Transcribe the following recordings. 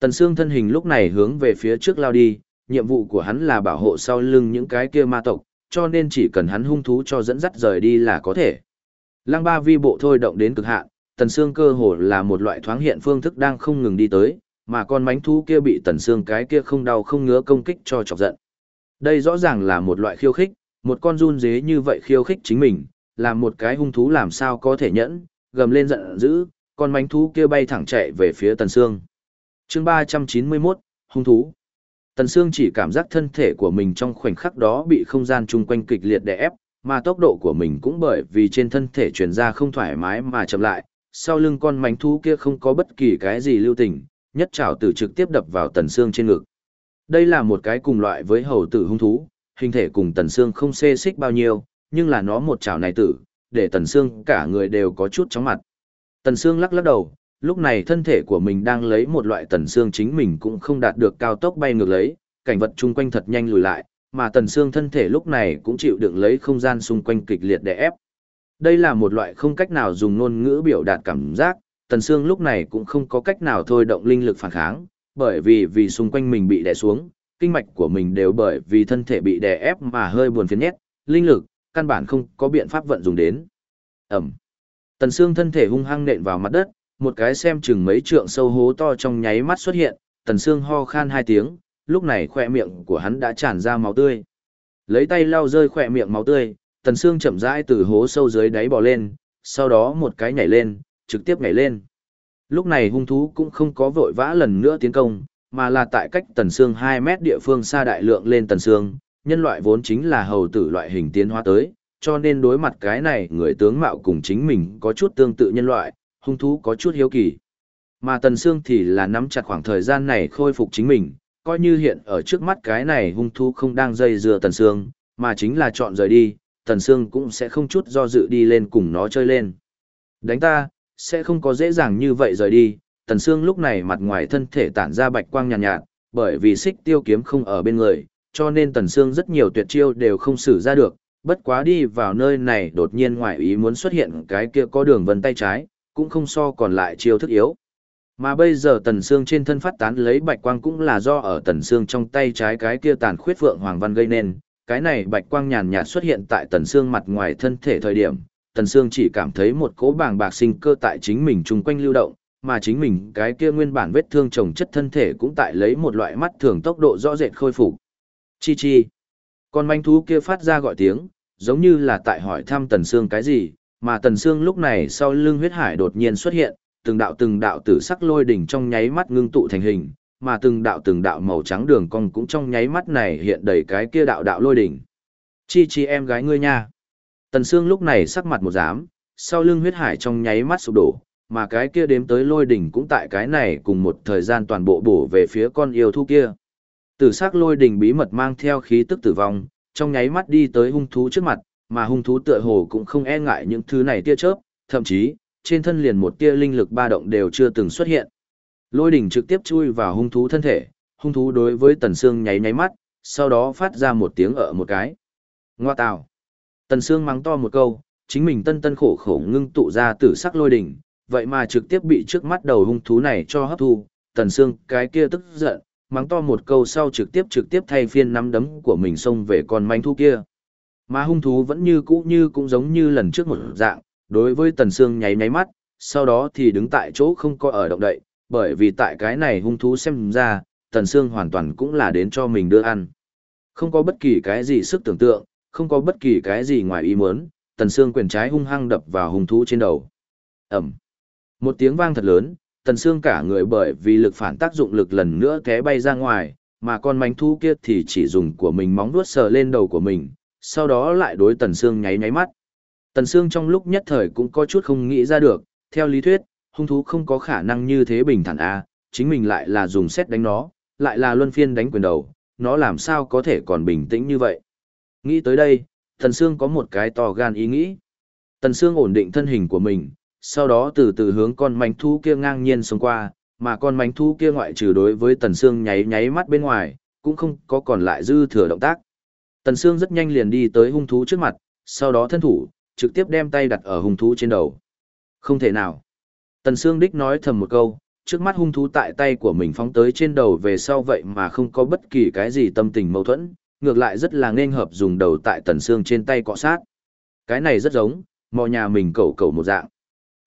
Tần Sương thân hình lúc này hướng về phía trước lao đi, nhiệm vụ của hắn là bảo hộ sau lưng những cái kia ma tộc, cho nên chỉ cần hắn hung thú cho dẫn dắt rời đi là có thể. Lăng ba vi bộ thôi động đến cực hạn, Tần Sương cơ hồ là một loại thoáng hiện phương thức đang không ngừng đi tới, mà con mánh thú kia bị Tần Sương cái kia không đau không ngứa công kích cho chọc giận. Đây rõ ràng là một loại khiêu khích, một con run dế như vậy khiêu khích chính mình, làm một cái hung thú làm sao có thể nhẫn, gầm lên giận dữ, con mánh thú kia bay thẳng chạy về phía Tần Sương chương 391, hung thú. Tần Sương chỉ cảm giác thân thể của mình trong khoảnh khắc đó bị không gian chung quanh kịch liệt đè ép, mà tốc độ của mình cũng bởi vì trên thân thể truyền ra không thoải mái mà chậm lại, sau lưng con mánh thú kia không có bất kỳ cái gì lưu tình, nhất trảo tử trực tiếp đập vào Tần Sương trên ngực. Đây là một cái cùng loại với hầu tử hung thú, hình thể cùng Tần Sương không xê xích bao nhiêu, nhưng là nó một chảo này tử, để Tần Sương cả người đều có chút chóng mặt. Tần Sương lắc lắc đầu, lúc này thân thể của mình đang lấy một loại Tần xương chính mình cũng không đạt được cao tốc bay ngược lấy, cảnh vật chung quanh thật nhanh lùi lại, mà Tần xương thân thể lúc này cũng chịu đựng lấy không gian xung quanh kịch liệt đè ép. Đây là một loại không cách nào dùng ngôn ngữ biểu đạt cảm giác, Tần xương lúc này cũng không có cách nào thôi động linh lực phản kháng, bởi vì vì xung quanh mình bị đè xuống, kinh mạch của mình đều bởi vì thân thể bị đè ép mà hơi buồn phiền nhét, linh lực, căn bản không có biện pháp vận dụng đến. Ẩm. Tần xương thân thể hung hăng nện vào mặt đất, một cái xem chừng mấy trượng sâu hố to trong nháy mắt xuất hiện, Tần xương ho khan hai tiếng, lúc này khỏe miệng của hắn đã tràn ra máu tươi. Lấy tay lau rơi khỏe miệng máu tươi, Tần xương chậm rãi từ hố sâu dưới đáy bò lên, sau đó một cái nhảy lên, trực tiếp nhảy lên. Lúc này hung thú cũng không có vội vã lần nữa tiến công, mà là tại cách Tần xương 2 mét địa phương xa đại lượng lên Tần xương, nhân loại vốn chính là hầu tử loại hình tiến hóa tới, cho nên đối mặt cái này người tướng mạo cùng chính mình có chút tương tự nhân loại, hung thú có chút hiếu kỳ. Mà Tần Sương thì là nắm chặt khoảng thời gian này khôi phục chính mình, coi như hiện ở trước mắt cái này hung thú không đang dây dưa Tần Sương, mà chính là chọn rời đi, Tần Sương cũng sẽ không chút do dự đi lên cùng nó chơi lên. Đánh ta, sẽ không có dễ dàng như vậy rời đi, Tần Sương lúc này mặt ngoài thân thể tản ra bạch quang nhàn nhạt, nhạt, bởi vì xích tiêu kiếm không ở bên người, cho nên Tần Sương rất nhiều tuyệt chiêu đều không sử ra được, bất quá đi vào nơi này đột nhiên ngoại ý muốn xuất hiện cái kia có đường vân tay trái, cũng không so còn lại chiêu thức yếu. Mà bây giờ Tần Sương trên thân phát tán lấy bạch quang cũng là do ở Tần Sương trong tay trái cái kia tàn khuyết vượng hoàng văn gây nên, cái này bạch quang nhàn nhạt xuất hiện tại Tần Sương mặt ngoài thân thể thời điểm, Tần Sương chỉ cảm thấy một cỗ bàng bạc sinh cơ tại chính mình chung quanh lưu động, mà chính mình cái kia nguyên bản vết thương trồng chất thân thể cũng tại lấy một loại mắt thường tốc độ rõ rệt khôi phục. Chi chi. Con manh thú kia phát ra gọi tiếng, giống như là tại hỏi thăm Tần Sương cái gì, mà Tần Sương lúc này sau lưng huyết hải đột nhiên xuất hiện, từng đạo từng đạo tử sắc lôi đỉnh trong nháy mắt ngưng tụ thành hình, mà từng đạo từng đạo màu trắng đường cong cũng trong nháy mắt này hiện đầy cái kia đạo đạo lôi đỉnh. Chi chi em gái ngươi nha. Tần Sương lúc này sắc mặt một dám, sau lưng huyết hải trong nháy mắt sụp đổ, mà cái kia đếm tới lôi đỉnh cũng tại cái này cùng một thời gian toàn bộ bổ về phía con yêu thú kia. Tử sắc lôi đỉnh bí mật mang theo khí tức tử vong, trong nháy mắt đi tới hung thú trước mặt, mà hung thú tựa hồ cũng không e ngại những thứ này tia chớp, thậm chí, trên thân liền một tia linh lực ba động đều chưa từng xuất hiện. Lôi đỉnh trực tiếp chui vào hung thú thân thể, hung thú đối với Tần Sương nháy nháy mắt, sau đó phát ra một tiếng ở một cái. Ngoa tào. Tần Sương mắng to một câu, chính mình tân tân khổ khổ ngưng tụ ra tử sắc lôi đỉnh, vậy mà trực tiếp bị trước mắt đầu hung thú này cho hấp thu, Tần Sương cái kia tức giận, mắng to một câu sau trực tiếp trực tiếp thay phiên nắm đấm của mình xông về con manh thú kia. Mà hung thú vẫn như cũ như cũng giống như lần trước một dạng, đối với Tần Sương nháy nháy mắt, sau đó thì đứng tại chỗ không có ở động đậy, bởi vì tại cái này hung thú xem ra, Tần Sương hoàn toàn cũng là đến cho mình đưa ăn. Không có bất kỳ cái gì sức tưởng tượng, không có bất kỳ cái gì ngoài ý muốn, Tần Sương quyền trái hung hăng đập vào hung thú trên đầu. Ẩm. Một tiếng vang thật lớn, Tần Sương cả người bởi vì lực phản tác dụng lực lần nữa té bay ra ngoài, mà con mánh thú kia thì chỉ dùng của mình móng vuốt sờ lên đầu của mình, sau đó lại đối Tần Sương nháy nháy mắt. Tần Sương trong lúc nhất thời cũng có chút không nghĩ ra được, theo lý thuyết, hung thú không có khả năng như thế bình thản a, à, chính mình lại là dùng xét đánh nó, lại là luân phiên đánh quyền đầu, nó làm sao có thể còn bình tĩnh như vậy. Nghĩ tới đây, Tần Sương có một cái to gan ý nghĩ. Tần Sương ổn định thân hình của mình, sau đó từ từ hướng con mánh thú kia ngang nhiên xông qua, mà con mánh thú kia ngoại trừ đối với Tần Sương nháy nháy mắt bên ngoài, cũng không có còn lại dư thừa động tác. Tần Sương rất nhanh liền đi tới hung thú trước mặt, sau đó thân thủ, trực tiếp đem tay đặt ở hung thú trên đầu. Không thể nào. Tần Sương đích nói thầm một câu, trước mắt hung thú tại tay của mình phóng tới trên đầu về sau vậy mà không có bất kỳ cái gì tâm tình mâu thuẫn, ngược lại rất là nên hợp dùng đầu tại tần Sương trên tay cọ sát. Cái này rất giống, mò nhà mình cẩu cẩu một dạng.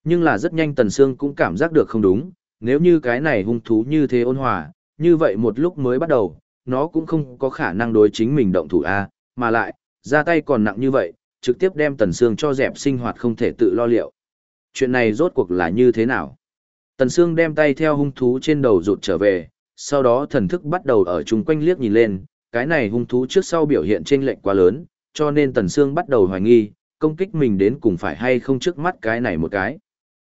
Nhưng là rất nhanh tần Sương cũng cảm giác được không đúng, nếu như cái này hung thú như thế ôn hòa, như vậy một lúc mới bắt đầu, nó cũng không có khả năng đối chính mình động thủ A, mà lại, ra tay còn nặng như vậy, trực tiếp đem Tần Sương cho dẹp sinh hoạt không thể tự lo liệu. Chuyện này rốt cuộc là như thế nào? Tần Sương đem tay theo hung thú trên đầu rụt trở về, sau đó thần thức bắt đầu ở chung quanh liếc nhìn lên, cái này hung thú trước sau biểu hiện trên lệnh quá lớn, cho nên Tần Sương bắt đầu hoài nghi, công kích mình đến cùng phải hay không trước mắt cái này một cái.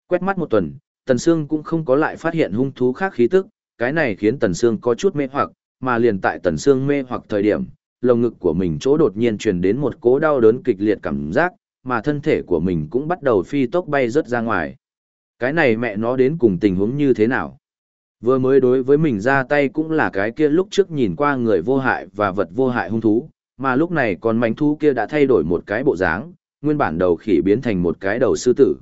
Quét mắt một tuần, Tần Sương cũng không có lại phát hiện hung thú khác khí tức, cái này khiến Tần Sương có chút mê hoặc, mà liền tại Tần Sương mê hoặc thời điểm, lồng ngực của mình chỗ đột nhiên truyền đến một cố đau đớn kịch liệt cảm giác, mà thân thể của mình cũng bắt đầu phi tốc bay rớt ra ngoài. Cái này mẹ nó đến cùng tình huống như thế nào? Vừa mới đối với mình ra tay cũng là cái kia lúc trước nhìn qua người vô hại và vật vô hại hung thú, mà lúc này còn mảnh thú kia đã thay đổi một cái bộ dáng, nguyên bản đầu khỉ biến thành một cái đầu sư tử.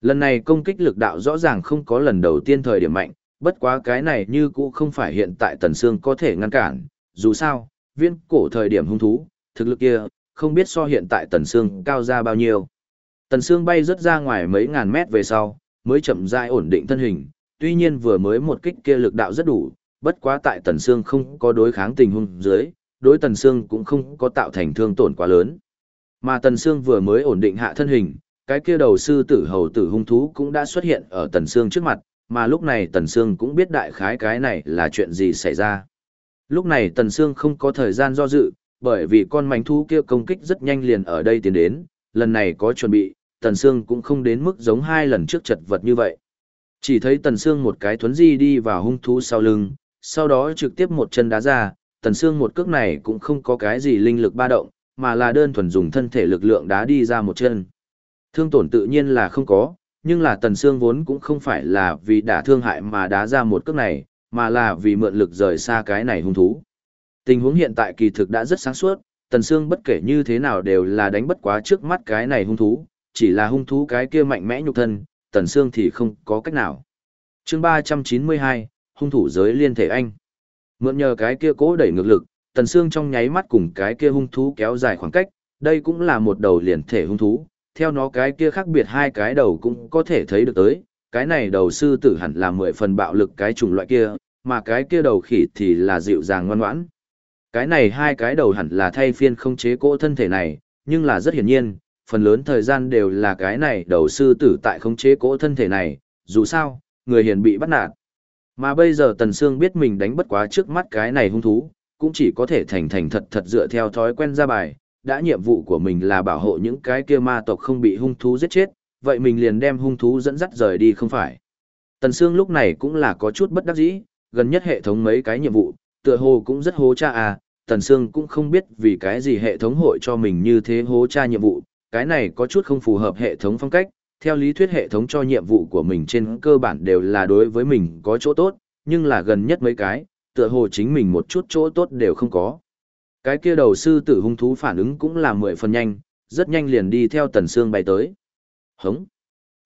Lần này công kích lực đạo rõ ràng không có lần đầu tiên thời điểm mạnh, bất quá cái này như cũ không phải hiện tại Tần Sương có thể ngăn cản, dù sao, viên cổ thời điểm hung thú, thực lực kia, không biết so hiện tại Tần Sương cao ra bao nhiêu. Tần Sương bay rất ra ngoài mấy ngàn mét về sau, mới chậm rãi ổn định thân hình, tuy nhiên vừa mới một kích kia lực đạo rất đủ, bất quá tại Tần Sương không có đối kháng tình huống dưới, đối Tần Sương cũng không có tạo thành thương tổn quá lớn. Mà Tần Sương vừa mới ổn định hạ thân hình, cái kia đầu sư tử hầu tử hung thú cũng đã xuất hiện ở Tần Sương trước mặt, mà lúc này Tần Sương cũng biết đại khái cái này là chuyện gì xảy ra. Lúc này Tần Sương không có thời gian do dự, bởi vì con mảnh thú kia công kích rất nhanh liền ở đây tiến đến, lần này có chuẩn bị, Tần Sương cũng không đến mức giống hai lần trước chật vật như vậy. Chỉ thấy Tần Sương một cái thuấn di đi vào hung thú sau lưng, sau đó trực tiếp một chân đá ra, Tần Sương một cước này cũng không có cái gì linh lực ba động, mà là đơn thuần dùng thân thể lực lượng đá đi ra một chân. Thương tổn tự nhiên là không có, nhưng là Tần Sương vốn cũng không phải là vì đả thương hại mà đá ra một cước này, mà là vì mượn lực rời xa cái này hung thú. Tình huống hiện tại kỳ thực đã rất sáng suốt, Tần Sương bất kể như thế nào đều là đánh bất quá trước mắt cái này hung thú, chỉ là hung thú cái kia mạnh mẽ nhục thân, Tần Sương thì không có cách nào. chương 392, hung thủ giới liên thể anh. Mượn nhờ cái kia cố đẩy ngược lực, Tần Sương trong nháy mắt cùng cái kia hung thú kéo dài khoảng cách, đây cũng là một đầu liền thể hung thú, theo nó cái kia khác biệt hai cái đầu cũng có thể thấy được tới, cái này đầu sư tử hẳn là mười phần bạo lực cái chủng loại kia, mà cái kia đầu khỉ thì là dịu dàng ngoan ngoãn. Cái này hai cái đầu hẳn là thay phiên không chế cỗ thân thể này, nhưng là rất hiển nhiên, phần lớn thời gian đều là cái này đầu sư tử tại khống chế cỗ thân thể này, dù sao, người hiền bị bắt nạt. Mà bây giờ Tần Sương biết mình đánh bất quá trước mắt cái này hung thú, cũng chỉ có thể thành thành thật thật dựa theo thói quen ra bài, đã nhiệm vụ của mình là bảo hộ những cái kia ma tộc không bị hung thú giết chết, vậy mình liền đem hung thú dẫn dắt rời đi không phải. Tần Sương lúc này cũng là có chút bất đắc dĩ, gần nhất hệ thống mấy cái nhiệm vụ, tựa hồ cũng rất hố cha à, Tần Sương cũng không biết vì cái gì hệ thống hội cho mình như thế hố cha nhiệm vụ, cái này có chút không phù hợp hệ thống phong cách, theo lý thuyết hệ thống cho nhiệm vụ của mình trên cơ bản đều là đối với mình có chỗ tốt, nhưng là gần nhất mấy cái, tựa hồ chính mình một chút chỗ tốt đều không có. Cái kia đầu sư tử hung thú phản ứng cũng là mười phần nhanh, rất nhanh liền đi theo Tần Sương bay tới. Hống!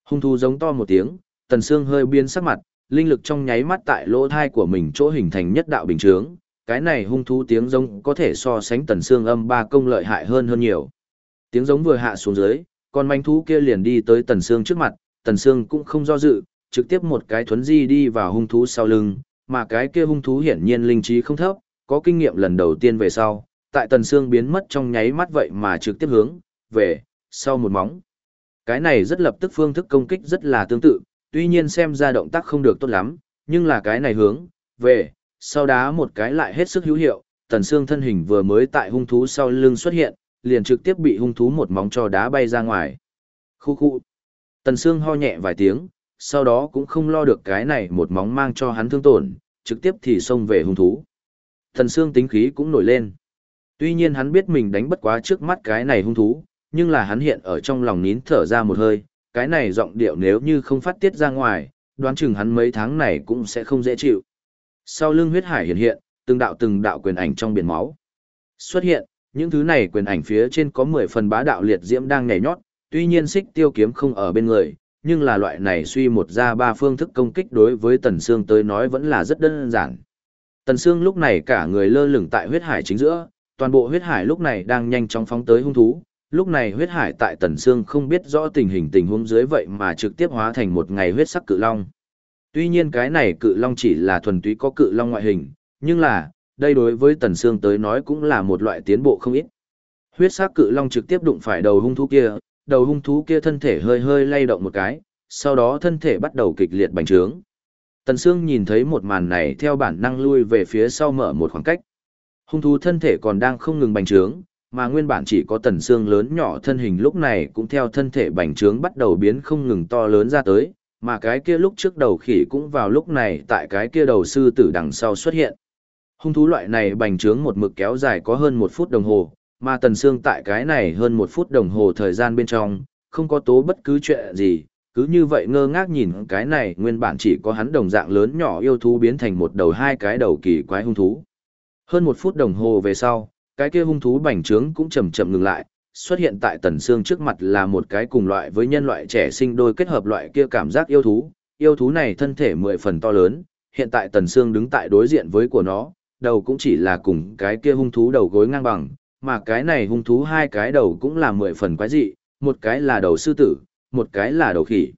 Hung thú giống to một tiếng, Tần Sương hơi biến sắc mặt, linh lực trong nháy mắt tại lỗ thai của mình chỗ hình thành nhất đạo bình chướng. Cái này hung thú tiếng giống có thể so sánh Tần Sương âm ba công lợi hại hơn hơn nhiều. Tiếng giống vừa hạ xuống dưới, con manh thú kia liền đi tới Tần Sương trước mặt, Tần Sương cũng không do dự, trực tiếp một cái thuấn di đi vào hung thú sau lưng, mà cái kia hung thú hiển nhiên linh trí không thấp, có kinh nghiệm lần đầu tiên về sau, tại Tần xương biến mất trong nháy mắt vậy mà trực tiếp hướng về sau một móng. Cái này rất lập tức phương thức công kích rất là tương tự, tuy nhiên xem ra động tác không được tốt lắm, nhưng là cái này hướng về sau đá một cái lại hết sức hữu hiệu, Tần xương thân hình vừa mới tại hung thú sau lưng xuất hiện, liền trực tiếp bị hung thú một móng cho đá bay ra ngoài. Khu khu. Tần xương ho nhẹ vài tiếng, sau đó cũng không lo được cái này một móng mang cho hắn thương tổn, trực tiếp thì xông về hung thú thần Sương tính khí cũng nổi lên. Tuy nhiên hắn biết mình đánh bất quá trước mắt cái này hung thú, nhưng là hắn hiện ở trong lòng nín thở ra một hơi, cái này giọng điệu nếu như không phát tiết ra ngoài, đoán chừng hắn mấy tháng này cũng sẽ không dễ chịu. Sau lưng huyết hải hiện hiện, từng đạo từng đạo quyền ảnh trong biển máu. Xuất hiện, những thứ này quyền ảnh phía trên có 10 phần bá đạo liệt diễm đang nhảy nhót, tuy nhiên xích tiêu kiếm không ở bên người, nhưng là loại này suy một ra ba phương thức công kích đối với Tần xương tới nói vẫn là rất đơn giản. Tần Sương lúc này cả người lơ lửng tại huyết hải chính giữa, toàn bộ huyết hải lúc này đang nhanh chóng phóng tới hung thú. Lúc này huyết hải tại Tần Sương không biết rõ tình hình tình huống dưới vậy mà trực tiếp hóa thành một ngày huyết sắc cự long. Tuy nhiên cái này cự long chỉ là thuần túy có cự long ngoại hình, nhưng là, đây đối với Tần Sương tới nói cũng là một loại tiến bộ không ít. Huyết sắc cự long trực tiếp đụng phải đầu hung thú kia, đầu hung thú kia thân thể hơi hơi lay động một cái, sau đó thân thể bắt đầu kịch liệt bành trướng. Tần Sương nhìn thấy một màn này theo bản năng lui về phía sau mở một khoảng cách. Hung thú thân thể còn đang không ngừng bành trướng, mà nguyên bản chỉ có tần xương lớn nhỏ thân hình lúc này cũng theo thân thể bành trướng bắt đầu biến không ngừng to lớn ra tới, mà cái kia lúc trước đầu khỉ cũng vào lúc này tại cái kia đầu sư tử đằng sau xuất hiện. Hung thú loại này bành trướng một mực kéo dài có hơn một phút đồng hồ, mà tần xương tại cái này hơn một phút đồng hồ thời gian bên trong, không có tố bất cứ chuyện gì, cứ như vậy ngơ ngác nhìn cái này nguyên bản chỉ có hắn đồng dạng lớn nhỏ yêu thú biến thành một đầu hai cái đầu kỳ quái hung thú. Hơn một phút đồng hồ về sau, cái kia hung thú bành trướng cũng chậm chậm ngừng lại, xuất hiện tại tần xương trước mặt là một cái cùng loại với nhân loại trẻ sinh đôi kết hợp loại kia cảm giác yêu thú. Yêu thú này thân thể mười phần to lớn, hiện tại tần xương đứng tại đối diện với của nó, đầu cũng chỉ là cùng cái kia hung thú đầu gối ngang bằng, mà cái này hung thú hai cái đầu cũng là mười phần quái dị, một cái là đầu sư tử, một cái là đầu khỉ.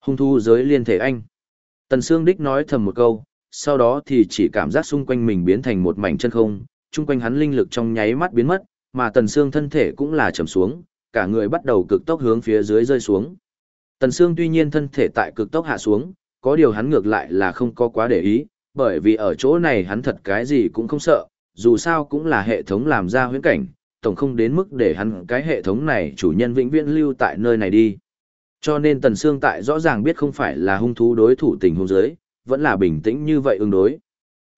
Hung thú giới liên thể anh. Tần Sương Đích nói thầm một câu, sau đó thì chỉ cảm giác xung quanh mình biến thành một mảnh chân không, chung quanh hắn linh lực trong nháy mắt biến mất, mà Tần Sương thân thể cũng là trầm xuống, cả người bắt đầu cực tốc hướng phía dưới rơi xuống. Tần Sương tuy nhiên thân thể tại cực tốc hạ xuống, có điều hắn ngược lại là không có quá để ý, bởi vì ở chỗ này hắn thật cái gì cũng không sợ, dù sao cũng là hệ thống làm ra huyễn cảnh, tổng không đến mức để hắn cái hệ thống này chủ nhân vĩnh viễn lưu tại nơi này đi. Cho nên Tần Sương tại rõ ràng biết không phải là hung thú đối thủ tình huống dưới, vẫn là bình tĩnh như vậy ứng đối.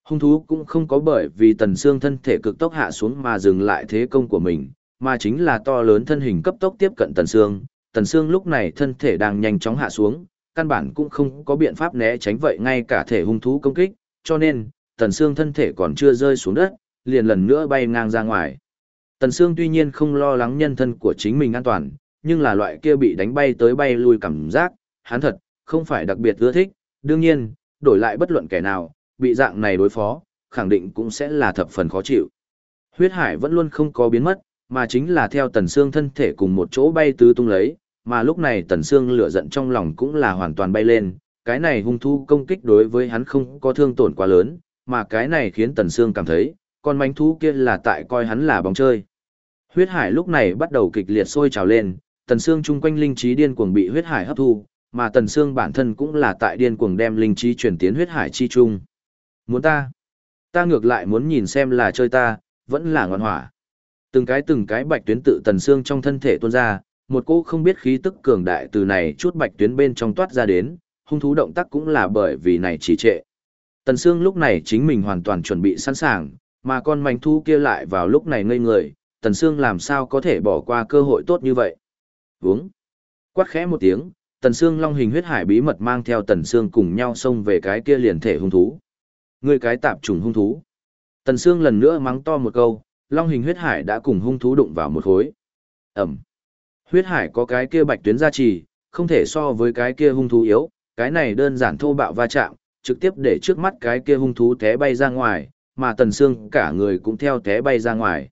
Hung thú cũng không có bởi vì Tần Sương thân thể cực tốc hạ xuống mà dừng lại thế công của mình, mà chính là to lớn thân hình cấp tốc tiếp cận Tần Sương. Tần Sương lúc này thân thể đang nhanh chóng hạ xuống, căn bản cũng không có biện pháp né tránh vậy ngay cả thể hung thú công kích, cho nên, Tần Sương thân thể còn chưa rơi xuống đất, liền lần nữa bay ngang ra ngoài. Tần Sương tuy nhiên không lo lắng nhân thân của chính mình an toàn, nhưng là loại kia bị đánh bay tới bay lui cảm giác, hắn thật, không phải đặc biệt ưa thích, đương nhiên, đổi lại bất luận kẻ nào, bị dạng này đối phó, khẳng định cũng sẽ là thập phần khó chịu. Huyết hải vẫn luôn không có biến mất, mà chính là theo tần xương thân thể cùng một chỗ bay tứ tung lấy, mà lúc này tần xương lửa giận trong lòng cũng là hoàn toàn bay lên, cái này hung thú công kích đối với hắn không có thương tổn quá lớn, mà cái này khiến tần xương cảm thấy, con manh thú kia là tại coi hắn là bóng chơi. Huyết hải lúc này bắt đầu kịch liệt sôi trào lên, tần xương chung quanh linh trí điên cuồng bị huyết hải hấp thu, mà tần xương bản thân cũng là tại điên cuồng đem linh trí chuyển tiến huyết hải chi trung. Muốn ta? Ta ngược lại muốn nhìn xem là chơi ta, vẫn là ngọn hỏa. Từng cái từng cái bạch tuyến tự tần xương trong thân thể tuôn ra, một cô không biết khí tức cường đại từ này chút bạch tuyến bên trong toát ra đến, hung thú động tác cũng là bởi vì này chỉ trệ. Tần xương lúc này chính mình hoàn toàn chuẩn bị sẵn sàng, mà con manh thú kia lại vào lúc này ngây người, tần xương làm sao có thể bỏ qua cơ hội tốt như vậy. Uống. Quát khẽ một tiếng, tần xương long hình huyết hải bí mật mang theo tần xương cùng nhau xông về cái kia liền thể hung thú. Người cái tạp trùng hung thú. Tần xương lần nữa mắng to một câu, long hình huyết hải đã cùng hung thú đụng vào một khối. Ẩm. Huyết hải có cái kia bạch tuyến gia trì, không thể so với cái kia hung thú yếu, cái này đơn giản thô bạo va chạm, trực tiếp để trước mắt cái kia hung thú té bay ra ngoài, mà tần xương cả người cũng theo té bay ra ngoài.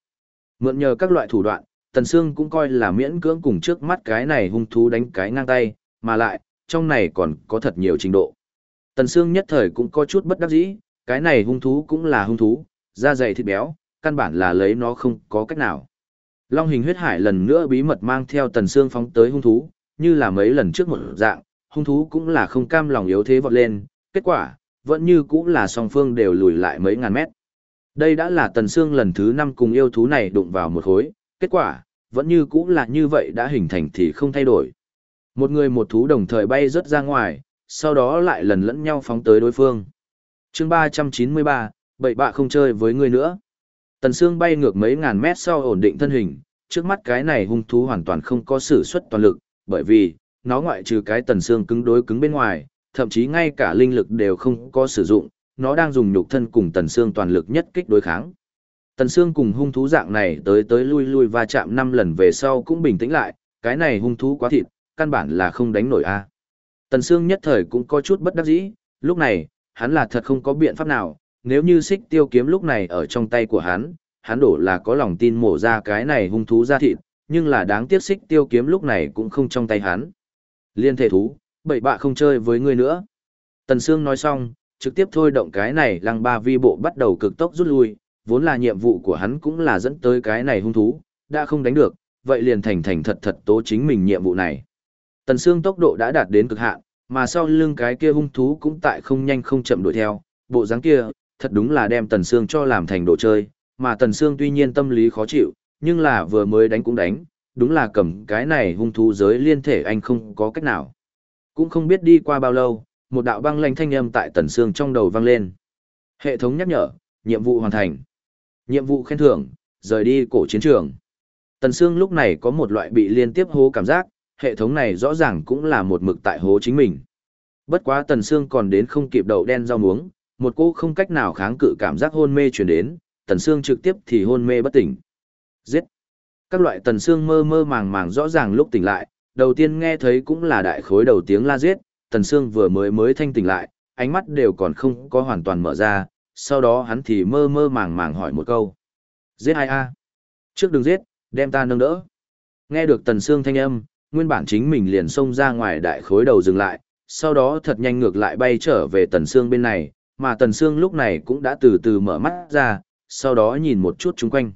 Mượn nhờ các loại thủ đoạn, Tần Sương cũng coi là miễn cưỡng cùng trước mắt cái này hung thú đánh cái ngang tay, mà lại, trong này còn có thật nhiều trình độ. Tần Sương nhất thời cũng có chút bất đắc dĩ, cái này hung thú cũng là hung thú, da dày thịt béo, căn bản là lấy nó không có cách nào. Long hình huyết hải lần nữa bí mật mang theo Tần Sương phóng tới hung thú, như là mấy lần trước một dạng, hung thú cũng là không cam lòng yếu thế vọt lên, kết quả, vẫn như cũng là song phương đều lùi lại mấy ngàn mét. Đây đã là Tần Sương lần thứ 5 cùng yêu thú này đụng vào một khối, kết quả, vẫn như cũng là như vậy đã hình thành thì không thay đổi. Một người một thú đồng thời bay rớt ra ngoài, sau đó lại lần lẫn nhau phóng tới đối phương. chương 393, bậy bạ không chơi với người nữa. Tần Sương bay ngược mấy ngàn mét sau ổn định thân hình, trước mắt cái này hung thú hoàn toàn không có sử xuất toàn lực, bởi vì, nó ngoại trừ cái tần xương cứng đối cứng bên ngoài, thậm chí ngay cả linh lực đều không có sử dụng, nó đang dùng nhục thân cùng tần xương toàn lực nhất kích đối kháng. Tần Sương cùng hung thú dạng này tới tới lui lui va chạm 5 lần về sau cũng bình tĩnh lại, cái này hung thú quá thịt, căn bản là không đánh nổi a. Tần Sương nhất thời cũng có chút bất đắc dĩ, lúc này, hắn là thật không có biện pháp nào, nếu như xích tiêu kiếm lúc này ở trong tay của hắn, hắn đổ là có lòng tin mổ ra cái này hung thú ra thịt, nhưng là đáng tiếc xích tiêu kiếm lúc này cũng không trong tay hắn. Liên thể thú, bậy bạ không chơi với ngươi nữa. Tần Sương nói xong, trực tiếp thôi động cái này lăng ba vi bộ bắt đầu cực tốc rút lui, vốn là nhiệm vụ của hắn cũng là dẫn tới cái này hung thú, đã không đánh được, vậy liền thành thành thật thật tố chính mình nhiệm vụ này. Tần Sương tốc độ đã đạt đến cực hạn, mà sau lưng cái kia hung thú cũng tại không nhanh không chậm đuổi theo, bộ dáng kia, thật đúng là đem Tần Sương cho làm thành đồ chơi, mà Tần Sương tuy nhiên tâm lý khó chịu, nhưng là vừa mới đánh cũng đánh, đúng là cầm cái này hung thú giới liên thể anh không có cách nào. Cũng không biết đi qua bao lâu, một đạo băng lanh thanh âm tại Tần Sương trong đầu vang lên. Hệ thống nhắc nhở, nhiệm vụ hoàn thành. Nhiệm vụ khen thưởng, rời đi cổ chiến trường. Tần Sương lúc này có một loại bị liên tiếp hố cảm giác, hệ thống này rõ ràng cũng là một mực tại hố chính mình. Bất quá Tần Sương còn đến không kịp đậu đen rau muống, một cô không cách nào kháng cự cảm giác hôn mê truyền đến, Tần Sương trực tiếp thì hôn mê bất tỉnh. Giết! Các loại Tần Sương mơ mơ màng màng rõ ràng lúc tỉnh lại, đầu tiên nghe thấy cũng là đại khối đầu tiếng la giết, Tần Sương vừa mới mới thanh tỉnh lại, ánh mắt đều còn không có hoàn toàn mở ra, sau đó hắn thì mơ mơ màng màng hỏi một câu. Giết ai a? Trước đừng giết, đem ta nâng đỡ. Nghe được Tần xương thanh âm, nguyên bản chính mình liền xông ra ngoài đại khối đầu dừng lại, sau đó thật nhanh ngược lại bay trở về Tần xương bên này, mà Tần xương lúc này cũng đã từ từ mở mắt ra, sau đó nhìn một chút chung quanh.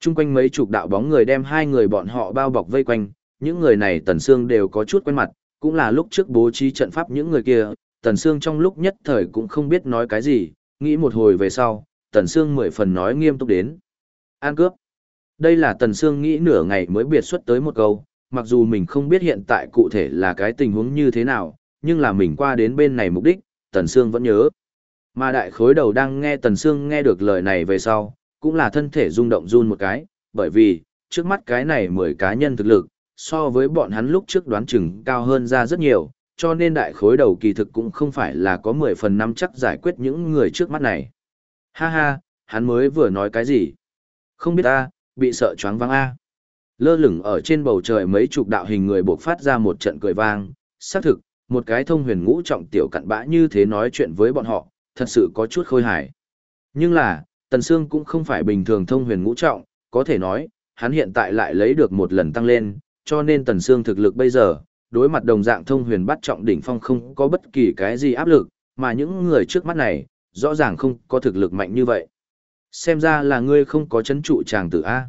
Chung quanh mấy chục đạo bóng người đem hai người bọn họ bao bọc vây quanh, những người này Tần xương đều có chút quen mặt, cũng là lúc trước bố trí trận pháp những người kia, Tần xương trong lúc nhất thời cũng không biết nói cái gì, nghĩ một hồi về sau, Tần Sương mười phần nói nghiêm túc đến. An cướp. Đây là Tần Sương nghĩ nửa ngày mới biệt xuất tới một câu, mặc dù mình không biết hiện tại cụ thể là cái tình huống như thế nào, nhưng là mình qua đến bên này mục đích, Tần Sương vẫn nhớ. Mà đại khối đầu đang nghe Tần Sương nghe được lời này về sau, cũng là thân thể rung động run một cái, bởi vì, trước mắt cái này mười cá nhân thực lực, so với bọn hắn lúc trước đoán chừng cao hơn ra rất nhiều, cho nên đại khối đầu kỳ thực cũng không phải là có 10 phần năm chắc giải quyết những người trước mắt này. Ha ha, hắn mới vừa nói cái gì? Không biết ta, bị sợ choáng váng A. Lơ lửng ở trên bầu trời mấy chục đạo hình người buộc phát ra một trận cười vang, xác thực, một cái thông huyền ngũ trọng tiểu cặn bã như thế nói chuyện với bọn họ, thật sự có chút khôi hài. Nhưng là, Tần Sương cũng không phải bình thường thông huyền ngũ trọng, có thể nói, hắn hiện tại lại lấy được một lần tăng lên, cho nên Tần Sương thực lực bây giờ, đối mặt đồng dạng thông huyền bắt trọng đỉnh phong không có bất kỳ cái gì áp lực, mà những người trước mắt này, rõ ràng không có thực lực mạnh như vậy. Xem ra là ngươi không có chấn trụ chàng tử A.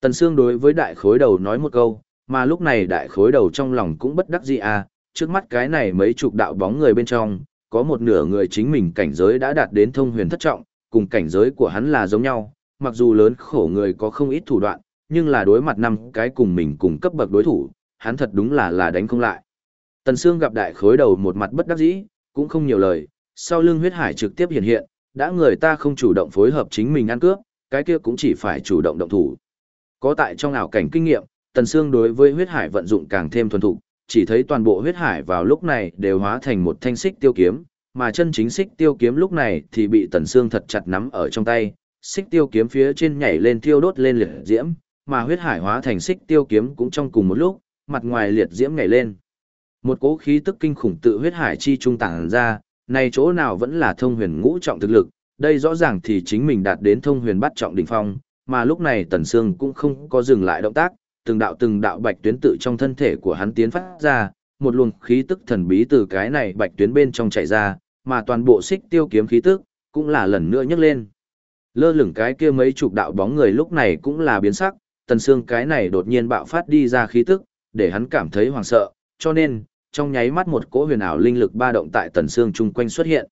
Tần Sương đối với đại khối đầu nói một câu, mà lúc này đại khối đầu trong lòng cũng bất đắc dĩ A, trước mắt cái này mấy chục đạo bóng người bên trong, có một nửa người chính mình cảnh giới đã đạt đến thông huyền thất trọng, cùng cảnh giới của hắn là giống nhau, mặc dù lớn khổ người có không ít thủ đoạn, nhưng là đối mặt năm cái cùng mình cùng cấp bậc đối thủ, hắn thật đúng là là đánh không lại. Tần Sương gặp đại khối đầu một mặt bất đắc dĩ, cũng không nhiều lời, sau lưng huyết hải trực tiếp hiện hiện, đã người ta không chủ động phối hợp chính mình ăn cướp, cái kia cũng chỉ phải chủ động động thủ. Có tại trong ảo cảnh kinh nghiệm, Tần Sương đối với huyết hải vận dụng càng thêm thuần thục, chỉ thấy toàn bộ huyết hải vào lúc này đều hóa thành một thanh xích tiêu kiếm, mà chân chính xích tiêu kiếm lúc này thì bị Tần Sương thật chặt nắm ở trong tay, xích tiêu kiếm phía trên nhảy lên tiêu đốt lên liệt diễm, mà huyết hải hóa thành xích tiêu kiếm cũng trong cùng một lúc, mặt ngoài liệt diễm nhảy lên. Một cỗ khí tức kinh khủng tự huyết hải chi trung tản ra, này chỗ nào vẫn là thông huyền ngũ trọng thực lực, đây rõ ràng thì chính mình đạt đến thông huyền bắt trọng đỉnh phong, mà lúc này Tần Sương cũng không có dừng lại động tác, từng đạo từng đạo bạch tuyến tự trong thân thể của hắn tiến phát ra, một luồng khí tức thần bí từ cái này bạch tuyến bên trong chạy ra, mà toàn bộ xích tiêu kiếm khí tức cũng là lần nữa nhấc lên. Lơ lửng cái kia mấy chục đạo bóng người lúc này cũng là biến sắc, Tần Sương cái này đột nhiên bạo phát đi ra khí tức, để hắn cảm thấy hoảng sợ, cho nên, trong nháy mắt một cỗ huyền ảo linh lực ba động tại Tần Sương chung quanh xuất hiện.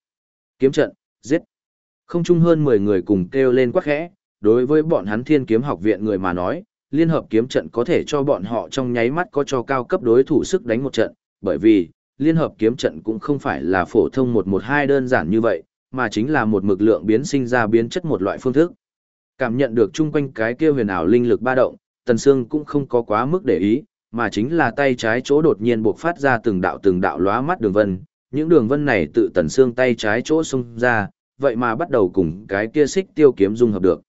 Kiếm trận, giết. Không chung hơn 10 người cùng kêu lên quát khẽ, đối với bọn hắn Thiên Kiếm Học viện người mà nói, liên hợp kiếm trận có thể cho bọn họ trong nháy mắt có cho cao cấp đối thủ sức đánh một trận, bởi vì, liên hợp kiếm trận cũng không phải là phổ thông 112 đơn giản như vậy, mà chính là một mực lượng biến sinh ra biến chất một loại phương thức. Cảm nhận được chung quanh cái kia huyền ảo linh lực ba động, Tần Sương cũng không có quá mức để ý, mà chính là tay trái chỗ đột nhiên bộc phát ra từng đạo từng đạo lóa mắt đường vân, những đường vân này tự Tần xương tay trái chỗ xung ra, vậy mà bắt đầu cùng cái kia xích tiêu kiếm dung hợp được.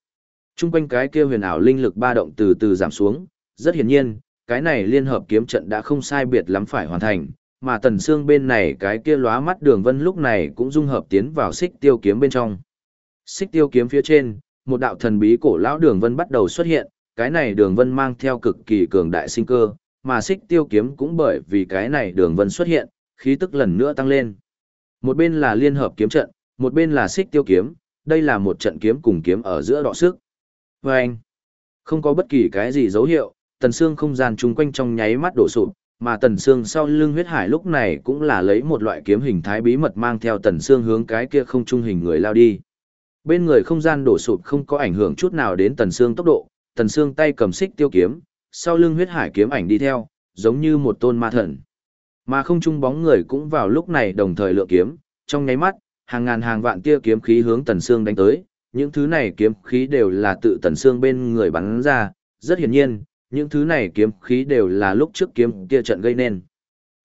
Trung quanh cái kia huyền ảo linh lực ba động từ từ giảm xuống, rất hiển nhiên, cái này liên hợp kiếm trận đã không sai biệt lắm phải hoàn thành, mà Tần xương bên này cái kia lóa mắt đường vân lúc này cũng dung hợp tiến vào xích tiêu kiếm bên trong. Xích tiêu kiếm phía trên, một đạo thần bí cổ lão đường vân bắt đầu xuất hiện, cái này đường vân mang theo cực kỳ cường đại sinh cơ, mà xích tiêu kiếm cũng bởi vì cái này đường vân xuất hiện, khí tức lần nữa tăng lên. Một bên là liên hợp kiếm trận, một bên là xích tiêu kiếm, đây là một trận kiếm cùng kiếm ở giữa đọ sức. Và anh, không có bất kỳ cái gì dấu hiệu, tần xương không gian chung quanh trong nháy mắt đổ sụp, mà tần xương sau lưng huyết hải lúc này cũng là lấy một loại kiếm hình thái bí mật mang theo tần xương hướng cái kia không trung hình người lao đi. Bên người không gian đổ sụp không có ảnh hưởng chút nào đến tần xương tốc độ, tần xương tay cầm xích tiêu kiếm, sau lưng huyết hải kiếm ảnh đi theo, giống như một tôn ma thần. Mà không trung bóng người cũng vào lúc này đồng thời lựa kiếm, trong nháy mắt, hàng ngàn hàng vạn tia kiếm khí hướng tần xương đánh tới, những thứ này kiếm khí đều là tự tần xương bên người bắn ra, rất hiển nhiên, những thứ này kiếm khí đều là lúc trước kiếm kia trận gây nên.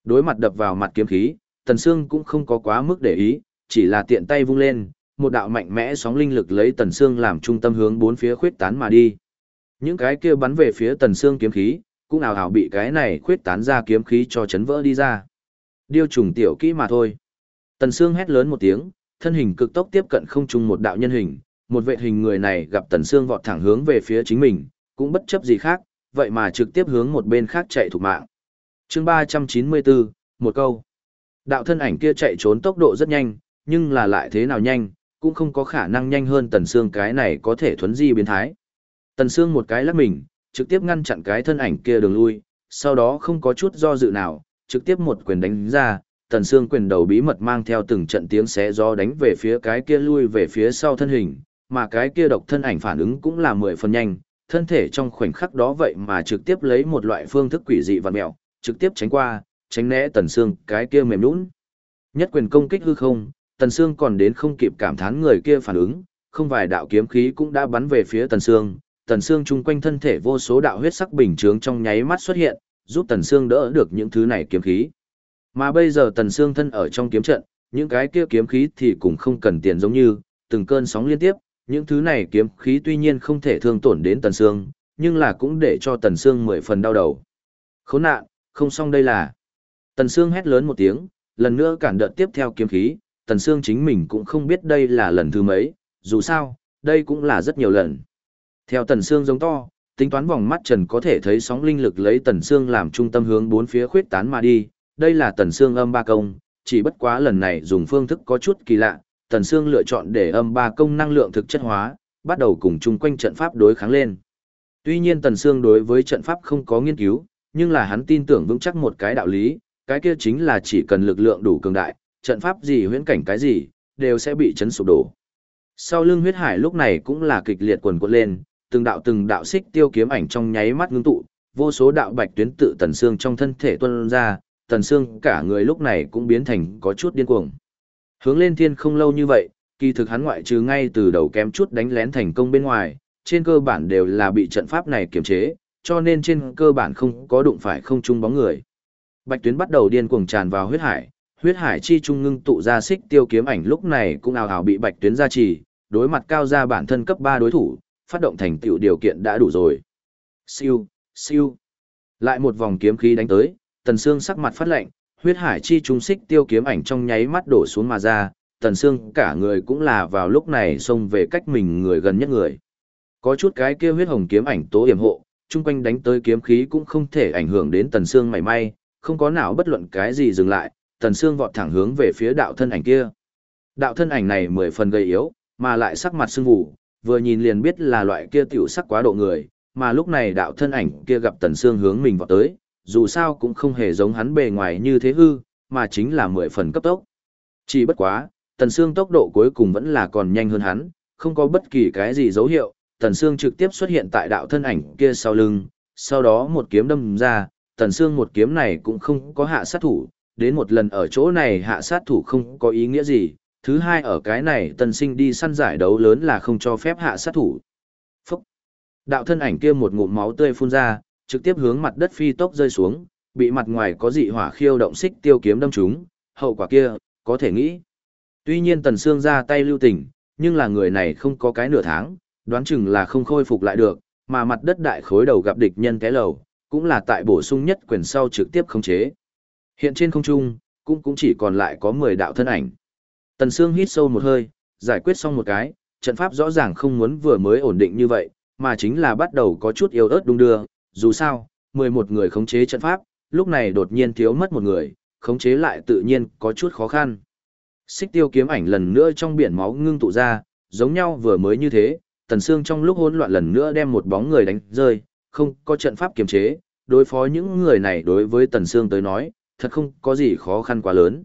Đối mặt đập vào mặt kiếm khí, tần xương cũng không có quá mức để ý, chỉ là tiện tay vung lên, một đạo mạnh mẽ sóng linh lực lấy tần xương làm trung tâm hướng bốn phía khuyết tán mà đi. Những cái kia bắn về phía tần xương kiếm khí, cũng ảo ảo bị cái này khuyết tán ra kiếm khí cho chấn vỡ đi ra. Điêu trùng tiểu kỹ mà thôi. Tần xương hét lớn một tiếng, thân hình cực tốc tiếp cận không trung một đạo nhân hình, một vệ hình người này gặp tần xương vọt thẳng hướng về phía chính mình, cũng bất chấp gì khác, vậy mà trực tiếp hướng một bên khác chạy thủ mạng. Chương 394, một câu. Đạo thân ảnh kia chạy trốn tốc độ rất nhanh, nhưng là lại thế nào nhanh, cũng không có khả năng nhanh hơn tần xương cái này có thể thuấn di biến thái. Tần Sương một cái lắc mình, trực tiếp ngăn chặn cái thân ảnh kia đường lui, sau đó không có chút do dự nào, trực tiếp một quyền đánh ra, tần Sương quyền đầu bí mật mang theo từng trận tiếng xé gió đánh về phía cái kia lui về phía sau thân hình, mà cái kia độc thân ảnh phản ứng cũng là mười phần nhanh, thân thể trong khoảnh khắc đó vậy mà trực tiếp lấy một loại phương thức quỷ dị và mẹo, trực tiếp tránh qua, tránh né tần Sương cái kia mềm nhũn. Nhất quyền công kích hư không, tần Sương còn đến không kịp cảm thán người kia phản ứng, không vài đạo kiếm khí cũng đã bắn về phía tần Sương tần xương chung quanh thân thể vô số đạo huyết sắc bình chướng trong nháy mắt xuất hiện, giúp tần xương đỡ được những thứ này kiếm khí. Mà bây giờ tần xương thân ở trong kiếm trận, những cái kia kiếm khí thì cũng không cần tiền giống như, từng cơn sóng liên tiếp, những thứ này kiếm khí tuy nhiên không thể thương tổn đến tần xương, nhưng là cũng để cho tần xương mười phần đau đầu. Khốn nạn, không xong đây là. Tần xương hét lớn một tiếng, lần nữa cản đợt tiếp theo kiếm khí, tần xương chính mình cũng không biết đây là lần thứ mấy, dù sao, đây cũng là rất nhiều lần. Theo tần xương giống to, tính toán vòng mắt trần có thể thấy sóng linh lực lấy tần xương làm trung tâm hướng bốn phía khuyết tán mà đi, đây là tần xương âm ba công, chỉ bất quá lần này dùng phương thức có chút kỳ lạ, tần xương lựa chọn để âm ba công năng lượng thực chất hóa, bắt đầu cùng chung quanh trận pháp đối kháng lên. Tuy nhiên tần xương đối với trận pháp không có nghiên cứu, nhưng là hắn tin tưởng vững chắc một cái đạo lý, cái kia chính là chỉ cần lực lượng đủ cường đại, trận pháp gì huyễn cảnh cái gì, đều sẽ bị chấn sụp đổ. Sau lưng huyết hải lúc này cũng là kịch liệt quần quật lên, từng đạo từng đạo xích tiêu kiếm ảnh trong nháy mắt ngưng tụ, vô số đạo bạch tuyến tự tần xương trong thân thể tuôn ra, tần xương cả người lúc này cũng biến thành có chút điên cuồng. Hướng lên thiên không lâu như vậy, kỳ thực hắn ngoại trừ ngay từ đầu kém chút đánh lén thành công bên ngoài, trên cơ bản đều là bị trận pháp này kiềm chế, cho nên trên cơ bản không có đụng phải không trung bóng người. Bạch tuyến bắt đầu điên cuồng tràn vào huyết hải, huyết hải chi trung ngưng tụ ra xích tiêu kiếm ảnh lúc này cũng ào ào bị bạch tuyến gia trì, đối mặt cao ra bản thân cấp 3 đối thủ, phát động thành tựu điều kiện đã đủ rồi. Siêu, siêu. Lại một vòng kiếm khí đánh tới, Tần Sương sắc mặt phát lạnh, huyết hải chi trung xích tiêu kiếm ảnh trong nháy mắt đổ xuống mà ra, Tần Sương cả người cũng là vào lúc này xông về cách mình người gần nhất người. Có chút cái kia huyết hồng kiếm ảnh tố yểm hộ, chung quanh đánh tới kiếm khí cũng không thể ảnh hưởng đến Tần Sương mảy may, không có nào bất luận cái gì dừng lại, Tần Sương vọt thẳng hướng về phía đạo thân ảnh kia. Đạo thân ảnh này mười phần gầy yếu, mà lại sắc mặt sưng vụ, vừa nhìn liền biết là loại kia tiểu sắc quá độ người, mà lúc này đạo thân ảnh kia gặp Tần Sương hướng mình vọt tới, dù sao cũng không hề giống hắn bề ngoài như thế hư, mà chính là mười phần cấp tốc. Chỉ bất quá, Tần Sương tốc độ cuối cùng vẫn là còn nhanh hơn hắn, không có bất kỳ cái gì dấu hiệu, Tần Sương trực tiếp xuất hiện tại đạo thân ảnh kia sau lưng, sau đó một kiếm đâm ra, Tần Sương một kiếm này cũng không có hạ sát thủ, đến một lần ở chỗ này hạ sát thủ không có ý nghĩa gì, thứ hai ở cái này Tần Sinh đi săn giải đấu lớn là không cho phép hạ sát thủ. Phúc! Đạo thân ảnh kia một ngụm máu tươi phun ra, trực tiếp hướng mặt đất phi tốc rơi xuống, bị mặt ngoài có dị hỏa khiêu động xích tiêu kiếm đâm trúng, hậu quả kia, có thể nghĩ. Tuy nhiên Tần Sương ra tay lưu tình, nhưng là người này không có cái nửa tháng, đoán chừng là không khôi phục lại được, mà mặt đất đại khối đầu gặp địch nhân cái lầu, cũng là tại bổ sung nhất quyền sau trực tiếp khống chế. Hiện trên không trung, cũng cũng chỉ còn lại có 10 đạo thân ảnh. Tần Sương hít sâu một hơi, giải quyết xong một cái, trận pháp rõ ràng không muốn vừa mới ổn định như vậy, mà chính là bắt đầu có chút yếu ớt đung đưa, dù sao, 11 người khống chế trận pháp, lúc này đột nhiên thiếu mất một người, khống chế lại tự nhiên có chút khó khăn. Xích tiêu kiếm ảnh lần nữa trong biển máu ngưng tụ ra, giống nhau vừa mới như thế, Tần Sương trong lúc hỗn loạn lần nữa đem một bóng người đánh rơi, không có trận pháp kiềm chế, đối phó những người này đối với Tần Sương tới nói, thật không có gì khó khăn quá lớn.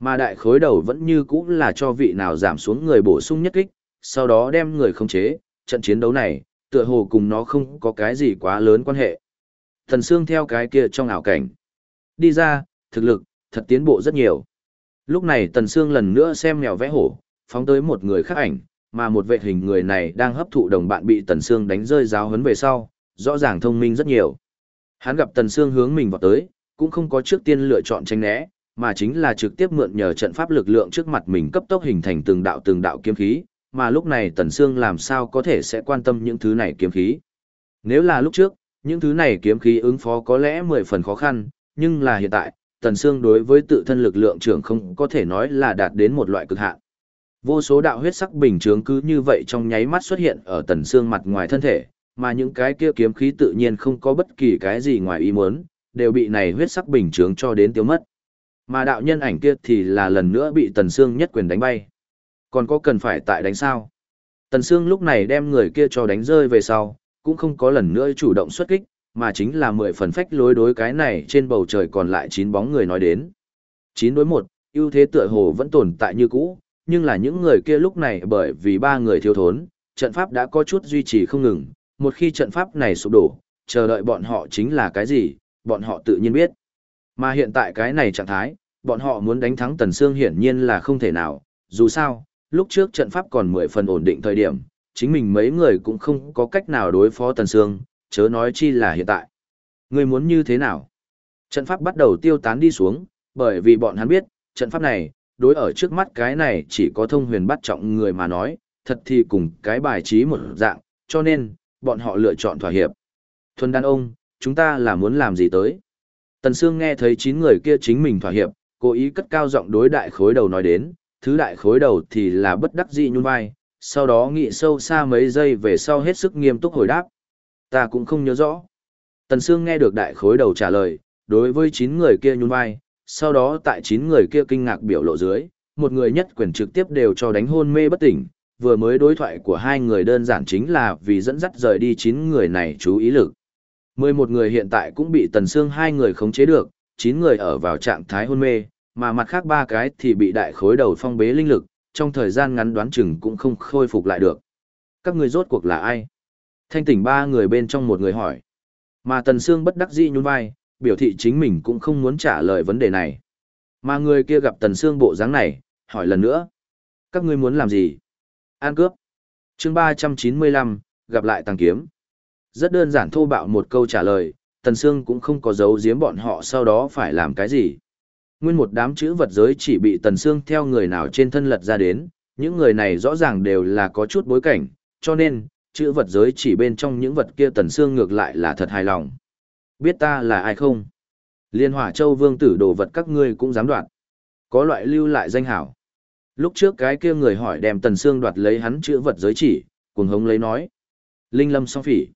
Mà đại khối đầu vẫn như cũ là cho vị nào giảm xuống người bổ sung nhất kích, sau đó đem người khống chế, trận chiến đấu này, tựa hồ cùng nó không có cái gì quá lớn quan hệ. Thần Sương theo cái kia trong ảo cảnh. Đi ra, thực lực, thật tiến bộ rất nhiều. Lúc này Tần Sương lần nữa xem mèo vẽ hổ, phóng tới một người khác ảnh, mà một vệ hình người này đang hấp thụ đồng bạn bị Tần Sương đánh rơi giáo huấn về sau, rõ ràng thông minh rất nhiều. Hắn gặp Tần Sương hướng mình vào tới, cũng không có trước tiên lựa chọn tránh né, mà chính là trực tiếp mượn nhờ trận pháp lực lượng trước mặt mình cấp tốc hình thành từng đạo từng đạo kiếm khí, mà lúc này Tần Sương làm sao có thể sẽ quan tâm những thứ này kiếm khí. Nếu là lúc trước, những thứ này kiếm khí ứng phó có lẽ mười phần khó khăn, nhưng là hiện tại, Tần Sương đối với tự thân lực lượng trưởng không có thể nói là đạt đến một loại cực hạn. Vô số đạo huyết sắc bình chướng cứ như vậy trong nháy mắt xuất hiện ở Tần Sương mặt ngoài thân thể, mà những cái kia kiếm khí tự nhiên không có bất kỳ cái gì ngoài ý muốn, đều bị này huyết sắc bình chướng cho đến tiêu mất. Mà đạo nhân ảnh kia thì là lần nữa bị Tần Sương nhất quyền đánh bay. Còn có cần phải tại đánh sao? Tần Sương lúc này đem người kia cho đánh rơi về sau, cũng không có lần nữa chủ động xuất kích, mà chính là mười phần phách lối đối cái này trên bầu trời còn lại chín bóng người nói đến. Chín đối một, ưu thế tựa hồ vẫn tồn tại như cũ, nhưng là những người kia lúc này bởi vì ba người thiếu thốn, trận pháp đã có chút duy trì không ngừng, một khi trận pháp này sụp đổ, chờ đợi bọn họ chính là cái gì, bọn họ tự nhiên biết. Mà hiện tại cái này trạng thái, bọn họ muốn đánh thắng Tần Sương hiển nhiên là không thể nào, dù sao, lúc trước trận pháp còn mười phần ổn định thời điểm, chính mình mấy người cũng không có cách nào đối phó Tần Sương, chớ nói chi là hiện tại. Người muốn như thế nào? Trận pháp bắt đầu tiêu tán đi xuống, bởi vì bọn hắn biết, trận pháp này, đối ở trước mắt cái này chỉ có thông huyền bắt trọng người mà nói, thật thì cùng cái bài trí một dạng, cho nên, bọn họ lựa chọn thỏa hiệp. Thuần đàn ông, chúng ta là muốn làm gì tới? Tần Sương nghe thấy chín người kia chính mình thỏa hiệp, cố ý cất cao giọng đối đại khối đầu nói đến, thứ đại khối đầu thì là bất đắc dĩ nhún vai, sau đó nghĩ sâu xa mấy giây về sau hết sức nghiêm túc hồi đáp. Ta cũng không nhớ rõ. Tần Sương nghe được đại khối đầu trả lời, đối với chín người kia nhún vai, sau đó tại chín người kia kinh ngạc biểu lộ dưới, một người nhất quyền trực tiếp đều cho đánh hôn mê bất tỉnh, vừa mới đối thoại của hai người đơn giản chính là vì dẫn dắt rời đi chín người này chú ý lực mười một người hiện tại cũng bị Tần Sương hai người khống chế được, chín người ở vào trạng thái hôn mê, mà mặt khác ba cái thì bị đại khối đầu phong bế linh lực, trong thời gian ngắn đoán chừng cũng không khôi phục lại được. Các người rốt cuộc là ai? Thanh tỉnh ba người bên trong một người hỏi. Mà Tần Sương bất đắc dĩ nhún vai, biểu thị chính mình cũng không muốn trả lời vấn đề này. Mà người kia gặp Tần Sương bộ dáng này, hỏi lần nữa. Các ngươi muốn làm gì? An cướp. chương 395, gặp lại Tăng Kiếm. Rất đơn giản thô bạo một câu trả lời, Tần Sương cũng không có giấu giếm bọn họ sau đó phải làm cái gì. Nguyên một đám chữ vật giới chỉ bị Tần Sương theo người nào trên thân lật ra đến, những người này rõ ràng đều là có chút bối cảnh, cho nên, chữ vật giới chỉ bên trong những vật kia Tần Sương ngược lại là thật hài lòng. Biết ta là ai không? Liên hỏa châu vương tử đồ vật các ngươi cũng dám đoạt. Có loại lưu lại danh hảo. Lúc trước cái kia người hỏi đem Tần Sương đoạt lấy hắn chữ vật giới chỉ, cuồng hống lấy nói. Linh lâm song phỉ.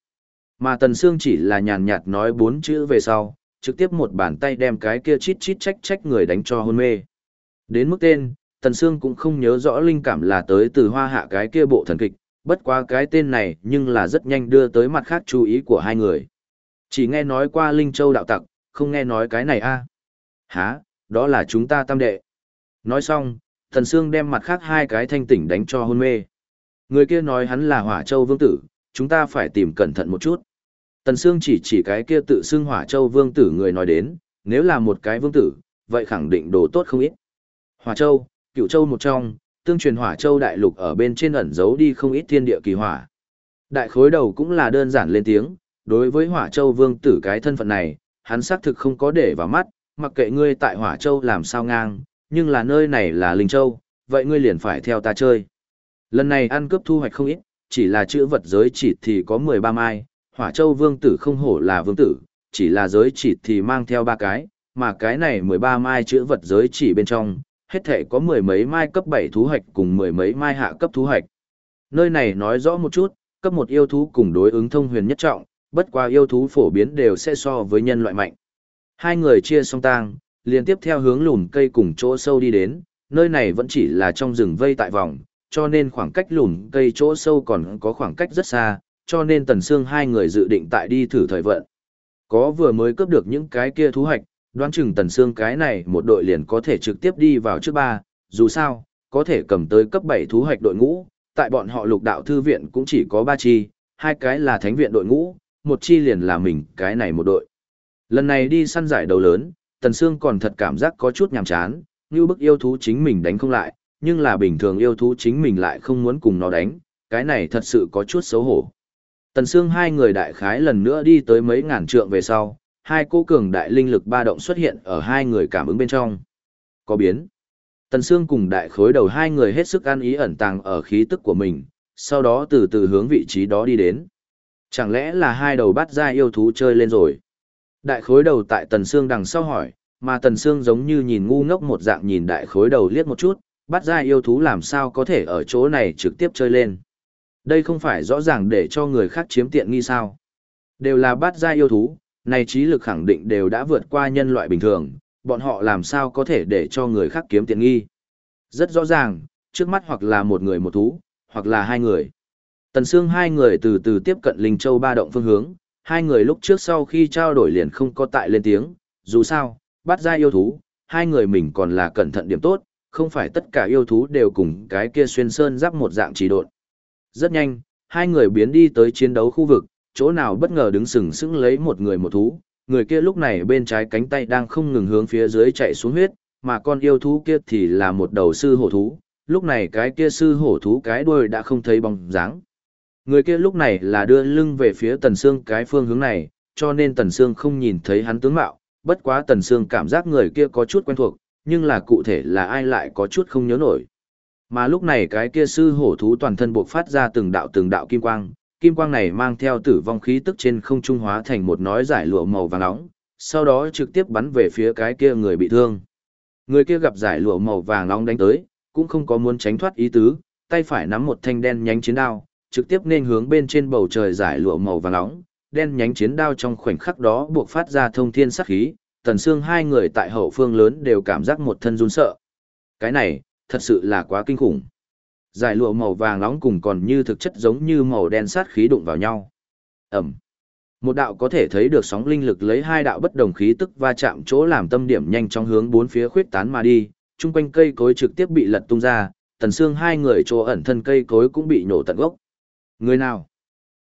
Mà Tần Sương chỉ là nhàn nhạt nói bốn chữ về sau, trực tiếp một bàn tay đem cái kia chít chít trách trách người đánh cho hôn mê. Đến mức tên, Tần Sương cũng không nhớ rõ linh cảm là tới từ hoa hạ cái kia bộ thần kịch, bất quá cái tên này nhưng là rất nhanh đưa tới mặt khác chú ý của hai người. Chỉ nghe nói qua Linh Châu đạo tặc, không nghe nói cái này a à? Hả, đó là chúng ta tam đệ. Nói xong, Thần Sương đem mặt khác hai cái thanh tỉnh đánh cho hôn mê. Người kia nói hắn là Hỏa Châu Vương Tử, chúng ta phải tìm cẩn thận một chút. Tần Sương chỉ chỉ cái kia tự xưng Hỏa Châu Vương Tử người nói đến, nếu là một cái Vương Tử, vậy khẳng định đồ tốt không ít. Hỏa Châu, cựu Châu một trong, tương truyền Hỏa Châu đại lục ở bên trên ẩn giấu đi không ít thiên địa kỳ hỏa. Đại khối đầu cũng là đơn giản lên tiếng, đối với Hỏa Châu Vương Tử cái thân phận này, hắn xác thực không có để vào mắt, mặc kệ ngươi tại Hỏa Châu làm sao ngang, nhưng là nơi này là Linh Châu, vậy ngươi liền phải theo ta chơi. Lần này ăn cướp thu hoạch không ít, chỉ là chữ vật giới chỉ thì có 13 mai, hỏa châu vương tử không hổ là vương tử, chỉ là giới chỉ thì mang theo ba cái, mà cái này 13 mai chữ vật giới chỉ bên trong, hết thể có mười mấy mai cấp 7 thú hạch cùng mười mấy mai hạ cấp thú hạch. Nơi này nói rõ một chút, cấp một yêu thú cùng đối ứng thông huyền nhất trọng, bất qua yêu thú phổ biến đều sẽ so với nhân loại mạnh. Hai người chia song tang, liên tiếp theo hướng lùn cây cùng chỗ sâu đi đến, nơi này vẫn chỉ là trong rừng vây tại vòng, cho nên khoảng cách lùn cây chỗ sâu còn có khoảng cách rất xa, cho nên Tần Sương hai người dự định tại đi thử thời vận. Có vừa mới cướp được những cái kia thú hoạch, đoán chừng Tần Sương cái này một đội liền có thể trực tiếp đi vào trước ba, dù sao, có thể cầm tới cấp 7 thú hoạch đội ngũ, tại bọn họ lục đạo thư viện cũng chỉ có ba chi, hai cái là thánh viện đội ngũ, một chi liền là mình cái này một đội. Lần này đi săn giải đấu lớn, Tần Sương còn thật cảm giác có chút nhàm chán, như bức yêu thú chính mình đánh không lại, nhưng là bình thường yêu thú chính mình lại không muốn cùng nó đánh, cái này thật sự có chút xấu hổ. Tần Sương hai người đại khái lần nữa đi tới mấy ngàn trượng về sau, hai cô cường đại linh lực ba động xuất hiện ở hai người cảm ứng bên trong. Có biến. Tần Sương cùng đại khối đầu hai người hết sức ăn ý ẩn tàng ở khí tức của mình, sau đó từ từ hướng vị trí đó đi đến. Chẳng lẽ là hai đầu bắt ra yêu thú chơi lên rồi? Đại khối đầu tại Tần Sương đằng sau hỏi, mà Tần Sương giống như nhìn ngu ngốc một dạng nhìn đại khối đầu liếc một chút, bắt ra yêu thú làm sao có thể ở chỗ này trực tiếp chơi lên. Đây không phải rõ ràng để cho người khác chiếm tiện nghi sao. Đều là Bát gia yêu thú, này trí lực khẳng định đều đã vượt qua nhân loại bình thường, bọn họ làm sao có thể để cho người khác kiếm tiện nghi. Rất rõ ràng, trước mắt hoặc là một người một thú, hoặc là hai người. Tần Sương hai người từ từ tiếp cận Linh Châu ba động phương hướng, hai người lúc trước sau khi trao đổi liền không có tại lên tiếng, dù sao, bắt ra yêu thú, hai người mình còn là cẩn thận điểm tốt, không phải tất cả yêu thú đều cùng cái kia xuyên sơn giáp một dạng chỉ độn. Rất nhanh, hai người biến đi tới chiến đấu khu vực, chỗ nào bất ngờ đứng sừng sững lấy một người một thú, người kia lúc này bên trái cánh tay đang không ngừng hướng phía dưới chạy xuống huyết, mà con yêu thú kia thì là một đầu sư hổ thú, lúc này cái kia sư hổ thú cái đuôi đã không thấy bóng dáng. Người kia lúc này là đưa lưng về phía Tần Sương cái phương hướng này, cho nên Tần Sương không nhìn thấy hắn tướng mạo, bất quá Tần Sương cảm giác người kia có chút quen thuộc, nhưng là cụ thể là ai lại có chút không nhớ nổi. Mà lúc này cái kia sư hổ thú toàn thân buộc phát ra từng đạo từng đạo kim quang, kim quang này mang theo tử vong khí tức trên không trung hóa thành một nói giải lụa màu vàng nóng, sau đó trực tiếp bắn về phía cái kia người bị thương. Người kia gặp giải lụa màu vàng nóng đánh tới, cũng không có muốn tránh thoát ý tứ, tay phải nắm một thanh đen nhánh chiến đao, trực tiếp nên hướng bên trên bầu trời giải lụa màu vàng nóng, đen nhánh chiến đao trong khoảnh khắc đó buộc phát ra thông thiên sát khí, tần xương hai người tại hậu phương lớn đều cảm giác một thân run sợ. Cái này, thật sự là quá kinh khủng. Giải lụa màu vàng nóng cùng còn như thực chất giống như màu đen sát khí đụng vào nhau. Ẩm. Một đạo có thể thấy được sóng linh lực lấy hai đạo bất đồng khí tức va chạm chỗ làm tâm điểm nhanh chóng hướng bốn phía khuyết tán mà đi, chung quanh cây cối trực tiếp bị lật tung ra, tần xương hai người chỗ ẩn thân cây cối cũng bị nổ tận gốc. Người nào?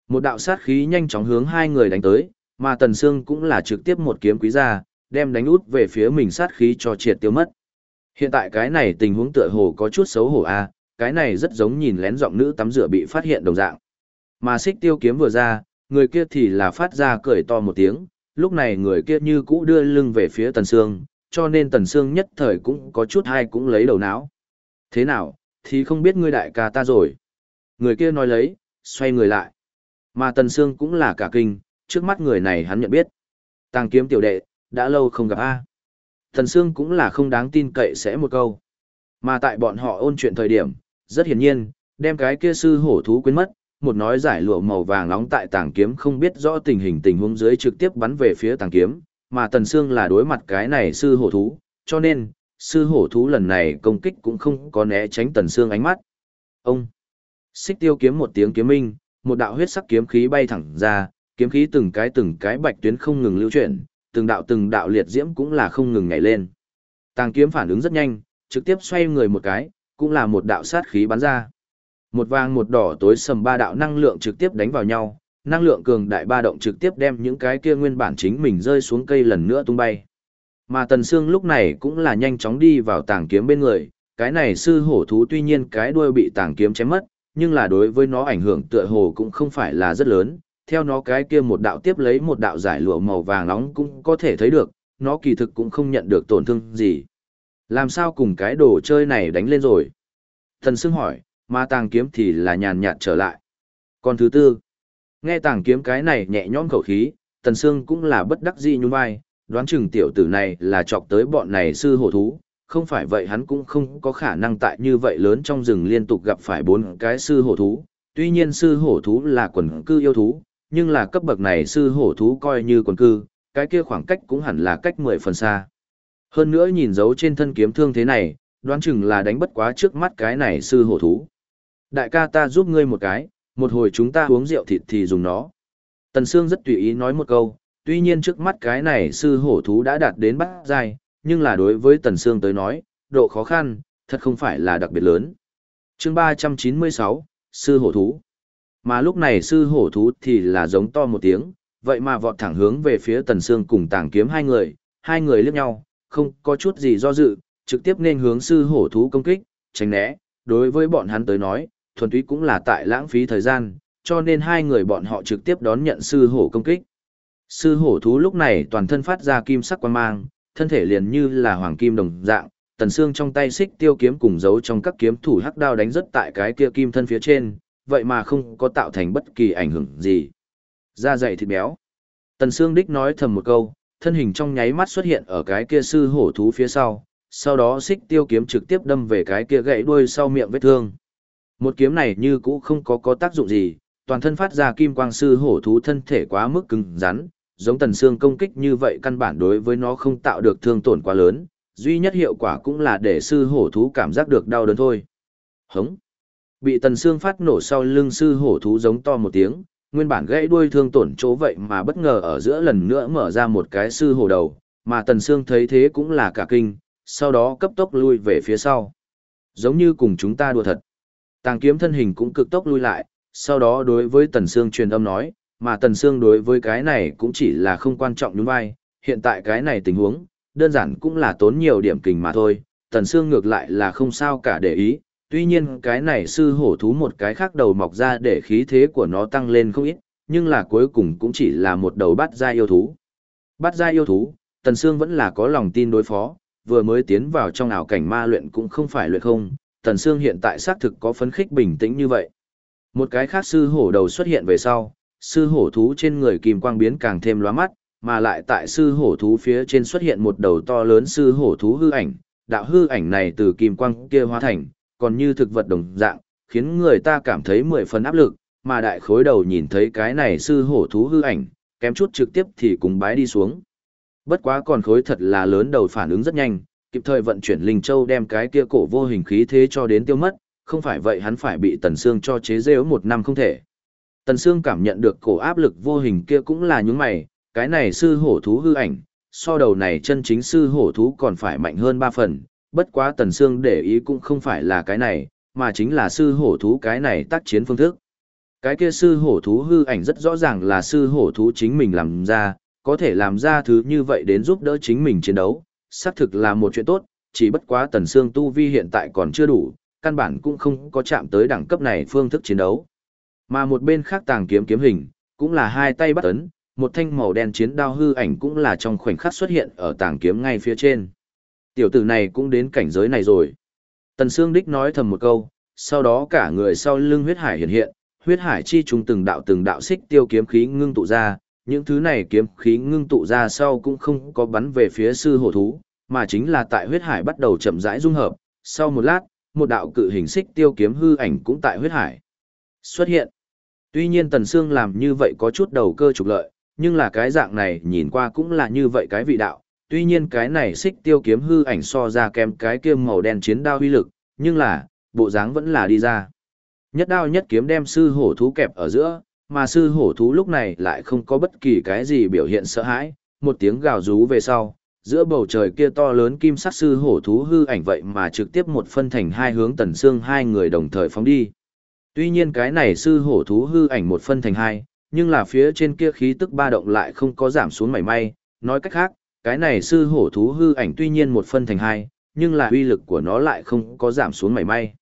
Một đạo sát khí nhanh chóng hướng hai người đánh tới, mà tần xương cũng là trực tiếp một kiếm quý ra, đem đánh út về phía mình sát khí cho triệt tiêu mất. Hiện tại cái này tình huống tựa hồ có chút xấu hổ a, cái này rất giống nhìn lén giọng nữ tắm rửa bị phát hiện đồng dạng. Mà xích tiêu kiếm vừa ra, người kia thì là phát ra cười to một tiếng, lúc này người kia như cũ đưa lưng về phía Tần Sương, cho nên Tần Sương nhất thời cũng có chút hay cũng lấy đầu não. Thế nào, thì không biết ngươi đại ca ta rồi. Người kia nói lấy, xoay người lại. Mà Tần Sương cũng là cả kinh, trước mắt người này hắn nhận biết. Tàng kiếm tiểu đệ, đã lâu không gặp A. Thần Sương cũng là không đáng tin cậy sẽ một câu. Mà tại bọn họ ôn chuyện thời điểm, rất hiển nhiên, đem cái kia sư hổ thú quên mất, một nói giải lụa màu vàng nóng tại tàng kiếm không biết rõ tình hình tình huống dưới trực tiếp bắn về phía tàng kiếm, mà Tần Sương là đối mặt cái này sư hổ thú, cho nên, sư hổ thú lần này công kích cũng không có né tránh Tần Sương ánh mắt. Ông! Xích tiêu kiếm một tiếng kiếm minh, một đạo huyết sắc kiếm khí bay thẳng ra, kiếm khí từng cái từng cái bạch tuyến không ngừng lưu chuyển, từng đạo từng đạo liệt diễm cũng là không ngừng nhảy lên. Tàng kiếm phản ứng rất nhanh, trực tiếp xoay người một cái, cũng là một đạo sát khí bắn ra. Một vàng một đỏ tối sầm ba đạo năng lượng trực tiếp đánh vào nhau, năng lượng cường đại ba động trực tiếp đem những cái kia nguyên bản chính mình rơi xuống cây lần nữa tung bay. Mà Tần Sương lúc này cũng là nhanh chóng đi vào tàng kiếm bên người, cái này sư hổ thú tuy nhiên cái đuôi bị tàng kiếm chém mất, nhưng là đối với nó ảnh hưởng tựa hồ cũng không phải là rất lớn, theo nó cái kia một đạo tiếp lấy một đạo giải lụa màu vàng nóng cũng có thể thấy được, nó kỳ thực cũng không nhận được tổn thương gì. Làm sao cùng cái đồ chơi này đánh lên rồi? Thần Sương hỏi, mà tàng kiếm thì là nhàn nhạt trở lại. Còn thứ tư, nghe tàng kiếm cái này nhẹ nhõm khẩu khí, Tần Sương cũng là bất đắc dĩ nhún vai, đoán chừng tiểu tử này là chọc tới bọn này sư hổ thú, không phải vậy hắn cũng không có khả năng tại như vậy lớn trong rừng liên tục gặp phải bốn cái sư hổ thú. Tuy nhiên sư hổ thú là quần cư yêu thú, nhưng là cấp bậc này sư hổ thú coi như quần cư, cái kia khoảng cách cũng hẳn là cách 10 phần xa. Hơn nữa nhìn dấu trên thân kiếm thương thế này, đoán chừng là đánh bất quá trước mắt cái này sư hổ thú. Đại ca ta giúp ngươi một cái, một hồi chúng ta uống rượu thịt thì dùng nó. Tần Sương rất tùy ý nói một câu, tuy nhiên trước mắt cái này sư hổ thú đã đạt đến bát giai, nhưng là đối với Tần Sương tới nói, độ khó khăn, thật không phải là đặc biệt lớn. chương 396, sư hổ thú. Mà lúc này sư hổ thú thì là giống to một tiếng, vậy mà vọt thẳng hướng về phía Tần Sương cùng tàng kiếm hai người, hai người liếc nhau, không có chút gì do dự, trực tiếp nên hướng sư hổ thú công kích, tránh né, đối với bọn hắn tới nói, thuần túy cũng là tại lãng phí thời gian, cho nên hai người bọn họ trực tiếp đón nhận sư hổ công kích. Sư hổ thú lúc này toàn thân phát ra kim sắc quan mang, thân thể liền như là hoàng kim đồng dạng, tần xương trong tay xích tiêu kiếm cùng giấu trong các kiếm thủ hắc đao đánh rất tại cái kia kim thân phía trên, vậy mà không có tạo thành bất kỳ ảnh hưởng gì. Da dày thịt béo. Tần xương đích nói thầm một câu, thân hình trong nháy mắt xuất hiện ở cái kia sư hổ thú phía sau, sau đó xích tiêu kiếm trực tiếp đâm về cái kia gãy đuôi sau miệng vết thương. Một kiếm này như cũ không có có tác dụng gì, toàn thân phát ra kim quang sư hổ thú thân thể quá mức cứng rắn, giống tần xương công kích như vậy căn bản đối với nó không tạo được thương tổn quá lớn, duy nhất hiệu quả cũng là để sư hổ thú cảm giác được đau đớn thôi. Hống! Bị tần xương phát nổ sau lưng sư hổ thú giống to một tiếng, nguyên bản gãy đuôi thương tổn chỗ vậy mà bất ngờ ở giữa lần nữa mở ra một cái sư hổ đầu, mà tần xương thấy thế cũng là cả kinh, sau đó cấp tốc lui về phía sau. Giống như cùng chúng ta đùa thật. Tàng kiếm thân hình cũng cực tốc lui lại, sau đó đối với Tần xương truyền âm nói, mà Tần xương đối với cái này cũng chỉ là không quan trọng đúng vai, hiện tại cái này tình huống, đơn giản cũng là tốn nhiều điểm kình mà thôi, Tần Sương ngược lại là không sao cả để ý, tuy nhiên cái này sư hổ thú một cái khác đầu mọc ra để khí thế của nó tăng lên không ít, nhưng là cuối cùng cũng chỉ là một đầu bát gia yêu thú. Bát gia yêu thú, Tần Sương vẫn là có lòng tin đối phó, vừa mới tiến vào trong ảo cảnh ma luyện cũng không phải luyện không, Tần Sương hiện tại xác thực có phấn khích bình tĩnh như vậy. Một cái khác sư hổ đầu xuất hiện về sau, sư hổ thú trên người kim quang biến càng thêm lóa mắt, mà lại tại sư hổ thú phía trên xuất hiện một đầu to lớn sư hổ thú hư ảnh, đạo hư ảnh này từ kim quang kia hóa thành, còn như thực vật đồng dạng, khiến người ta cảm thấy mười phần áp lực, mà đại khối đầu nhìn thấy cái này sư hổ thú hư ảnh, kém chút trực tiếp thì cùng bái đi xuống. Bất quá còn khối thật là lớn đầu phản ứng rất nhanh, kịp thời vận chuyển linh châu đem cái kia cổ vô hình khí thế cho đến tiêu mất, không phải vậy hắn phải bị Tần Sương cho chế giễu một năm không thể. Tần Sương cảm nhận được cổ áp lực vô hình kia cũng là những mày, cái này sư hổ thú hư ảnh, so đầu này chân chính sư hổ thú còn phải mạnh hơn ba phần, bất quá Tần Sương để ý cũng không phải là cái này, mà chính là sư hổ thú cái này tác chiến phương thức. Cái kia sư hổ thú hư ảnh rất rõ ràng là sư hổ thú chính mình làm ra, có thể làm ra thứ như vậy đến giúp đỡ chính mình chiến đấu, xác thực là một chuyện tốt, chỉ bất quá Tần Sương tu vi hiện tại còn chưa đủ, căn bản cũng không có chạm tới đẳng cấp này phương thức chiến đấu. Mà một bên khác tàng kiếm kiếm hình, cũng là hai tay bắt ấn, một thanh màu đen chiến đao hư ảnh cũng là trong khoảnh khắc xuất hiện ở tàng kiếm ngay phía trên. Tiểu tử này cũng đến cảnh giới này rồi. Tần Sương Đích nói thầm một câu, sau đó cả người sau lưng huyết hải hiện hiện, huyết hải chi trùng từng đạo từng đạo xích tiêu kiếm khí ngưng tụ ra, những thứ này kiếm khí ngưng tụ ra sau cũng không có bắn về phía sư hổ thú, mà chính là tại huyết hải bắt đầu chậm rãi dung hợp, sau một lát, một đạo cự hình xích tiêu kiếm hư ảnh cũng tại huyết hải xuất hiện. Tuy nhiên Tần Sương làm như vậy có chút đầu cơ trục lợi, nhưng là cái dạng này nhìn qua cũng là như vậy cái vị đạo. Tuy nhiên cái này xích tiêu kiếm hư ảnh so ra kém cái kia màu đen chiến đao uy lực, nhưng là, bộ dáng vẫn là đi ra. Nhất đao nhất kiếm đem sư hổ thú kẹp ở giữa, mà sư hổ thú lúc này lại không có bất kỳ cái gì biểu hiện sợ hãi, một tiếng gào rú về sau, giữa bầu trời kia to lớn kim sắc sư hổ thú hư ảnh vậy mà trực tiếp một phân thành hai hướng tần xương hai người đồng thời phóng đi. Tuy nhiên cái này sư hổ thú hư ảnh một phân thành hai, nhưng là phía trên kia khí tức ba động lại không có giảm xuống mảy may, nói cách khác, cái này sư hổ thú hư ảnh tuy nhiên một phân thành hai, nhưng là uy lực của nó lại không có giảm xuống mảy may.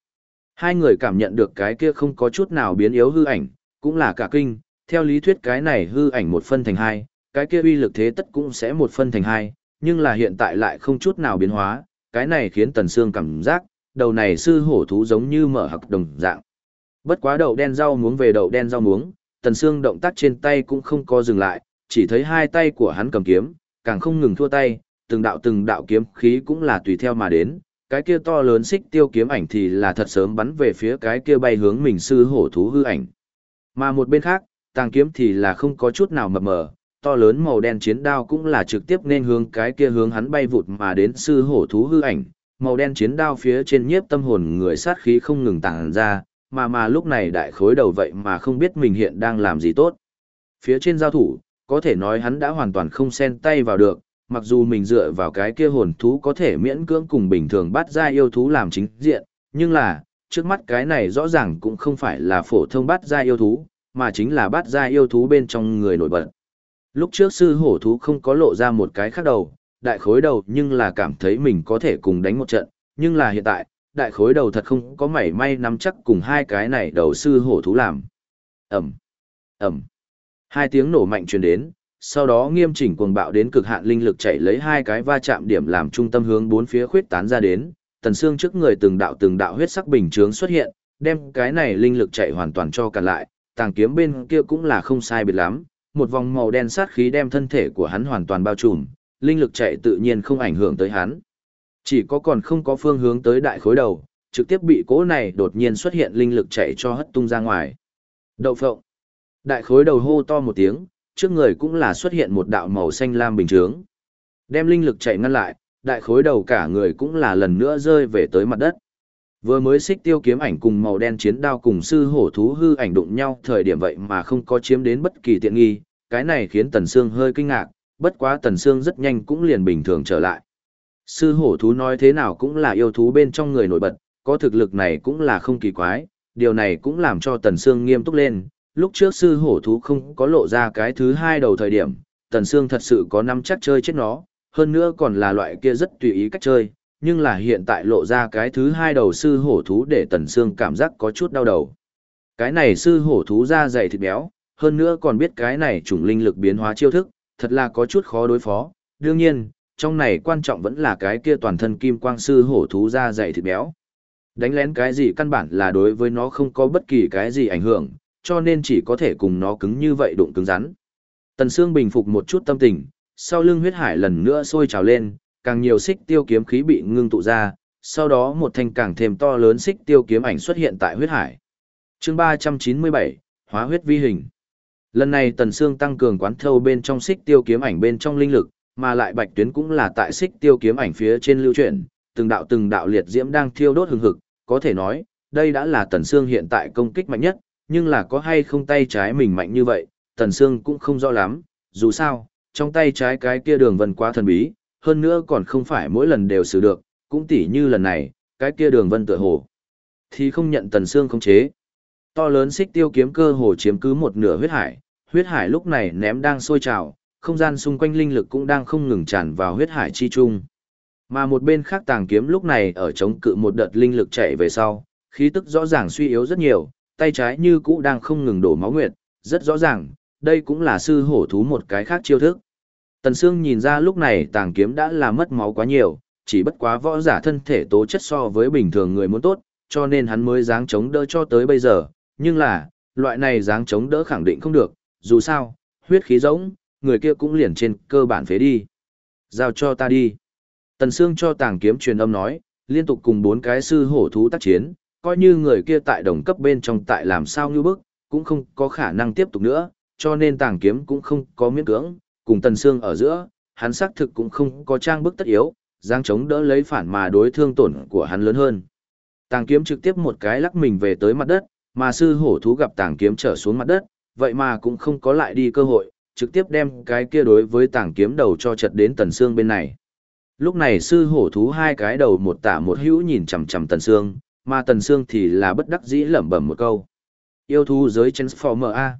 Hai người cảm nhận được cái kia không có chút nào biến yếu hư ảnh, cũng là cả kinh, theo lý thuyết cái này hư ảnh một phân thành hai, cái kia uy lực thế tất cũng sẽ một phân thành hai, nhưng là hiện tại lại không chút nào biến hóa, cái này khiến Tần Sương cảm giác, đầu này sư hổ thú giống như mở hạc đồng dạng. Bất quá đậu đen rau muống về đậu đen rau muống, Tần Sương động tác trên tay cũng không có dừng lại, chỉ thấy hai tay của hắn cầm kiếm, càng không ngừng thua tay, từng đạo từng đạo kiếm khí cũng là tùy theo mà đến, cái kia to lớn xích tiêu kiếm ảnh thì là thật sớm bắn về phía cái kia bay hướng mình sư hổ thú hư ảnh. Mà một bên khác, tàng kiếm thì là không có chút nào mập mờ, to lớn màu đen chiến đao cũng là trực tiếp nên hướng cái kia hướng hắn bay vụt mà đến sư hổ thú hư ảnh. Màu đen chiến đao phía trên nhiếp tâm hồn người sát khí không ngừng tàng ra, mà mà lúc này đại khối đầu vậy mà không biết mình hiện đang làm gì tốt. Phía trên giao thủ, có thể nói hắn đã hoàn toàn không xen tay vào được, mặc dù mình dựa vào cái kia hồn thú có thể miễn cưỡng cùng bình thường bắt ra yêu thú làm chính diện, nhưng là, trước mắt cái này rõ ràng cũng không phải là phổ thông bắt ra yêu thú, mà chính là bắt ra yêu thú bên trong người nổi bật. Lúc trước sư hổ thú không có lộ ra một cái khác đầu, đại khối đầu nhưng là cảm thấy mình có thể cùng đánh một trận, nhưng là hiện tại, đại khối đầu thật không có mảy may nắm chắc cùng hai cái này đầu sư hổ thú làm. Ẩm, Ẩm. Hai tiếng nổ mạnh truyền đến, sau đó nghiêm chỉnh cuồng bạo đến cực hạn linh lực chạy lấy hai cái va chạm điểm làm trung tâm hướng bốn phía khuyết tán ra đến, tần xương trước người từng đạo từng đạo huyết sắc bình chướng xuất hiện, đem cái này linh lực chạy hoàn toàn cho cả lại, tàng kiếm bên kia cũng là không sai biệt lắm, một vòng màu đen sát khí đem thân thể của hắn hoàn toàn bao trùm, linh lực chạy tự nhiên không ảnh hưởng tới hắn. Chỉ có còn không có phương hướng tới đại khối đầu, trực tiếp bị cỗ này đột nhiên xuất hiện linh lực chạy cho hất tung ra ngoài. Đậu phộng. Đại khối đầu hô to một tiếng, trước người cũng là xuất hiện một đạo màu xanh lam bình chướng. Đem linh lực chạy ngăn lại, đại khối đầu cả người cũng là lần nữa rơi về tới mặt đất. Vừa mới xích tiêu kiếm ảnh cùng màu đen chiến đao cùng sư hổ thú hư ảnh đụng nhau thời điểm vậy mà không có chiếm đến bất kỳ tiện nghi, cái này khiến Tần Sương hơi kinh ngạc, bất quá Tần Sương rất nhanh cũng liền bình thường trở lại. Sư hổ thú nói thế nào cũng là yêu thú bên trong người nổi bật, có thực lực này cũng là không kỳ quái, điều này cũng làm cho Tần Sương nghiêm túc lên, lúc trước sư hổ thú không có lộ ra cái thứ hai đầu thời điểm, Tần Sương thật sự có năm chắc chơi chết nó, hơn nữa còn là loại kia rất tùy ý cách chơi, nhưng là hiện tại lộ ra cái thứ hai đầu sư hổ thú để Tần Sương cảm giác có chút đau đầu. Cái này sư hổ thú da dày thịt béo, hơn nữa còn biết cái này chủng linh lực biến hóa chiêu thức, thật là có chút khó đối phó. Đương nhiên, trong này quan trọng vẫn là cái kia toàn thân kim quang sư hổ thú da dày thịt béo. Đánh lén cái gì căn bản là đối với nó không có bất kỳ cái gì ảnh hưởng, cho nên chỉ có thể cùng nó cứng như vậy đụng cứng rắn. Tần Sương bình phục một chút tâm tình, sau lưng huyết hải lần nữa sôi trào lên, càng nhiều xích tiêu kiếm khí bị ngưng tụ ra, sau đó một thanh càng thêm to lớn xích tiêu kiếm ảnh xuất hiện tại huyết hải. Chương 397, Hóa huyết vi hình. Lần này Tần Sương tăng cường quán thâu bên trong xích tiêu kiếm ảnh bên trong linh lực, mà lại bạch tuyến cũng là tại xích tiêu kiếm ảnh phía trên lưu chuyển, từng đạo từng đạo liệt diễm đang thiêu đốt hừng hực, có thể nói, đây đã là Tần Sương hiện tại công kích mạnh nhất, nhưng là có hay không tay trái mình mạnh như vậy, Tần Sương cũng không rõ lắm, dù sao, trong tay trái cái kia đường vân quá thần bí, hơn nữa còn không phải mỗi lần đều xử được, cũng tỉ như lần này, cái kia đường vân tựa hồ, thì không nhận Tần Sương khống chế. To lớn xích tiêu kiếm cơ hồ chiếm cứ một nửa huyết hải, huyết hải lúc này ném đang sôi trào, không gian xung quanh linh lực cũng đang không ngừng tràn vào huyết hải chi trung. Mà một bên khác tàng kiếm lúc này ở chống cự một đợt linh lực chạy về sau, khí tức rõ ràng suy yếu rất nhiều, tay trái như cũ đang không ngừng đổ máu nguyệt, rất rõ ràng, đây cũng là sư hổ thú một cái khác chiêu thức. Tần Sương nhìn ra lúc này tàng kiếm đã là mất máu quá nhiều, chỉ bất quá võ giả thân thể tố chất so với bình thường người muốn tốt, cho nên hắn mới dáng chống đỡ cho tới bây giờ, nhưng là, loại này dáng chống đỡ khẳng định không được, dù sao, huyết khí rỗng, người kia cũng liền trên cơ bản phế đi. Giao cho ta đi. Tần Sương cho tàng kiếm truyền âm nói, liên tục cùng bốn cái sư hổ thú tác chiến, coi như người kia tại đồng cấp bên trong tại làm sao như bức, cũng không có khả năng tiếp tục nữa, cho nên tàng kiếm cũng không có miễn cưỡng, cùng Tần xương ở giữa, hắn xác thực cũng không có trang bức tất yếu, giang chống đỡ lấy phản mà đối thương tổn của hắn lớn hơn. Tàng kiếm trực tiếp một cái lắc mình về tới mặt đất, mà sư hổ thú gặp tàng kiếm trở xuống mặt đất, vậy mà cũng không có lại đi cơ hội, trực tiếp đem cái kia đối với tàng kiếm đầu cho chật đến tần xương bên này. Lúc này sư hổ thú hai cái đầu một tả một hữu nhìn chằm chằm tần xương, mà tần xương thì là bất đắc dĩ lẩm bẩm một câu. Yêu thú giới Transformer A.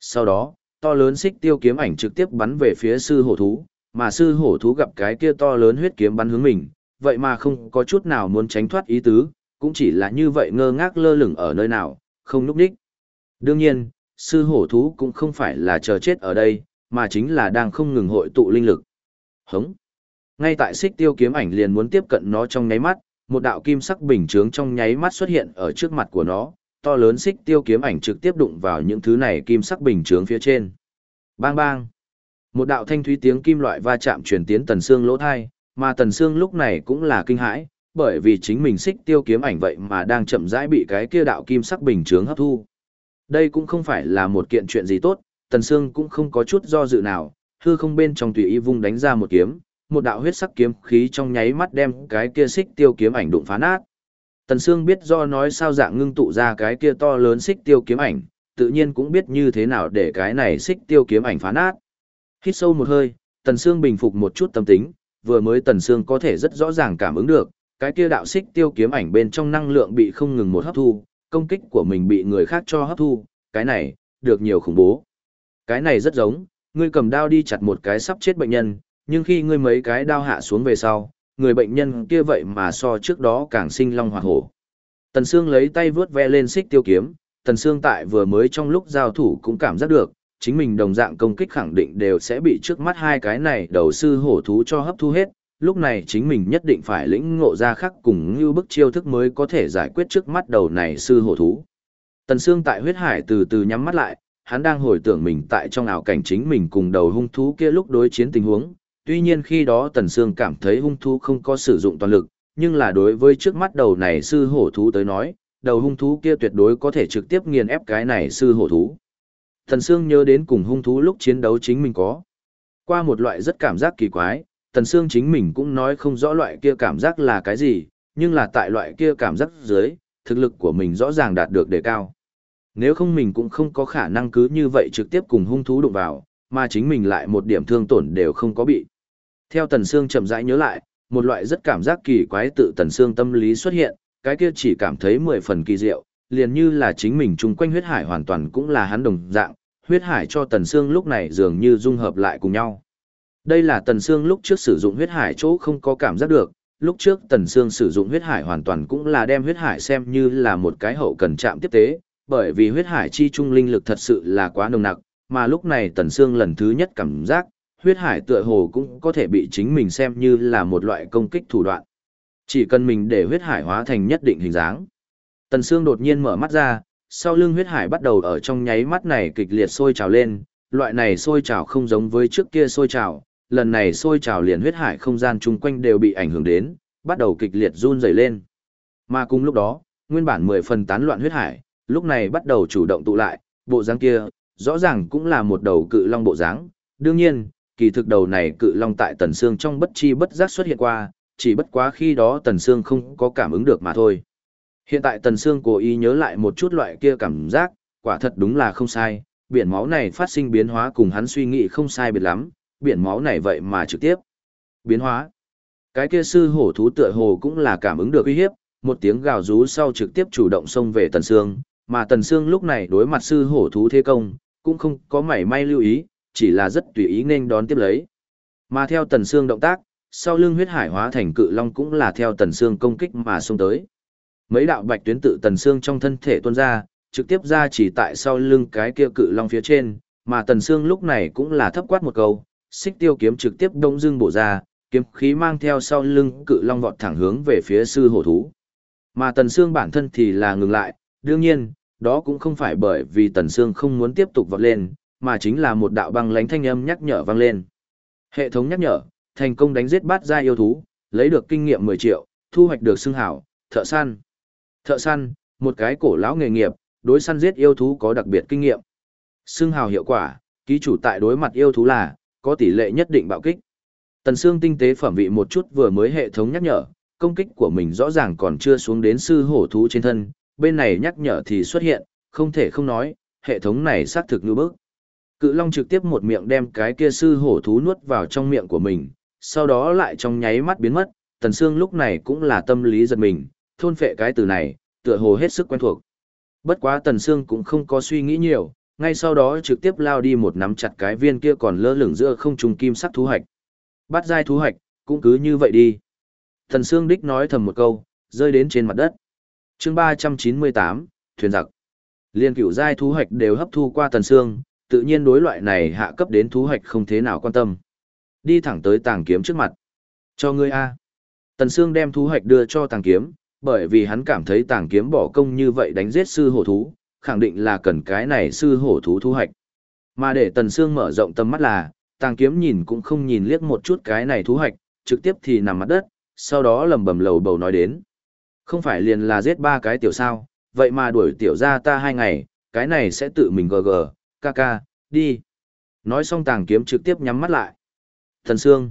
Sau đó, to lớn xích tiêu kiếm ảnh trực tiếp bắn về phía sư hổ thú, mà sư hổ thú gặp cái kia to lớn huyết kiếm bắn hướng mình, vậy mà không có chút nào muốn tránh thoát ý tứ, cũng chỉ là như vậy ngơ ngác lơ lửng ở nơi nào, không núp đích. Đương nhiên, sư hổ thú cũng không phải là chờ chết ở đây, mà chính là đang không ngừng hội tụ linh lực. Hống! Ngay tại xích tiêu kiếm ảnh liền muốn tiếp cận nó trong nháy mắt, một đạo kim sắc bình chướng trong nháy mắt xuất hiện ở trước mặt của nó, to lớn xích tiêu kiếm ảnh trực tiếp đụng vào những thứ này kim sắc bình chướng phía trên. Bang bang! Một đạo thanh thúy tiếng kim loại va chạm truyền tiến Tần xương lỗ thai, mà Tần xương lúc này cũng là kinh hãi, bởi vì chính mình xích tiêu kiếm ảnh vậy mà đang chậm rãi bị cái kia đạo kim sắc bình chướng hấp thu. Đây cũng không phải là một kiện chuyện gì tốt, Tần xương cũng không có chút do dự nào, hư không bên trong tùy ý vung đánh ra một kiếm, một đạo huyết sắc kiếm khí trong nháy mắt đem cái kia xích tiêu kiếm ảnh đụng phá nát. Tần Sương biết do nói sao dạng ngưng tụ ra cái kia to lớn xích tiêu kiếm ảnh, tự nhiên cũng biết như thế nào để cái này xích tiêu kiếm ảnh phá nát. Hít sâu một hơi, Tần Sương bình phục một chút tâm tính, vừa mới Tần Sương có thể rất rõ ràng cảm ứng được, cái kia đạo xích tiêu kiếm ảnh bên trong năng lượng bị không ngừng một hấp thu, công kích của mình bị người khác cho hấp thu, cái này, được nhiều khủng bố. Cái này rất giống, ngươi cầm đao đi chặt một cái sắp chết bệnh nhân, nhưng khi ngươi mấy cái đao hạ xuống về sau, người bệnh nhân kia vậy mà so trước đó càng sinh long hoạt hổ. Tần Sương lấy tay vướt ve lên xích tiêu kiếm, Tần Sương tại vừa mới trong lúc giao thủ cũng cảm giác được, chính mình đồng dạng công kích khẳng định đều sẽ bị trước mắt hai cái này đầu sư hổ thú cho hấp thu hết, lúc này chính mình nhất định phải lĩnh ngộ ra khắc cùng như bức chiêu thức mới có thể giải quyết trước mắt đầu này sư hổ thú. Tần Sương tại huyết hải từ từ nhắm mắt lại, hắn đang hồi tưởng mình tại trong ảo cảnh chính mình cùng đầu hung thú kia lúc đối chiến tình huống, tuy nhiên khi đó Tần Sương cảm thấy hung thú không có sử dụng toàn lực, nhưng là đối với trước mắt đầu này sư hổ thú tới nói, đầu hung thú kia tuyệt đối có thể trực tiếp nghiền ép cái này sư hổ thú. Tần Sương nhớ đến cùng hung thú lúc chiến đấu chính mình có. Qua một loại rất cảm giác kỳ quái, Tần Sương chính mình cũng nói không rõ loại kia cảm giác là cái gì, nhưng là tại loại kia cảm giác dưới, thực lực của mình rõ ràng đạt được đề cao. Nếu không mình cũng không có khả năng cứ như vậy trực tiếp cùng hung thú đụng vào, mà chính mình lại một điểm thương tổn đều không có bị. Theo Tần Sương chậm rãi nhớ lại, một loại rất cảm giác kỳ quái tự Tần Sương tâm lý xuất hiện, cái kia chỉ cảm thấy mười phần kỳ diệu, liền như là chính mình chung quanh huyết hải hoàn toàn cũng là hắn đồng dạng, huyết hải cho Tần Sương lúc này dường như dung hợp lại cùng nhau. Đây là Tần Sương lúc trước sử dụng huyết hải chỗ không có cảm giác được, lúc trước Tần Sương sử dụng huyết hải hoàn toàn cũng là đem huyết hải xem như là một cái hậu cần chạm tiếp tế, bởi vì huyết hải chi trung linh lực thật sự là quá nồng nặc, mà lúc này Tần Sương lần thứ nhất cảm giác, huyết hải tựa hồ cũng có thể bị chính mình xem như là một loại công kích thủ đoạn. Chỉ cần mình để huyết hải hóa thành nhất định hình dáng. Tần Sương đột nhiên mở mắt ra, sau lưng huyết hải bắt đầu ở trong nháy mắt này kịch liệt sôi trào lên, loại này sôi trào không giống với trước kia sôi trào, lần này sôi trào liền huyết hải không gian chung quanh đều bị ảnh hưởng đến, bắt đầu kịch liệt run rẩy lên. Mà cùng lúc đó, nguyên bản mười phần tán loạn huyết hải, lúc này bắt đầu chủ động tụ lại, bộ dáng kia, rõ ràng cũng là một đầu cự long bộ dáng. Đương nhiên, kỳ thực đầu này cự long tại tần xương trong bất chi bất giác xuất hiện qua, chỉ bất quá khi đó tần xương không có cảm ứng được mà thôi. Hiện tại tần xương cố ý nhớ lại một chút loại kia cảm giác, quả thật đúng là không sai, biển máu này phát sinh biến hóa cùng hắn suy nghĩ không sai biệt lắm, biển máu này vậy mà trực tiếp biến hóa. Cái kia sư hổ thú tựa hồ cũng là cảm ứng được uy hiếp, một tiếng gào rú sau trực tiếp chủ động xông về Tần Sương, mà Tần Sương lúc này đối mặt sư hổ thú thế công, cũng không có mảy may lưu ý, chỉ là rất tùy ý nên đón tiếp lấy. Mà theo Tần Sương động tác, sau lưng huyết hải hóa thành cự long cũng là theo Tần Sương công kích mà xông tới. Mấy đạo bạch tuyến tự Tần Sương trong thân thể tuôn ra, trực tiếp ra chỉ tại sau lưng cái kia cự long phía trên, mà Tần Sương lúc này cũng là thấp quát một câu, xích tiêu kiếm trực tiếp đông dương bổ ra, kiếm khí mang theo sau lưng cự long vọt thẳng hướng về phía sư hổ thú. Mà Tần Sương bản thân thì là ngừng lại, đương nhiên, đó cũng không phải bởi vì Tần Sương không muốn tiếp tục vọt lên, mà chính là một đạo băng lánh thanh âm nhắc nhở vang lên. Hệ thống nhắc nhở, thành công đánh giết bát gia yêu thú, lấy được kinh nghiệm 10 triệu, thu hoạch được xưng hảo, thợ săn. Thợ săn, một cái cổ lão nghề nghiệp, đối săn giết yêu thú có đặc biệt kinh nghiệm. Xưng hào hiệu quả, ký chủ tại đối mặt yêu thú là, có tỷ lệ nhất định bạo kích. Tần Sương tinh tế phẩm vị một chút vừa mới hệ thống nhắc nhở, công kích của mình rõ ràng còn chưa xuống đến sư hổ thú trên thân, bên này nhắc nhở thì xuất hiện, không thể không nói, hệ thống này xác thực như bức. Cự Long trực tiếp một miệng đem cái kia sư hổ thú nuốt vào trong miệng của mình, sau đó lại trong nháy mắt biến mất, Tần Sương lúc này cũng là tâm lý giật mình, thôn phệ cái từ này, tựa hồ hết sức quen thuộc. Bất quá Tần Sương cũng không có suy nghĩ nhiều, ngay sau đó trực tiếp lao đi một nắm chặt cái viên kia còn lơ lửng giữa không trung kim sắc thú hạch. Bắt dai thú hạch, cũng cứ như vậy đi. Tần Sương Đích nói thầm một câu, rơi đến trên mặt đất. chương ba trăm chín mươi tám thuyền giặc. Liên cửu giai thú hạch đều hấp thu qua Tần Sương, tự nhiên đối loại này hạ cấp đến thú hạch không thế nào quan tâm. Đi thẳng tới tàng kiếm trước mặt. Cho ngươi A. Tần Sương đem thú hạch đưa cho tàng kiếm, bởi vì hắn cảm thấy tàng kiếm bỏ công như vậy đánh giết sư hổ thú, khẳng định là cần cái này sư hổ thú thu hoạch. Mà để Tần Sương mở rộng tầm mắt là, tàng kiếm nhìn cũng không nhìn liếc một chút cái này thú hoạch, trực tiếp thì nằm mặt đất, sau đó lầm bầm lầu bầu nói đến. Không phải liền là giết ba cái tiểu sao, vậy mà đuổi tiểu ra ta hai ngày, cái này sẽ tự mình gờ gờ, ca ca, đi. Nói xong tàng kiếm trực tiếp nhắm mắt lại. Thần Sương.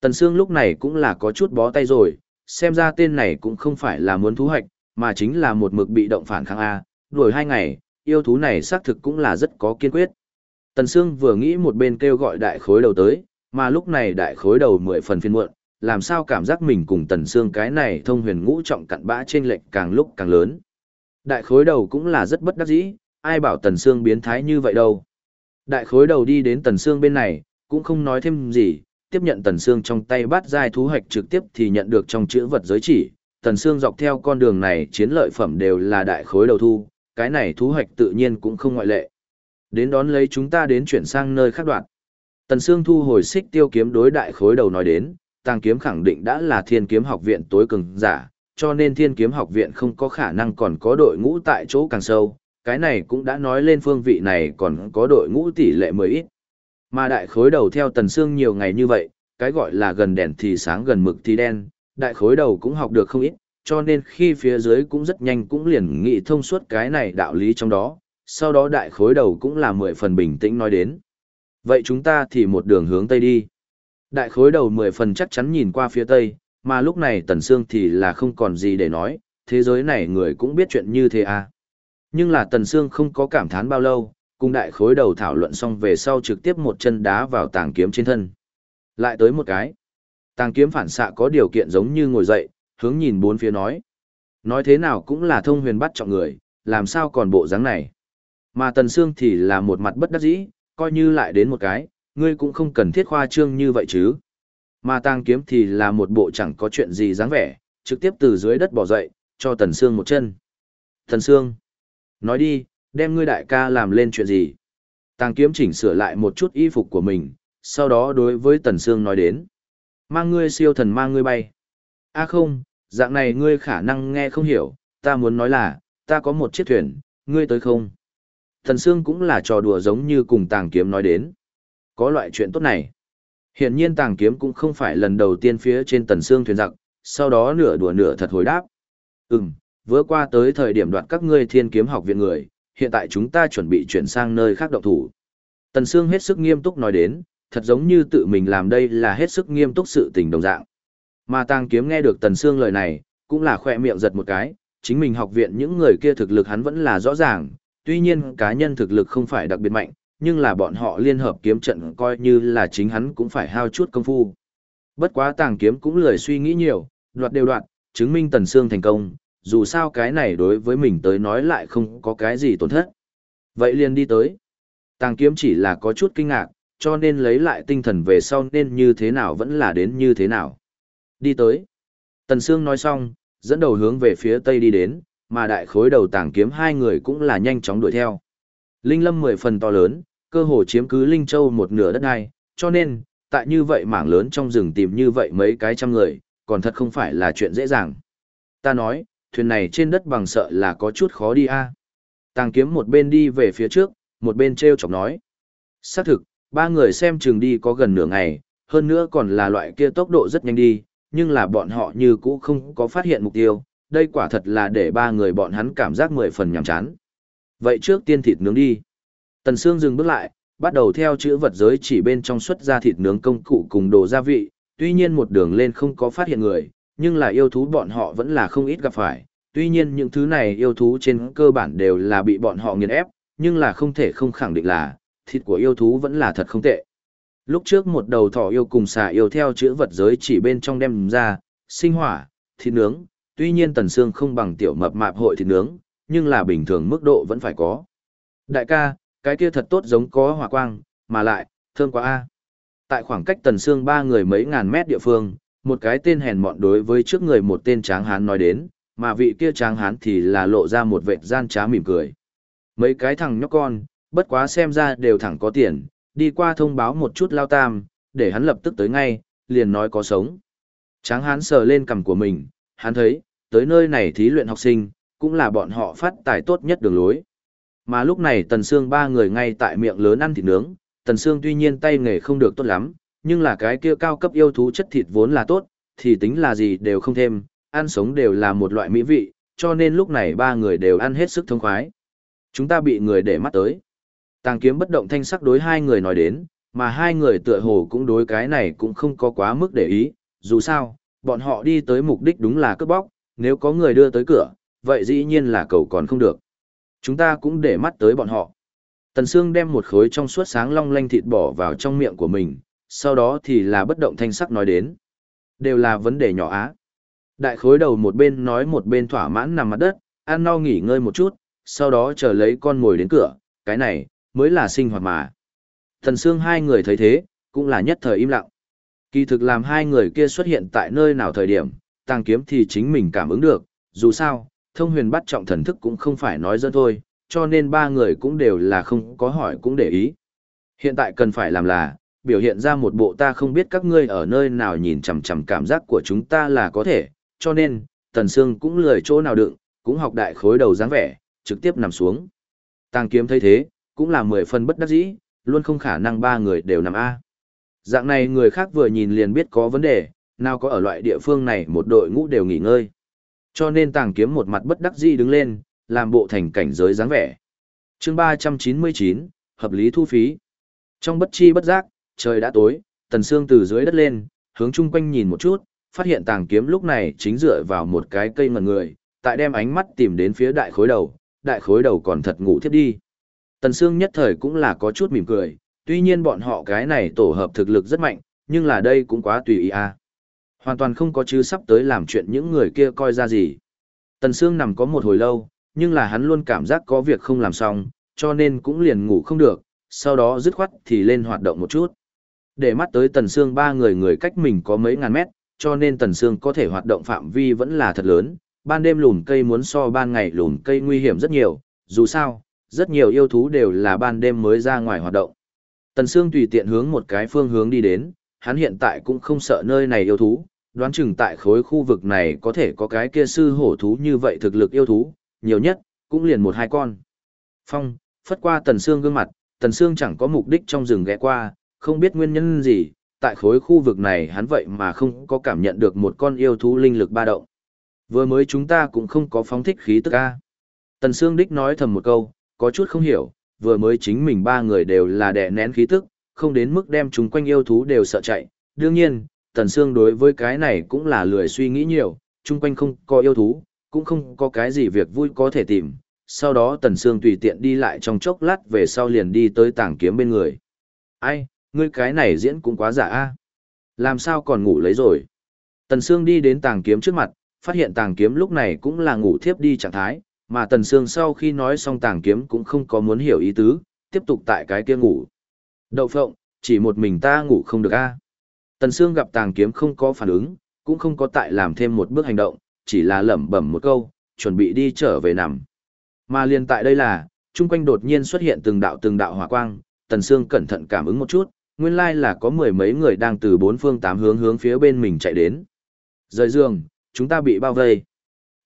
Tần Sương lúc này cũng là có chút bó tay rồi, xem ra tên này cũng không phải là muốn thú hoạch, mà chính là một mực bị động phản kháng A, đuổi hai ngày, yêu thú này xác thực cũng là rất có kiên quyết. Tần Sương vừa nghĩ một bên kêu gọi đại khối đầu tới, mà lúc này đại khối đầu mười phần phiên muộn, làm sao cảm giác mình cùng Tần Sương cái này thông huyền ngũ trọng cặn bã trên lệch càng lúc càng lớn. Đại khối đầu cũng là rất bất đắc dĩ, ai bảo Tần Sương biến thái như vậy đâu. Đại khối đầu đi đến Tần Sương bên này, cũng không nói thêm gì, tiếp nhận Tần Sương trong tay bắt giai thú hạch trực tiếp thì nhận được trong chữ vật giới chỉ. Tần Sương dọc theo con đường này chiến lợi phẩm đều là đại khối đầu thu, cái này thú hạch tự nhiên cũng không ngoại lệ. Đến đón lấy chúng ta đến chuyển sang nơi khác đoạn. Tần Sương thu hồi xích tiêu kiếm đối đại khối đầu nói đến, tàng kiếm khẳng định đã là thiên kiếm học viện tối cường giả, cho nên thiên kiếm học viện không có khả năng còn có đội ngũ tại chỗ càng sâu, cái này cũng đã nói lên phương vị này còn có đội ngũ tỷ lệ mới ít. Mà đại khối đầu theo tần xương nhiều ngày như vậy, cái gọi là gần đèn thì sáng gần mực thì đen, đại khối đầu cũng học được không ít, cho nên khi phía dưới cũng rất nhanh cũng liền nghĩ thông suốt cái này đạo lý trong đó, sau đó đại khối đầu cũng là mười phần bình tĩnh nói đến. Vậy chúng ta thì một đường hướng tây đi. Đại khối đầu mười phần chắc chắn nhìn qua phía tây, mà lúc này tần xương thì là không còn gì để nói, thế giới này người cũng biết chuyện như thế à. Nhưng là tần xương không có cảm thán bao lâu, cùng đại khối đầu thảo luận xong về sau trực tiếp một chân đá vào tàng kiếm trên thân. Lại tới một cái. Tàng kiếm phản xạ có điều kiện giống như ngồi dậy, hướng nhìn bốn phía nói. Nói thế nào cũng là thông huyền bắt trọng người, làm sao còn bộ dáng này. Mà Tần Sương thì là một mặt bất đắc dĩ, coi như lại đến một cái, ngươi cũng không cần thiết khoa trương như vậy chứ. Mà tàng kiếm thì là một bộ chẳng có chuyện gì dáng vẻ, trực tiếp từ dưới đất bỏ dậy, cho Tần Sương một chân. Tần Sương, nói đi, đem ngươi đại ca làm lên chuyện gì? Tàng kiếm chỉnh sửa lại một chút y phục của mình, sau đó đối với Tần Sương nói đến. Mang ngươi siêu thần mang ngươi bay. a không, dạng này ngươi khả năng nghe không hiểu, ta muốn nói là, ta có một chiếc thuyền, ngươi tới không? Tần Sương cũng là trò đùa giống như cùng tàng kiếm nói đến. Có loại chuyện tốt này. Hiện nhiên tàng kiếm cũng không phải lần đầu tiên phía trên Tần Sương thuyền giặc, sau đó nửa đùa nửa thật hồi đáp. Ừm, vừa qua tới thời điểm đoạt các ngươi thiên kiếm học viện người, hiện tại chúng ta chuẩn bị chuyển sang nơi khác động thủ. Tần Sương hết sức nghiêm túc nói đến, thật giống như tự mình làm đây là hết sức nghiêm túc sự tình đồng dạng. Mà Tàng Kiếm nghe được Tần Sương lời này, cũng là khỏe miệng giật một cái, chính mình học viện những người kia thực lực hắn vẫn là rõ ràng, tuy nhiên cá nhân thực lực không phải đặc biệt mạnh, nhưng là bọn họ liên hợp kiếm trận coi như là chính hắn cũng phải hao chút công phu. Bất quá Tàng Kiếm cũng lười suy nghĩ nhiều, đoạt đều đoạt, chứng minh Tần Sương thành công, dù sao cái này đối với mình tới nói lại không có cái gì tổn thất. Vậy liền đi tới. Tàng kiếm chỉ là có chút kinh ngạc, cho nên lấy lại tinh thần về sau nên như thế nào vẫn là đến như thế nào. Đi tới. Tần Sương nói xong, dẫn đầu hướng về phía tây đi đến, mà đại khối đầu tàng kiếm hai người cũng là nhanh chóng đuổi theo. Linh lâm mười phần to lớn, cơ hồ chiếm cứ Linh Châu một nửa đất này, cho nên, tại như vậy mảng lớn trong rừng tìm như vậy mấy cái trăm người, còn thật không phải là chuyện dễ dàng. Ta nói, thuyền này trên đất bằng sợ là có chút khó đi a. Tàng kiếm một bên đi về phía trước, một bên treo chọc nói. Xác thực, ba người xem chừng đi có gần nửa ngày, hơn nữa còn là loại kia tốc độ rất nhanh đi, nhưng là bọn họ như cũ không có phát hiện mục tiêu, đây quả thật là để ba người bọn hắn cảm giác mười phần nhàm chán. Vậy trước tiên thịt nướng đi. Tần Sương dừng bước lại, bắt đầu theo chữ vật giới chỉ bên trong xuất ra thịt nướng công cụ cùng đồ gia vị, tuy nhiên một đường lên không có phát hiện người, nhưng là yêu thú bọn họ vẫn là không ít gặp phải. Tuy nhiên những thứ này yêu thú trên cơ bản đều là bị bọn họ nghiền ép, nhưng là không thể không khẳng định là, thịt của yêu thú vẫn là thật không tệ. Lúc trước một đầu thỏ yêu cùng xà yêu theo chữ vật giới chỉ bên trong đem ra, sinh hỏa, thịt nướng, tuy nhiên tần xương không bằng tiểu mập mạp hội thịt nướng, nhưng là bình thường mức độ vẫn phải có. Đại ca, cái kia thật tốt giống có hỏa quang, mà lại, thơm quá a. Tại khoảng cách tần xương ba người mấy ngàn mét địa phương, một cái tên hèn mọn đối với trước người một tên tráng hán nói đến, mà vị kia tráng hán thì là lộ ra một vệt gian trá mỉm cười. Mấy cái thằng nhóc con, bất quá xem ra đều thẳng có tiền, đi qua thông báo một chút lao tam, để hắn lập tức tới ngay, liền nói có sống. Tráng hán sờ lên cằm của mình, hắn thấy, tới nơi này thí luyện học sinh, cũng là bọn họ phát tài tốt nhất đường lối. Mà lúc này Tần Sương ba người ngay tại miệng lớn ăn thịt nướng, Tần Sương tuy nhiên tay nghề không được tốt lắm, nhưng là cái kia cao cấp yêu thú chất thịt vốn là tốt, thì tính là gì đều không thêm, ăn sống đều là một loại mỹ vị, cho nên lúc này ba người đều ăn hết sức thông khoái. Chúng ta bị người để mắt tới. Tàng kiếm bất động thanh sắc đối hai người nói đến, mà hai người tựa hồ cũng đối cái này cũng không có quá mức để ý, dù sao, bọn họ đi tới mục đích đúng là cướp bóc, nếu có người đưa tới cửa, vậy dĩ nhiên là cầu còn không được. Chúng ta cũng để mắt tới bọn họ. Tần Sương đem một khối trong suốt sáng long lanh thịt bỏ vào trong miệng của mình, sau đó thì là bất động thanh sắc nói đến. Đều là vấn đề nhỏ á. Đại khối đầu một bên nói một bên thỏa mãn nằm mặt đất, ăn no nghỉ ngơi một chút, sau đó chờ lấy con ngồi đến cửa, cái này, mới là sinh hoạt mà. Thần Sương hai người thấy thế, cũng là nhất thời im lặng. Kỳ thực làm hai người kia xuất hiện tại nơi nào thời điểm, tàng kiếm thì chính mình cảm ứng được, dù sao, thông huyền bắt trọng thần thức cũng không phải nói dân thôi, cho nên ba người cũng đều là không có hỏi cũng để ý. Hiện tại cần phải làm là, biểu hiện ra một bộ ta không biết các ngươi ở nơi nào nhìn chằm chằm cảm giác của chúng ta là có thể, cho nên, Tần Sương cũng lười chỗ nào đựng, cũng học đại khối đầu dáng vẻ, trực tiếp nằm xuống. Tàng kiếm thấy thế, cũng là mười phần bất đắc dĩ, luôn không khả năng ba người đều nằm A. Dạng này người khác vừa nhìn liền biết có vấn đề, nào có ở loại địa phương này một đội ngũ đều nghỉ ngơi. Cho nên tàng kiếm một mặt bất đắc dĩ đứng lên, làm bộ thành cảnh giới dáng vẻ. chương 399, hợp lý thu phí. Trong bất chi bất giác, trời đã tối, tần xương từ dưới đất lên, hướng chung quanh nhìn một chút, phát hiện tàng kiếm lúc này chính dựa vào một cái cây ngần người, tại đem ánh mắt tìm đến phía đại khối đầu, đại khối đầu còn thật ngủ thiếp đi. Tần Sương nhất thời cũng là có chút mỉm cười, tuy nhiên bọn họ cái này tổ hợp thực lực rất mạnh, nhưng là đây cũng quá tùy ý à. Hoàn toàn không có chứ sắp tới làm chuyện những người kia coi ra gì. Tần Sương nằm có một hồi lâu, nhưng là hắn luôn cảm giác có việc không làm xong, cho nên cũng liền ngủ không được, sau đó dứt khoát thì lên hoạt động một chút. Để mắt tới Tần Sương ba người người cách mình có mấy ngàn mét, cho nên Tần Sương có thể hoạt động phạm vi vẫn là thật lớn, ban đêm lùn cây muốn so ban ngày lùn cây nguy hiểm rất nhiều, dù sao, rất nhiều yêu thú đều là ban đêm mới ra ngoài hoạt động. Tần Sương tùy tiện hướng một cái phương hướng đi đến, hắn hiện tại cũng không sợ nơi này yêu thú, đoán chừng tại khối khu vực này có thể có cái kia sư hổ thú như vậy thực lực yêu thú, nhiều nhất, cũng liền một hai con. Phong, phất qua Tần Sương gương mặt, Tần Sương chẳng có mục đích trong rừng ghé qua, không biết nguyên nhân gì, tại khối khu vực này hắn vậy mà không có cảm nhận được một con yêu thú linh lực ba động. Vừa mới chúng ta cũng không có phóng thích khí tức a. Tần Sương Đích nói thầm một câu, có chút không hiểu, vừa mới chính mình ba người đều là đè nén khí tức, không đến mức đem chúng quanh yêu thú đều sợ chạy. Đương nhiên, Tần Sương đối với cái này cũng là lười suy nghĩ nhiều, chung quanh không có yêu thú, cũng không có cái gì việc vui có thể tìm. Sau đó Tần Sương tùy tiện đi lại trong chốc lát về sau liền đi tới tảng kiếm bên người. Ai, ngươi cái này diễn cũng quá giả a Làm sao còn ngủ lấy rồi? Tần Sương đi đến tàng kiếm trước mặt, phát hiện tàng kiếm lúc này cũng là ngủ thiếp đi trạng thái, mà Tần Sương sau khi nói xong tàng kiếm cũng không có muốn hiểu ý tứ, tiếp tục tại cái kia ngủ. Đậu phộng, chỉ một mình ta ngủ không được a. Tần Sương gặp tàng kiếm không có phản ứng, cũng không có tại làm thêm một bước hành động, chỉ là lẩm bẩm một câu, chuẩn bị đi trở về nằm. Mà liền tại đây là, chung quanh đột nhiên xuất hiện từng đạo từng đạo hỏa quang, Tần Sương cẩn thận cảm ứng một chút, nguyên lai là có mười mấy người đang từ bốn phương tám hướng hướng phía bên mình chạy đến. Rời giường, chúng ta bị bao vây.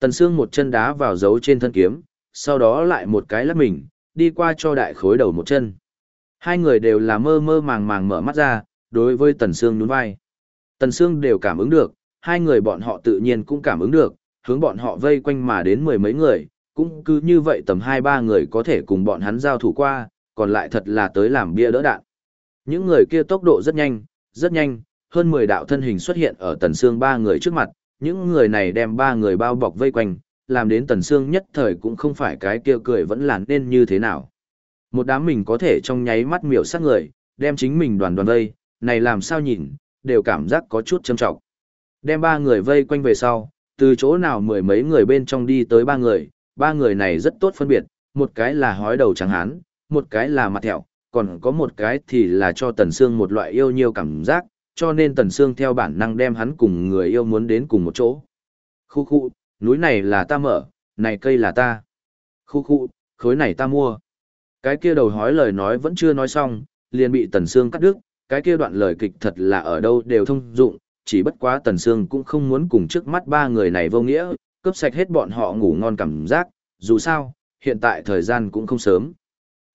Tần Sương một chân đá vào dấu trên thân kiếm, sau đó lại một cái lắp mình, đi qua cho đại khối đầu một chân. Hai người đều là mơ mơ màng màng mở mắt ra, đối với Tần Sương nhún vai. Tần Sương đều cảm ứng được, hai người bọn họ tự nhiên cũng cảm ứng được, hướng bọn họ vây quanh mà đến mười mấy người, cũng cứ như vậy tầm hai ba người có thể cùng bọn hắn giao thủ qua, còn lại thật là tới làm bia đỡ đạn. Những người kia tốc độ rất nhanh, rất nhanh, hơn 10 đạo thân hình xuất hiện ở Tần xương ba người trước mặt, những người này đem ba người bao bọc vây quanh, làm đến Tần xương nhất thời cũng không phải cái kia cười vẫn làn nên như thế nào. Một đám mình có thể trong nháy mắt miểu sát người, đem chính mình đoàn đoàn vây, này làm sao nhìn, đều cảm giác có chút châm trọng. Đem ba người vây quanh về sau, từ chỗ nào mười mấy người bên trong đi tới ba người, ba người này rất tốt phân biệt, một cái là hói đầu trắng hán, một cái là mặt thẹo, còn có một cái thì là cho Tần Sương một loại yêu nhiều cảm giác, cho nên Tần Sương theo bản năng đem hắn cùng người yêu muốn đến cùng một chỗ. Khu khu, núi này là ta mở, này cây là ta. Khu khu, khối này ta mua. Cái kia đầu hói lời nói vẫn chưa nói xong, liền bị Tần Sương cắt đứt, cái kia đoạn lời kịch thật là ở đâu đều thông dụng, chỉ bất quá Tần Sương cũng không muốn cùng trước mắt ba người này vô nghĩa, cướp sạch hết bọn họ ngủ ngon cảm giác, dù sao, hiện tại thời gian cũng không sớm.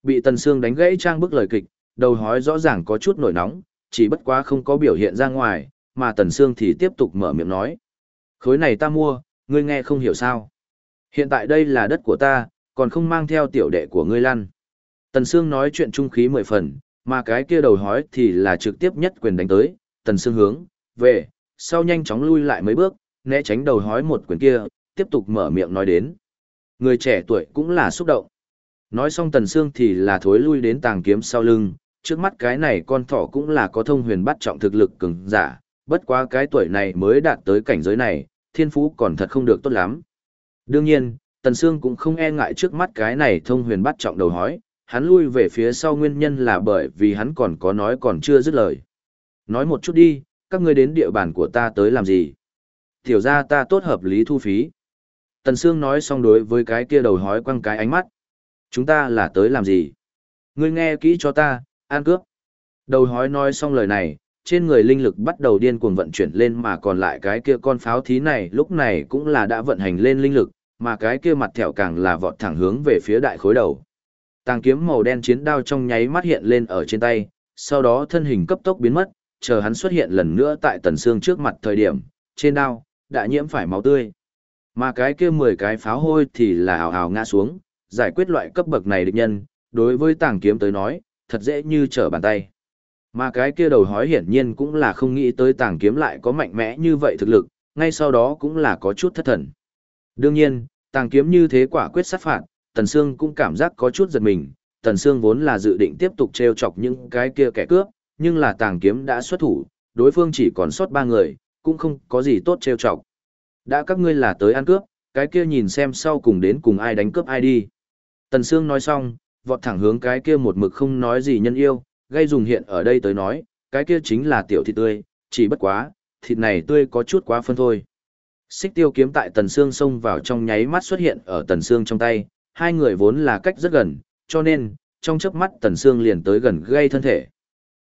Bị Tần Sương đánh gãy trang bức lời kịch, Đầu hói rõ ràng có chút nổi nóng, chỉ bất quá không có biểu hiện ra ngoài, mà Tần Sương thì tiếp tục mở miệng nói. Khối này ta mua, ngươi nghe không hiểu sao. Hiện tại đây là đất của ta, còn không mang theo tiểu đệ của ngươi lăn. Tần Sương nói chuyện trung khí mười phần, mà cái kia đầu hói thì là trực tiếp nhất quyền đánh tới, Tần Sương hướng, về, sau nhanh chóng lui lại mấy bước, né tránh đầu hói một quyền kia, tiếp tục mở miệng nói đến. Người trẻ tuổi cũng là xúc động. Nói xong Tần Sương thì là thối lui đến tàng kiếm sau lưng, trước mắt cái này con thỏ cũng là có thông huyền bắt trọng thực lực cường giả, bất quá cái tuổi này mới đạt tới cảnh giới này, thiên phú còn thật không được tốt lắm. Đương nhiên, Tần Sương cũng không e ngại trước mắt cái này thông huyền bắt trọng đầu hói, hắn lui về phía sau nguyên nhân là bởi vì hắn còn có nói còn chưa dứt lời. Nói một chút đi, các ngươi đến địa bàn của ta tới làm gì? Tiểu gia ta tốt hợp lý thu phí. Tần Sương nói xong đối với cái kia đầu hói quăng cái ánh mắt. Chúng ta là tới làm gì? Ngươi nghe kỹ cho ta, an cướp. Đầu hói nói xong lời này, trên người linh lực bắt đầu điên cuồng vận chuyển lên mà còn lại cái kia con pháo thí này lúc này cũng là đã vận hành lên linh lực, mà cái kia mặt thẹo càng là vọt thẳng hướng về phía đại khối đầu. Tàng kiếm màu đen chiến đao trong nháy mắt hiện lên ở trên tay, sau đó thân hình cấp tốc biến mất, chờ hắn xuất hiện lần nữa tại tần xương trước mặt thời điểm, trên đao, đã nhiễm phải máu tươi. Mà cái kia 10 cái pháo hôi thì là hào hào ngã xuống, giải quyết loại cấp bậc này địch nhân, đối với tàng kiếm tới nói, thật dễ như trở bàn tay. Mà cái kia đầu hói hiển nhiên cũng là không nghĩ tới tàng kiếm lại có mạnh mẽ như vậy thực lực, ngay sau đó cũng là có chút thất thần. Đương nhiên, tàng kiếm như thế quả quyết sát phạt, Tần Sương cũng cảm giác có chút giật mình, Tần Sương vốn là dự định tiếp tục treo chọc những cái kia kẻ cướp, nhưng là tàng kiếm đã xuất thủ, đối phương chỉ còn sót ba người, cũng không có gì tốt treo chọc. Đã các ngươi là tới ăn cướp, cái kia nhìn xem sau cùng đến cùng ai đánh cướp ai đi. Tần Sương nói xong, vọt thẳng hướng cái kia một mực không nói gì nhân yêu, gây dùng hiện ở đây tới nói, cái kia chính là tiểu thịt tươi, chỉ bất quá, thịt này tươi có chút quá phân thôi. Xích tiêu kiếm tại tần Sương xông vào trong nháy mắt xuất hiện ở tần Sương trong tay, hai người vốn là cách rất gần, cho nên, trong chớp mắt tần Sương liền tới gần gây thân thể.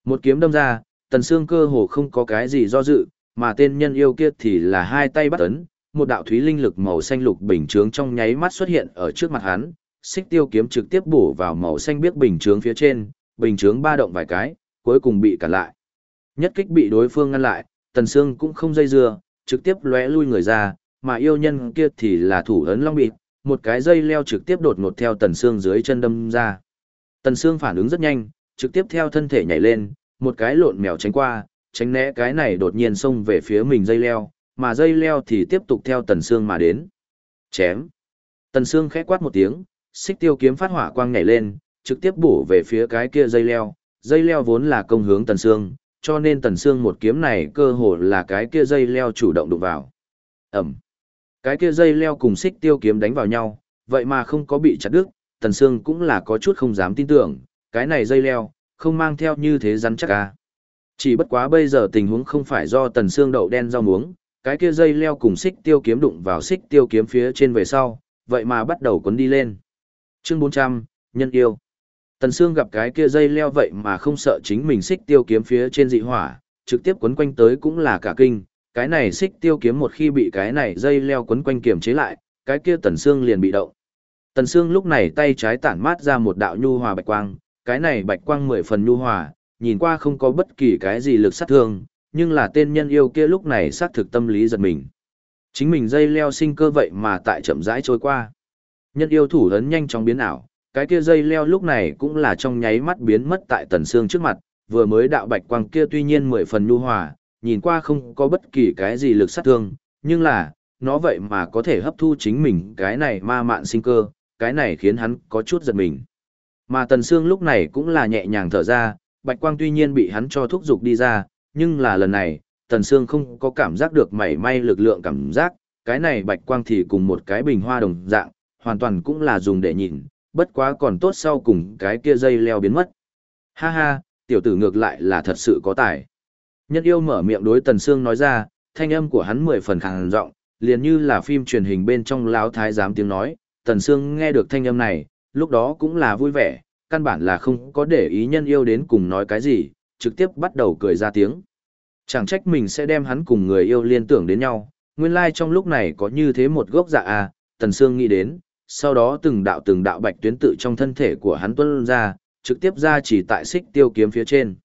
Một kiếm đâm ra, tần Sương cơ hồ không có cái gì do dự, mà tên nhân yêu kia thì là hai tay bắt ấn, một đạo thúy linh lực màu xanh lục bình trướng trong nháy mắt xuất hiện ở trước mặt hắn, xích tiêu kiếm trực tiếp bổ vào màu xanh biếc bình chướng phía trên, bình chướng ba động vài cái, cuối cùng bị cản lại. Nhất kích bị đối phương ngăn lại, Tần Sương cũng không dây dưa, trực tiếp lóe lui người ra, mà yêu nhân kia thì là thủ ấn long bịt, một cái dây leo trực tiếp đột ngột theo Tần Sương dưới chân đâm ra. Tần Sương phản ứng rất nhanh, trực tiếp theo thân thể nhảy lên, một cái lộn mèo tránh qua, tránh né cái này đột nhiên xông về phía mình dây leo, mà dây leo thì tiếp tục theo Tần Sương mà đến. Chém. Tần Sương khẽ quát một tiếng, xích tiêu kiếm phát hỏa quang nhảy lên, trực tiếp bổ về phía cái kia dây leo, dây leo vốn là công hướng Tần Sương, cho nên Tần Sương một kiếm này cơ hồ là cái kia dây leo chủ động đụng vào. Ầm. Cái kia dây leo cùng xích tiêu kiếm đánh vào nhau, vậy mà không có bị chặt đứt, Tần Sương cũng là có chút không dám tin tưởng, cái này dây leo, không mang theo như thế rắn chắc à. Chỉ bất quá bây giờ tình huống không phải do Tần Sương đậu đen rau muống, cái kia dây leo cùng xích tiêu kiếm đụng vào xích tiêu kiếm phía trên về sau, vậy mà bắt đầu cuốn đi lên. Chương 400, Nhân yêu. Tần Sương gặp cái kia dây leo vậy mà không sợ chính mình xích tiêu kiếm phía trên dị hỏa, trực tiếp quấn quanh tới cũng là cả kinh, cái này xích tiêu kiếm một khi bị cái này dây leo quấn quanh kiềm chế lại, cái kia Tần Sương liền bị động. Tần Sương lúc này tay trái tản mát ra một đạo nhu hòa bạch quang, cái này bạch quang mười phần nhu hòa, nhìn qua không có bất kỳ cái gì lực sát thương, nhưng là tên nhân yêu kia lúc này sát thực tâm lý giật mình. Chính mình dây leo sinh cơ vậy mà tại chậm rãi trôi qua. Nhân yêu thủ lớn nhanh chóng biến ảo, cái kia dây leo lúc này cũng là trong nháy mắt biến mất tại tần xương trước mặt, vừa mới đạo bạch quang kia tuy nhiên mười phần nhu hòa, nhìn qua không có bất kỳ cái gì lực sát thương, nhưng là, nó vậy mà có thể hấp thu chính mình cái này ma mạn sinh cơ, cái này khiến hắn có chút giật mình. Mà tần xương lúc này cũng là nhẹ nhàng thở ra, bạch quang tuy nhiên bị hắn cho thúc dục đi ra, nhưng là lần này, tần xương không có cảm giác được mảy may lực lượng cảm giác, cái này bạch quang thì cùng một cái bình hoa đồng dạng, hoàn toàn cũng là dùng để nhìn, bất quá còn tốt sau cùng cái kia dây leo biến mất. Ha ha, tiểu tử ngược lại là thật sự có tài. Nhân yêu mở miệng đối Tần Sương nói ra, thanh âm của hắn mười phần khàn giọng, liền như là phim truyền hình bên trong lão thái giám tiếng nói, Tần Sương nghe được thanh âm này, lúc đó cũng là vui vẻ, căn bản là không có để ý nhân yêu đến cùng nói cái gì, trực tiếp bắt đầu cười ra tiếng. Chẳng trách mình sẽ đem hắn cùng người yêu liên tưởng đến nhau, nguyên lai like trong lúc này có như thế một gốc dạ à, Tần Sương nghĩ đến, sau đó từng đạo từng đạo bạch tuyến tự trong thân thể của hắn tuôn ra, trực tiếp ra chỉ tại xích tiêu kiếm phía trên.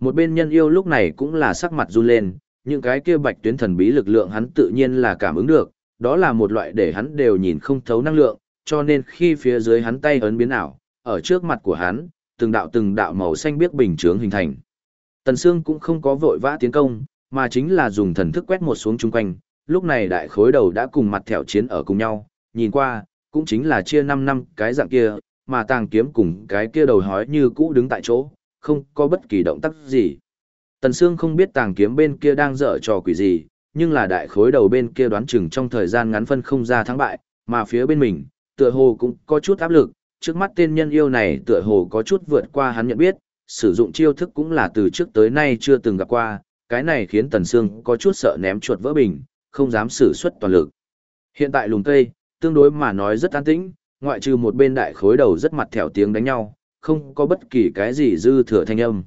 Một bên nhân yêu lúc này cũng là sắc mặt run lên, những cái kia bạch tuyến thần bí lực lượng hắn tự nhiên là cảm ứng được, đó là một loại để hắn đều nhìn không thấu năng lượng, cho nên khi phía dưới hắn tay ấn biến ảo, ở trước mặt của hắn, từng đạo từng đạo màu xanh biếc bình chướng hình thành. Tần Sương cũng không có vội vã tiến công, mà chính là dùng thần thức quét một xuống chung quanh, lúc này đại khối đầu đã cùng mặt thẻo chiến ở cùng nhau, nhìn qua, cũng chính là chia 5 năm cái dạng kia, mà tàng kiếm cùng cái kia đầu hói như cũ đứng tại chỗ, không có bất kỳ động tác gì. Tần Sương không biết tàng kiếm bên kia đang dở trò quỷ gì, nhưng là đại khối đầu bên kia đoán chừng trong thời gian ngắn phân không ra thắng bại, mà phía bên mình, tựa hồ cũng có chút áp lực, trước mắt tên nhân yêu này tựa hồ có chút vượt qua hắn nhận biết, sử dụng chiêu thức cũng là từ trước tới nay chưa từng gặp qua, cái này khiến Tần Sương có chút sợ ném chuột vỡ bình, không dám sử xuất toàn lực. Hiện tại lùng cây, tương đối mà nói rất an tĩnh, ngoại trừ một bên đại khối đầu rất mặt thẻo tiếng đánh nhau, không có bất kỳ cái gì dư thừa thanh âm.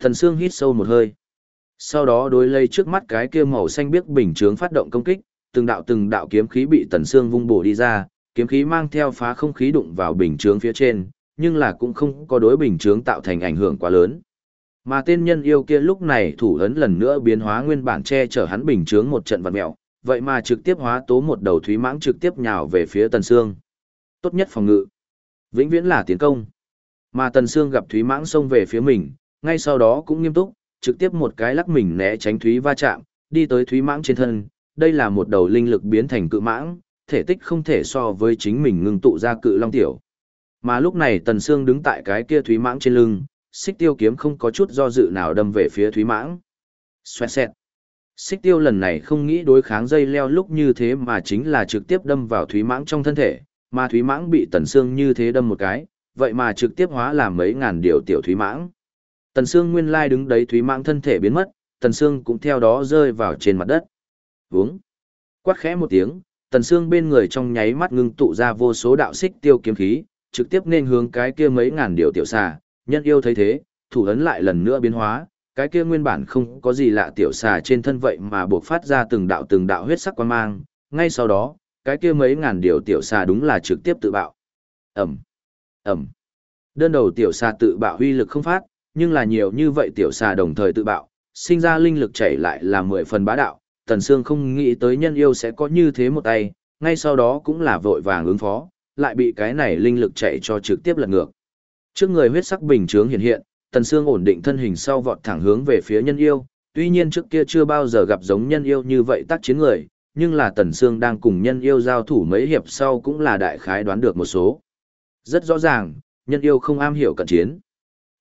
Thần Sương hít sâu một hơi. Sau đó đối lây trước mắt cái kia màu xanh biếc bình chướng phát động công kích, từng đạo từng đạo kiếm khí bị Tần Sương vung bổ đi ra, kiếm khí mang theo phá không khí đụng vào bình chướng phía trên, nhưng là cũng không có đối bình chướng tạo thành ảnh hưởng quá lớn. Mà tên nhân yêu kia lúc này thủ ấn lần nữa biến hóa nguyên bản che chở hắn bình chướng một trận vật mèo, vậy mà trực tiếp hóa tố một đầu thúy mãng trực tiếp nhào về phía Tần Sương. Tốt nhất phòng ngự, vĩnh viễn là tiến công. Mà Tần Sương gặp thúy mãng xông về phía mình, ngay sau đó cũng nghiêm túc, trực tiếp một cái lắc mình né tránh thúy va chạm, đi tới thúy mãng trên thân. Đây là một đầu linh lực biến thành cự mãng, thể tích không thể so với chính mình ngưng tụ ra cự long tiểu. Mà lúc này Tần Sương đứng tại cái kia thúy mãng trên lưng, xích tiêu kiếm không có chút do dự nào đâm về phía thúy mãng. Xoẹt xẹt. Xích tiêu lần này không nghĩ đối kháng dây leo lúc như thế mà chính là trực tiếp đâm vào thúy mãng trong thân thể, mà thúy mãng bị tần xương như thế đâm một cái, vậy mà trực tiếp hóa làm mấy ngàn điều tiểu thúy mãng. Tần xương nguyên lai đứng đấy thúy mãng thân thể biến mất, tần xương cũng theo đó rơi vào trên mặt đất. vướng Quát khẽ một tiếng, tần xương bên người trong nháy mắt ngưng tụ ra vô số đạo xích tiêu kiếm khí, trực tiếp nên hướng cái kia mấy ngàn điều tiểu xà, nhân yêu thấy thế, thủ ấn lại lần nữa biến hóa, cái kia nguyên bản không có gì lạ tiểu xà trên thân vậy mà buộc phát ra từng đạo từng đạo huyết sắc quan mang, ngay sau đó, cái kia mấy ngàn điều tiểu xà đúng là trực tiếp tự bạo. Ẩm, Ẩm. Đơn đầu tiểu xà tự bạo huy lực không phát, nhưng là nhiều như vậy tiểu xà đồng thời tự bạo, sinh ra linh lực chảy lại là mười phần bá đạo, Tần Sương không nghĩ tới nhân yêu sẽ có như thế một tay, ngay sau đó cũng là vội vàng ứng phó, lại bị cái này linh lực chạy cho trực tiếp lật ngược. Trước người huyết sắc bình chướng hiện hiện, Tần Sương ổn định thân hình sau vọt thẳng hướng về phía nhân yêu, tuy nhiên trước kia chưa bao giờ gặp giống nhân yêu như vậy tác chiến người, nhưng là Tần Sương đang cùng nhân yêu giao thủ mấy hiệp sau cũng là đại khái đoán được một số. Rất rõ ràng, nhân yêu không am hiểu cận chiến.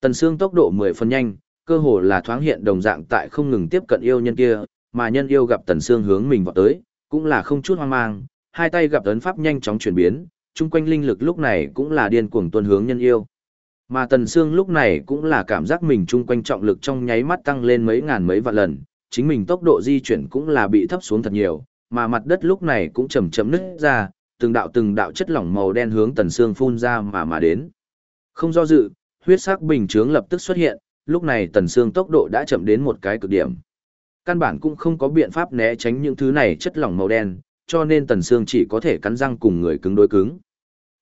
Tần Sương tốc độ 10 phần nhanh, cơ hồ là thoáng hiện đồng dạng tại không ngừng tiếp cận yêu nhân kia, mà nhân yêu gặp Tần Sương hướng mình vọt tới, cũng là không chút hoang mang, hai tay gặp ấn pháp nhanh chóng chuyển biến, chung quanh linh lực lúc này cũng là điên cuồng tuôn hướng nhân yêu. Mà Tần Sương lúc này cũng là cảm giác mình chung quanh trọng lực trong nháy mắt tăng lên mấy ngàn mấy vạn lần, chính mình tốc độ di chuyển cũng là bị thấp xuống thật nhiều, mà mặt đất lúc này cũng chầm chậm nứt ra, từng đạo từng đạo chất lỏng màu đen hướng Tần Sương phun ra mà mà đến. Không do dự, huyết sắc bình chướng lập tức xuất hiện, lúc này Tần Sương tốc độ đã chậm đến một cái cực điểm. Căn bản cũng không có biện pháp né tránh những thứ này chất lỏng màu đen, cho nên Tần Sương chỉ có thể cắn răng cùng người cứng đối cứng.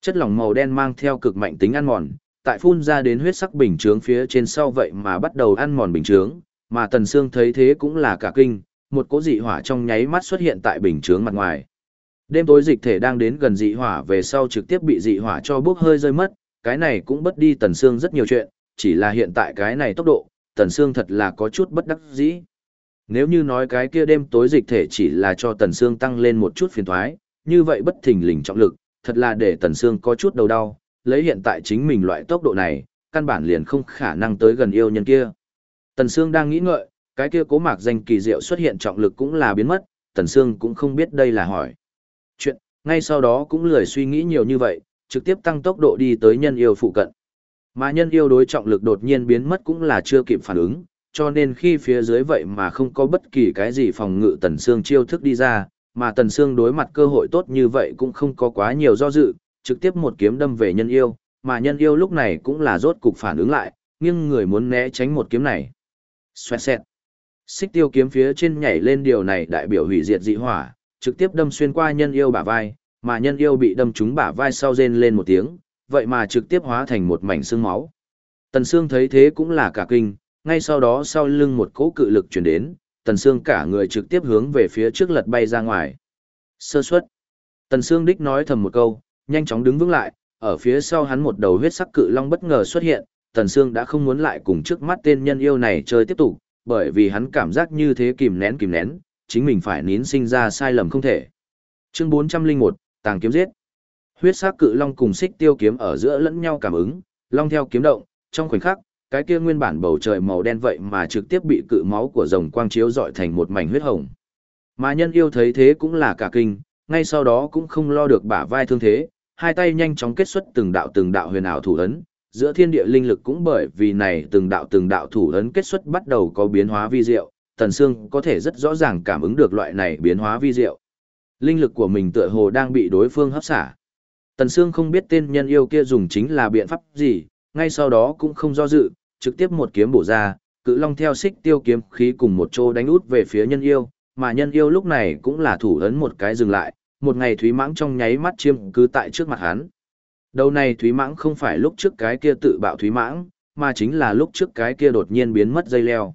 Chất lỏng màu đen mang theo cực mạnh tính ăn mòn, tại phun ra đến huyết sắc bình chướng phía trên sau vậy mà bắt đầu ăn mòn bình chướng, mà Tần Sương thấy thế cũng là cả kinh, một cỗ dị hỏa trong nháy mắt xuất hiện tại bình chướng mặt ngoài. Đêm tối dịch thể đang đến gần dị hỏa về sau trực tiếp bị dị hỏa cho bốc hơi rơi mất, cái này cũng bất đi Tần Sương rất nhiều chuyện, chỉ là hiện tại cái này tốc độ, Tần Sương thật là có chút bất đắc dĩ. Nếu như nói cái kia đêm tối dịch thể chỉ là cho Tần Sương tăng lên một chút phiền toái như vậy bất thình lình trọng lực, thật là để Tần Sương có chút đầu đau, lấy hiện tại chính mình loại tốc độ này, căn bản liền không khả năng tới gần yêu nhân kia. Tần Sương đang nghĩ ngợi, cái kia cố mạc danh kỳ diệu xuất hiện trọng lực cũng là biến mất, Tần Sương cũng không biết đây là hỏi. Chuyện, ngay sau đó cũng lười suy nghĩ nhiều như vậy, trực tiếp tăng tốc độ đi tới nhân yêu phụ cận. Mà nhân yêu đối trọng lực đột nhiên biến mất cũng là chưa kịp phản ứng, cho nên khi phía dưới vậy mà không có bất kỳ cái gì phòng ngự Tần Sương chiêu thức đi ra, mà Tần Sương đối mặt cơ hội tốt như vậy cũng không có quá nhiều do dự, trực tiếp một kiếm đâm về nhân yêu, mà nhân yêu lúc này cũng là rốt cục phản ứng lại, nhưng người muốn né tránh một kiếm này. Xoẹt xẹt. Xích tiêu kiếm phía trên nhảy lên điều này đại biểu hủy diệt dị hỏa, trực tiếp đâm xuyên qua nhân yêu bả vai, mà nhân yêu bị đâm trúng bả vai sau rên lên một tiếng, vậy mà trực tiếp hóa thành một mảnh xương máu, Tần Sương thấy thế cũng là cả kinh, ngay sau đó sau lưng một cỗ cự lực truyền đến, Tần Sương cả người trực tiếp hướng về phía trước lật bay ra ngoài. Sơ suất. Tần Sương đích nói thầm một câu, nhanh chóng đứng vững lại, ở phía sau hắn một đầu huyết sắc cự long bất ngờ xuất hiện, Tần Sương đã không muốn lại cùng trước mắt tên nhân yêu này chơi tiếp tục, bởi vì hắn cảm giác như thế kìm nén kìm nén, chính mình phải nín sinh ra sai lầm không thể. Chương 401, Tàng kiếm giết. Huyết sắc cự long cùng xích tiêu kiếm ở giữa lẫn nhau cảm ứng, long theo kiếm động, trong khoảnh khắc, cái kia nguyên bản bầu trời màu đen vậy mà trực tiếp bị cự máu của rồng quang chiếu dọi thành một mảnh huyết hồng. Mà nhân yêu thấy thế cũng là cả kinh, ngay sau đó cũng không lo được bả vai thương thế, hai tay nhanh chóng kết xuất từng đạo từng đạo huyền ảo thủ ấn, giữa thiên địa linh lực cũng bởi vì này từng đạo từng đạo thủ ấn kết xuất bắt đầu có biến hóa vi diệu, Tần Sương có thể rất rõ ràng cảm ứng được loại này biến hóa vi diệu. Linh lực của mình tựa hồ đang bị đối phương hấp xả. Tần Sương không biết tên nhân yêu kia dùng chính là biện pháp gì, ngay sau đó cũng không do dự, trực tiếp một kiếm bổ ra, cự long theo xích tiêu kiếm khí cùng một chỗ đánh út về phía nhân yêu, mà nhân yêu lúc này cũng là thủ ấn một cái dừng lại, một ngày thúy mãng trong nháy mắt chiêm cứ tại trước mặt hắn. Đầu này thúy mãng không phải lúc trước cái kia tự bạo thúy mãng, mà chính là lúc trước cái kia đột nhiên biến mất dây leo.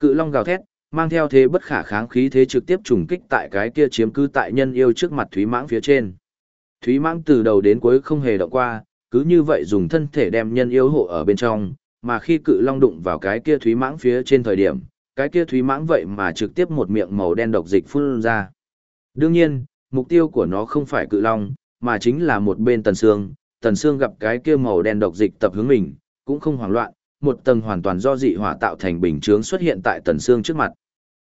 Cự long gào thét, mang theo thế bất khả kháng khí thế trực tiếp trùng kích tại cái kia chiếm cứ tại nhân yêu trước mặt thúy mãng phía trên. Thúy mãng từ đầu đến cuối không hề động qua, cứ như vậy dùng thân thể đem nhân yêu hộ ở bên trong, mà khi cự long đụng vào cái kia thúy mãng phía trên thời điểm, cái kia thúy mãng vậy mà trực tiếp một miệng màu đen độc dịch phun ra. Đương nhiên, mục tiêu của nó không phải cự long, mà chính là một bên tần xương, tần xương gặp cái kia màu đen độc dịch tập hướng mình, cũng không hoảng loạn, một tầng hoàn toàn do dị hỏa tạo thành bình chướng xuất hiện tại tần xương trước mặt.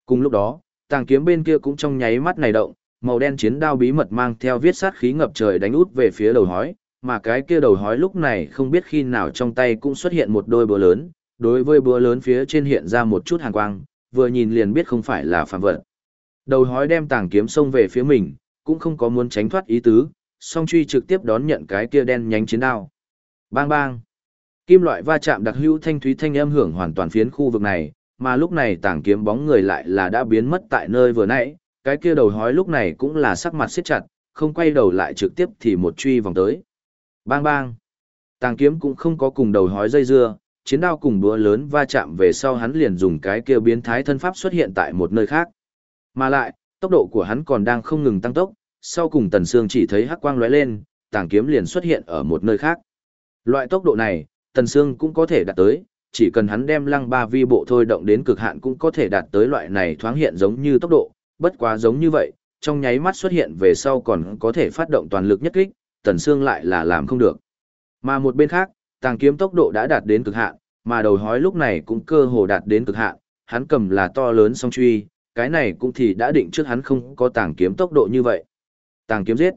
Cùng lúc đó, tàng kiếm bên kia cũng trong nháy mắt này động, màu đen chiến đao bí mật mang theo viết sát khí ngập trời đánh út về phía đầu hói, mà cái kia đầu hói lúc này không biết khi nào trong tay cũng xuất hiện một đôi búa lớn, đối với búa lớn phía trên hiện ra một chút hàn quang, vừa nhìn liền biết không phải là phàm vật. Đầu hói đem tàng kiếm xông về phía mình, cũng không có muốn tránh thoát ý tứ, song truy trực tiếp đón nhận cái kia đen nhánh chiến đao. Bang bang. Kim loại va chạm đặc hữu thanh thúy thanh âm hưởng hoàn toàn phiến khu vực này, mà lúc này tàng kiếm bóng người lại là đã biến mất tại nơi vừa nãy, cái kia đầu hói lúc này cũng là sắc mặt siết chặt, không quay đầu lại trực tiếp thì một truy vòng tới. Bang bang. Tàng kiếm cũng không có cùng đầu hói dây dưa, chiến đao cùng búa lớn va chạm về sau hắn liền dùng cái kia biến thái thân pháp xuất hiện tại một nơi khác. Mà lại, tốc độ của hắn còn đang không ngừng tăng tốc, sau cùng Tần Sương chỉ thấy hắc quang lóe lên, tàng kiếm liền xuất hiện ở một nơi khác. Loại tốc độ này, Tần Sương cũng có thể đạt tới, chỉ cần hắn đem lăng ba vi bộ thôi động đến cực hạn cũng có thể đạt tới loại này thoáng hiện giống như tốc độ, bất quá giống như vậy, trong nháy mắt xuất hiện về sau còn có thể phát động toàn lực nhất kích, Tần Sương lại là làm không được. Mà một bên khác, tàng kiếm tốc độ đã đạt đến cực hạn, mà đầu hói lúc này cũng cơ hồ đạt đến cực hạn, hắn cầm là to lớn song truy, cái này cũng thì đã định trước hắn không có tàng kiếm tốc độ như vậy. Tàng kiếm giết.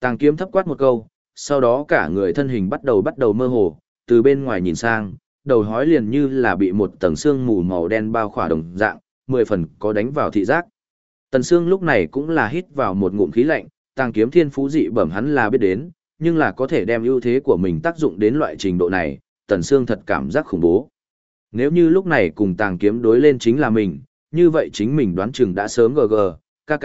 Tàng kiếm thấp quát một câu, sau đó cả người thân hình bắt đầu bắt đầu mơ hồ, từ bên ngoài nhìn sang, đầu hói liền như là bị một tầng xương mù màu đen bao khỏa đồng dạng, mười phần có đánh vào thị giác. Tần xương lúc này cũng là hít vào một ngụm khí lạnh, tàng kiếm thiên phú dị bẩm hắn là biết đến, nhưng là có thể đem ưu thế của mình tác dụng đến loại trình độ này, Tần xương thật cảm giác khủng bố. Nếu như lúc này cùng tàng kiếm đối lên chính là mình, như vậy chính mình đoán chừng đã sớm gg, kk,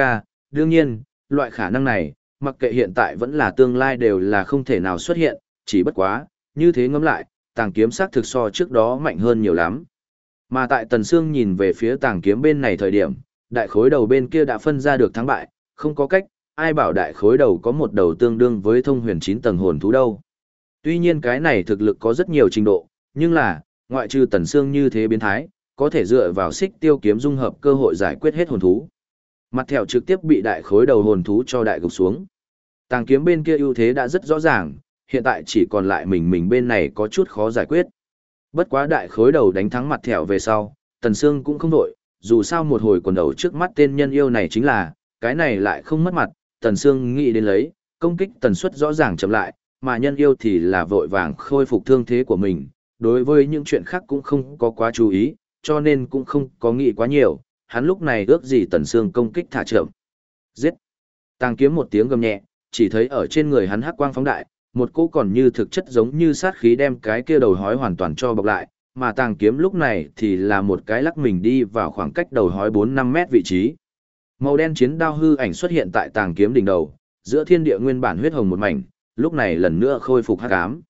đương nhiên, loại khả năng này, mặc kệ hiện tại vẫn là tương lai đều là không thể nào xuất hiện, chỉ bất quá, như thế ngẫm lại, tàng kiếm sát thực so trước đó mạnh hơn nhiều lắm. Mà tại Tần Sương nhìn về phía tàng kiếm bên này thời điểm, đại khối đầu bên kia đã phân ra được thắng bại, không có cách, ai bảo đại khối đầu có một đầu tương đương với thông huyền 9 tầng hồn thú đâu. Tuy nhiên cái này thực lực có rất nhiều trình độ, nhưng là, ngoại trừ Tần Sương như thế biến thái, có thể dựa vào xích tiêu kiếm dung hợp cơ hội giải quyết hết hồn thú. Mặt thẹo trực tiếp bị đại khối đầu hồn thú cho đại gục xuống. Tàng kiếm bên kia ưu thế đã rất rõ ràng, hiện tại chỉ còn lại mình mình bên này có chút khó giải quyết. Bất quá đại khối đầu đánh thắng mặt thẹo về sau, Tần Sương cũng không đổi, dù sao một hồi quần đầu trước mắt tên nhân yêu này chính là, cái này lại không mất mặt, Tần Sương nghĩ đến lấy, công kích tần suất rõ ràng chậm lại, mà nhân yêu thì là vội vàng khôi phục thương thế của mình, đối với những chuyện khác cũng không có quá chú ý, cho nên cũng không có nghĩ quá nhiều, hắn lúc này ước gì Tần Sương công kích thả chậm. Giết! Tàng kiếm một tiếng gầm nhẹ, chỉ thấy ở trên người hắn hắc quang phóng đại, một cỗ còn như thực chất giống như sát khí đem cái kia đầu hói hoàn toàn cho bọc lại, mà tàng kiếm lúc này thì là một cái lắc mình đi vào khoảng cách đầu hói 4-5 mét vị trí. Màu đen chiến đao hư ảnh xuất hiện tại tàng kiếm đỉnh đầu, giữa thiên địa nguyên bản huyết hồng một mảnh, lúc này lần nữa khôi phục hắc ám.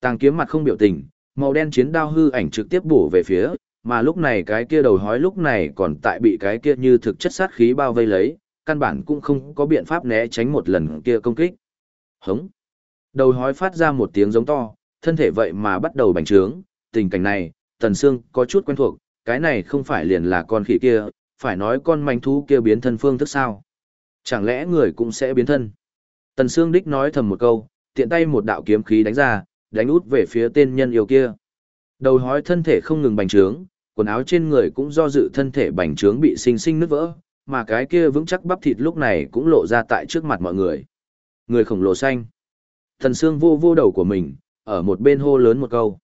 Tàng kiếm mặt không biểu tình, Màu đen chiến đao hư ảnh trực tiếp bổ về phía, mà lúc này cái kia đầu hói lúc này còn tại bị cái kia như thực chất sát khí bao vây lấy, căn bản cũng không có biện pháp né tránh một lần kia công kích. Hống. Đầu hói phát ra một tiếng giống to, thân thể vậy mà bắt đầu bành trướng, tình cảnh này, Tần Sương có chút quen thuộc, cái này không phải liền là con khỉ kia, phải nói con manh thú kia biến thân phương thức sao. Chẳng lẽ người cũng sẽ biến thân? Tần Sương đích nói thầm một câu, tiện tay một đạo kiếm khí đánh ra, đánh út về phía tên nhân yêu kia. Đầu hói thân thể không ngừng bành trướng, quần áo trên người cũng do dự thân thể bành trướng bị sinh sinh nứt vỡ, mà cái kia vững chắc bắp thịt lúc này cũng lộ ra tại trước mặt mọi người. Người khổng lồ xanh. Thần Sương vô vô đầu của mình, ở một bên hô lớn một câu.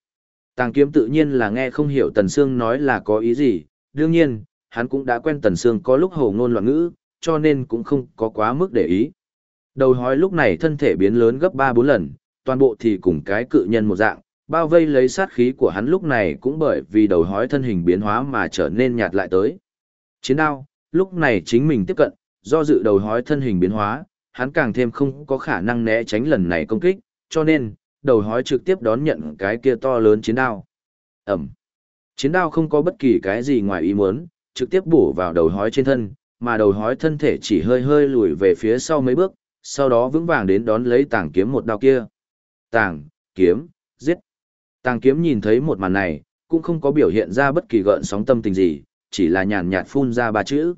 Tàng kiếm tự nhiên là nghe không hiểu Tần Sương nói là có ý gì, đương nhiên, hắn cũng đã quen Tần Sương có lúc hồ ngôn loạn ngữ, cho nên cũng không có quá mức để ý. Đầu hói lúc này thân thể biến lớn gấp 3-4 lần, toàn bộ thì cùng cái cự nhân một dạng, bao vây lấy sát khí của hắn lúc này cũng bởi vì đầu hói thân hình biến hóa mà trở nên nhạt lại tới. Chiến đao, lúc này chính mình tiếp cận, do dự đầu hói thân hình biến hóa, hắn càng thêm không có khả năng né tránh lần này công kích, cho nên, đầu hói trực tiếp đón nhận cái kia to lớn chiến đao. Ẩm. Chiến đao không có bất kỳ cái gì ngoài ý muốn, trực tiếp bổ vào đầu hói trên thân, mà đầu hói thân thể chỉ hơi hơi lùi về phía sau mấy bước, sau đó vững vàng đến đón lấy tảng kiếm một đao kia. tảng kiếm, giết. Tàng kiếm nhìn thấy một màn này, cũng không có biểu hiện ra bất kỳ gợn sóng tâm tình gì, chỉ là nhàn nhạt phun ra ba chữ.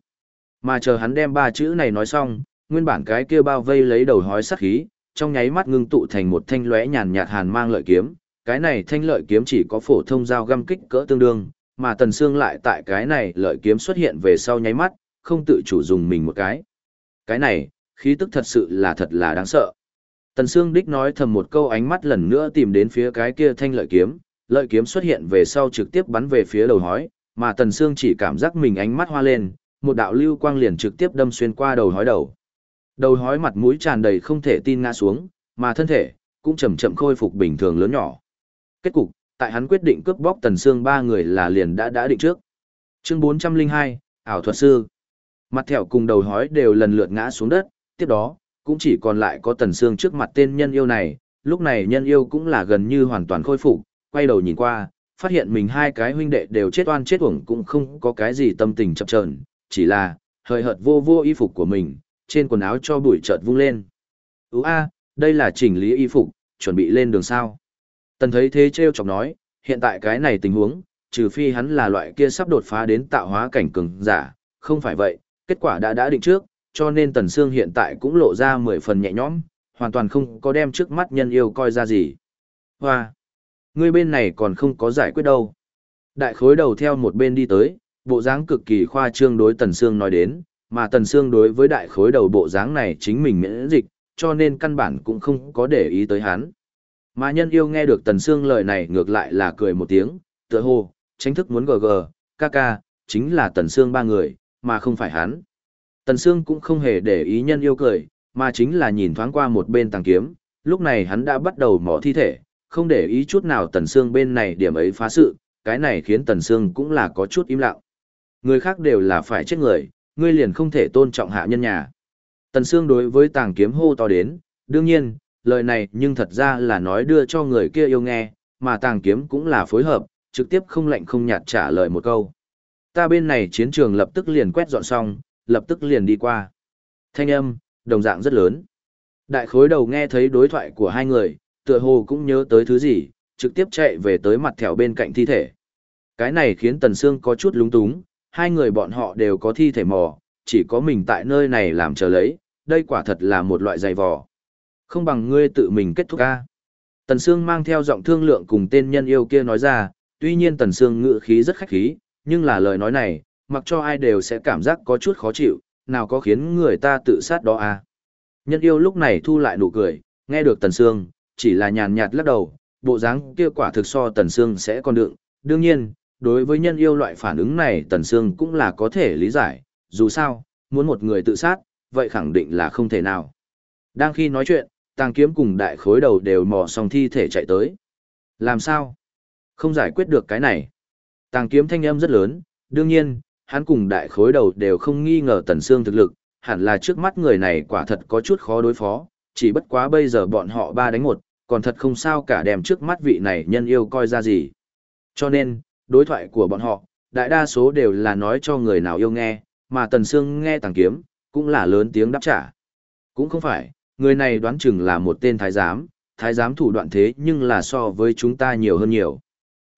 Mà chờ hắn đem ba chữ này nói xong, nguyên bản cái kia bao vây lấy đầu hói sát khí, trong nháy mắt ngưng tụ thành một thanh lóe nhàn nhạt hàn mang lợi kiếm, cái này thanh lợi kiếm chỉ có phổ thông dao găm kích cỡ tương đương, mà Tần Sương lại tại cái này lợi kiếm xuất hiện về sau nháy mắt, không tự chủ dùng mình một cái. Cái này, khí tức thật sự là thật là đáng sợ. Tần Sương đích nói thầm một câu ánh mắt lần nữa tìm đến phía cái kia thanh lợi kiếm, lợi kiếm xuất hiện về sau trực tiếp bắn về phía đầu hói, mà Tần Sương chỉ cảm giác mình ánh mắt hoa lên, một đạo lưu quang liền trực tiếp đâm xuyên qua đầu hói đầu. Đầu hói mặt mũi tràn đầy không thể tin ngã xuống, mà thân thể cũng chậm chậm khôi phục bình thường lớn nhỏ. Kết cục, tại hắn quyết định cướp bóc Tần Sương ba người là liền đã đã định trước. Chương 402, ảo thuật sư. Mặt thẻo cùng đầu hói đều lần lượt ngã xuống đất, tiếp đó, cũng chỉ còn lại có Tần Sương trước mặt tên nhân yêu này, lúc này nhân yêu cũng là gần như hoàn toàn khôi phục, quay đầu nhìn qua, phát hiện mình hai cái huynh đệ đều chết oan chết uổng cũng không có cái gì tâm tình chập chờn, chỉ là hơi hợt vô vô y phục của mình, trên quần áo cho bụi chợt vung lên. "Ú a, đây là chỉnh lý y phục, chuẩn bị lên đường sao?" Tần thấy thế trêu chọc nói, hiện tại cái này tình huống, trừ phi hắn là loại kia sắp đột phá đến tạo hóa cảnh cường giả, không phải vậy, kết quả đã đã định trước, cho nên Tần Sương hiện tại cũng lộ ra mười phần nhẹ nhõm, hoàn toàn không có đem trước mắt nhân yêu coi ra gì. Hoa! Ngươi bên này còn không có giải quyết đâu. Đại khối đầu theo một bên đi tới, bộ dáng cực kỳ khoa trương đối Tần Sương nói đến, mà Tần Sương đối với đại khối đầu bộ dáng này chính mình miễn dịch, cho nên căn bản cũng không có để ý tới hắn. Mà nhân yêu nghe được Tần Sương lời này ngược lại là cười một tiếng, tựa hồ, tránh thức muốn gờ gờ, ca ca, chính là Tần Sương ba người, mà không phải hắn. Tần Sương cũng không hề để ý nhân yêu cười, mà chính là nhìn thoáng qua một bên tàng kiếm, lúc này hắn đã bắt đầu mỏ thi thể, không để ý chút nào Tần Sương bên này điểm ấy phá sự, cái này khiến Tần Sương cũng là có chút im lặng. Người khác đều là phải chết người, ngươi liền không thể tôn trọng hạ nhân nhà. Tần Sương đối với tàng kiếm hô to đến, đương nhiên, lời này nhưng thật ra là nói đưa cho người kia yêu nghe, mà tàng kiếm cũng là phối hợp, trực tiếp không lạnh không nhạt trả lời một câu. Ta bên này chiến trường lập tức liền quét dọn xong, lập tức liền đi qua. Thanh âm, đồng dạng rất lớn. Đại khối đầu nghe thấy đối thoại của hai người, tựa hồ cũng nhớ tới thứ gì, trực tiếp chạy về tới mặt thẻo bên cạnh thi thể. Cái này khiến Tần Sương có chút lúng túng, hai người bọn họ đều có thi thể mò, chỉ có mình tại nơi này làm chờ lấy, đây quả thật là một loại dày vò. Không bằng ngươi tự mình kết thúc ca. Tần Sương mang theo giọng thương lượng cùng tên nhân yêu kia nói ra, tuy nhiên Tần Sương ngự khí rất khách khí, nhưng là lời nói này, mặc cho ai đều sẽ cảm giác có chút khó chịu, nào có khiến người ta tự sát đó à. Nhân yêu lúc này thu lại nụ cười, nghe được Tần Sương, chỉ là nhàn nhạt lắc đầu, bộ dáng kia quả thực so Tần Sương sẽ còn đựng. Đương nhiên, đối với nhân yêu loại phản ứng này Tần Sương cũng là có thể lý giải, dù sao, muốn một người tự sát, vậy khẳng định là không thể nào. Đang khi nói chuyện, tàng kiếm cùng đại khối đầu đều mò xong thi thể chạy tới. Làm sao? Không giải quyết được cái này. Tàng kiếm thanh âm rất lớn, đương nhiên, hắn cùng đại khối đầu đều không nghi ngờ Tần Sương thực lực, hẳn là trước mắt người này quả thật có chút khó đối phó, chỉ bất quá bây giờ bọn họ ba đánh một, còn thật không sao cả đem trước mắt vị này nhân yêu coi ra gì. Cho nên, đối thoại của bọn họ, đại đa số đều là nói cho người nào yêu nghe, mà Tần Sương nghe tàng kiếm, cũng là lớn tiếng đáp trả. Cũng không phải, người này đoán chừng là một tên thái giám, thái giám thủ đoạn thế nhưng là so với chúng ta nhiều hơn nhiều.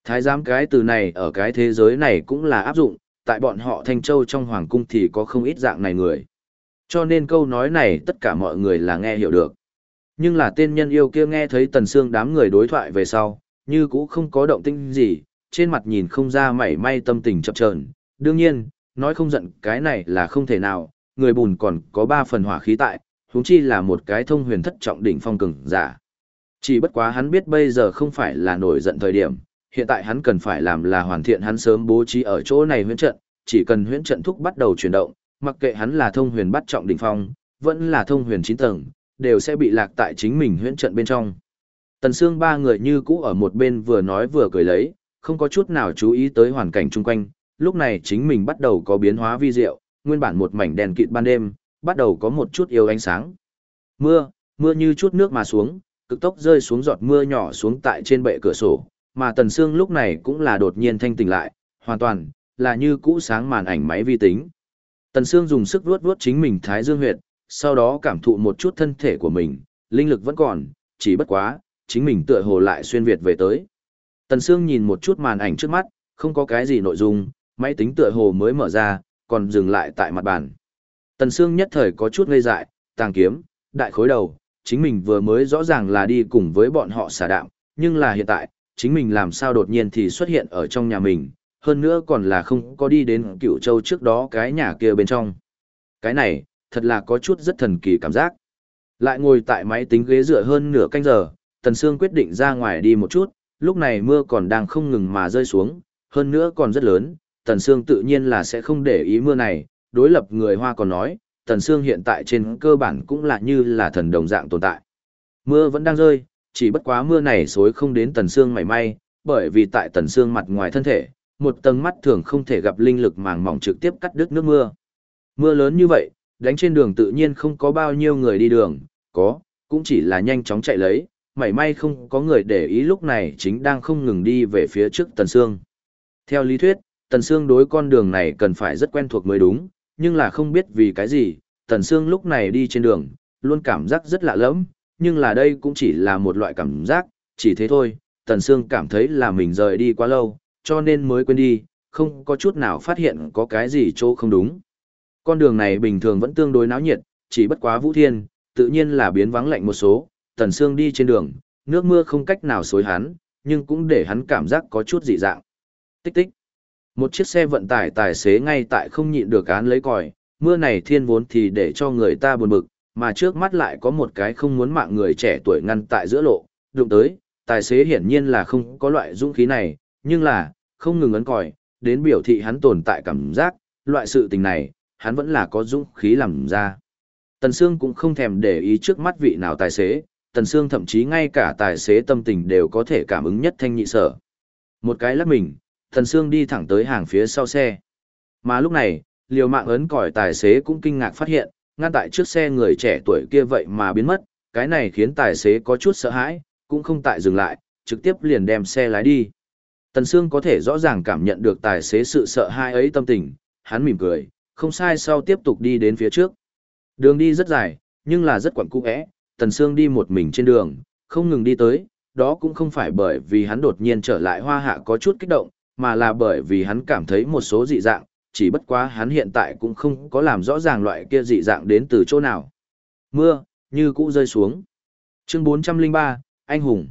Thái giám cái từ này ở cái thế giới này cũng là áp dụng, tại bọn họ Thanh Châu trong Hoàng Cung thì có không ít dạng này người. Cho nên câu nói này tất cả mọi người là nghe hiểu được. Nhưng là tên nhân yêu kia nghe thấy Tần Sương đám người đối thoại về sau, như cũng không có động tĩnh gì, trên mặt nhìn không ra mảy may tâm tình chập chờn. Đương nhiên, nói không giận cái này là không thể nào, người bùn còn có ba phần hỏa khí tại, huống chi là một cái thông huyền thất trọng đỉnh phong cường giả. Chỉ bất quá hắn biết bây giờ không phải là nổi giận thời điểm, hiện tại hắn cần phải làm là hoàn thiện hắn sớm bố trí ở chỗ này huyễn trận, chỉ cần huyễn trận thúc bắt đầu chuyển động, mặc kệ hắn là thông huyền bắt trọng đỉnh phong, vẫn là thông huyền chín tầng, đều sẽ bị lạc tại chính mình huyễn trận bên trong. Tần Sương ba người như cũ ở một bên vừa nói vừa cười lấy, không có chút nào chú ý tới hoàn cảnh chung quanh, lúc này chính mình bắt đầu có biến hóa vi diệu, nguyên bản một mảnh đèn kịt ban đêm, bắt đầu có một chút yêu ánh sáng. Mưa, mưa như chút nước mà xuống, cực tốc rơi xuống giọt mưa nhỏ xuống tại trên bệ cửa sổ, mà Tần Sương lúc này cũng là đột nhiên thanh tỉnh lại, hoàn toàn, là như cũ sáng màn ảnh máy vi tính. Tần Sương dùng sức vuốt vuốt chính mình thái dương huyệt, sau đó cảm thụ một chút thân thể của mình, linh lực vẫn còn, chỉ bất quá, chính mình tựa hồ lại xuyên việt về tới. Tần Sương nhìn một chút màn ảnh trước mắt, không có cái gì nội dung, máy tính tựa hồ mới mở ra, còn dừng lại tại mặt bàn. Tần Sương nhất thời có chút ngây dại, tàng kiếm, đại khối đầu, chính mình vừa mới rõ ràng là đi cùng với bọn họ xả đạm, nhưng là hiện tại, chính mình làm sao đột nhiên thì xuất hiện ở trong nhà mình, hơn nữa còn là không có đi đến cựu châu trước đó cái nhà kia bên trong. Cái này, thật là có chút rất thần kỳ cảm giác. Lại ngồi tại máy tính ghế dựa hơn nửa canh giờ, Tần Sương quyết định ra ngoài đi một chút, lúc này mưa còn đang không ngừng mà rơi xuống, hơn nữa còn rất lớn, Tần Sương tự nhiên là sẽ không để ý mưa này, đối lập người Hoa còn nói, Tần Sương hiện tại trên cơ bản cũng là như là thần đồng dạng tồn tại. Mưa vẫn đang rơi, chỉ bất quá mưa này xối không đến Tần xương mảy may, bởi vì tại Tần xương mặt ngoài thân thể, một tầng mắt thường không thể gặp linh lực màng mỏng trực tiếp cắt đứt nước mưa. Mưa lớn như vậy, đánh trên đường tự nhiên không có bao nhiêu người đi đường, có, cũng chỉ là nhanh chóng chạy lấy, mảy may không có người để ý lúc này chính đang không ngừng đi về phía trước Tần Sương. Theo lý thuyết, Tần Sương đối con đường này cần phải rất quen thuộc mới đúng, nhưng là không biết vì cái gì, Tần Sương lúc này đi trên đường, luôn cảm giác rất lạ lẫm, nhưng là đây cũng chỉ là một loại cảm giác, chỉ thế thôi, Tần Sương cảm thấy là mình rời đi quá lâu, cho nên mới quên đi, không có chút nào phát hiện có cái gì chỗ không đúng. Con đường này bình thường vẫn tương đối náo nhiệt, chỉ bất quá vũ thiên, tự nhiên là biến vắng lạnh một số, Tần Sương đi trên đường, nước mưa không cách nào xối hắn, nhưng cũng để hắn cảm giác có chút dị dạng. Tích tích. Một chiếc xe vận tải tài xế ngay tại không nhịn được án lấy còi, mưa này thiên vốn thì để cho người ta buồn bực, mà trước mắt lại có một cái không muốn mạng người trẻ tuổi ngăn tại giữa lộ, đụng tới, tài xế hiển nhiên là không có loại dũng khí này, nhưng là, không ngừng ấn còi, đến biểu thị hắn tồn tại cảm giác, loại sự tình này, hắn vẫn là có dũng khí làm ra. Tần Sương cũng không thèm để ý trước mắt vị nào tài xế, Tần Sương thậm chí ngay cả tài xế tâm tình đều có thể cảm ứng nhất thanh nhị sở. Một cái lắc mình, Tần Sương đi thẳng tới hàng phía sau xe. Mà lúc này, liều mạng ấn còi tài xế cũng kinh ngạc phát hiện, ngăn tại trước xe người trẻ tuổi kia vậy mà biến mất, cái này khiến tài xế có chút sợ hãi, cũng không tại dừng lại, trực tiếp liền đem xe lái đi. Tần Sương có thể rõ ràng cảm nhận được tài xế sự sợ hãi ấy tâm tình, hắn mỉm cười, không sai sau tiếp tục đi đến phía trước. Đường đi rất dài, nhưng là rất quẩn cung ẽ, Tần Sương đi một mình trên đường, không ngừng đi tới, đó cũng không phải bởi vì hắn đột nhiên trở lại hoa hạ có chút kích động, mà là bởi vì hắn cảm thấy một số dị dạng, chỉ bất quá hắn hiện tại cũng không có làm rõ ràng loại kia dị dạng đến từ chỗ nào. Mưa, như cũ rơi xuống. Chương 403, Anh Hùng.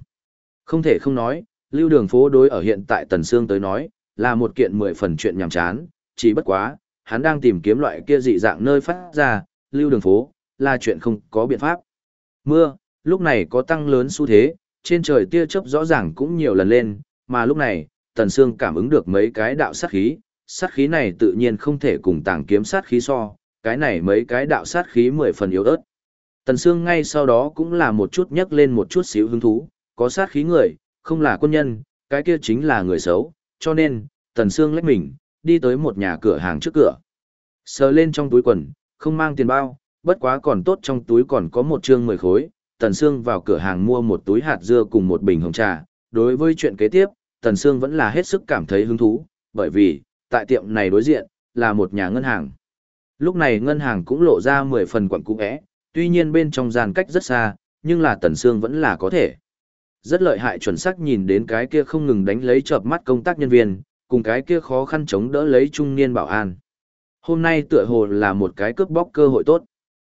Không thể không nói, lưu đường phố đối ở hiện tại Tần Sương tới nói, là một kiện mười phần chuyện nhàm chán, chỉ bất quá, hắn đang tìm kiếm loại kia dị dạng nơi phát ra, lưu đường phố, là chuyện không có biện pháp. Mưa, lúc này có tăng lớn xu thế, trên trời tia chớp rõ ràng cũng nhiều lần lên, mà lúc này, Tần Sương cảm ứng được mấy cái đạo sát khí, sát khí này tự nhiên không thể cùng tàng kiếm sát khí so, cái này mấy cái đạo sát khí mười phần yếu ớt. Tần Sương ngay sau đó cũng là một chút nhắc lên một chút xíu hứng thú, có sát khí người, không là quân nhân, cái kia chính là người xấu, cho nên, Tần Sương lách mình, đi tới một nhà cửa hàng trước cửa. Sờ lên trong túi quần, không mang tiền bao, bất quá còn tốt trong túi còn có một trương mười khối, Tần Sương vào cửa hàng mua một túi hạt dưa cùng một bình hồng trà. Đối với chuyện kế tiếp, Tần Sương vẫn là hết sức cảm thấy hứng thú, bởi vì, tại tiệm này đối diện, là một nhà ngân hàng. Lúc này ngân hàng cũng lộ ra 10 phần quẩn cũ ẽ, tuy nhiên bên trong gian cách rất xa, nhưng là Tần Sương vẫn là có thể. Rất lợi hại chuẩn xác nhìn đến cái kia không ngừng đánh lấy chợp mắt công tác nhân viên, cùng cái kia khó khăn chống đỡ lấy trung niên bảo an. Hôm nay tựa hồ là một cái cướp bóc cơ hội tốt.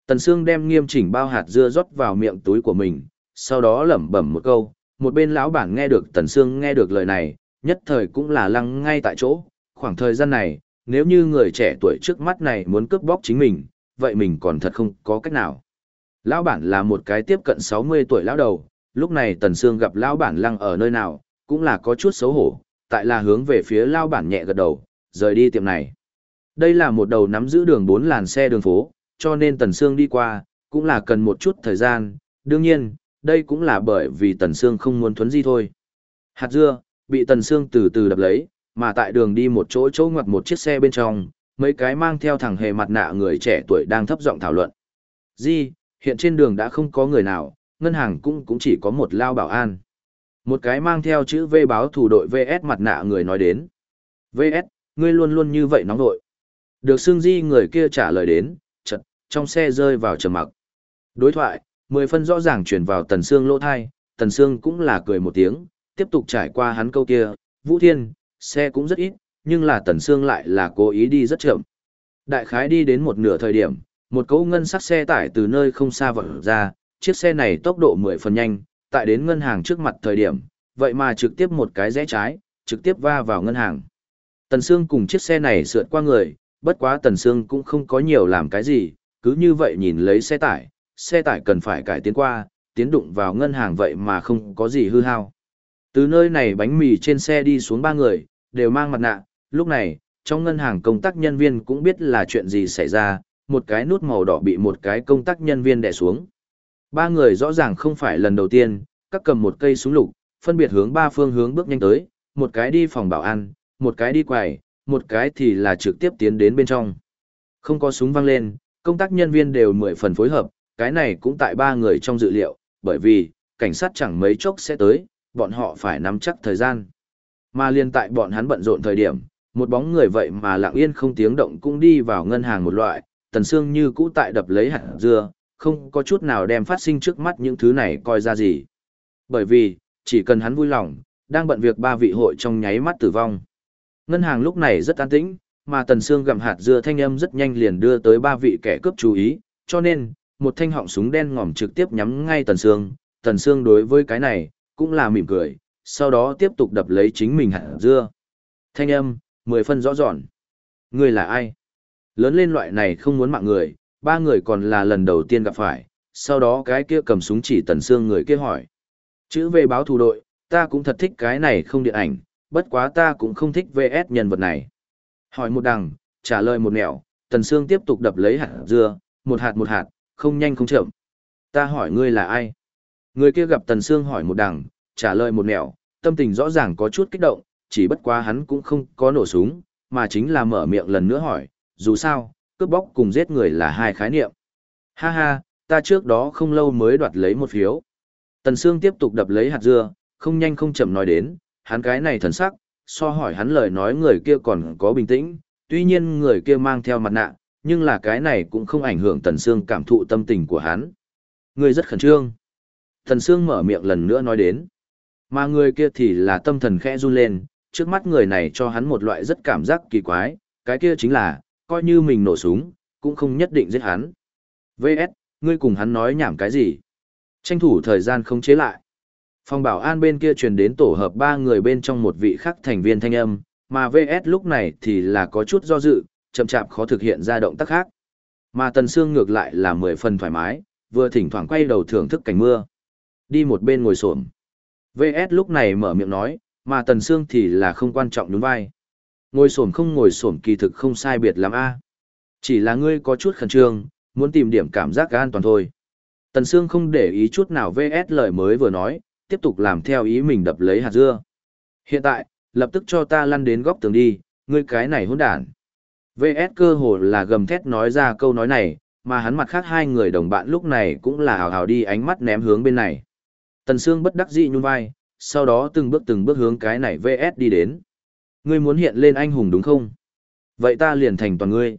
Tần Sương đem nghiêm chỉnh bao hạt dưa rót vào miệng túi của mình, sau đó lẩm bẩm một câu, một bên lão bản nghe được Tần Sương nghe được lời này, nhất thời cũng là lăng ngay tại chỗ, khoảng thời gian này, nếu như người trẻ tuổi trước mắt này muốn cướp bóc chính mình, vậy mình còn thật không có cách nào. Lão bản là một cái tiếp cận 60 tuổi lão đầu, lúc này Tần Sương gặp lão bản lăng ở nơi nào, cũng là có chút xấu hổ, tại là hướng về phía lão bản nhẹ gật đầu, rời đi tiệm này. Đây là một đầu nắm giữ đường bốn làn xe đường phố, cho nên Tần Sương đi qua, cũng là cần một chút thời gian, đương nhiên, đây cũng là bởi vì Tần Sương không muốn thuấn di thôi. Hạt dưa, bị Tần Sương từ từ đập lấy, mà tại đường đi một chỗ chỗ ngoặt một chiếc xe bên trong, mấy cái mang theo thằng hề mặt nạ người trẻ tuổi đang thấp giọng thảo luận. Di, hiện trên đường đã không có người nào, ngân hàng cũng cũng chỉ có một lao bảo an. Một cái mang theo chữ V báo thủ đội VS mặt nạ người nói đến. VS, ngươi luôn luôn như vậy nóng đội. Được xương di người kia trả lời đến, chật, trong xe rơi vào trầm mặc. Đối thoại, mười phân rõ ràng chuyển vào tần xương lỗ thai, tần xương cũng là cười một tiếng, tiếp tục trải qua hắn câu kia, Vũ Thiên, xe cũng rất ít, nhưng là tần xương lại là cố ý đi rất chậm. Đại khái đi đến một nửa thời điểm, một cỗ ngân sắc xe tải từ nơi không xa vọt ra, chiếc xe này tốc độ mười phần nhanh, tại đến ngân hàng trước mặt thời điểm, vậy mà trực tiếp một cái rẽ trái, trực tiếp va vào ngân hàng. Tần Sương cùng chiếc xe này sượt qua người, bất quá Tần Sương cũng không có nhiều làm cái gì, cứ như vậy nhìn lấy xe tải, xe tải cần phải cải tiến qua, tiến đụng vào ngân hàng vậy mà không có gì hư hao. Từ nơi này bánh mì trên xe đi xuống ba người, đều mang mặt nạ, lúc này, trong ngân hàng công tác nhân viên cũng biết là chuyện gì xảy ra, một cái nút màu đỏ bị một cái công tác nhân viên đè xuống. Ba người rõ ràng không phải lần đầu tiên, các cầm một cây súng lục, phân biệt hướng ba phương hướng bước nhanh tới, một cái đi phòng bảo an, một cái đi quầy, một cái thì là trực tiếp tiến đến bên trong. Không có súng văng lên, công tác nhân viên đều mười phần phối hợp, cái này cũng tại ba người trong dự liệu, bởi vì, cảnh sát chẳng mấy chốc sẽ tới, bọn họ phải nắm chắc thời gian. Mà liên tại bọn hắn bận rộn thời điểm, một bóng người vậy mà lặng yên không tiếng động cũng đi vào ngân hàng một loại, tần xương như cũ tại đập lấy hạt dưa, không có chút nào đem phát sinh trước mắt những thứ này coi ra gì. Bởi vì, chỉ cần hắn vui lòng, đang bận việc ba vị hội trong nháy mắt tử vong. Ngân hàng lúc này rất an tĩnh, mà tần xương gặm hạt dưa thanh âm rất nhanh liền đưa tới ba vị kẻ cướp chú ý, cho nên, một thanh họng súng đen ngòm trực tiếp nhắm ngay tần xương. Tần xương đối với cái này, cũng là mỉm cười, sau đó tiếp tục đập lấy chính mình hạt dưa. Thanh âm, mười phân rõ ràng. Người là ai? Lớn lên loại này không muốn mạng người, ba người còn là lần đầu tiên gặp phải, sau đó cái kia cầm súng chỉ tần xương người kia hỏi. Chữ về báo thủ đội, ta cũng thật thích cái này không điện ảnh, bất quá ta cũng không thích VS nhân vật này. Hỏi một đằng, trả lời một nẻo, tần xương tiếp tục đập lấy hạt dưa, một hạt một hạt, không nhanh không chậm. Ta hỏi ngươi là ai? Người kia gặp tần Sương hỏi một đằng, trả lời một nẻo, tâm tình rõ ràng có chút kích động, chỉ bất quá hắn cũng không có nổ súng, mà chính là mở miệng lần nữa hỏi, dù sao, cướp bóc cùng giết người là hai khái niệm. Ha ha, ta trước đó không lâu mới đoạt lấy một phiếu. Tần Sương tiếp tục đập lấy hạt dưa, không nhanh không chậm nói đến, hắn cái này thần sắc, so hỏi hắn lời nói người kia còn có bình tĩnh, tuy nhiên người kia mang theo mặt nạ, nhưng là cái này cũng không ảnh hưởng Tần Sương cảm thụ tâm tình của hắn. Người rất khẩn trương. Tần Sương mở miệng lần nữa nói đến. Mà người kia thì là tâm thần khẽ run lên, trước mắt người này cho hắn một loại rất cảm giác kỳ quái, cái kia chính là, coi như mình nổ súng, cũng không nhất định giết hắn. VS, ngươi cùng hắn nói nhảm cái gì? Tranh thủ thời gian không chế lại. Phòng bảo an bên kia truyền đến tổ hợp ba người bên trong một vị khác thành viên thanh âm, mà VS lúc này thì là có chút do dự, chậm chạp khó thực hiện ra động tác khác. Mà Tần Sương ngược lại là mười phần thoải mái, vừa thỉnh thoảng quay đầu thưởng thức cảnh mưa. Đi một bên ngồi xổm. VS lúc này mở miệng nói, mà Tần Sương thì là không quan trọng nhún vai. Ngồi xổm không ngồi xổm kỳ thực không sai biệt lắm a. Chỉ là ngươi có chút khẩn trương, muốn tìm điểm cảm giác an toàn thôi. Tần Sương không để ý chút nào VS lời mới vừa nói, tiếp tục làm theo ý mình đập lấy hạt dưa. Hiện tại, lập tức cho ta lăn đến góc tường đi, ngươi cái này hỗn đản. VS cơ hồ là gầm thét nói ra câu nói này, mà hắn mặt khác hai người đồng bạn lúc này cũng là hào hào đi ánh mắt ném hướng bên này. Tần Sương bất đắc dĩ nhún vai, sau đó từng bước từng bước hướng cái này VS đi đến. Ngươi muốn hiện lên anh hùng đúng không? Vậy ta liền thành toàn ngươi.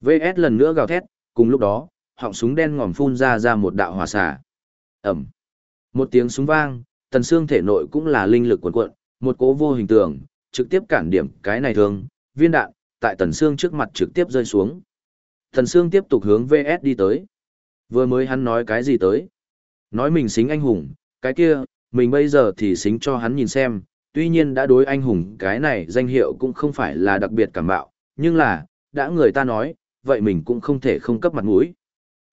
VS lần nữa gào thét, cùng lúc đó, họng súng đen ngòm phun ra ra một đạo hỏa xả. Ẩm. Một tiếng súng vang, tần Sương thể nội cũng là linh lực cuộn cuộn, một cố vô hình tượng, trực tiếp cản điểm cái này thương, viên đạn, tại tần Sương trước mặt trực tiếp rơi xuống. Tần Sương tiếp tục hướng VS đi tới. Vừa mới hắn nói cái gì tới? Nói mình xính anh hùng, cái kia, mình bây giờ thì xính cho hắn nhìn xem, tuy nhiên đã đối anh hùng cái này danh hiệu cũng không phải là đặc biệt cảm bạo, nhưng là, đã người ta nói, vậy mình cũng không thể không cấp mặt mũi.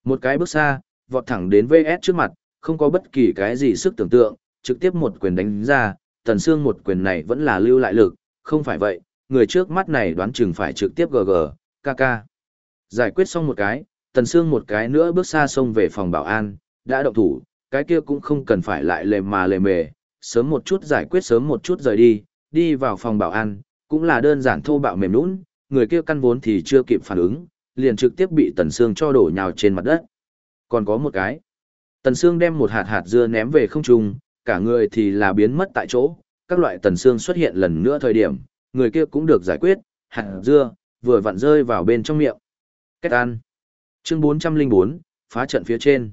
Một cái bước xa, vọt thẳng đến VS trước mặt, không có bất kỳ cái gì sức tưởng tượng, trực tiếp một quyền đánh ra, tần xương một quyền này vẫn là lưu lại lực, không phải vậy, người trước mắt này đoán chừng phải trực tiếp GG, KK. Giải quyết xong một cái, tần xương một cái nữa bước xa xông về phòng bảo an, đã động thủ, cái kia cũng không cần phải lại lề mà lề mề, sớm một chút giải quyết sớm một chút rời đi, đi vào phòng bảo an, cũng là đơn giản thô bạo mềm nũng, người kia căn vốn thì chưa kịp phản ứng, liền trực tiếp bị Tần Sương cho đổ nhào trên mặt đất. Còn có một cái. Tần Sương đem một hạt hạt dưa ném về không trung, cả người thì là biến mất tại chỗ, các loại Tần Sương xuất hiện lần nữa thời điểm, người kia cũng được giải quyết, hạt dưa, vừa vặn rơi vào bên trong miệng. Kết an. Chương 404, phá trận phía trên.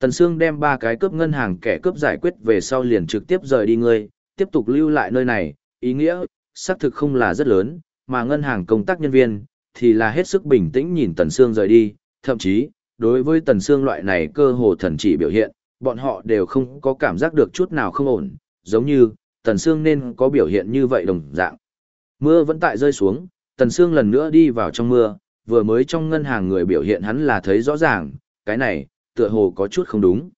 Tần Sương đem ba cái cướp ngân hàng kẻ cướp giải quyết về sau liền trực tiếp rời đi ngươi, tiếp tục lưu lại nơi này, ý nghĩa, xác thực không là rất lớn, mà ngân hàng công tác nhân viên, thì là hết sức bình tĩnh nhìn Tần Sương rời đi, thậm chí, đối với Tần Sương loại này cơ hồ thần chỉ biểu hiện, bọn họ đều không có cảm giác được chút nào không ổn, giống như, Tần Sương nên có biểu hiện như vậy đồng dạng. Mưa vẫn tại rơi xuống, Tần Sương lần nữa đi vào trong mưa, vừa mới trong ngân hàng người biểu hiện hắn là thấy rõ ràng, cái này, tựa hồ có chút không đúng.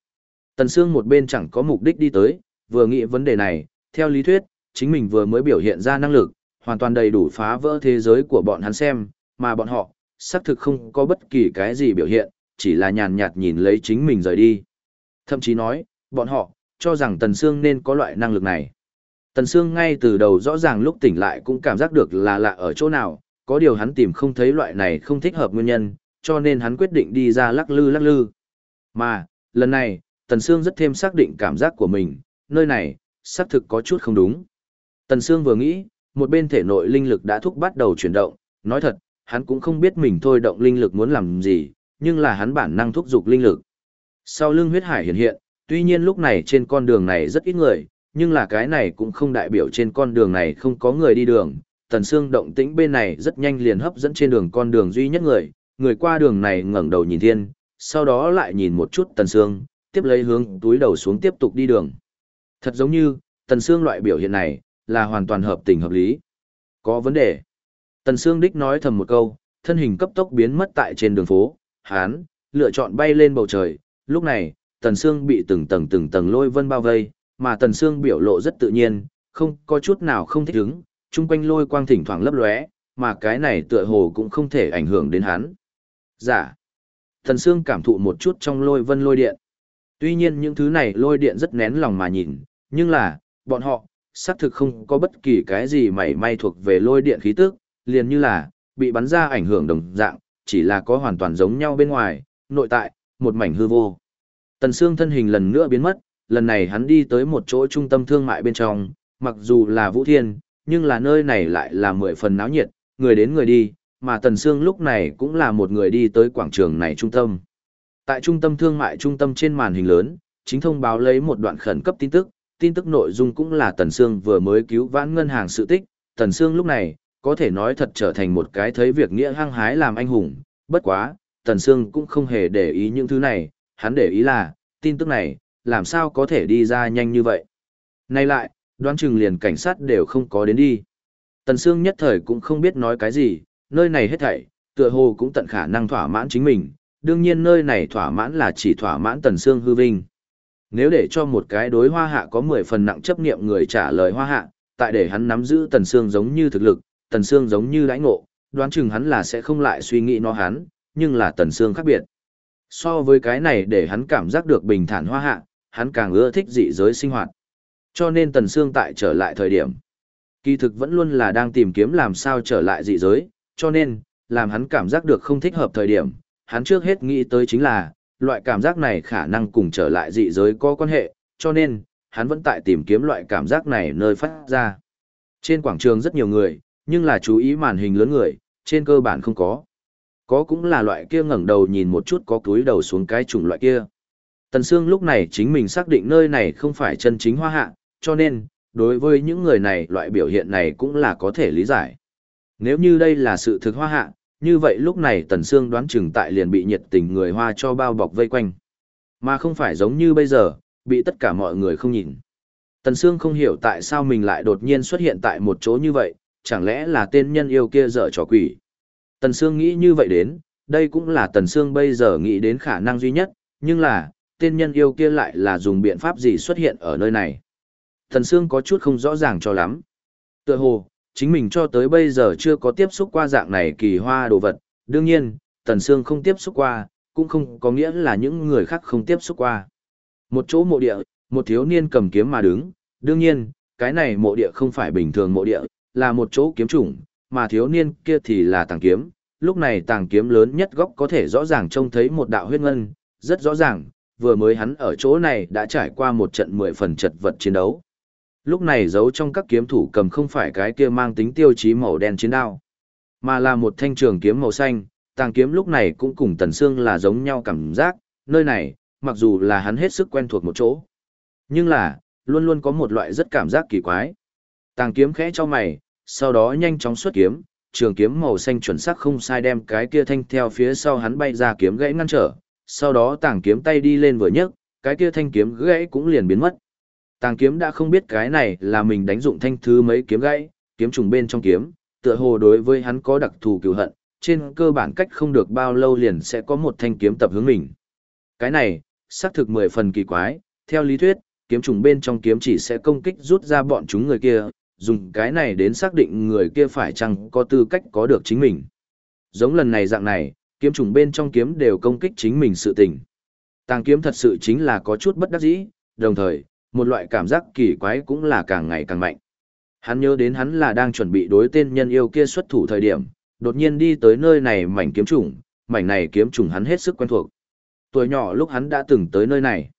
Tần Sương một bên chẳng có mục đích đi tới, vừa nghĩ vấn đề này, theo lý thuyết, chính mình vừa mới biểu hiện ra năng lực, hoàn toàn đầy đủ phá vỡ thế giới của bọn hắn xem, mà bọn họ, xác thực không có bất kỳ cái gì biểu hiện, chỉ là nhàn nhạt nhìn lấy chính mình rời đi. Thậm chí nói, bọn họ, cho rằng Tần Sương nên có loại năng lực này. Tần Sương ngay từ đầu rõ ràng lúc tỉnh lại cũng cảm giác được là lạ ở chỗ nào, có điều hắn tìm không thấy loại này không thích hợp nguyên nhân, cho nên hắn quyết định đi ra lắc lư lắc lư. Mà, lần này, Tần Sương rất thêm xác định cảm giác của mình, nơi này, xác thực có chút không đúng. Tần Sương vừa nghĩ, một bên thể nội linh lực đã thúc bắt đầu chuyển động, nói thật, hắn cũng không biết mình thôi động linh lực muốn làm gì, nhưng là hắn bản năng thúc giục linh lực. Sau lưng huyết hải hiện hiện, tuy nhiên lúc này trên con đường này rất ít người, nhưng là cái này cũng không đại biểu trên con đường này không có người đi đường. Tần Sương động tĩnh bên này rất nhanh liền hấp dẫn trên đường con đường duy nhất người, người qua đường này ngẩng đầu nhìn thiên, sau đó lại nhìn một chút Tần Sương, tiếp lấy hướng túi đầu xuống tiếp tục đi đường. Thật giống như, Tần Sương loại biểu hiện này, là hoàn toàn hợp tình hợp lý. Có vấn đề. Tần Sương Đích nói thầm một câu, thân hình cấp tốc biến mất tại trên đường phố, hán, lựa chọn bay lên bầu trời, lúc này, Tần Sương bị từng tầng từng tầng lôi vân bao vây, mà Tần Sương biểu lộ rất tự nhiên, không có chút nào không thích ứng, chung quanh lôi quang thỉnh thoảng lấp lóe, mà cái này tựa hồ cũng không thể ảnh hưởng đến hắn. Giả. Dạ. Thần Sương cảm thụ một chút trong lôi vân lôi điện. Tuy nhiên những thứ này lôi điện rất nén lòng mà nhìn, nhưng là, bọn họ, xác thực không có bất kỳ cái gì mảy may thuộc về lôi điện khí tức, liền như là, bị bắn ra ảnh hưởng đồng dạng, chỉ là có hoàn toàn giống nhau bên ngoài, nội tại, một mảnh hư vô. Tần Sương thân hình lần nữa biến mất, lần này hắn đi tới một chỗ trung tâm thương mại bên trong, mặc dù là Vũ Thiên, nhưng là nơi này lại là mười phần náo nhiệt, người đến người đi, mà Tần Sương lúc này cũng là một người đi tới quảng trường này trung tâm. Tại trung tâm thương mại trung tâm trên màn hình lớn, chính thông báo lấy một đoạn khẩn cấp tin tức, tin tức nội dung cũng là Tần Sương vừa mới cứu vãn ngân hàng sự tích, Tần Sương lúc này, có thể nói thật trở thành một cái thấy việc nghĩa hăng hái làm anh hùng, bất quá, Tần Sương cũng không hề để ý những thứ này, hắn để ý là, tin tức này, làm sao có thể đi ra nhanh như vậy. Nay lại, đoán chừng liền cảnh sát đều không có đến đi. Tần Sương nhất thời cũng không biết nói cái gì, nơi này hết thảy, tựa hồ cũng tận khả năng thỏa mãn chính mình, đương nhiên nơi này thỏa mãn là chỉ thỏa mãn Tần xương hư vinh. Nếu để cho một cái đối hoa hạ có 10 phần nặng chấp niệm người trả lời hoa hạ, tại để hắn nắm giữ Tần xương giống như thực lực, Tần xương giống như lãnh ngộ, đoán chừng hắn là sẽ không lại suy nghĩ nó hắn, nhưng là Tần xương khác biệt. So với cái này để hắn cảm giác được bình thản hoa hạ, hắn càng ưa thích dị giới sinh hoạt. Cho nên Tần xương tại trở lại thời điểm, kỳ thực vẫn luôn là đang tìm kiếm làm sao trở lại dị giới, cho nên, làm hắn cảm giác được không thích hợp thời điểm, hắn trước hết nghĩ tới chính là, loại cảm giác này khả năng cùng trở lại dị giới có quan hệ, cho nên, hắn vẫn tại tìm kiếm loại cảm giác này nơi phát ra. Trên quảng trường rất nhiều người, nhưng là chú ý màn hình lớn người, trên cơ bản không có. Có cũng là loại kia ngẩng đầu nhìn một chút có túi đầu xuống cái chủng loại kia. Tần Sương lúc này chính mình xác định nơi này không phải chân chính hoa hạ, cho nên, đối với những người này loại biểu hiện này cũng là có thể lý giải. Nếu như đây là sự thực hoa hạ, như vậy lúc này Tần Sương đoán chừng tại liền bị nhiệt tình người hoa cho bao bọc vây quanh. Mà không phải giống như bây giờ, bị tất cả mọi người không nhìn. Tần Sương không hiểu tại sao mình lại đột nhiên xuất hiện tại một chỗ như vậy, chẳng lẽ là tên nhân yêu kia dở trò quỷ. Tần Sương nghĩ như vậy đến, đây cũng là Tần Sương bây giờ nghĩ đến khả năng duy nhất, nhưng là, tên nhân yêu kia lại là dùng biện pháp gì xuất hiện ở nơi này. Tần Sương có chút không rõ ràng cho lắm. Tựa hồ, chính mình cho tới bây giờ chưa có tiếp xúc qua dạng này kỳ hoa đồ vật, đương nhiên, Tần Sương không tiếp xúc qua, cũng không có nghĩa là những người khác không tiếp xúc qua. Một chỗ mộ địa, một thiếu niên cầm kiếm mà đứng, đương nhiên, cái này mộ địa không phải bình thường mộ địa, là một chỗ kiếm chủng, mà thiếu niên kia thì là tàng kiếm. Lúc này tàng kiếm lớn nhất góc có thể rõ ràng trông thấy một đạo huyết ngân, rất rõ ràng, vừa mới hắn ở chỗ này đã trải qua một trận mười phần chật vật chiến đấu. Lúc này giấu trong các kiếm thủ cầm không phải cái kia mang tính tiêu chí màu đen chiến đao, mà là một thanh trường kiếm màu xanh, tàng kiếm lúc này cũng cùng tần xương là giống nhau cảm giác, nơi này, mặc dù là hắn hết sức quen thuộc một chỗ. Nhưng là, luôn luôn có một loại rất cảm giác kỳ quái. Tàng kiếm khẽ cho mày, sau đó nhanh chóng xuất kiếm, trường kiếm màu xanh chuẩn xác không sai đem cái kia thanh theo phía sau hắn bay ra kiếm gãy ngăn trở, sau đó tàng kiếm tay đi lên vừa nhấc, cái kia thanh kiếm gãy cũng liền biến mất. Tàng kiếm đã không biết cái này là mình đánh dụng thanh thứ mấy kiếm gãy, kiếm trùng bên trong kiếm, tựa hồ đối với hắn có đặc thù cựu hận, trên cơ bản cách không được bao lâu liền sẽ có một thanh kiếm tập hướng mình. Cái này, xác thực mười phần kỳ quái, theo lý thuyết, kiếm trùng bên trong kiếm chỉ sẽ công kích rút ra bọn chúng người kia, dùng cái này đến xác định người kia phải chăng có tư cách có được chính mình. Giống lần này dạng này, kiếm trùng bên trong kiếm đều công kích chính mình sự tình. Tàng kiếm thật sự chính là có chút bất đắc dĩ, đồng thời, một loại cảm giác kỳ quái cũng là càng ngày càng mạnh. Hắn nhớ đến hắn là đang chuẩn bị đối tên nhân yêu kia xuất thủ thời điểm, đột nhiên đi tới nơi này mảnh kiếm trùng, mảnh này kiếm trùng hắn hết sức quen thuộc. Tuổi nhỏ lúc hắn đã từng tới nơi này.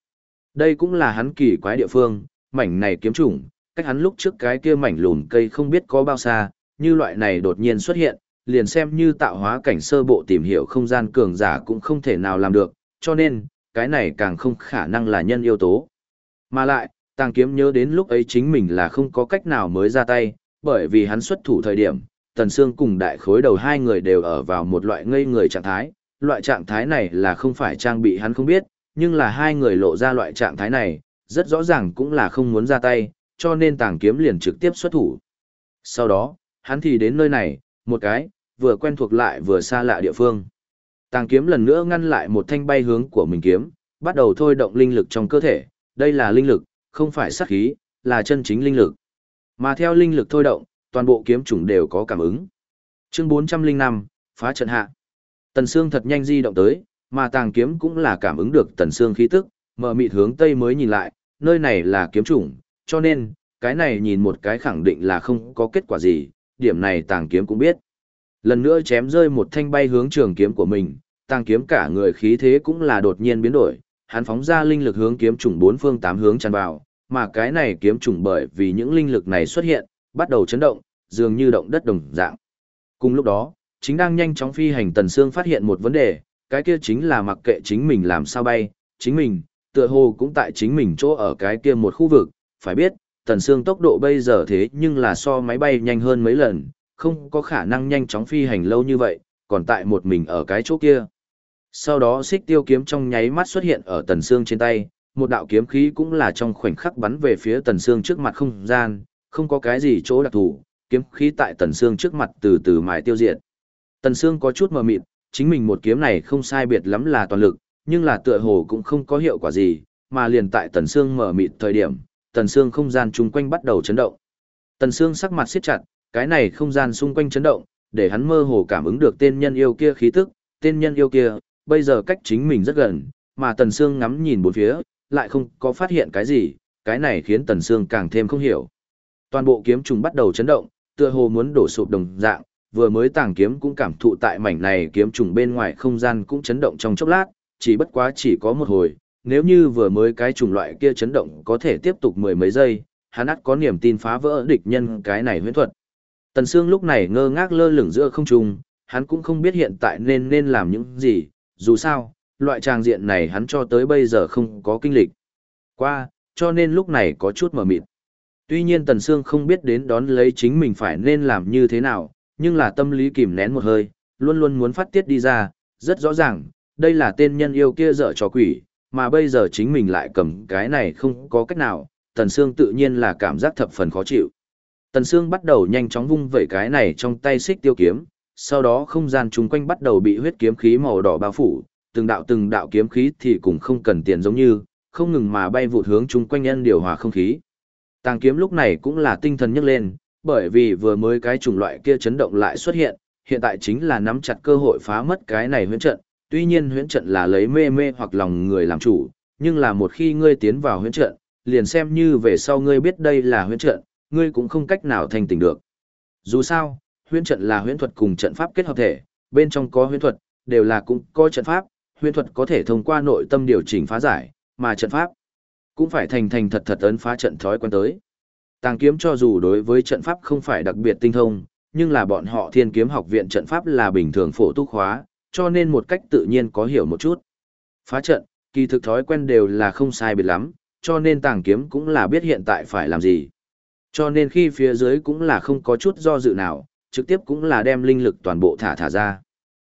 Đây cũng là hắn kỳ quái địa phương, mảnh này kiếm trùng, cách hắn lúc trước cái kia mảnh lùn cây không biết có bao xa, như loại này đột nhiên xuất hiện, liền xem như tạo hóa cảnh sơ bộ tìm hiểu không gian cường giả cũng không thể nào làm được, cho nên, cái này càng không khả năng là nhân yêu tố. Mà lại, tàng kiếm nhớ đến lúc ấy chính mình là không có cách nào mới ra tay, bởi vì hắn xuất thủ thời điểm, Tần Sương cùng đại khối đầu hai người đều ở vào một loại ngây người trạng thái, loại trạng thái này là không phải trang bị hắn không biết, nhưng là hai người lộ ra loại trạng thái này, rất rõ ràng cũng là không muốn ra tay, cho nên tàng kiếm liền trực tiếp xuất thủ. Sau đó, hắn thì đến nơi này, một cái, vừa quen thuộc lại vừa xa lạ địa phương. Tàng kiếm lần nữa ngăn lại một thanh bay hướng của mình kiếm, bắt đầu thôi động linh lực trong cơ thể, đây là linh lực, không phải sát khí, là chân chính linh lực. Mà theo linh lực thôi động, toàn bộ kiếm chủng đều có cảm ứng. Chương 405, phá trận hạ. Tần Sương thật nhanh di động tới, mà tàng kiếm cũng là cảm ứng được Tần Sương khí tức, mở mịt hướng tây mới nhìn lại, nơi này là kiếm chủng, cho nên, cái này nhìn một cái khẳng định là không có kết quả gì, điểm này tàng kiếm cũng biết. Lần nữa chém rơi một thanh bay hướng trường kiếm của mình, tàng kiếm cả người khí thế cũng là đột nhiên biến đổi, hắn phóng ra linh lực hướng kiếm trùng bốn phương tám hướng tràn vào, mà cái này kiếm trùng bởi vì những linh lực này xuất hiện, bắt đầu chấn động, dường như động đất đồng dạng. Cùng lúc đó, chính đang nhanh chóng phi hành Tần Sương phát hiện một vấn đề, cái kia chính là mặc kệ chính mình làm sao bay, chính mình, tựa hồ cũng tại chính mình chỗ ở cái kia một khu vực, phải biết, Tần Sương tốc độ bây giờ thế nhưng là so máy bay nhanh hơn mấy lần, không có khả năng nhanh chóng phi hành lâu như vậy, còn tại một mình ở cái chỗ kia. Sau đó xích tiêu kiếm trong nháy mắt xuất hiện ở Tần xương trên tay, một đạo kiếm khí cũng là trong khoảnh khắc bắn về phía Tần xương trước mặt không gian, không có cái gì chỗ đặc thù, kiếm khí tại Tần xương trước mặt từ từ mài tiêu diệt. Tần xương có chút mờ mịt, chính mình một kiếm này không sai biệt lắm là toàn lực, nhưng là tựa hồ cũng không có hiệu quả gì, mà liền tại Tần xương mở mịt thời điểm, Tần xương không gian chung quanh bắt đầu chấn động. Tần xương sắc mặt siết chặt, cái này không gian xung quanh chấn động, để hắn mơ hồ cảm ứng được tên nhân yêu kia khí tức, tên nhân yêu kia, bây giờ cách chính mình rất gần, mà Tần Sương ngắm nhìn bốn phía, lại không có phát hiện cái gì, cái này khiến Tần Sương càng thêm không hiểu. Toàn bộ kiếm trùng bắt đầu chấn động, tựa hồ muốn đổ sụp đồng dạng, vừa mới tàng kiếm cũng cảm thụ tại mảnh này kiếm trùng bên ngoài không gian cũng chấn động trong chốc lát, chỉ bất quá chỉ có một hồi, nếu như vừa mới cái trùng loại kia chấn động có thể tiếp tục mười mấy giây, hắn ắt có niềm tin phá vỡ địch nhân cái này huyễn thuật. Tần Sương lúc này ngơ ngác lơ lửng giữa không trung, hắn cũng không biết hiện tại nên nên làm những gì, dù sao, loại tràng diện này hắn cho tới bây giờ không có kinh lịch. Qua, cho nên lúc này có chút mở mịt. Tuy nhiên Tần Sương không biết đến đón lấy chính mình phải nên làm như thế nào, nhưng là tâm lý kìm nén một hơi, luôn luôn muốn phát tiết đi ra, rất rõ ràng, đây là tên nhân yêu kia dở trò quỷ, mà bây giờ chính mình lại cầm cái này không có cách nào, Tần Sương tự nhiên là cảm giác thập phần khó chịu. Tần Sương bắt đầu nhanh chóng vung vẩy cái này trong tay xích tiêu kiếm, sau đó không gian chung quanh bắt đầu bị huyết kiếm khí màu đỏ bao phủ, từng đạo từng đạo kiếm khí thì cũng không cần tiền giống như, không ngừng mà bay vụt hướng chung quanh nhân điều hòa không khí. Tàng kiếm lúc này cũng là tinh thần nhấc lên, bởi vì vừa mới cái chủng loại kia chấn động lại xuất hiện, hiện tại chính là nắm chặt cơ hội phá mất cái này huyễn trận, tuy nhiên huyễn trận là lấy mê mê hoặc lòng người làm chủ, nhưng là một khi ngươi tiến vào huyễn trận, liền xem như về sau ngươi biết đây là huyễn trận, ngươi cũng không cách nào thành tỉnh được. Dù sao, huyễn trận là huyễn thuật cùng trận pháp kết hợp thể, bên trong có huyễn thuật, đều là cũng có trận pháp, huyễn thuật có thể thông qua nội tâm điều chỉnh phá giải, mà trận pháp cũng phải thành thành thật thật ấn phá trận thói quen tới. Tàng kiếm cho dù đối với trận pháp không phải đặc biệt tinh thông, nhưng là bọn họ thiên kiếm học viện trận pháp là bình thường phổ túc khóa, cho nên một cách tự nhiên có hiểu một chút. Phá trận, kỳ thực thói quen đều là không sai biệt lắm, cho nên tàng kiếm cũng là biết hiện tại phải làm gì. Cho nên khi phía dưới cũng là không có chút do dự nào, trực tiếp cũng là đem linh lực toàn bộ thả thả ra.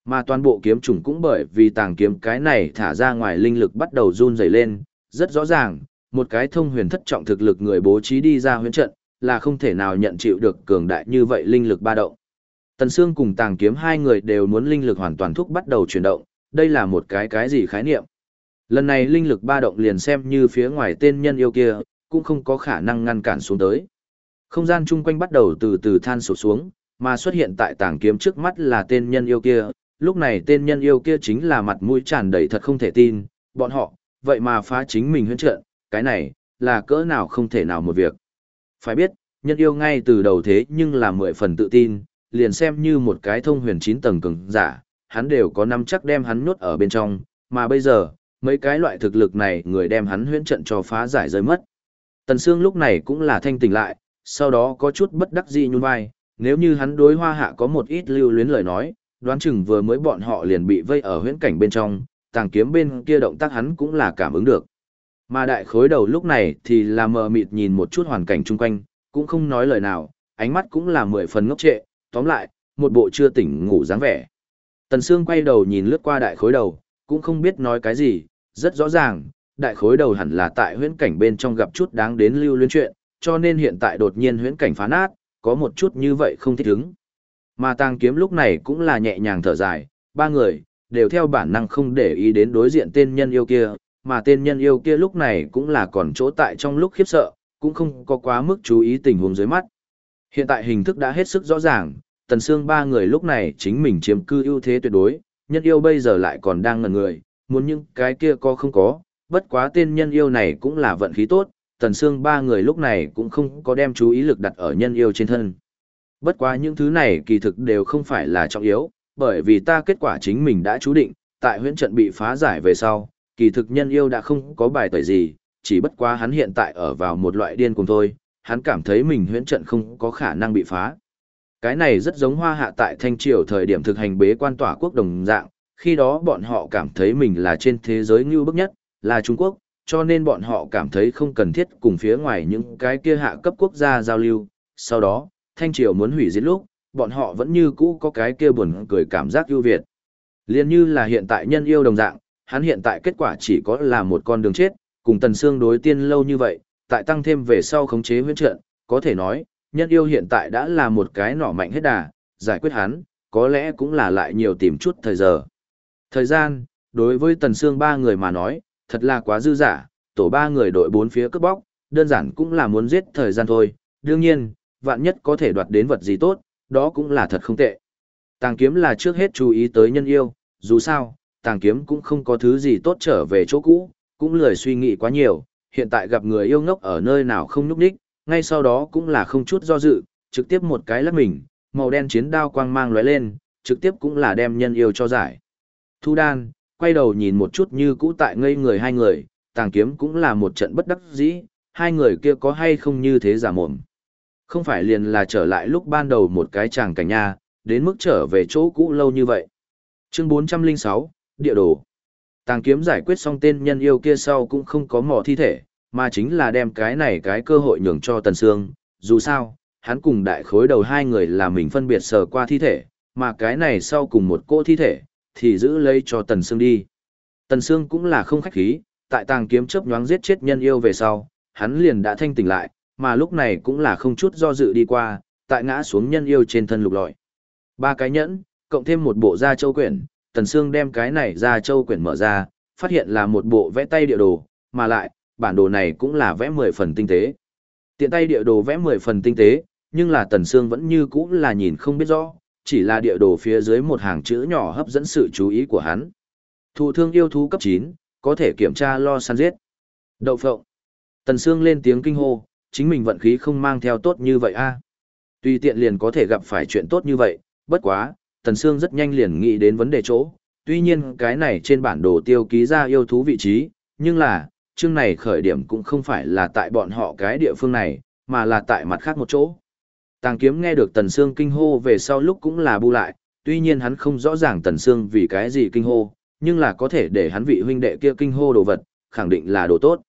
Mà toàn bộ kiếm trùng cũng bởi vì tàng kiếm cái này thả ra ngoài linh lực bắt đầu run rẩy lên, rất rõ ràng, một cái thông huyền thất trọng thực lực người bố trí đi ra huyễn trận, là không thể nào nhận chịu được cường đại như vậy linh lực ba động. Tần Sương cùng Tàng Kiếm hai người đều muốn linh lực hoàn toàn thúc bắt đầu chuyển động, đây là một cái cái gì khái niệm. Lần này linh lực ba động liền xem như phía ngoài tên nhân yêu kia, cũng không có khả năng ngăn cản xuống tới. Không gian chung quanh bắt đầu từ từ than sụp xuống, mà xuất hiện tại Tàng Kiếm trước mắt là tên nhân yêu kia, lúc này tên nhân yêu kia chính là mặt mũi tràn đầy thật không thể tin, bọn họ, vậy mà phá chính mình huyễn trận, cái này, là cỡ nào không thể nào một việc. Phải biết, nhân yêu ngay từ đầu thế nhưng là mười phần tự tin, liền xem như một cái thông huyền chín tầng cường giả, hắn đều có năm chắc đem hắn nhốt ở bên trong, mà bây giờ, mấy cái loại thực lực này người đem hắn huyễn trận cho phá giải rơi mất. Tần Sương lúc này cũng là thanh tỉnh lại, sau đó có chút bất đắc dĩ nhún vai, nếu như hắn đối hoa hạ có một ít lưu luyến lời nói, đoán chừng vừa mới bọn họ liền bị vây ở huyễn cảnh bên trong, tàng kiếm bên kia động tác hắn cũng là cảm ứng được. Mà đại khối đầu lúc này thì là mờ mịt nhìn một chút hoàn cảnh chung quanh, cũng không nói lời nào, ánh mắt cũng là mười phần ngốc trệ, tóm lại, một bộ chưa tỉnh ngủ dáng vẻ. Tần Sương quay đầu nhìn lướt qua đại khối đầu, cũng không biết nói cái gì, rất rõ ràng, đại khối đầu hẳn là tại huyễn cảnh bên trong gặp chút đáng đến lưu luyến chuyện, cho nên hiện tại đột nhiên huyễn cảnh phá nát, có một chút như vậy không thích ứng. Mà tàng kiếm lúc này cũng là nhẹ nhàng thở dài, ba người, đều theo bản năng không để ý đến đối diện tên nhân yêu kia, mà tên nhân yêu kia lúc này cũng là còn chỗ tại trong lúc khiếp sợ, cũng không có quá mức chú ý tình huống dưới mắt. Hiện tại hình thức đã hết sức rõ ràng, tần xương ba người lúc này chính mình chiếm cư ưu thế tuyệt đối, nhân yêu bây giờ lại còn đang ngẩn người, muốn những cái kia có không có, bất quá tên nhân yêu này cũng là vận khí tốt, tần xương ba người lúc này cũng không có đem chú ý lực đặt ở nhân yêu trên thân. Bất quá những thứ này kỳ thực đều không phải là trọng yếu, bởi vì ta kết quả chính mình đã chú định, tại huyễn trận bị phá giải về sau, kỳ thực nhân yêu đã không có bài tẩy gì, chỉ bất quá hắn hiện tại ở vào một loại điên cùng thôi, hắn cảm thấy mình huyễn trận không có khả năng bị phá. Cái này rất giống hoa hạ tại Thanh Triều thời điểm thực hành bế quan tỏa quốc đồng dạng, khi đó bọn họ cảm thấy mình là trên thế giới ngưu bức nhất, là Trung Quốc, cho nên bọn họ cảm thấy không cần thiết cùng phía ngoài những cái kia hạ cấp quốc gia giao lưu. Sau đó, Thanh Triều muốn hủy diệt lúc, bọn họ vẫn như cũ có cái kia buồn cười cảm giác ưu việt. Liên như là hiện tại nhân yêu đồng dạng, hắn hiện tại kết quả chỉ có là một con đường chết, cùng Tần Sương đối tiên lâu như vậy, tại tăng thêm về sau khống chế huyễn trận, có thể nói, nhân yêu hiện tại đã là một cái nỏ mạnh hết đà, giải quyết hắn, có lẽ cũng là lại nhiều tìm chút thời giờ. Thời gian, đối với Tần Sương ba người mà nói, thật là quá dư giả, tổ ba người đội bốn phía cướp bóc, đơn giản cũng là muốn giết thời gian thôi, đương nhiên, vạn nhất có thể đoạt đến vật gì tốt, đó cũng là thật không tệ. Tàng kiếm là trước hết chú ý tới nhân yêu, dù sao, tàng kiếm cũng không có thứ gì tốt trở về chỗ cũ, cũng lười suy nghĩ quá nhiều, hiện tại gặp người yêu ngốc ở nơi nào không nhúc đích, ngay sau đó cũng là không chút do dự, trực tiếp một cái lắc mình, màu đen chiến đao quang mang lóe lên, trực tiếp cũng là đem nhân yêu cho giải. Thu đan, quay đầu nhìn một chút như cũ tại ngây người hai người, tàng kiếm cũng là một trận bất đắc dĩ, hai người kia có hay không như thế giả mồm. Không phải liền là trở lại lúc ban đầu một cái chàng cảnh nha, đến mức trở về chỗ cũ lâu như vậy. Chương 406, Địa đồ. Tàng kiếm giải quyết xong tên nhân yêu kia sau cũng không có mỏ thi thể, mà chính là đem cái này cái cơ hội nhường cho Tần Sương. Dù sao, hắn cùng đại khối đầu hai người là mình phân biệt sờ qua thi thể, mà cái này sau cùng một cô thi thể, thì giữ lấy cho Tần Sương đi. Tần Sương cũng là không khách khí, tại tàng kiếm chớp nhoáng giết chết nhân yêu về sau, hắn liền đã thanh tỉnh lại, mà lúc này cũng là không chút do dự đi qua, tại ngã xuống nhân yêu trên thân lục lọi. Ba cái nhẫn, cộng thêm một bộ da châu quyển, Tần Sương đem cái này da châu quyển mở ra, phát hiện là một bộ vẽ tay địa đồ, mà lại, bản đồ này cũng là vẽ 10 phần tinh tế. Tiện tay địa đồ vẽ 10 phần tinh tế, nhưng là Tần Sương vẫn như cũ là nhìn không biết rõ, chỉ là địa đồ phía dưới một hàng chữ nhỏ hấp dẫn sự chú ý của hắn. Thụ thương yêu thú cấp 9, có thể kiểm tra lo săn giết. Đậu phộng. Tần Sương lên tiếng kinh hô, chính mình vận khí không mang theo tốt như vậy a. À. Tiện liền có thể gặp phải chuyện tốt như vậy, bất quá, Tần Sương rất nhanh liền nghĩ đến vấn đề chỗ. Tuy nhiên cái này trên bản đồ tiêu ký ra yêu thú vị trí, nhưng là, chương này khởi điểm cũng không phải là tại bọn họ cái địa phương này, mà là tại mặt khác một chỗ. Tàng kiếm nghe được Tần Sương kinh hô về sau lúc cũng là bu lại, tuy nhiên hắn không rõ ràng Tần Sương vì cái gì kinh hô, nhưng là có thể để hắn vị huynh đệ kia kinh hô đồ vật, khẳng định là đồ tốt.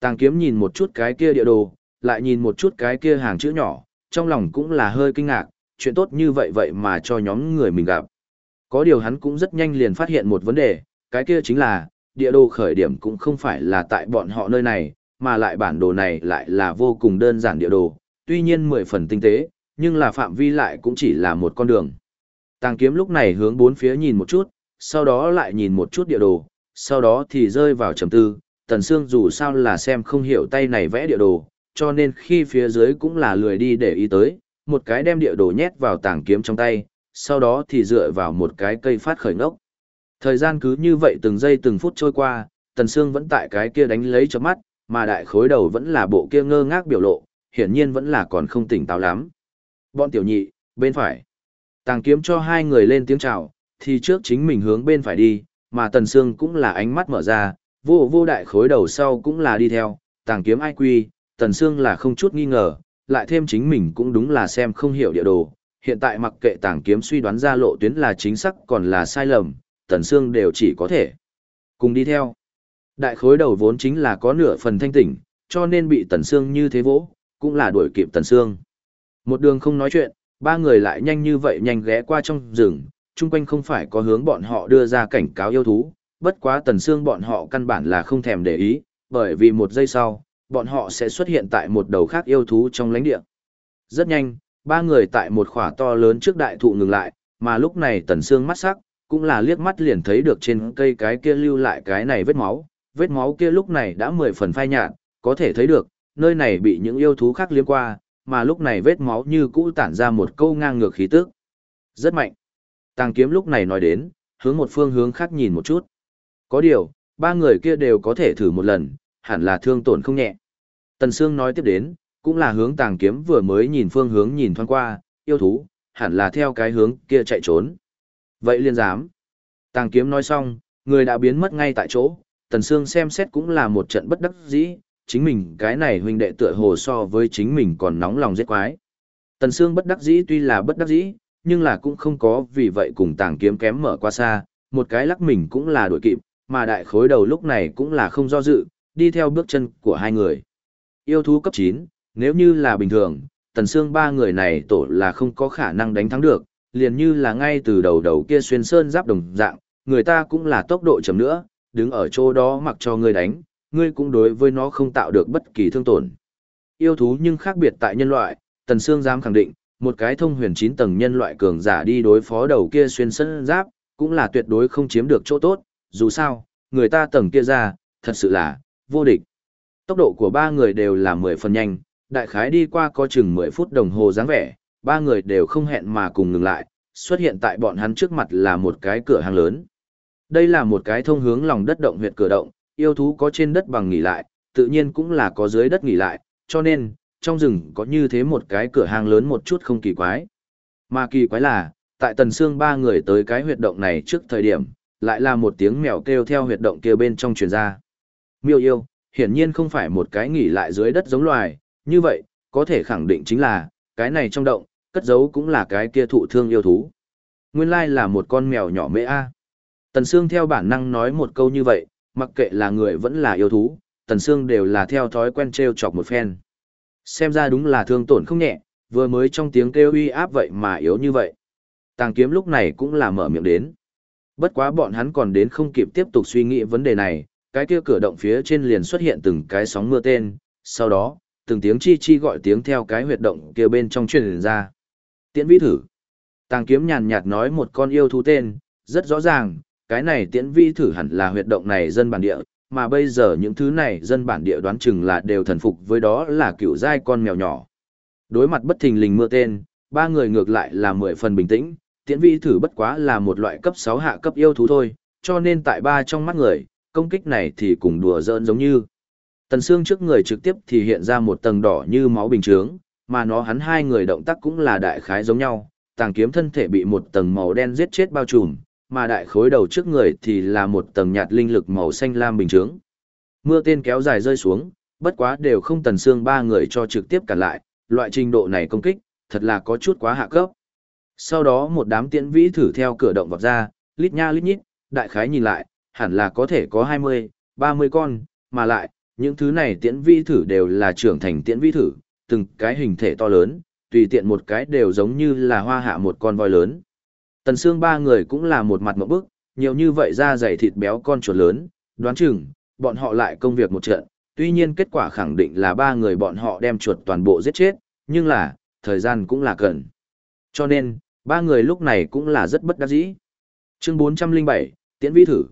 Tàng kiếm nhìn một chút cái kia địa đồ, lại nhìn một chút cái kia hàng chữ nhỏ, trong lòng cũng là hơi kinh ngạc, chuyện tốt như vậy vậy mà cho nhóm người mình gặp. Có điều hắn cũng rất nhanh liền phát hiện một vấn đề, cái kia chính là, địa đồ khởi điểm cũng không phải là tại bọn họ nơi này, mà lại bản đồ này lại là vô cùng đơn giản địa đồ, tuy nhiên mười phần tinh tế, nhưng là phạm vi lại cũng chỉ là một con đường. Tàng kiếm lúc này hướng bốn phía nhìn một chút, sau đó lại nhìn một chút địa đồ, sau đó thì rơi vào trầm tư, Tần Sương dù sao là xem không hiểu tay này vẽ địa đồ, cho nên khi phía dưới cũng là lười đi để ý tới, một cái đem địa đồ nhét vào tàng kiếm trong tay, sau đó thì dựa vào một cái cây phát khởi ngốc. Thời gian cứ như vậy từng giây từng phút trôi qua, Tần Sương vẫn tại cái kia đánh lấy cho mắt, mà đại khối đầu vẫn là bộ kia ngơ ngác biểu lộ, hiển nhiên vẫn là còn không tỉnh táo lắm. Bọn tiểu nhị, bên phải. Tàng kiếm cho hai người lên tiếng chào, thì trước chính mình hướng bên phải đi, mà Tần Sương cũng là ánh mắt mở ra, vô vô đại khối đầu sau cũng là đi theo, tàng kiếm ai quy, Tần Sương là không chút nghi ngờ, lại thêm chính mình cũng đúng là xem không hiểu địa đồ, hiện tại mặc kệ tàng kiếm suy đoán ra lộ tuyến là chính xác còn là sai lầm, Tần Sương đều chỉ có thể cùng đi theo. Đại khối đầu vốn chính là có nửa phần thanh tỉnh, cho nên bị Tần Sương như thế vỗ, cũng là đuổi kịp Tần Sương. Một đường không nói chuyện, ba người lại nhanh như vậy nhanh ghé qua trong rừng, chung quanh không phải có hướng bọn họ đưa ra cảnh cáo yêu thú, bất quá Tần Sương bọn họ căn bản là không thèm để ý, bởi vì một giây sau, bọn họ sẽ xuất hiện tại một đầu khác yêu thú trong lãnh địa. Rất nhanh, ba người tại một khỏa to lớn trước đại thụ ngừng lại, mà lúc này Tần Sương mắt sắc, cũng là liếc mắt liền thấy được trên cây cái kia lưu lại cái này vết máu, vết máu kia lúc này đã mười phần phai nhạt, có thể thấy được, nơi này bị những yêu thú khác liếm qua, mà lúc này vết máu như cũ tản ra một câu ngang ngược khí tức. Rất mạnh. Tàng kiếm lúc này nói đến, hướng một phương hướng khác nhìn một chút. Có điều, ba người kia đều có thể thử một lần, hẳn là thương tổn không nhẹ. Tần Sương nói tiếp đến, cũng là hướng tàng kiếm vừa mới nhìn phương hướng nhìn thoáng qua, yêu thú, hẳn là theo cái hướng kia chạy trốn. Vậy liên dám. Tàng kiếm nói xong, người đã biến mất ngay tại chỗ, Tần Sương xem xét cũng là một trận bất đắc dĩ, chính mình cái này huynh đệ tựa hồ so với chính mình còn nóng lòng giết quái. Tần Sương bất đắc dĩ tuy là bất đắc dĩ, nhưng là cũng không có vì vậy cùng tàng kiếm kém mở qua xa, một cái lắc mình cũng là đuổi kịp, mà đại khối đầu lúc này cũng là không do dự, đi theo bước chân của hai người. Yêu thú cấp 9, nếu như là bình thường, tần xương ba người này tổ là không có khả năng đánh thắng được, liền như là ngay từ đầu đầu kia xuyên sơn giáp đồng dạng, người ta cũng là tốc độ chậm nữa, đứng ở chỗ đó mặc cho ngươi đánh, ngươi cũng đối với nó không tạo được bất kỳ thương tổn. Yêu thú nhưng khác biệt tại nhân loại, tần xương dám khẳng định, một cái thông huyền 9 tầng nhân loại cường giả đi đối phó đầu kia xuyên sân giáp, cũng là tuyệt đối không chiếm được chỗ tốt, dù sao, người ta tầng kia ra, thật sự là, vô địch. Tốc độ của ba người đều là 10 phần nhanh, đại khái đi qua có chừng 10 phút đồng hồ dáng vẻ, ba người đều không hẹn mà cùng ngừng lại, xuất hiện tại bọn hắn trước mặt là một cái cửa hàng lớn. Đây là một cái thông hướng lòng đất động huyệt cửa động, yêu thú có trên đất bằng nghỉ lại, tự nhiên cũng là có dưới đất nghỉ lại, cho nên, trong rừng có như thế một cái cửa hàng lớn một chút không kỳ quái. Mà kỳ quái là, tại Tần xương ba người tới cái huyệt động này trước thời điểm, lại là một tiếng mèo kêu theo huyệt động kia bên trong truyền ra. Miêu yêu, hiển nhiên không phải một cái nghỉ lại dưới đất giống loài, như vậy, có thể khẳng định chính là, cái này trong động, cất giấu cũng là cái kia thụ thương yêu thú. Nguyên lai là một con mèo nhỏ mễ a. Tần Sương theo bản năng nói một câu như vậy, mặc kệ là người vẫn là yêu thú, Tần Sương đều là theo thói quen treo chọc một phen. Xem ra đúng là thương tổn không nhẹ, vừa mới trong tiếng kêu uy áp vậy mà yếu như vậy. Tàng kiếm lúc này cũng là mở miệng đến. Bất quá bọn hắn còn đến không kịp tiếp tục suy nghĩ vấn đề này, cái kia cửa động phía trên liền xuất hiện từng cái sóng mưa tên, sau đó, từng tiếng chi chi gọi tiếng theo cái huyệt động kia bên trong truyền ra. Tiễn Vĩ thử. Tàng kiếm nhàn nhạt nói một con yêu thú tên, rất rõ ràng, cái này tiễn vi thử hẳn là huyệt động này dân bản địa, mà bây giờ những thứ này dân bản địa đoán chừng là đều thần phục với đó là kiểu giai con mèo nhỏ. Đối mặt bất thình lình mưa tên, ba người ngược lại là mười phần bình tĩnh, tiễn vi thử bất quá là một loại cấp 6 hạ cấp yêu thú thôi, cho nên tại ba trong mắt người, công kích này thì cùng đùa giỡn giống như. Tần xương trước người trực tiếp thì hiện ra một tầng đỏ như máu bình trướng, mà nó hắn hai người động tác cũng là đại khái giống nhau, tàng kiếm thân thể bị một tầng màu đen giết chết bao trùm, mà đại khối đầu trước người thì là một tầng nhạt linh lực màu xanh lam bình trướng. Mưa tên kéo dài rơi xuống, bất quá đều không tần xương ba người cho trực tiếp cản lại, loại trình độ này công kích, thật là có chút quá hạ cấp. Sau đó một đám tiễn vĩ thử theo cửa động vọt ra, lít nha lít nhít, đại khái nhìn lại, hẳn là có thể có 20, 30 con, mà lại, những thứ này tiễn vĩ thử đều là trưởng thành tiễn vĩ thử, từng cái hình thể to lớn, tùy tiện một cái đều giống như là hoa hạ một con voi lớn. Tần xương ba người cũng là một mặt một bức, nhiều như vậy ra dày thịt béo con chuột lớn, đoán chừng, bọn họ lại công việc một trận, tuy nhiên kết quả khẳng định là ba người bọn họ đem chuột toàn bộ giết chết, nhưng là, thời gian cũng là cần. Cho nên, ba người lúc này cũng là rất bất đắc dĩ. Chương 407, Tiễn Vi thử.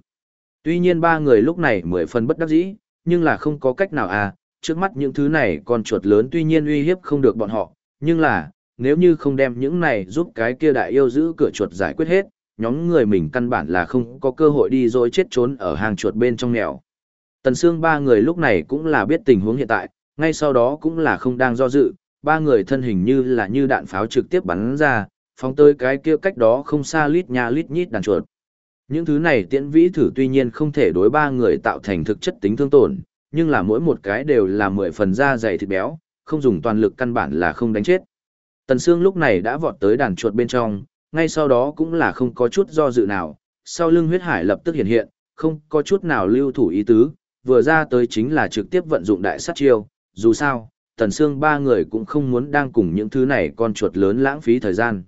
Tuy nhiên ba người lúc này mười phần bất đắc dĩ, nhưng là không có cách nào à, trước mắt những thứ này con chuột lớn tuy nhiên uy hiếp không được bọn họ, nhưng là, nếu như không đem những này giúp cái kia đại yêu giữ cửa chuột giải quyết hết, nhóm người mình căn bản là không có cơ hội đi rồi chết trốn ở hàng chuột bên trong nghèo. Tần Sương ba người lúc này cũng là biết tình huống hiện tại, ngay sau đó cũng là không đang do dự, ba người thân hình như là như đạn pháo trực tiếp bắn ra, phóng tới cái kia cách đó không xa lít nha lít nhít đàn chuột. Những thứ này tiễn vĩ thử tuy nhiên không thể đối ba người tạo thành thực chất tính thương tổn, nhưng là mỗi một cái đều là mười phần da dày thịt béo, không dùng toàn lực căn bản là không đánh chết. Tần Sương lúc này đã vọt tới đàn chuột bên trong, ngay sau đó cũng là không có chút do dự nào, sau lưng huyết hải lập tức hiện hiện, không có chút nào lưu thủ ý tứ, vừa ra tới chính là trực tiếp vận dụng đại sát chiêu, dù sao, Tần Sương ba người cũng không muốn đang cùng những thứ này con chuột lớn lãng phí thời gian.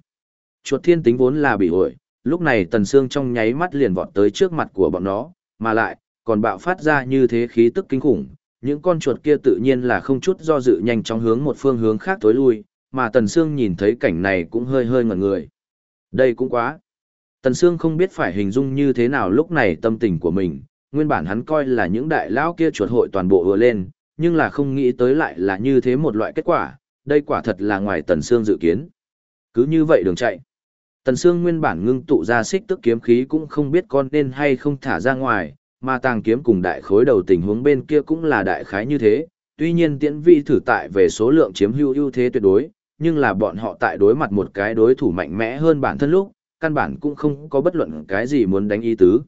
Chuột thiên tính vốn là bị ổi, lúc này Tần Sương trong nháy mắt liền vọt tới trước mặt của bọn nó, mà lại, còn bạo phát ra như thế khí tức kinh khủng, những con chuột kia tự nhiên là không chút do dự nhanh chóng hướng một phương hướng khác tối lui, mà Tần Sương nhìn thấy cảnh này cũng hơi hơi ngẩn người. Đây cũng quá. Tần Sương không biết phải hình dung như thế nào lúc này tâm tình của mình, nguyên bản hắn coi là những đại lão kia chuột hội toàn bộ vừa lên, nhưng là không nghĩ tới lại là như thế một loại kết quả, đây quả thật là ngoài Tần Sương dự kiến. Cứ như vậy đường chạy. Tần Sương nguyên bản ngưng tụ ra xích tức kiếm khí cũng không biết con nên hay không thả ra ngoài, mà tàng kiếm cùng đại khối đầu tình huống bên kia cũng là đại khái như thế, tuy nhiên tiễn vi thử tại về số lượng chiếm hữu ưu thế tuyệt đối, nhưng là bọn họ tại đối mặt một cái đối thủ mạnh mẽ hơn bản thân lúc, căn bản cũng không có bất luận cái gì muốn đánh ý tứ.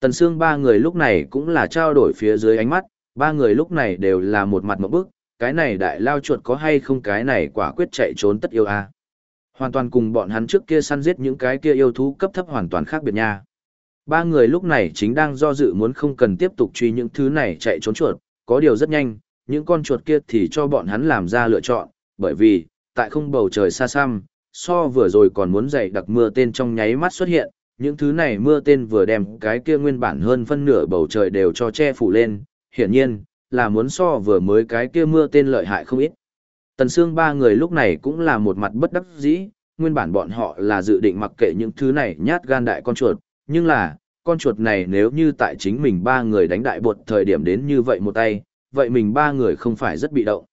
Tần Sương ba người lúc này cũng là trao đổi phía dưới ánh mắt, ba người lúc này đều là một mặt một bức, cái này đại lao chuột có hay không cái này quả quyết chạy trốn tất yêu a. Hoàn toàn cùng bọn hắn trước kia săn giết những cái kia yêu thú cấp thấp hoàn toàn khác biệt nha. Ba người lúc này chính đang do dự muốn không cần tiếp tục truy những thứ này chạy trốn chuột, có điều rất nhanh, những con chuột kia thì cho bọn hắn làm ra lựa chọn, bởi vì, tại không bầu trời xa xăm, so vừa rồi còn muốn dậy đặc mưa tên trong nháy mắt xuất hiện, những thứ này mưa tên vừa đem cái kia nguyên bản hơn phân nửa bầu trời đều cho che phủ lên, hiển nhiên, là muốn so vừa mới cái kia mưa tên lợi hại không ít. Tần Sương ba người lúc này cũng là một mặt bất đắc dĩ, nguyên bản bọn họ là dự định mặc kệ những thứ này nhát gan đại con chuột, nhưng là, con chuột này nếu như tại chính mình ba người đánh đại bột thời điểm đến như vậy một tay, vậy mình ba người không phải rất bị động.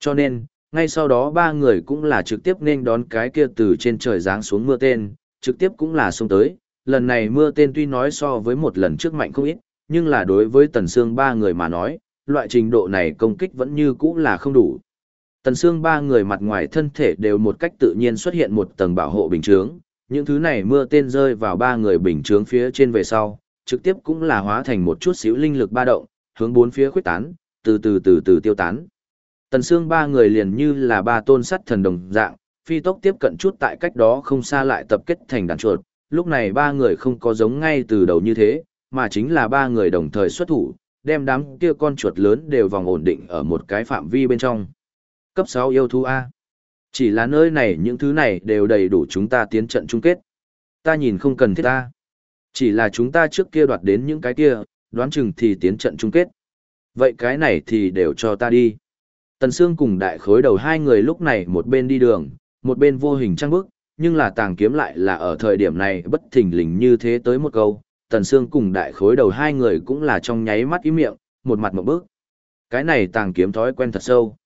Cho nên, ngay sau đó ba người cũng là trực tiếp nên đón cái kia từ trên trời giáng xuống mưa tên, trực tiếp cũng là xuống tới. Lần này mưa tên tuy nói so với một lần trước mạnh không ít, nhưng là đối với tần xương ba người mà nói, loại trình độ này công kích vẫn như cũ là không đủ. Tần xương ba người mặt ngoài thân thể đều một cách tự nhiên xuất hiện một tầng bảo hộ bình chướng, những thứ này mưa tên rơi vào ba người bình chướng phía trên về sau, trực tiếp cũng là hóa thành một chút xíu linh lực ba động, hướng bốn phía khuếch tán, từ từ từ từ tiêu tán. Tần xương ba người liền như là ba tôn sắt thần đồng dạng, phi tốc tiếp cận chút tại cách đó không xa lại tập kết thành đàn chuột, lúc này ba người không có giống ngay từ đầu như thế, mà chính là ba người đồng thời xuất thủ, đem đám kia con chuột lớn đều vòng ổn định ở một cái phạm vi bên trong. Cấp 6 yêu thú A. Chỉ là nơi này những thứ này đều đầy đủ chúng ta tiến trận chung kết. Ta nhìn không cần thiết ta. Chỉ là chúng ta trước kia đoạt đến những cái kia, đoán chừng thì tiến trận chung kết. Vậy cái này thì đều cho ta đi. Tần Sương cùng đại khối đầu hai người lúc này một bên đi đường, một bên vô hình trăng bức, nhưng là tàng kiếm lại là ở thời điểm này bất thình lình như thế tới một câu. Tần Sương cùng đại khối đầu hai người cũng là trong nháy mắt ý miệng, một mặt một bước. Cái này tàng kiếm thói quen thật sâu.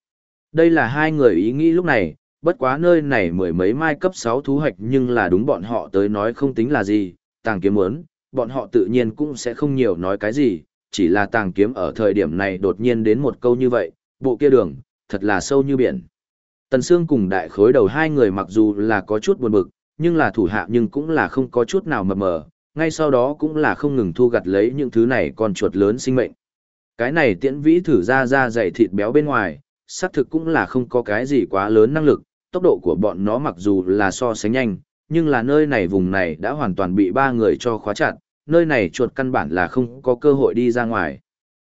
Đây là hai người ý nghĩ lúc này, bất quá nơi này mười mấy mai cấp 6 thú hạch nhưng là đúng bọn họ tới nói không tính là gì, tàng kiếm muốn, bọn họ tự nhiên cũng sẽ không nhiều nói cái gì, chỉ là tàng kiếm ở thời điểm này đột nhiên đến một câu như vậy, bộ kia đường, thật là sâu như biển. Tần Sương cùng đại khối đầu hai người mặc dù là có chút buồn bực, nhưng là thủ hạ nhưng cũng là không có chút nào mập mờ, ngay sau đó cũng là không ngừng thu gặt lấy những thứ này con chuột lớn sinh mệnh. Cái này tiễn vĩ thử ra ra dày thịt béo bên ngoài, xác thực cũng là không có cái gì quá lớn năng lực, tốc độ của bọn nó mặc dù là so sánh nhanh, nhưng là nơi này vùng này đã hoàn toàn bị ba người cho khóa chặt, nơi này chuột căn bản là không có cơ hội đi ra ngoài.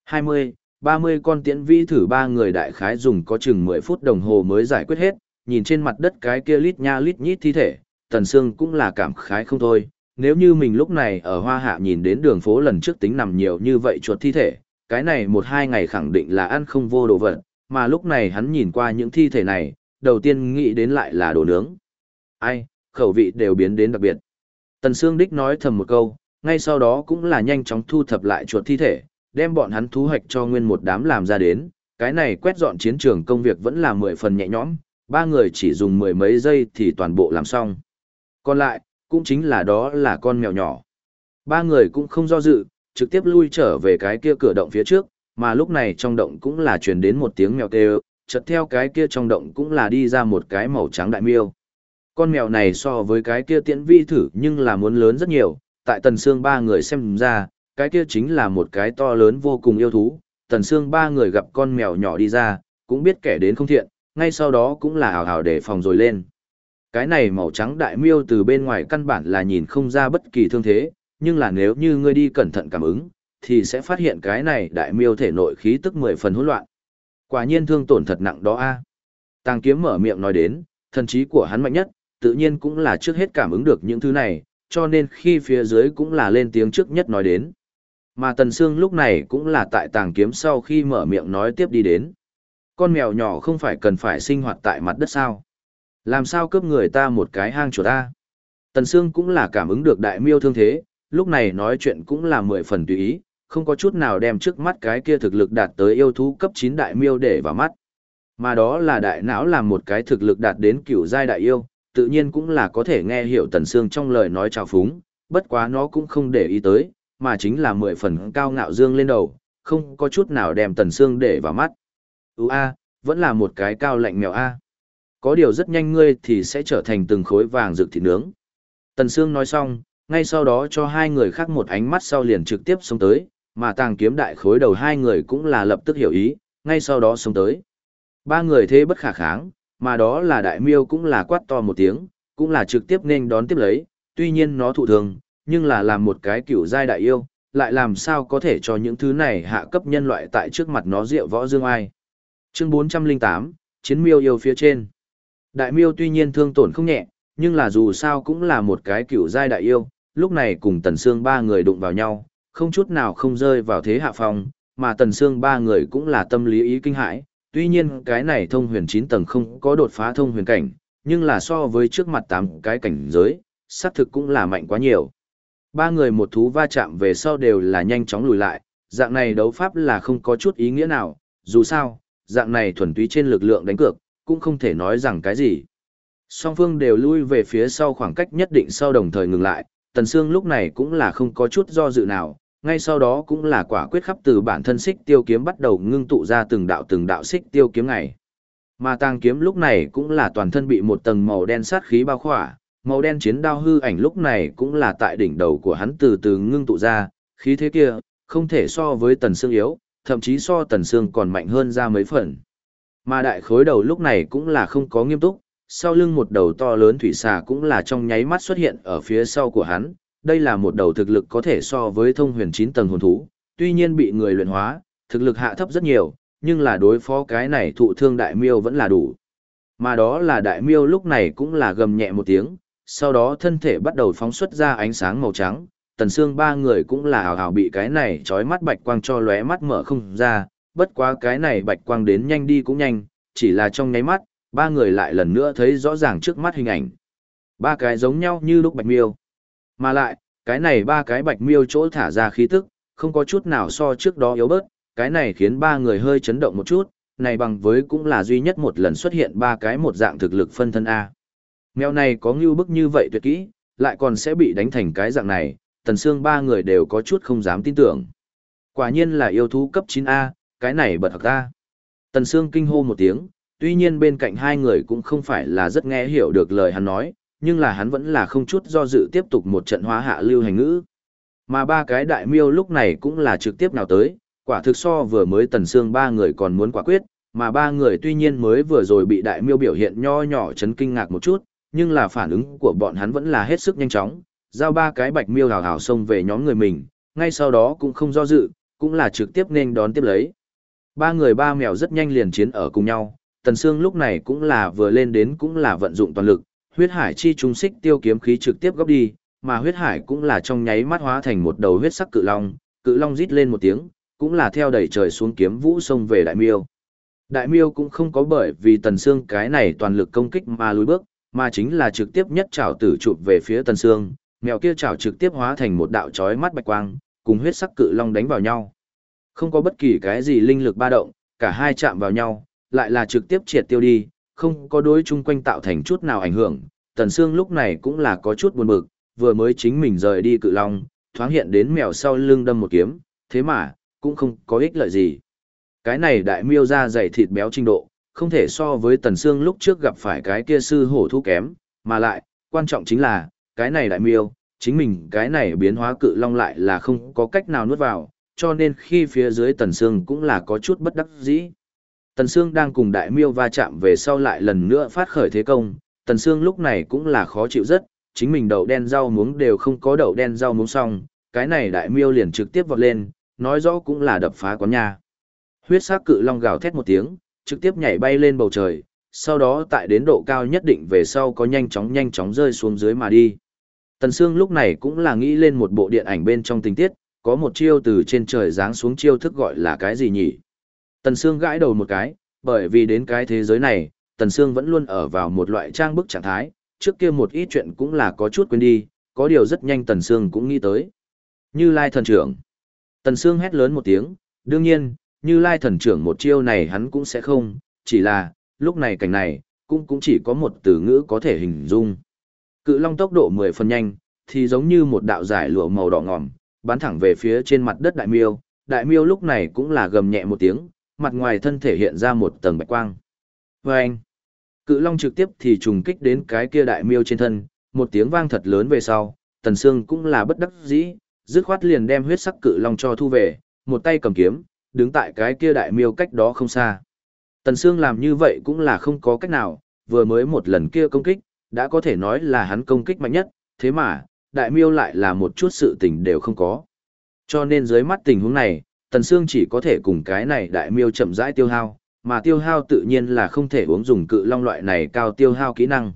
20, 30 con tiễn vi thử ba người đại khái dùng có chừng 10 phút đồng hồ mới giải quyết hết, nhìn trên mặt đất cái kia lít nha lít nhít thi thể, Tần Sương cũng là cảm khái không thôi. Nếu như mình lúc này ở Hoa Hạ nhìn đến đường phố lần trước tính nằm nhiều như vậy chuột thi thể, cái này một hai ngày khẳng định là ăn không vô đồ vật, mà lúc này hắn nhìn qua những thi thể này, đầu tiên nghĩ đến lại là đồ nướng. Ai, khẩu vị đều biến đến đặc biệt. Tần Sương Đích nói thầm một câu, ngay sau đó cũng là nhanh chóng thu thập lại chuột thi thể, đem bọn hắn thu hoạch cho nguyên một đám làm ra đến. Cái này quét dọn chiến trường công việc vẫn là mười phần nhẹ nhõm, ba người chỉ dùng mười mấy giây thì toàn bộ làm xong. Còn lại, cũng chính là đó là con mèo nhỏ. Ba người cũng không do dự, trực tiếp lui trở về cái kia cửa động phía trước, mà lúc này trong động cũng là truyền đến một tiếng mèo kêu, chợt theo cái kia trong động cũng là đi ra một cái màu trắng đại miêu. Con mèo này so với cái kia tiễn vi thử nhưng là muốn lớn rất nhiều, tại tần xương ba người xem ra, cái kia chính là một cái to lớn vô cùng yêu thú. Tần xương ba người gặp con mèo nhỏ đi ra, cũng biết kẻ đến không thiện, ngay sau đó cũng là hào hào để phòng rồi lên. Cái này màu trắng đại miêu từ bên ngoài căn bản là nhìn không ra bất kỳ thương thế, nhưng là nếu như ngươi đi cẩn thận cảm ứng, thì sẽ phát hiện cái này đại miêu thể nội khí tức mười phần hỗn loạn. Quả nhiên thương tổn thật nặng đó a. Tàng kiếm mở miệng nói đến, thần trí của hắn mạnh nhất, tự nhiên cũng là trước hết cảm ứng được những thứ này, cho nên khi phía dưới cũng là lên tiếng trước nhất nói đến. Mà Tần Sương lúc này cũng là tại tàng kiếm sau khi mở miệng nói tiếp đi đến. Con mèo nhỏ không phải cần phải sinh hoạt tại mặt đất sao? Làm sao cướp người ta một cái hang chuột ta? Tần Sương cũng là cảm ứng được đại miêu thương thế, lúc này nói chuyện cũng là mười phần tùy ý, không có chút nào đem trước mắt cái kia thực lực đạt tới yêu thú cấp 9 đại miêu để vào mắt. Mà đó là đại não làm một cái thực lực đạt đến cửu giai đại yêu, tự nhiên cũng là có thể nghe hiểu Tần Sương trong lời nói trào phúng, bất quá nó cũng không để ý tới, mà chính là mười phần cao ngạo dương lên đầu, không có chút nào đem Tần Sương để vào mắt. Ú a, vẫn là một cái cao lạnh mèo a. Có điều rất nhanh ngươi thì sẽ trở thành từng khối vàng rực thịt nướng. Tần Sương nói xong, ngay sau đó cho hai người khác một ánh mắt sau liền trực tiếp xuống tới, mà tàng kiếm đại khối đầu hai người cũng là lập tức hiểu ý, ngay sau đó xuống tới. Ba người thế bất khả kháng, mà đó là đại miêu cũng là quát to một tiếng, cũng là trực tiếp nên đón tiếp lấy, tuy nhiên nó thụ thường, nhưng là làm một cái kiểu giai đại yêu, lại làm sao có thể cho những thứ này hạ cấp nhân loại tại trước mặt nó rượu võ dương ai. Chương 408, Chiến miêu yêu phía trên. Đại miêu tuy nhiên thương tổn không nhẹ, nhưng là dù sao cũng là một cái kiểu giai đại yêu, lúc này cùng tần xương ba người đụng vào nhau, không chút nào không rơi vào thế hạ phong, mà tần xương ba người cũng là tâm lý ý kinh hãi, tuy nhiên cái này thông huyền 9 tầng không có đột phá thông huyền cảnh, nhưng là so với trước mặt 8 cái cảnh giới, xác thực cũng là mạnh quá nhiều. Ba người một thú va chạm về sau đều là nhanh chóng lùi lại, dạng này đấu pháp là không có chút ý nghĩa nào, dù sao, dạng này thuần túy trên lực lượng đánh cược, cũng không thể nói rằng cái gì. Song phương đều lui về phía sau khoảng cách nhất định sau đồng thời ngừng lại, Tần Sương lúc này cũng là không có chút do dự nào, ngay sau đó cũng là quả quyết khắp từ bản thân xích tiêu kiếm bắt đầu ngưng tụ ra từng đạo từng đạo xích tiêu kiếm này. Mà tàng kiếm lúc này cũng là toàn thân bị một tầng màu đen sát khí bao khỏa, màu đen chiến đao hư ảnh lúc này cũng là tại đỉnh đầu của hắn từ từ ngưng tụ ra, khí thế kia, không thể so với tần xương yếu, thậm chí so tần xương còn mạnh hơn ra mấy phần. Mà đại khối đầu lúc này cũng là không có nghiêm túc, sau lưng một đầu to lớn thủy xà cũng là trong nháy mắt xuất hiện ở phía sau của hắn, đây là một đầu thực lực có thể so với thông huyền 9 tầng hồn thú, tuy nhiên bị người luyện hóa, thực lực hạ thấp rất nhiều, nhưng là đối phó cái này thụ thương đại miêu vẫn là đủ. Mà đó là đại miêu lúc này cũng là gầm nhẹ một tiếng, sau đó thân thể bắt đầu phóng xuất ra ánh sáng màu trắng, tần xương ba người cũng là hào hào bị cái này chói mắt bạch quang cho lóe mắt mở không ra, bất quá cái này bạch quang đến nhanh đi cũng nhanh, chỉ là trong nháy mắt, ba người lại lần nữa thấy rõ ràng trước mắt hình ảnh. Ba cái giống nhau như lúc bạch miêu. Mà lại, cái này ba cái bạch miêu chỗ thả ra khí tức, không có chút nào so trước đó yếu bớt, cái này khiến ba người hơi chấn động một chút, này bằng với cũng là duy nhất một lần xuất hiện ba cái một dạng thực lực phân thân A. Mèo này có ngưu bức như vậy tuyệt kỹ, lại còn sẽ bị đánh thành cái dạng này, tần xương ba người đều có chút không dám tin tưởng. Quả nhiên là yêu thú cấp 9A, cái này bật thật ta. Tần xương kinh hô một tiếng, tuy nhiên bên cạnh hai người cũng không phải là rất nghe hiểu được lời hắn nói, nhưng là hắn vẫn là không chút do dự tiếp tục một trận hóa hạ lưu hành ngữ. Mà ba cái đại miêu lúc này cũng là trực tiếp nào tới, quả thực so vừa mới tần xương ba người còn muốn quả quyết, mà ba người tuy nhiên mới vừa rồi bị đại miêu biểu hiện nho nhỏ chấn kinh ngạc một chút, nhưng là phản ứng của bọn hắn vẫn là hết sức nhanh chóng, giao ba cái bạch miêu hào hào xông về nhóm người mình, ngay sau đó cũng không do dự, cũng là trực tiếp nên đón tiếp lấy. Ba người ba mèo rất nhanh liền chiến ở cùng nhau, Tần Sương lúc này cũng là vừa lên đến cũng là vận dụng toàn lực, huyết hải chi trung xích tiêu kiếm khí trực tiếp góp đi, mà huyết hải cũng là trong nháy mắt hóa thành một đầu huyết sắc cự long, cự long rít lên một tiếng, cũng là theo đẩy trời xuống kiếm vũ xông về đại miêu. Đại miêu cũng không có bởi vì Tần Sương cái này toàn lực công kích mà lùi bước, mà chính là trực tiếp nhất chảo tử chụp về phía Tần Sương, mèo kia chảo trực tiếp hóa thành một đạo chói mắt bạch quang, cùng huyết sắc cự long đánh vào nhau. Không có bất kỳ cái gì linh lực ba động, cả hai chạm vào nhau, lại là trực tiếp triệt tiêu đi, không có đối chung quanh tạo thành chút nào ảnh hưởng. Tần Sương lúc này cũng là có chút buồn bực, vừa mới chính mình rời đi cự long, thoáng hiện đến mèo sau lưng đâm một kiếm, thế mà, cũng không có ích lợi gì. Cái này đại miêu ra dày thịt béo trình độ, không thể so với Tần Sương lúc trước gặp phải cái kia sư hổ thu kém, mà lại, quan trọng chính là, cái này đại miêu, chính mình cái này biến hóa cự long lại là không có cách nào nuốt vào, cho nên khi phía dưới Tần Sương cũng là có chút bất đắc dĩ. Tần Sương đang cùng đại miêu va chạm về sau lại lần nữa phát khởi thế công, Tần Sương lúc này cũng là khó chịu rất, chính mình đậu đen rau muống đều không có đậu đen rau muống xong, cái này đại miêu liền trực tiếp vọt lên, nói rõ cũng là đập phá quán nhà. Huyết sắc cự long gào thét một tiếng, trực tiếp nhảy bay lên bầu trời, sau đó tại đến độ cao nhất định về sau có nhanh chóng nhanh chóng rơi xuống dưới mà đi. Tần Sương lúc này cũng là nghĩ lên một bộ điện ảnh bên trong tình tiết, có một chiêu từ trên trời giáng xuống chiêu thức gọi là cái gì nhỉ? Tần Sương gãi đầu một cái, bởi vì đến cái thế giới này, Tần Sương vẫn luôn ở vào một loại trang bức trạng thái, trước kia một ít chuyện cũng là có chút quên đi, có điều rất nhanh Tần Sương cũng nghĩ tới. Như Lai thần trưởng. Tần Sương hét lớn một tiếng, đương nhiên, như Lai thần trưởng một chiêu này hắn cũng sẽ không, chỉ là, lúc này cảnh này, cũng cũng chỉ có một từ ngữ có thể hình dung. Cự long tốc độ 10 phần nhanh, thì giống như một đạo giải lụa màu đỏ ngòm, bắn thẳng về phía trên mặt đất đại miêu. Đại miêu lúc này cũng là gầm nhẹ một tiếng, mặt ngoài thân thể hiện ra một tầng bạch quang. Và anh, cự long trực tiếp thì trùng kích đến cái kia đại miêu trên thân, một tiếng vang thật lớn về sau, tần xương cũng là bất đắc dĩ, dứt khoát liền đem huyết sắc cự long cho thu về, một tay cầm kiếm, đứng tại cái kia đại miêu cách đó không xa. Tần xương làm như vậy cũng là không có cách nào, vừa mới một lần kia công kích, đã có thể nói là hắn công kích mạnh nhất, thế mà, đại miêu lại là một chút sự tình đều không có. Cho nên dưới mắt tình huống này, Tần Sương chỉ có thể cùng cái này đại miêu chậm rãi tiêu hao, mà tiêu hao tự nhiên là không thể uống dùng cự long loại này cao tiêu hao kỹ năng.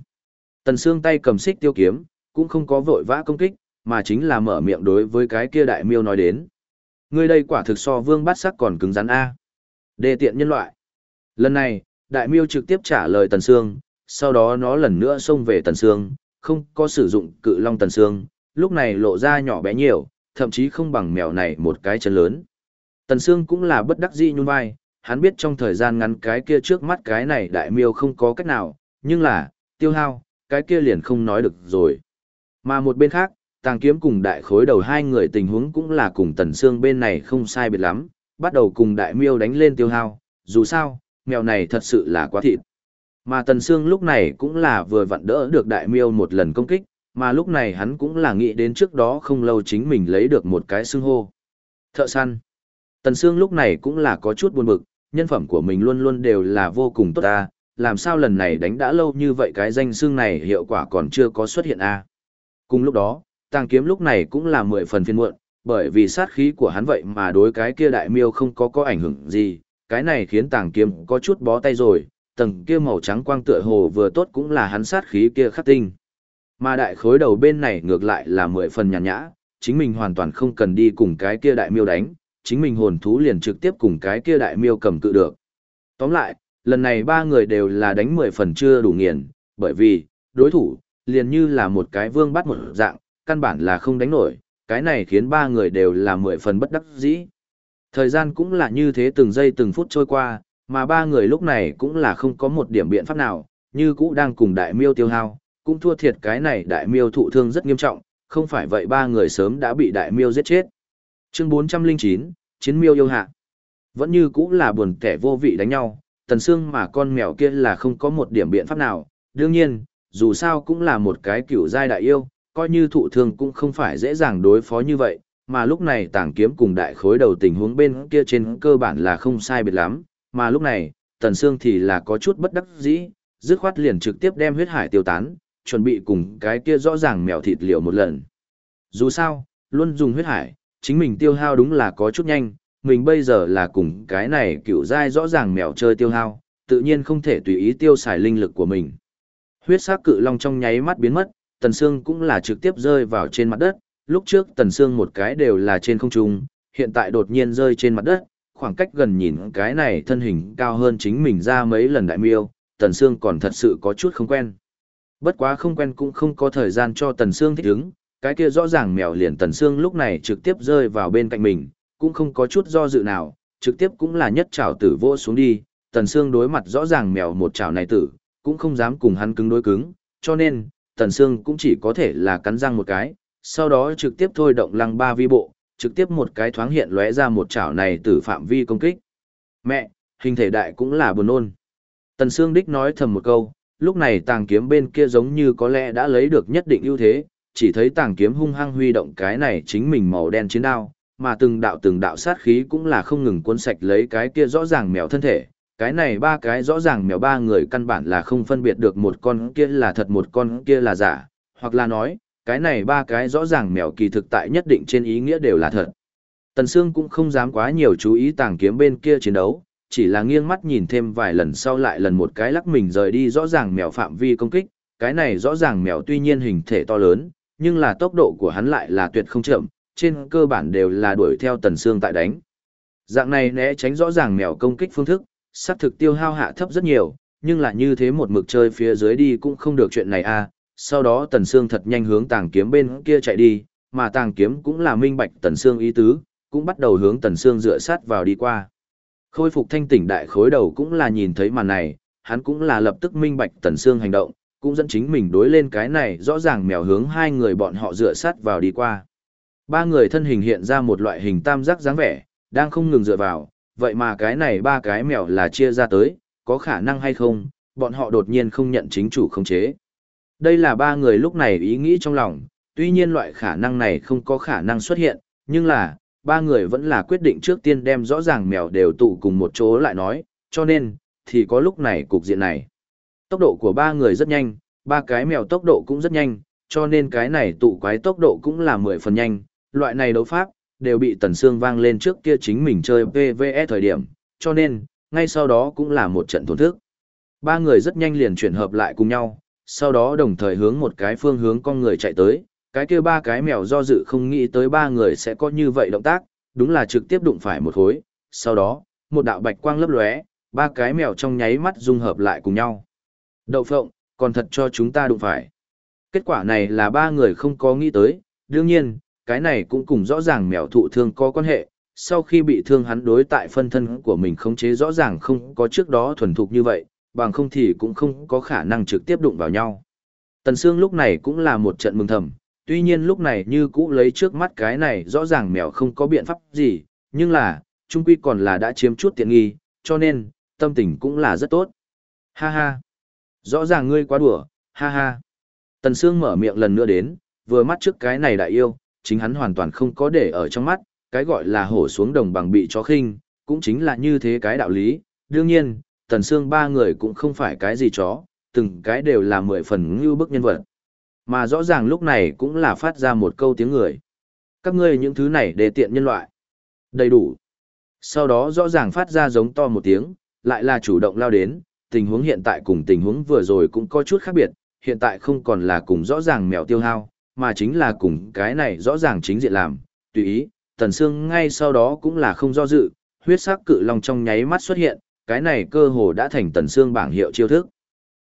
Tần Sương tay cầm xích tiêu kiếm, cũng không có vội vã công kích, mà chính là mở miệng đối với cái kia đại miêu nói đến. Ngươi đây quả thực so vương bát sắc còn cứng rắn A. Đề tiện nhân loại. Lần này, đại miêu trực tiếp trả lời Tần Sương, sau đó nó lần nữa xông về Tần Sương, không có sử dụng cự long Tần Sương, lúc này lộ ra nhỏ bé nhiều, thậm chí không bằng mèo này một cái chân lớn. Tần Sương cũng là bất đắc dĩ nhún vai, hắn biết trong thời gian ngắn cái kia trước mắt cái này đại miêu không có cách nào, nhưng là, tiêu hao, cái kia liền không nói được rồi. Mà một bên khác, tàng kiếm cùng đại khối đầu hai người tình huống cũng là cùng Tần xương bên này không sai biệt lắm, bắt đầu cùng đại miêu đánh lên tiêu hao, dù sao, mèo này thật sự là quá thịt, Mà Tần xương lúc này cũng là vừa vặn đỡ được đại miêu một lần công kích, mà lúc này hắn cũng là nghĩ đến trước đó không lâu chính mình lấy được một cái xương hô. Thợ săn. Tần xương lúc này cũng là có chút buồn bực, nhân phẩm của mình luôn luôn đều là vô cùng tốt ta, làm sao lần này đánh đã lâu như vậy cái danh xương này hiệu quả còn chưa có xuất hiện a Cùng lúc đó, tàng kiếm lúc này cũng là mười phần phiên muộn, bởi vì sát khí của hắn vậy mà đối cái kia đại miêu không có có ảnh hưởng gì, cái này khiến tàng kiếm có chút bó tay rồi, tầng kia màu trắng quang tựa hồ vừa tốt cũng là hắn sát khí kia khắc tinh. Mà đại khối đầu bên này ngược lại là mười phần nhàn nhã, chính mình hoàn toàn không cần đi cùng cái kia đại miêu đánh, chính mình hồn thú liền trực tiếp cùng cái kia đại miêu cầm cự được. Tóm lại, lần này ba người đều là đánh mười phần chưa đủ nghiền, bởi vì, đối thủ, liền như là một cái vương bắt một dạng, căn bản là không đánh nổi, cái này khiến ba người đều là mười phần bất đắc dĩ. Thời gian cũng là như thế từng giây từng phút trôi qua, mà ba người lúc này cũng là không có một điểm biện pháp nào, như cũ đang cùng đại miêu tiêu hao, cũng thua thiệt cái này đại miêu thụ thương rất nghiêm trọng, không phải vậy ba người sớm đã bị đại miêu giết chết. Chương 409, Chiến miêu yêu hạ. Vẫn như cũ là buồn kẻ vô vị đánh nhau, tần xương mà con mèo kia là không có một điểm biện pháp nào, đương nhiên, dù sao cũng là một cái cựu giai đại yêu, coi như thụ thương cũng không phải dễ dàng đối phó như vậy, mà lúc này tàng kiếm cùng đại khối đầu tình huống bên kia trên cơ bản là không sai biệt lắm, mà lúc này, tần xương thì là có chút bất đắc dĩ, dứt khoát liền trực tiếp đem huyết hải tiêu tán, chuẩn bị cùng cái kia rõ ràng mèo thịt liều một lần. Dù sao, luôn dùng huyết hải, chính mình tiêu hao đúng là có chút nhanh, mình bây giờ là cùng cái này cựu dai rõ ràng mèo chơi tiêu hao, tự nhiên không thể tùy ý tiêu xài linh lực của mình. Huyết sắc cự long trong nháy mắt biến mất, Tần Sương cũng là trực tiếp rơi vào trên mặt đất, lúc trước Tần Sương một cái đều là trên không trung, hiện tại đột nhiên rơi trên mặt đất, khoảng cách gần nhìn cái này thân hình cao hơn chính mình ra mấy lần đại miêu, Tần Sương còn thật sự có chút không quen. Bất quá không quen cũng không có thời gian cho Tần Sương thích ứng, cái kia rõ ràng mèo liền Tần Sương lúc này trực tiếp rơi vào bên cạnh mình, cũng không có chút do dự nào, trực tiếp cũng là nhất trảo tử vô xuống đi, Tần Sương đối mặt rõ ràng mèo một trảo này tử, cũng không dám cùng hắn cứng đối cứng, cho nên, Tần Sương cũng chỉ có thể là cắn răng một cái, sau đó trực tiếp thôi động lăng ba vi bộ, trực tiếp một cái thoáng hiện lóe ra một chảo này từ phạm vi công kích. Mẹ, hình thể đại cũng là buồn nôn. Tần Sương Đích nói thầm một câu, lúc này tàng kiếm bên kia giống như có lẽ đã lấy được nhất định ưu thế, chỉ thấy tàng kiếm hung hăng huy động cái này chính mình màu đen chiến đao, mà từng đạo từng đạo sát khí cũng là không ngừng cuốn sạch lấy cái kia rõ ràng mèo thân thể. Cái này ba cái rõ ràng mèo ba người căn bản là không phân biệt được một con kia là thật một con kia là giả, hoặc là nói, cái này ba cái rõ ràng mèo kỳ thực tại nhất định trên ý nghĩa đều là thật. Tần Sương cũng không dám quá nhiều chú ý tàng kiếm bên kia chiến đấu, chỉ là nghiêng mắt nhìn thêm vài lần sau lại lần một cái lắc mình rời đi rõ ràng mèo phạm vi công kích, cái này rõ ràng mèo tuy nhiên hình thể to lớn, nhưng là tốc độ của hắn lại là tuyệt không chậm, trên cơ bản đều là đuổi theo Tần Sương tại đánh. Dạng này né tránh rõ ràng mèo công kích phương thức, xác thực tiêu hao hạ thấp rất nhiều, nhưng là như thế một mực chơi phía dưới đi cũng không được chuyện này a, à, sau đó Tần Sương thật nhanh hướng tàng kiếm bên kia chạy đi, mà tàng kiếm cũng là minh bạch Tần Sương ý tứ, cũng bắt đầu hướng Tần Sương dựa sát vào đi qua. Khôi phục thanh tỉnh đại khối đầu cũng là nhìn thấy màn này, hắn cũng là lập tức minh bạch Tần Sương hành động, cũng dẫn chính mình đối lên cái này rõ ràng mèo hướng hai người bọn họ dựa sát vào đi qua. Ba người thân hình hiện ra một loại hình tam giác dáng vẻ, đang không ngừng dựa vào, vậy mà cái này ba cái mèo là chia ra tới, có khả năng hay không, bọn họ đột nhiên không nhận chính chủ khống chế. Đây là ba người lúc này ý nghĩ trong lòng, tuy nhiên loại khả năng này không có khả năng xuất hiện, nhưng là, ba người vẫn là quyết định trước tiên đem rõ ràng mèo đều tụ cùng một chỗ lại nói, cho nên, thì có lúc này cục diện này. Tốc độ của ba người rất nhanh, ba cái mèo tốc độ cũng rất nhanh, cho nên cái này tụ quái tốc độ cũng là mười phần nhanh, loại này đấu pháp, đều bị Tần Sương vang lên trước kia chính mình chơi PvE thời điểm, cho nên, ngay sau đó cũng là một trận tổn thức. Ba người rất nhanh liền chuyển hợp lại cùng nhau, sau đó đồng thời hướng một cái phương hướng con người chạy tới, cái kia ba cái mèo do dự không nghĩ tới ba người sẽ có như vậy động tác, đúng là trực tiếp đụng phải một khối, sau đó, một đạo bạch quang lấp lóe, ba cái mèo trong nháy mắt dung hợp lại cùng nhau. Đậu phộng, còn thật cho chúng ta đụng phải. Kết quả này là ba người không có nghĩ tới, đương nhiên, cái này cũng cùng rõ ràng mèo thụ thương có quan hệ, sau khi bị thương hắn đối tại phân thân của mình khống chế rõ ràng không có trước đó thuần thục như vậy, bằng không thì cũng không có khả năng trực tiếp đụng vào nhau. Tần Sương lúc này cũng là một trận mừng thầm, tuy nhiên lúc này như cũ lấy trước mắt cái này rõ ràng mèo không có biện pháp gì, nhưng là, trung quy còn là đã chiếm chút tiện nghi, cho nên, tâm tình cũng là rất tốt. Ha ha! Rõ ràng ngươi quá đùa, ha ha. Tần Sương mở miệng lần nữa đến, vừa mắt trước cái này đại yêu, chính hắn hoàn toàn không có để ở trong mắt, cái gọi là hổ xuống đồng bằng bị chó khinh, cũng chính là như thế cái đạo lý. Đương nhiên, Tần Sương ba người cũng không phải cái gì chó, từng cái đều là mười phần ngưu bức nhân vật. Mà rõ ràng lúc này cũng là phát ra một câu tiếng người. Các ngươi những thứ này để tiện nhân loại. Đầy đủ. Sau đó rõ ràng phát ra giống to một tiếng, lại là chủ động lao đến, tình huống hiện tại cùng tình huống vừa rồi cũng có chút khác biệt, hiện tại không còn là cùng rõ ràng mèo tiêu hao, mà chính là cùng cái này rõ ràng chính diện làm, tùy ý, tần xương ngay sau đó cũng là không do dự, huyết sắc cự long trong nháy mắt xuất hiện, cái này cơ hồ đã thành tần xương bảng hiệu chiêu thức.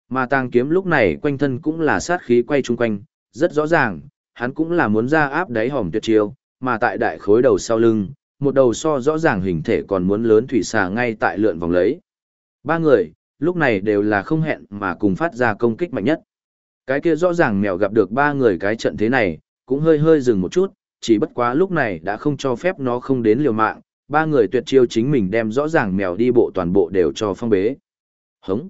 Mà tàng kiếm lúc này quanh thân cũng là sát khí quay chung quanh, rất rõ ràng, hắn cũng là muốn ra áp đáy hòm tuyệt chiêu, mà tại đại khối đầu sau lưng, một đầu so rõ ràng hình thể còn muốn lớn thủy xà ngay tại lượn vòng lấy. Ba người, lúc này đều là không hẹn mà cùng phát ra công kích mạnh nhất. Cái kia rõ ràng mèo gặp được ba người cái trận thế này, cũng hơi hơi dừng một chút, chỉ bất quá lúc này đã không cho phép nó không đến liều mạng, ba người tuyệt chiêu chính mình đem rõ ràng mèo đi bộ toàn bộ đều cho phong bế. Hống!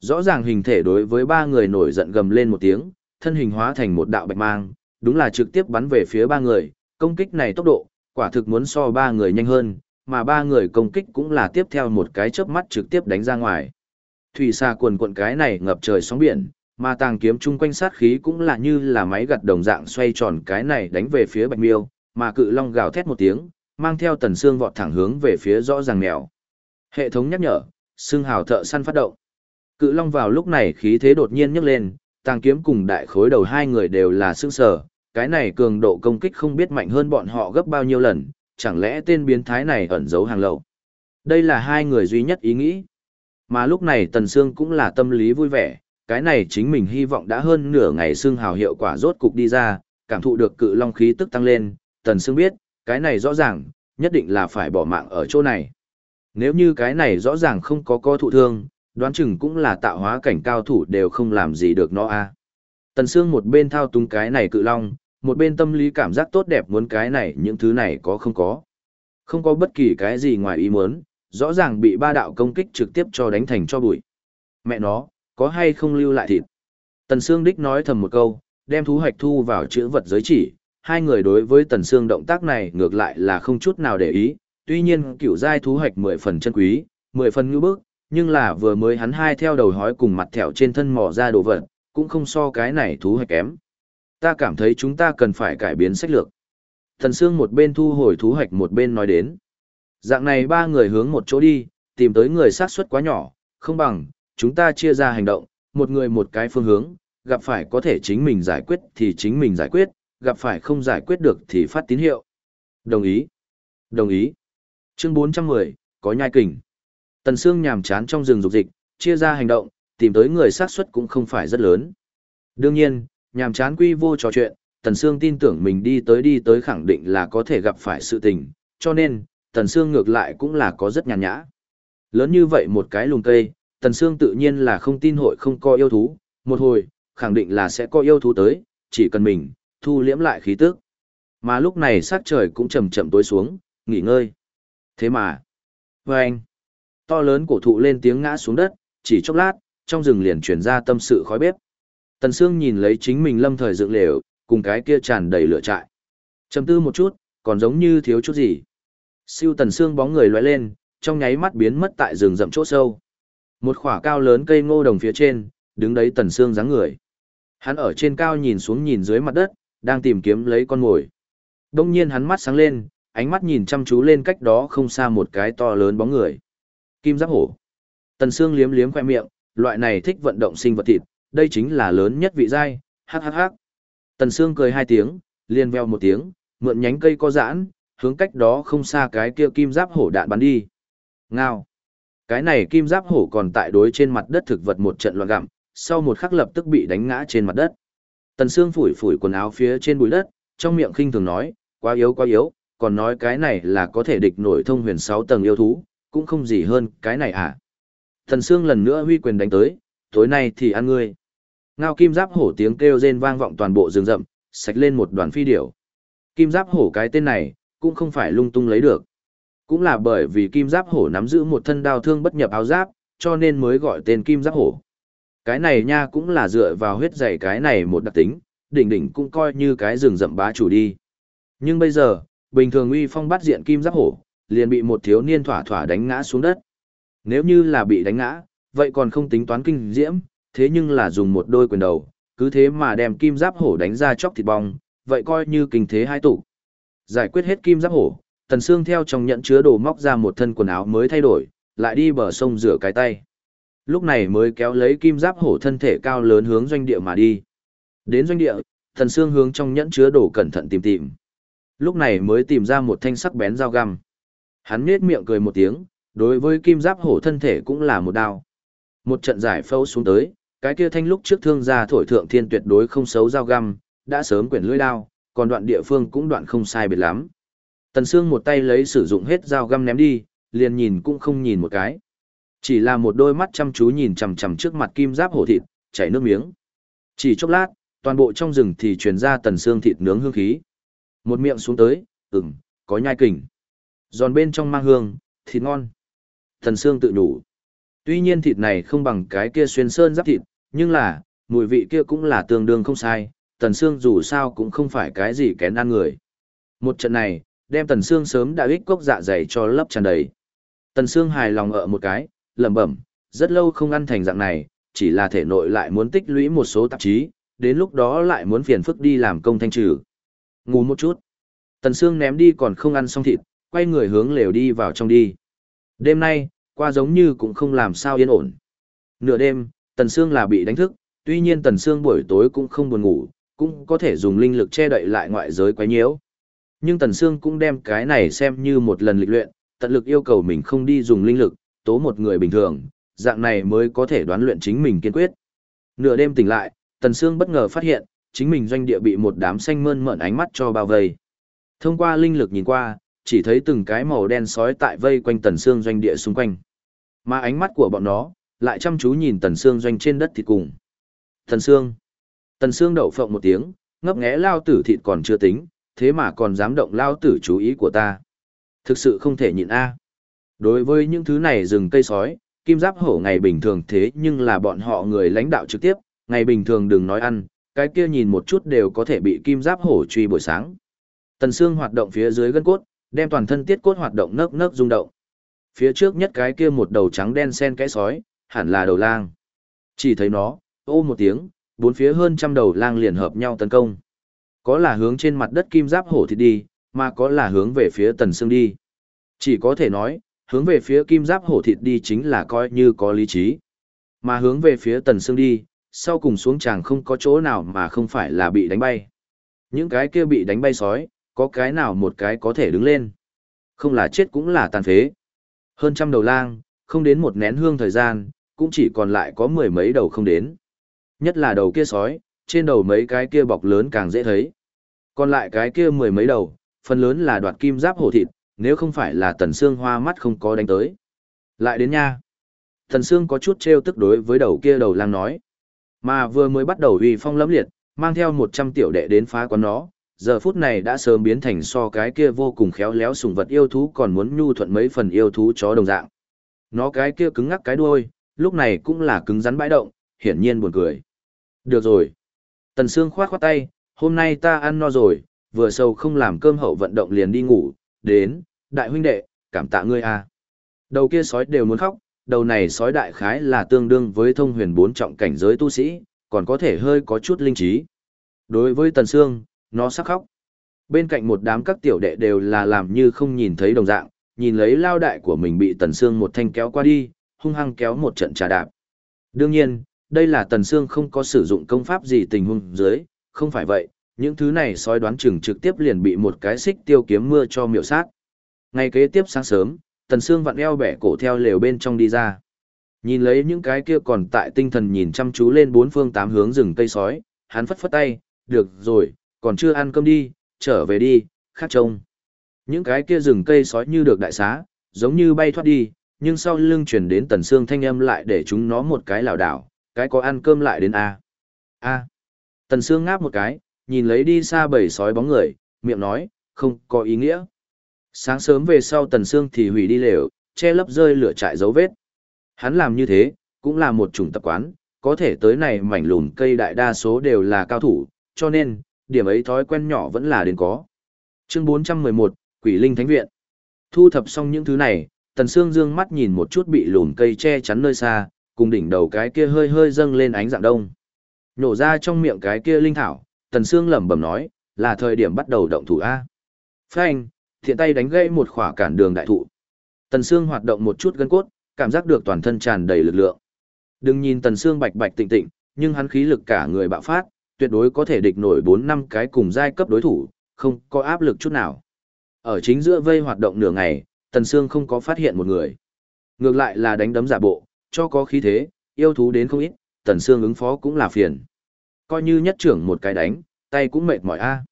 Rõ ràng hình thể đối với ba người nổi giận gầm lên một tiếng, thân hình hóa thành một đạo bạch mang, đúng là trực tiếp bắn về phía ba người, công kích này tốc độ, quả thực muốn so ba người nhanh hơn, mà ba người công kích cũng là tiếp theo một cái chớp mắt trực tiếp đánh ra ngoài. Thủy xa quần quận cái này ngập trời sóng biển, mà tàng kiếm chung quanh sát khí cũng là như là máy gặt đồng dạng xoay tròn cái này đánh về phía bạch miêu, mà cự long gào thét một tiếng, mang theo tần xương vọt thẳng hướng về phía rõ ràng mèo. Hệ thống nhắc nhở, xương hào thợ săn phát động. Cự long vào lúc này khí thế đột nhiên nhấc lên, tàng kiếm cùng đại khối đầu hai người đều là sững sở, cái này cường độ công kích không biết mạnh hơn bọn họ gấp bao nhiêu lần, chẳng lẽ tên biến thái này ẩn giấu hàng lậu. Đây là hai người duy nhất ý nghĩ. Mà lúc này Tần Sương cũng là tâm lý vui vẻ, cái này chính mình hy vọng đã hơn nửa ngày xương hào hiệu quả rốt cục đi ra, cảm thụ được cự long khí tức tăng lên, Tần xương biết, cái này rõ ràng, nhất định là phải bỏ mạng ở chỗ này. Nếu như cái này rõ ràng không có co thụ thương, đoán chừng cũng là tạo hóa cảnh cao thủ đều không làm gì được nó a. Tần Sương một bên thao túng cái này cự long, một bên tâm lý cảm giác tốt đẹp muốn cái này những thứ này có không có. Không có bất kỳ cái gì ngoài ý muốn, rõ ràng bị ba đạo công kích trực tiếp cho đánh thành cho bụi. Mẹ nó, có hay không lưu lại thịt? Tần Sương Đích nói thầm một câu, đem thú hoạch thu vào chữ vật giới chỉ. Hai người đối với Tần Sương động tác này ngược lại là không chút nào để ý, tuy nhiên kiểu giai thú hoạch mười phần chân quý, mười phần ngữ bức, nhưng là vừa mới hắn hai theo đầu hói cùng mặt thẹo trên thân mò ra đồ vật, cũng không so cái này thú hoạch kém. Ta cảm thấy chúng ta cần phải cải biến sách lược. Tần Sương một bên thu hồi thú hoạch một bên nói đến. Dạng này ba người hướng một chỗ đi, tìm tới người sát suất quá nhỏ, không bằng, chúng ta chia ra hành động, một người một cái phương hướng, gặp phải có thể chính mình giải quyết thì chính mình giải quyết, gặp phải không giải quyết được thì phát tín hiệu. Đồng ý. Đồng ý. Chương 410, có nhai kình. Tần Sương nhàm chán trong rừng dục dịch, chia ra hành động, tìm tới người sát suất cũng không phải rất lớn. Đương nhiên, nhàm chán quy vô trò chuyện, Tần Sương tin tưởng mình đi tới đi tới khẳng định là có thể gặp phải sự tình, cho nên, Tần Sương ngược lại cũng là có rất nhàn nhã. Lớn như vậy một cái lùng cây, Tần Sương tự nhiên là không tin hội không có yêu thú, một hồi, khẳng định là sẽ có yêu thú tới, chỉ cần mình, thu liễm lại khí tức. Mà lúc này sắc trời cũng chậm chậm tối xuống, nghỉ ngơi. Thế mà, với anh, to lớn cổ thụ lên tiếng ngã xuống đất, chỉ chốc lát, trong rừng liền truyền ra tâm sự khói bếp. Tần Sương nhìn lấy chính mình lâm thời dựng lều, cùng cái kia tràn đầy lửa trại. Trầm tư một chút, còn giống như thiếu chút gì. Siêu Tần Sương bóng người lóe lên, trong nháy mắt biến mất tại rừng rậm chỗ sâu. Một khỏa cao lớn cây ngô đồng phía trên, đứng đấy Tần Sương dáng người. Hắn ở trên cao nhìn xuống nhìn dưới mặt đất, đang tìm kiếm lấy con mồi. Đông nhiên hắn mắt sáng lên, ánh mắt nhìn chăm chú lên cách đó không xa một cái to lớn bóng người. Kim giáp hổ. Tần Sương liếm liếm khoe miệng, loại này thích vận động sinh vật thịt, đây chính là lớn nhất vị giai, hắc hắc hắc. Tần Sương cười hai tiếng, liền veo một tiếng, mượn nhánh cây có giãn, hướng cách đó không xa cái kia kim giáp hổ đạn bắn đi. Ngao. Cái này kim giáp hổ còn tại đối trên mặt đất thực vật một trận loạn gặm, sau một khắc lập tức bị đánh ngã trên mặt đất. Tần Sương phủi phủi quần áo phía trên bụi đất, trong miệng khinh thường nói, quá yếu quá yếu, còn nói cái này là có thể địch nổi thông huyền 6 tầng yêu thú, cũng không gì hơn cái này à. Thần Sương lần nữa huy quyền đánh tới, tối nay thì ăn ngươi. Ngao kim giáp hổ tiếng kêu rên vang vọng toàn bộ rừng rậm, sạch lên một đoàn phi điểu. Kim giáp hổ cái tên này, cũng không phải lung tung lấy được. Cũng là bởi vì kim giáp hổ nắm giữ một thân đao thương bất nhập áo giáp, cho nên mới gọi tên kim giáp hổ. Cái này nha cũng là dựa vào huyết dày cái này một đặc tính, đỉnh đỉnh cũng coi như cái rừng rậm bá chủ đi. Nhưng bây giờ, bình thường uy phong bắt diện kim giáp hổ, liền bị một thiếu niên thỏa thỏa đánh ngã xuống đất. Nếu như là bị đánh ngã, vậy còn không tính toán kinh diễm, thế nhưng là dùng một đôi quyền đầu, cứ thế mà đem kim giáp hổ đánh ra chóc thịt bong, vậy coi như kinh thế hai tụ. Giải quyết hết kim giáp hổ, Tần Sương theo trong nhận chứa đồ móc ra một thân quần áo mới thay đổi, lại đi bờ sông rửa cái tay. Lúc này mới kéo lấy kim giáp hổ thân thể cao lớn hướng doanh địa mà đi. Đến doanh địa, Tần Sương hướng trong nhẫn chứa đồ cẩn thận tìm tìm. Lúc này mới tìm ra một thanh sắc bén dao găm. Hắn nhếch miệng cười một tiếng, đối với kim giáp hổ thân thể cũng là một đao. Một trận giải phẫu xuống tới, cái kia thanh lúc trước thương gia thổi thượng thiên tuyệt đối không xấu dao găm, đã sớm quyển lưỡi đao, còn đoạn địa phương cũng đoạn không sai biệt lắm. Tần Sương một tay lấy sử dụng hết dao găm ném đi, liền nhìn cũng không nhìn một cái. Chỉ là một đôi mắt chăm chú nhìn chằm chằm trước mặt kim giáp hổ thịt, chảy nước miếng. Chỉ chốc lát, toàn bộ trong rừng thì truyền ra Tần Sương thịt nướng hương khí. Một miệng xuống tới, ừm, có nhai kình. Giòn bên trong mang hương, thịt ngon. Tần Sương tự nhủ. Tuy nhiên thịt này không bằng cái kia xuyên sơn giáp thịt, nhưng là, mùi vị kia cũng là tương đương không sai, Tần Sương dù sao cũng không phải cái gì kén ăn người. Một trận này, đem Tần Sương sớm đã ích cốc dạ dày cho lấp tràn đầy. Tần Sương hài lòng ở một cái, lẩm bẩm, rất lâu không ăn thành dạng này, chỉ là thể nội lại muốn tích lũy một số tạp chí, đến lúc đó lại muốn phiền phức đi làm công thanh trừ. Ngủ một chút. Tần Sương ném đi còn không ăn xong thịt, quay người hướng lều đi vào trong đi. Đêm nay, qua giống như cũng không làm sao yên ổn. Nửa đêm, Tần Sương là bị đánh thức, tuy nhiên Tần Sương buổi tối cũng không buồn ngủ, cũng có thể dùng linh lực che đậy lại ngoại giới quấy nhiễu. Nhưng Tần Sương cũng đem cái này xem như một lần lịch luyện, tận lực yêu cầu mình không đi dùng linh lực, tố một người bình thường, dạng này mới có thể đoán luyện chính mình kiên quyết. Nửa đêm tỉnh lại, Tần Sương bất ngờ phát hiện, chính mình doanh địa bị một đám xanh mơn mởn ánh mắt cho bao vây. Thông qua linh lực nhìn qua, chỉ thấy từng cái màu đen sói tại vây quanh Tần Sương doanh địa xung quanh. Mà ánh mắt của bọn nó, lại chăm chú nhìn Tần Sương doanh trên đất thịt cùng. Tần Sương. Tần Sương đậu phộng một tiếng, ngấp nghé lao tử thịt còn chưa tính, thế mà còn dám động lao tử chú ý của ta. Thực sự không thể nhịn a. Đối với những thứ này rừng cây sói, kim giáp hổ ngày bình thường thế nhưng là bọn họ người lãnh đạo trực tiếp, ngày bình thường đừng nói ăn, cái kia nhìn một chút đều có thể bị kim giáp hổ truy buổi sáng. Tần xương hoạt động phía dưới gân cốt, đem toàn thân tiết cốt hoạt động nấc nấc rung động. Phía trước nhất cái kia một đầu trắng đen sen cái sói, hẳn là đầu lang. Chỉ thấy nó, ô một tiếng, bốn phía hơn trăm đầu lang liền hợp nhau tấn công. Có là hướng trên mặt đất kim giáp hổ thịt đi, mà có là hướng về phía tần xương đi. Chỉ có thể nói, hướng về phía kim giáp hổ thịt đi chính là coi như có lý trí. Mà hướng về phía tần xương đi, sau cùng xuống chàng không có chỗ nào mà không phải là bị đánh bay. Những cái kia bị đánh bay sói, có cái nào một cái có thể đứng lên. Không là chết cũng là tàn phế. Hơn trăm đầu lang, không đến một nén hương thời gian, cũng chỉ còn lại có mười mấy đầu không đến. Nhất là đầu kia sói, trên đầu mấy cái kia bọc lớn càng dễ thấy. Còn lại cái kia mười mấy đầu, phần lớn là đoạt kim giáp hổ thịt, nếu không phải là tần xương hoa mắt không có đánh tới. Lại đến nha. Tần xương có chút treo tức đối với đầu kia đầu lang nói. Mà vừa mới bắt đầu uy phong lẫm liệt, mang theo 100 tiểu đệ đến phá quán nó, giờ phút này đã sớm biến thành so cái kia vô cùng khéo léo sùng vật yêu thú còn muốn nhu thuận mấy phần yêu thú chó đồng dạng. Nó cái kia cứng ngắc cái đuôi, lúc này cũng là cứng rắn bãi động, hiển nhiên buồn cười. Được rồi. Tần Sương khoát khoát tay, hôm nay ta ăn no rồi, vừa sâu không làm cơm hậu vận động liền đi ngủ, đến, đại huynh đệ, cảm tạ ngươi a. Đầu kia sói đều muốn khóc, đầu này sói đại khái là tương đương với thông huyền bốn trọng cảnh giới tu sĩ, còn có thể hơi có chút linh trí. Đối với Tần Sương, nó sắc khóc. Bên cạnh một đám các tiểu đệ đều là làm như không nhìn thấy đồng dạng, nhìn lấy lao đại của mình bị Tần Sương một thanh kéo qua đi, hung hăng kéo một trận trà đạp. Đương nhiên, đây là Tần Sương không có sử dụng công pháp gì tình huống dưới, không phải vậy, những thứ này sói đoán chừng trực tiếp liền bị một cái xích tiêu kiếm mưa cho miểu sát. Ngày kế tiếp sáng sớm, Tần Sương vặn eo bẻ cổ theo lều bên trong đi ra. Nhìn lấy những cái kia còn tại tinh thần nhìn chăm chú lên bốn phương tám hướng rừng cây sói, hắn phất phất tay, được rồi, còn chưa ăn cơm đi, trở về đi, khát trông. Những cái kia rừng cây sói như được đại xá, giống như bay thoát đi, nhưng sau lưng chuyển đến tần xương thanh âm lại để chúng nó một cái lảo đảo, cái có ăn cơm lại đến à? A. A. Tần Sương ngáp một cái, nhìn lấy đi xa bầy sói bóng người, miệng nói, không có ý nghĩa. Sáng sớm về sau tần Sương thì hủy đi lều, che lấp rơi lửa trại dấu vết. Hắn làm như thế, cũng là một chủng tập quán, có thể tới này mảnh lùn cây đại đa số đều là cao thủ, cho nên, điểm ấy thói quen nhỏ vẫn là đến có. Chương 411, Quỷ Linh Thánh Viện. Thu thập xong những thứ này, Tần Sương dương mắt nhìn một chút bị lùn cây che chắn nơi xa, cùng đỉnh đầu cái kia hơi hơi dâng lên ánh dạng đông. Nổ ra trong miệng cái kia linh thảo, Tần Sương lẩm bẩm nói, là thời điểm bắt đầu động thủ A. Phanh, thiện tay đánh gãy một khỏa cản đường đại thụ. Tần Sương hoạt động một chút gân cốt, cảm giác được toàn thân tràn đầy lực lượng. Đừng nhìn Tần Sương bạch bạch tịnh tịnh, nhưng hắn khí lực cả người bạo phát, tuyệt đối có thể địch nổi 4 năm cái cùng giai cấp đối thủ, không có áp lực chút nào. Ở chính giữa vây hoạt động nửa ngày, Tần Sương không có phát hiện một người. Ngược lại là đánh đấm giả bộ, cho có khí thế, yêu thú đến không ít, Tần Sương ứng phó cũng là phiền. Coi như nhất trưởng một cái đánh, tay cũng mệt mỏi a.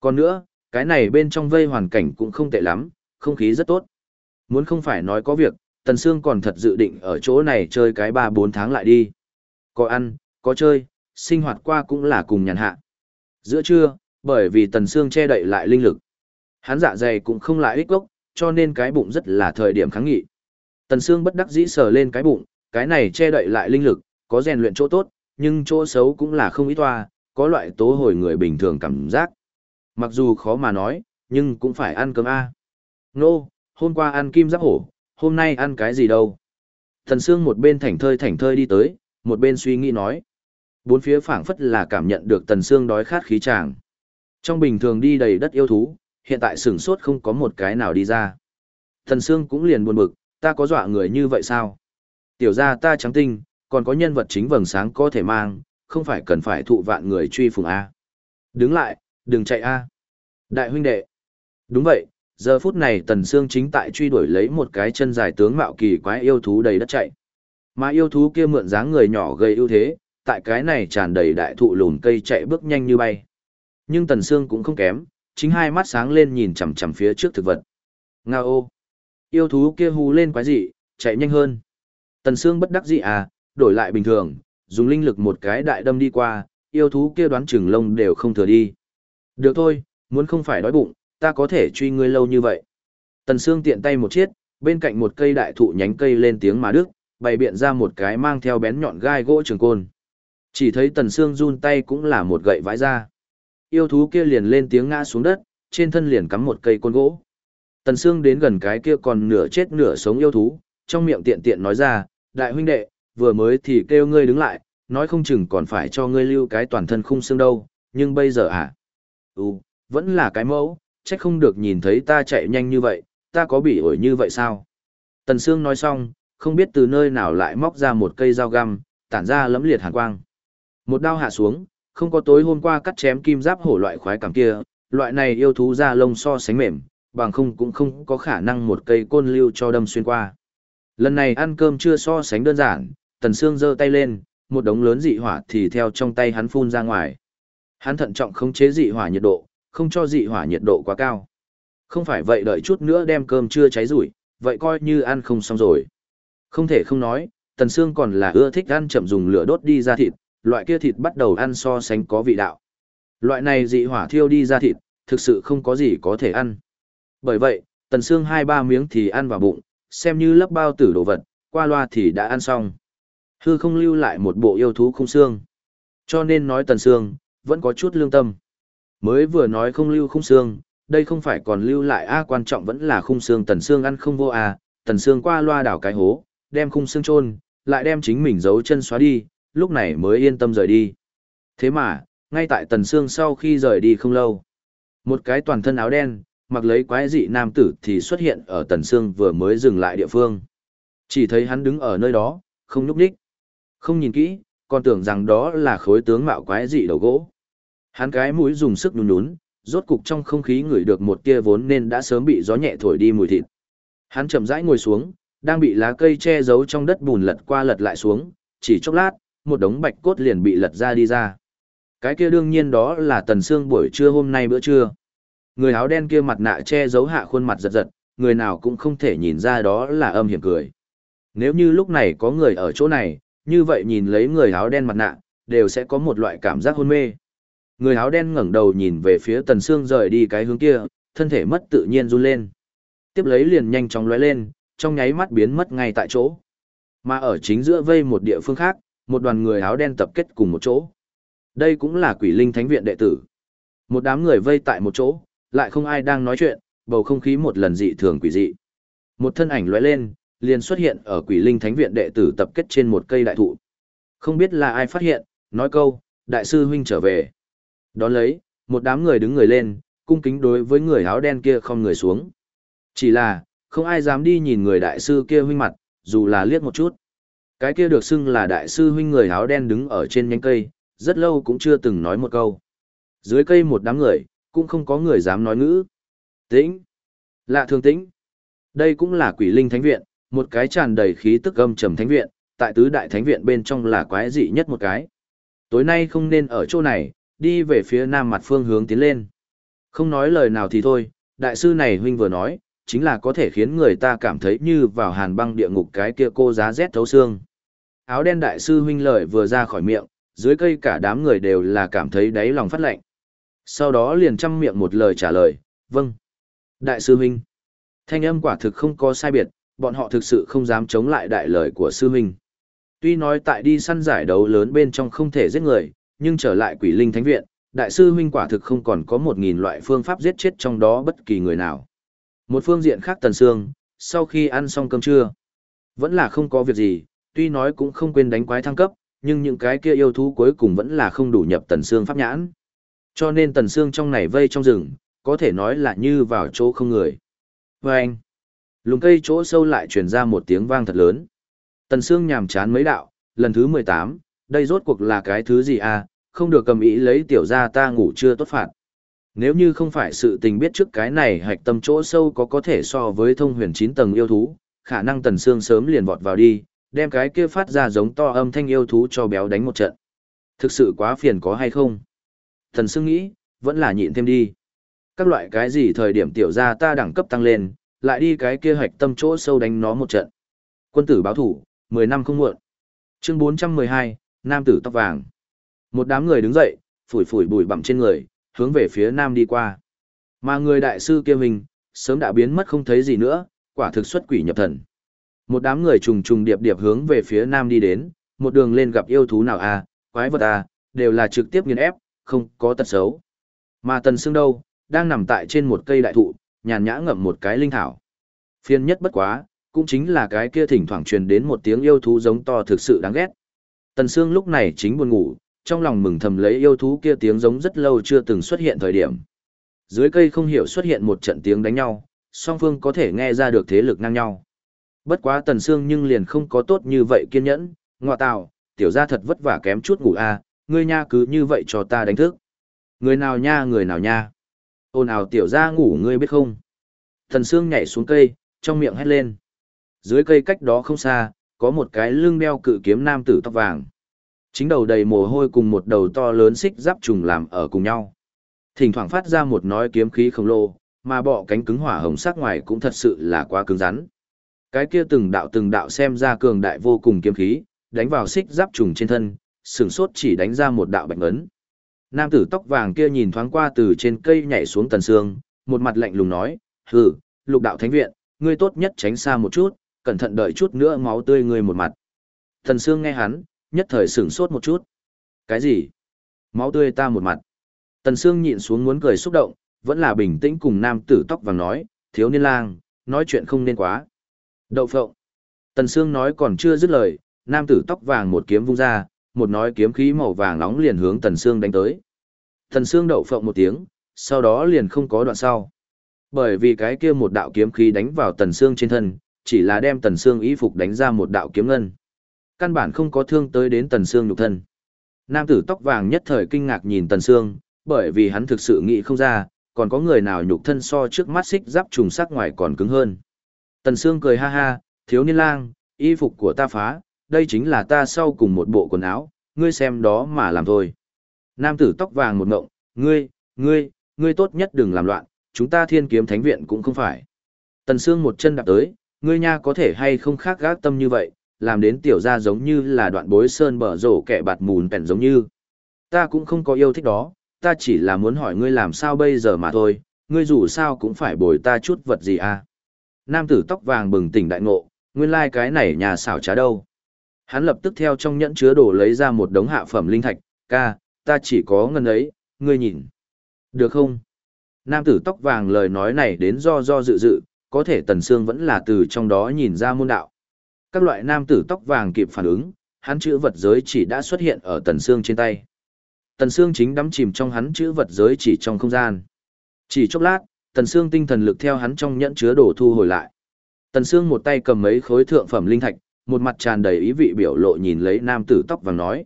Còn nữa, cái này bên trong vây hoàn cảnh cũng không tệ lắm, không khí rất tốt. Muốn không phải nói có việc, Tần Sương còn thật dự định ở chỗ này chơi cái 3-4 tháng lại đi. Có ăn, có chơi, sinh hoạt qua cũng là cùng nhàn hạ. Giữa trưa, bởi vì Tần Sương che đậy lại linh lực. Hắn dạ dày cũng không lại ích gốc, cho nên cái bụng rất là thời điểm kháng nghị. Tần Sương bất đắc dĩ sờ lên cái bụng, cái này che đậy lại linh lực, có rèn luyện chỗ tốt, nhưng chỗ xấu cũng là không ít toa, có loại tố hồi người bình thường cảm giác. Mặc dù khó mà nói, nhưng cũng phải ăn cơm A. Nô, hôm qua ăn kim giáp hổ, hôm nay ăn cái gì đâu. Thần Sương một bên thảnh thơi thảnh thơi đi tới, một bên suy nghĩ nói. Bốn phía phảng phất là cảm nhận được Tần Sương đói khát khí tràng. Trong bình thường đi đầy đất yêu thú, hiện tại sửng sốt không có một cái nào đi ra. Thần Sương cũng liền buồn bực, ta có dọa người như vậy sao? Tiểu gia ta trắng tinh, còn có nhân vật chính vầng sáng có thể mang, không phải cần phải thụ vạn người truy phùng A. Đứng lại, đừng chạy A. Đại huynh đệ. Đúng vậy, giờ phút này Tần Sương chính tại truy đuổi lấy một cái chân dài tướng mạo kỳ quái yêu thú đầy đất chạy. Mà yêu thú kia mượn dáng người nhỏ gây ưu thế, tại cái này tràn đầy đại thụ lùn cây chạy bước nhanh như bay. Nhưng Tần Sương cũng không kém, chính hai mắt sáng lên nhìn chằm chằm phía trước thực vật. Ngao ô! Yêu thú kia hú lên quái dị, chạy nhanh hơn. Tần Sương bất đắc dĩ à, đổi lại bình thường, dùng linh lực một cái đại đâm đi qua, yêu thú kia đoán chừng lông đều không thừa đi. Được thôi, muốn không phải đói bụng, ta có thể truy ngươi lâu như vậy. Tần Sương tiện tay một chiếc, bên cạnh một cây đại thụ nhánh cây lên tiếng mà đức, bày biện ra một cái mang theo bén nhọn gai gỗ trường côn. Chỉ thấy Tần Sương run tay cũng là một gậy vãi ra. Yêu thú kia liền lên tiếng ngã xuống đất, trên thân liền cắm một cây côn gỗ. Tần Sương đến gần cái kia còn nửa chết nửa sống yêu thú, trong miệng tiện tiện nói ra, đại huynh đệ, vừa mới thì kêu ngươi đứng lại, nói không chừng còn phải cho ngươi lưu cái toàn thân khung xương đâu, nhưng bây giờ à? Ừ, vẫn là cái mẫu, chắc không được nhìn thấy ta chạy nhanh như vậy, ta có bị ổi như vậy sao? Tần Sương nói xong, không biết từ nơi nào lại móc ra một cây dao găm, tản ra lấm liệt hàn quang. Một đao hạ xuống, không có tối hôm qua cắt chém kim giáp hổ loại khoái cảm kia, loại này yêu thú da lông so sánh mềm, bằng không cũng không có khả năng một cây côn lưu cho đâm xuyên qua. Lần này ăn cơm chưa so sánh đơn giản, Tần Sương giơ tay lên, một đống lớn dị hỏa thì theo trong tay hắn phun ra ngoài. Hắn thận trọng khống chế dị hỏa nhiệt độ, không cho dị hỏa nhiệt độ quá cao. Không phải vậy đợi chút nữa đem cơm chưa cháy rủi, vậy coi như ăn không xong rồi. Không thể không nói, Tần Sương còn là ưa thích ăn chậm dùng lửa đốt đi ra thịt, loại kia thịt bắt đầu ăn so sánh có vị đạo. Loại này dị hỏa thiêu đi ra thịt, thực sự không có gì có thể ăn. Bởi vậy, Tần Sương hai ba miếng thì ăn vào bụng, xem như lấp bao tử đồ vật, qua loa thì đã ăn xong. Hư không lưu lại một bộ yêu thú khung xương. Cho nên nói Tần xương vẫn có chút lương tâm. Mới vừa nói không lưu khung xương, đây không phải còn lưu lại A quan trọng vẫn là khung xương Tần xương ăn không vô A, Tần xương qua loa đảo cái hố, đem khung xương trôn, lại đem chính mình giấu chân xóa đi, lúc này mới yên tâm rời đi. Thế mà, ngay tại Tần xương sau khi rời đi không lâu, một cái toàn thân áo đen, mặc lấy quái dị nam tử thì xuất hiện ở Tần xương vừa mới dừng lại địa phương. Chỉ thấy hắn đứng ở nơi đó, không nhúc nhích. Không nhìn kỹ, còn tưởng rằng đó là khối tướng mạo quái dị đầu gỗ. Hắn cái mũi dùng sức nhún nhún, rốt cục trong không khí ngửi được một tia vốn nên đã sớm bị gió nhẹ thổi đi mùi thịt. Hắn chậm rãi ngồi xuống, đang bị lá cây che giấu trong đất bùn lật qua lật lại xuống, chỉ chốc lát, một đống bạch cốt liền bị lật ra đi ra. Cái kia đương nhiên đó là tần xương buổi trưa hôm nay bữa trưa. Người áo đen kia mặt nạ che giấu hạ khuôn mặt giật giật, người nào cũng không thể nhìn ra đó là âm hiểm cười. Nếu như lúc này có người ở chỗ này, như vậy nhìn lấy người áo đen mặt nạ, đều sẽ có một loại cảm giác hôn mê. Người áo đen ngẩng đầu nhìn về phía tần xương rời đi cái hướng kia, thân thể mất tự nhiên run lên. Tiếp lấy liền nhanh chóng lóe lên, trong nháy mắt biến mất ngay tại chỗ. Mà ở chính giữa vây một địa phương khác, một đoàn người áo đen tập kết cùng một chỗ. Đây cũng là quỷ linh thánh viện đệ tử. Một đám người vây tại một chỗ, lại không ai đang nói chuyện, bầu không khí một lần dị thường quỷ dị. Một thân ảnh lóe lên, liền xuất hiện ở quỷ linh thánh viện đệ tử tập kết trên một cây đại thụ. Không biết là ai phát hiện, nói câu, đại sư huynh trở về. Đón lấy, một đám người đứng người lên, cung kính đối với người áo đen kia không người xuống. Chỉ là, không ai dám đi nhìn người đại sư kia huynh mặt, dù là liếc một chút. Cái kia được xưng là đại sư huynh người áo đen đứng ở trên nhánh cây, rất lâu cũng chưa từng nói một câu. Dưới cây một đám người, cũng không có người dám nói ngữ. Tĩnh. Lạ thường tĩnh. Đây cũng là quỷ linh thánh viện, một cái tràn đầy khí tức âm trầm thánh viện, tại tứ đại thánh viện bên trong là quái dị nhất một cái. Tối nay không nên ở chỗ này, đi về phía nam mặt phương hướng tiến lên. Không nói lời nào thì thôi, đại sư này huynh vừa nói, chính là có thể khiến người ta cảm thấy như vào hàn băng địa ngục cái kia cô giá rét thấu xương. Áo đen đại sư huynh lời vừa ra khỏi miệng, dưới cây cả đám người đều là cảm thấy đáy lòng phát lạnh. Sau đó liền chăm miệng một lời trả lời, vâng. Đại sư huynh. Thanh âm quả thực không có sai biệt, bọn họ thực sự không dám chống lại đại lời của sư huynh. Tuy nói tại đi săn giải đấu lớn bên trong không thể giết người, nhưng trở lại quỷ linh thánh viện, đại sư huynh quả thực không còn có một nghìn loại phương pháp giết chết trong đó bất kỳ người nào. Một phương diện khác Tần Sương, sau khi ăn xong cơm trưa, vẫn là không có việc gì, tuy nói cũng không quên đánh quái thăng cấp, nhưng những cái kia yêu thú cuối cùng vẫn là không đủ nhập Tần Sương pháp nhãn. Cho nên Tần Sương trong này vây trong rừng, có thể nói là như vào chỗ không người. Và anh, lùng cây chỗ sâu lại truyền ra một tiếng vang thật lớn. Tần Sương nhàm chán mấy đạo, lần thứ 18, đây rốt cuộc là cái thứ gì à, không được cầm ý lấy tiểu ra ta ngủ chưa tốt phạt. Nếu như không phải sự tình biết trước cái này hạch tâm chỗ sâu có có thể so với thông huyền chín tầng yêu thú, khả năng Tần Sương sớm liền vọt vào đi, đem cái kia phát ra giống to âm thanh yêu thú cho béo đánh một trận. Thực sự quá phiền có hay không? Tần Sương nghĩ, vẫn là nhịn thêm đi. Các loại cái gì thời điểm tiểu ra ta đẳng cấp tăng lên, lại đi cái kia hạch tâm chỗ sâu đánh nó một trận. Quân tử báo thủ, 10 năm không muộn. Chương 412, Nam tử tóc vàng. Một đám người đứng dậy, phủi phủi bụi bặm trên người, hướng về phía nam đi qua. Mà người đại sư kia hình sớm đã biến mất không thấy gì nữa, quả thực xuất quỷ nhập thần. Một đám người trùng trùng điệp điệp hướng về phía nam đi đến, một đường lên gặp yêu thú nào à, quái vật à, đều là trực tiếp nghiền ép, không có tật xấu. Mà tần xương đâu, đang nằm tại trên một cây đại thụ, nhàn nhã ngậm một cái linh thảo. Phiên nhất bất quá, cũng chính là cái kia thỉnh thoảng truyền đến một tiếng yêu thú giống to thực sự đáng ghét. Tần Sương lúc này chính buồn ngủ, trong lòng mừng thầm lấy yêu thú kia tiếng giống rất lâu chưa từng xuất hiện thời điểm. Dưới cây không hiểu xuất hiện một trận tiếng đánh nhau, song phương có thể nghe ra được thế lực ngang nhau. Bất quá Tần Sương nhưng liền không có tốt như vậy kiên nhẫn, ngọa tào, tiểu gia thật vất vả kém chút ngủ a, à, ngươi nha cứ như vậy cho ta đánh thức. Người nào nha người nào nha. Ôn ào tiểu gia ngủ ngươi biết không. Thần Sương nhảy xuống cây, trong miệng hét lên. Dưới cây cách đó không xa, có một cái lưng đeo cự kiếm nam tử tóc vàng. Chính đầu đầy mồ hôi cùng một đầu to lớn xích giáp trùng làm ở cùng nhau. Thỉnh thoảng phát ra một nói kiếm khí khổng lồ, mà bọ cánh cứng hỏa hồng sắc ngoài cũng thật sự là quá cứng rắn. Cái kia từng đạo từng đạo xem ra cường đại vô cùng kiếm khí, đánh vào xích giáp trùng trên thân, sừng sốt chỉ đánh ra một đạo bạch ấn. Nam tử tóc vàng kia nhìn thoáng qua từ trên cây nhảy xuống tần xương, một mặt lạnh lùng nói, hừ, lục đạo thánh viện, ngươi tốt nhất tránh xa một chút, cẩn thận đợi chút nữa máu tươi ngươi một mặt. Thần Sương nghe hắn, nhất thời sửng sốt một chút. Cái gì? Máu tươi ta một mặt. Tần Sương nhịn xuống muốn cười xúc động, vẫn là bình tĩnh cùng nam tử tóc vàng nói, thiếu niên lang, nói chuyện không nên quá. Đậu phộng. Tần Sương nói còn chưa dứt lời, nam tử tóc vàng một kiếm vung ra, một nói kiếm khí màu vàng nóng liền hướng Tần Sương đánh tới. Tần Sương đậu phộng một tiếng, sau đó liền không có đoạn sau. Bởi vì cái kia một đạo kiếm khí đánh vào Tần Sương trên thân, chỉ là đem Tần Sương y phục đánh ra một đạo kiếm ngân. Căn bản không có thương tới đến Tần Sương nhục thân. Nam tử tóc vàng nhất thời kinh ngạc nhìn Tần Sương, bởi vì hắn thực sự nghĩ không ra, còn có người nào nhục thân so trước mắt xích giáp trùng sắc ngoài còn cứng hơn. Tần Sương cười ha ha, thiếu niên lang, y phục của ta phá, đây chính là ta sau cùng một bộ quần áo, ngươi xem đó mà làm thôi. Nam tử tóc vàng một ngộng, ngươi, ngươi, ngươi tốt nhất đừng làm loạn, chúng ta thiên kiếm thánh viện cũng không phải. Tần Sương một chân đạp tới, ngươi nha có thể hay không khác gác tâm như vậy, làm đến tiểu gia giống như là đoạn bối sơn bở rổ kẻ bạt mùn bèn giống như. Ta cũng không có yêu thích đó, ta chỉ là muốn hỏi ngươi làm sao bây giờ mà thôi, ngươi dù sao cũng phải bồi ta chút vật gì à. Nam tử tóc vàng bừng tỉnh đại ngộ, nguyên lai like cái này nhà xảo trá đâu. Hắn lập tức theo trong nhẫn chứa đồ lấy ra một đống hạ phẩm linh thạch, ca, ta chỉ có ngân ấy, ngươi nhìn. Được không? Nam tử tóc vàng lời nói này đến do do dự dự, có thể Tần Sương vẫn là từ trong đó nhìn ra môn đạo. Các loại nam tử tóc vàng kịp phản ứng, hắn chữ vật giới chỉ đã xuất hiện ở Tần Sương trên tay. Tần Sương chính đắm chìm trong hắn chữ vật giới chỉ trong không gian. Chỉ chốc lát, Tần Sương tinh thần lực theo hắn trong nhẫn chứa đồ thu hồi lại. Tần Sương một tay cầm mấy khối thượng phẩm linh thạch, một mặt tràn đầy ý vị biểu lộ nhìn lấy nam tử tóc vàng nói.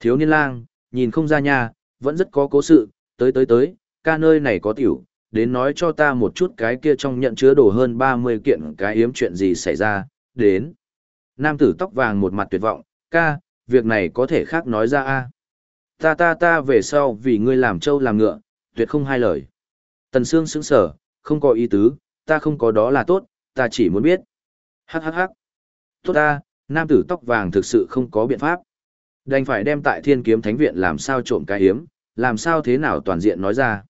Thiếu niên lang, nhìn không ra nha, vẫn rất có cố sự, tới tới tới, ca nơi này có tiểu, đến nói cho ta một chút cái kia trong nhận chứa đồ hơn 30 kiện cái hiếm chuyện gì xảy ra, đến. Nam tử tóc vàng một mặt tuyệt vọng, ca, việc này có thể khác nói ra a Ta ta ta về sau vì ngươi làm trâu làm ngựa, tuyệt không hai lời. Tần Sương sững sở, không có ý tứ, ta không có đó là tốt, ta chỉ muốn biết. Hắc hắc hắc. Tốt ta, nam tử tóc vàng thực sự không có biện pháp. Đành phải đem tại thiên kiếm thánh viện làm sao trộm cái hiếm, làm sao thế nào toàn diện nói ra.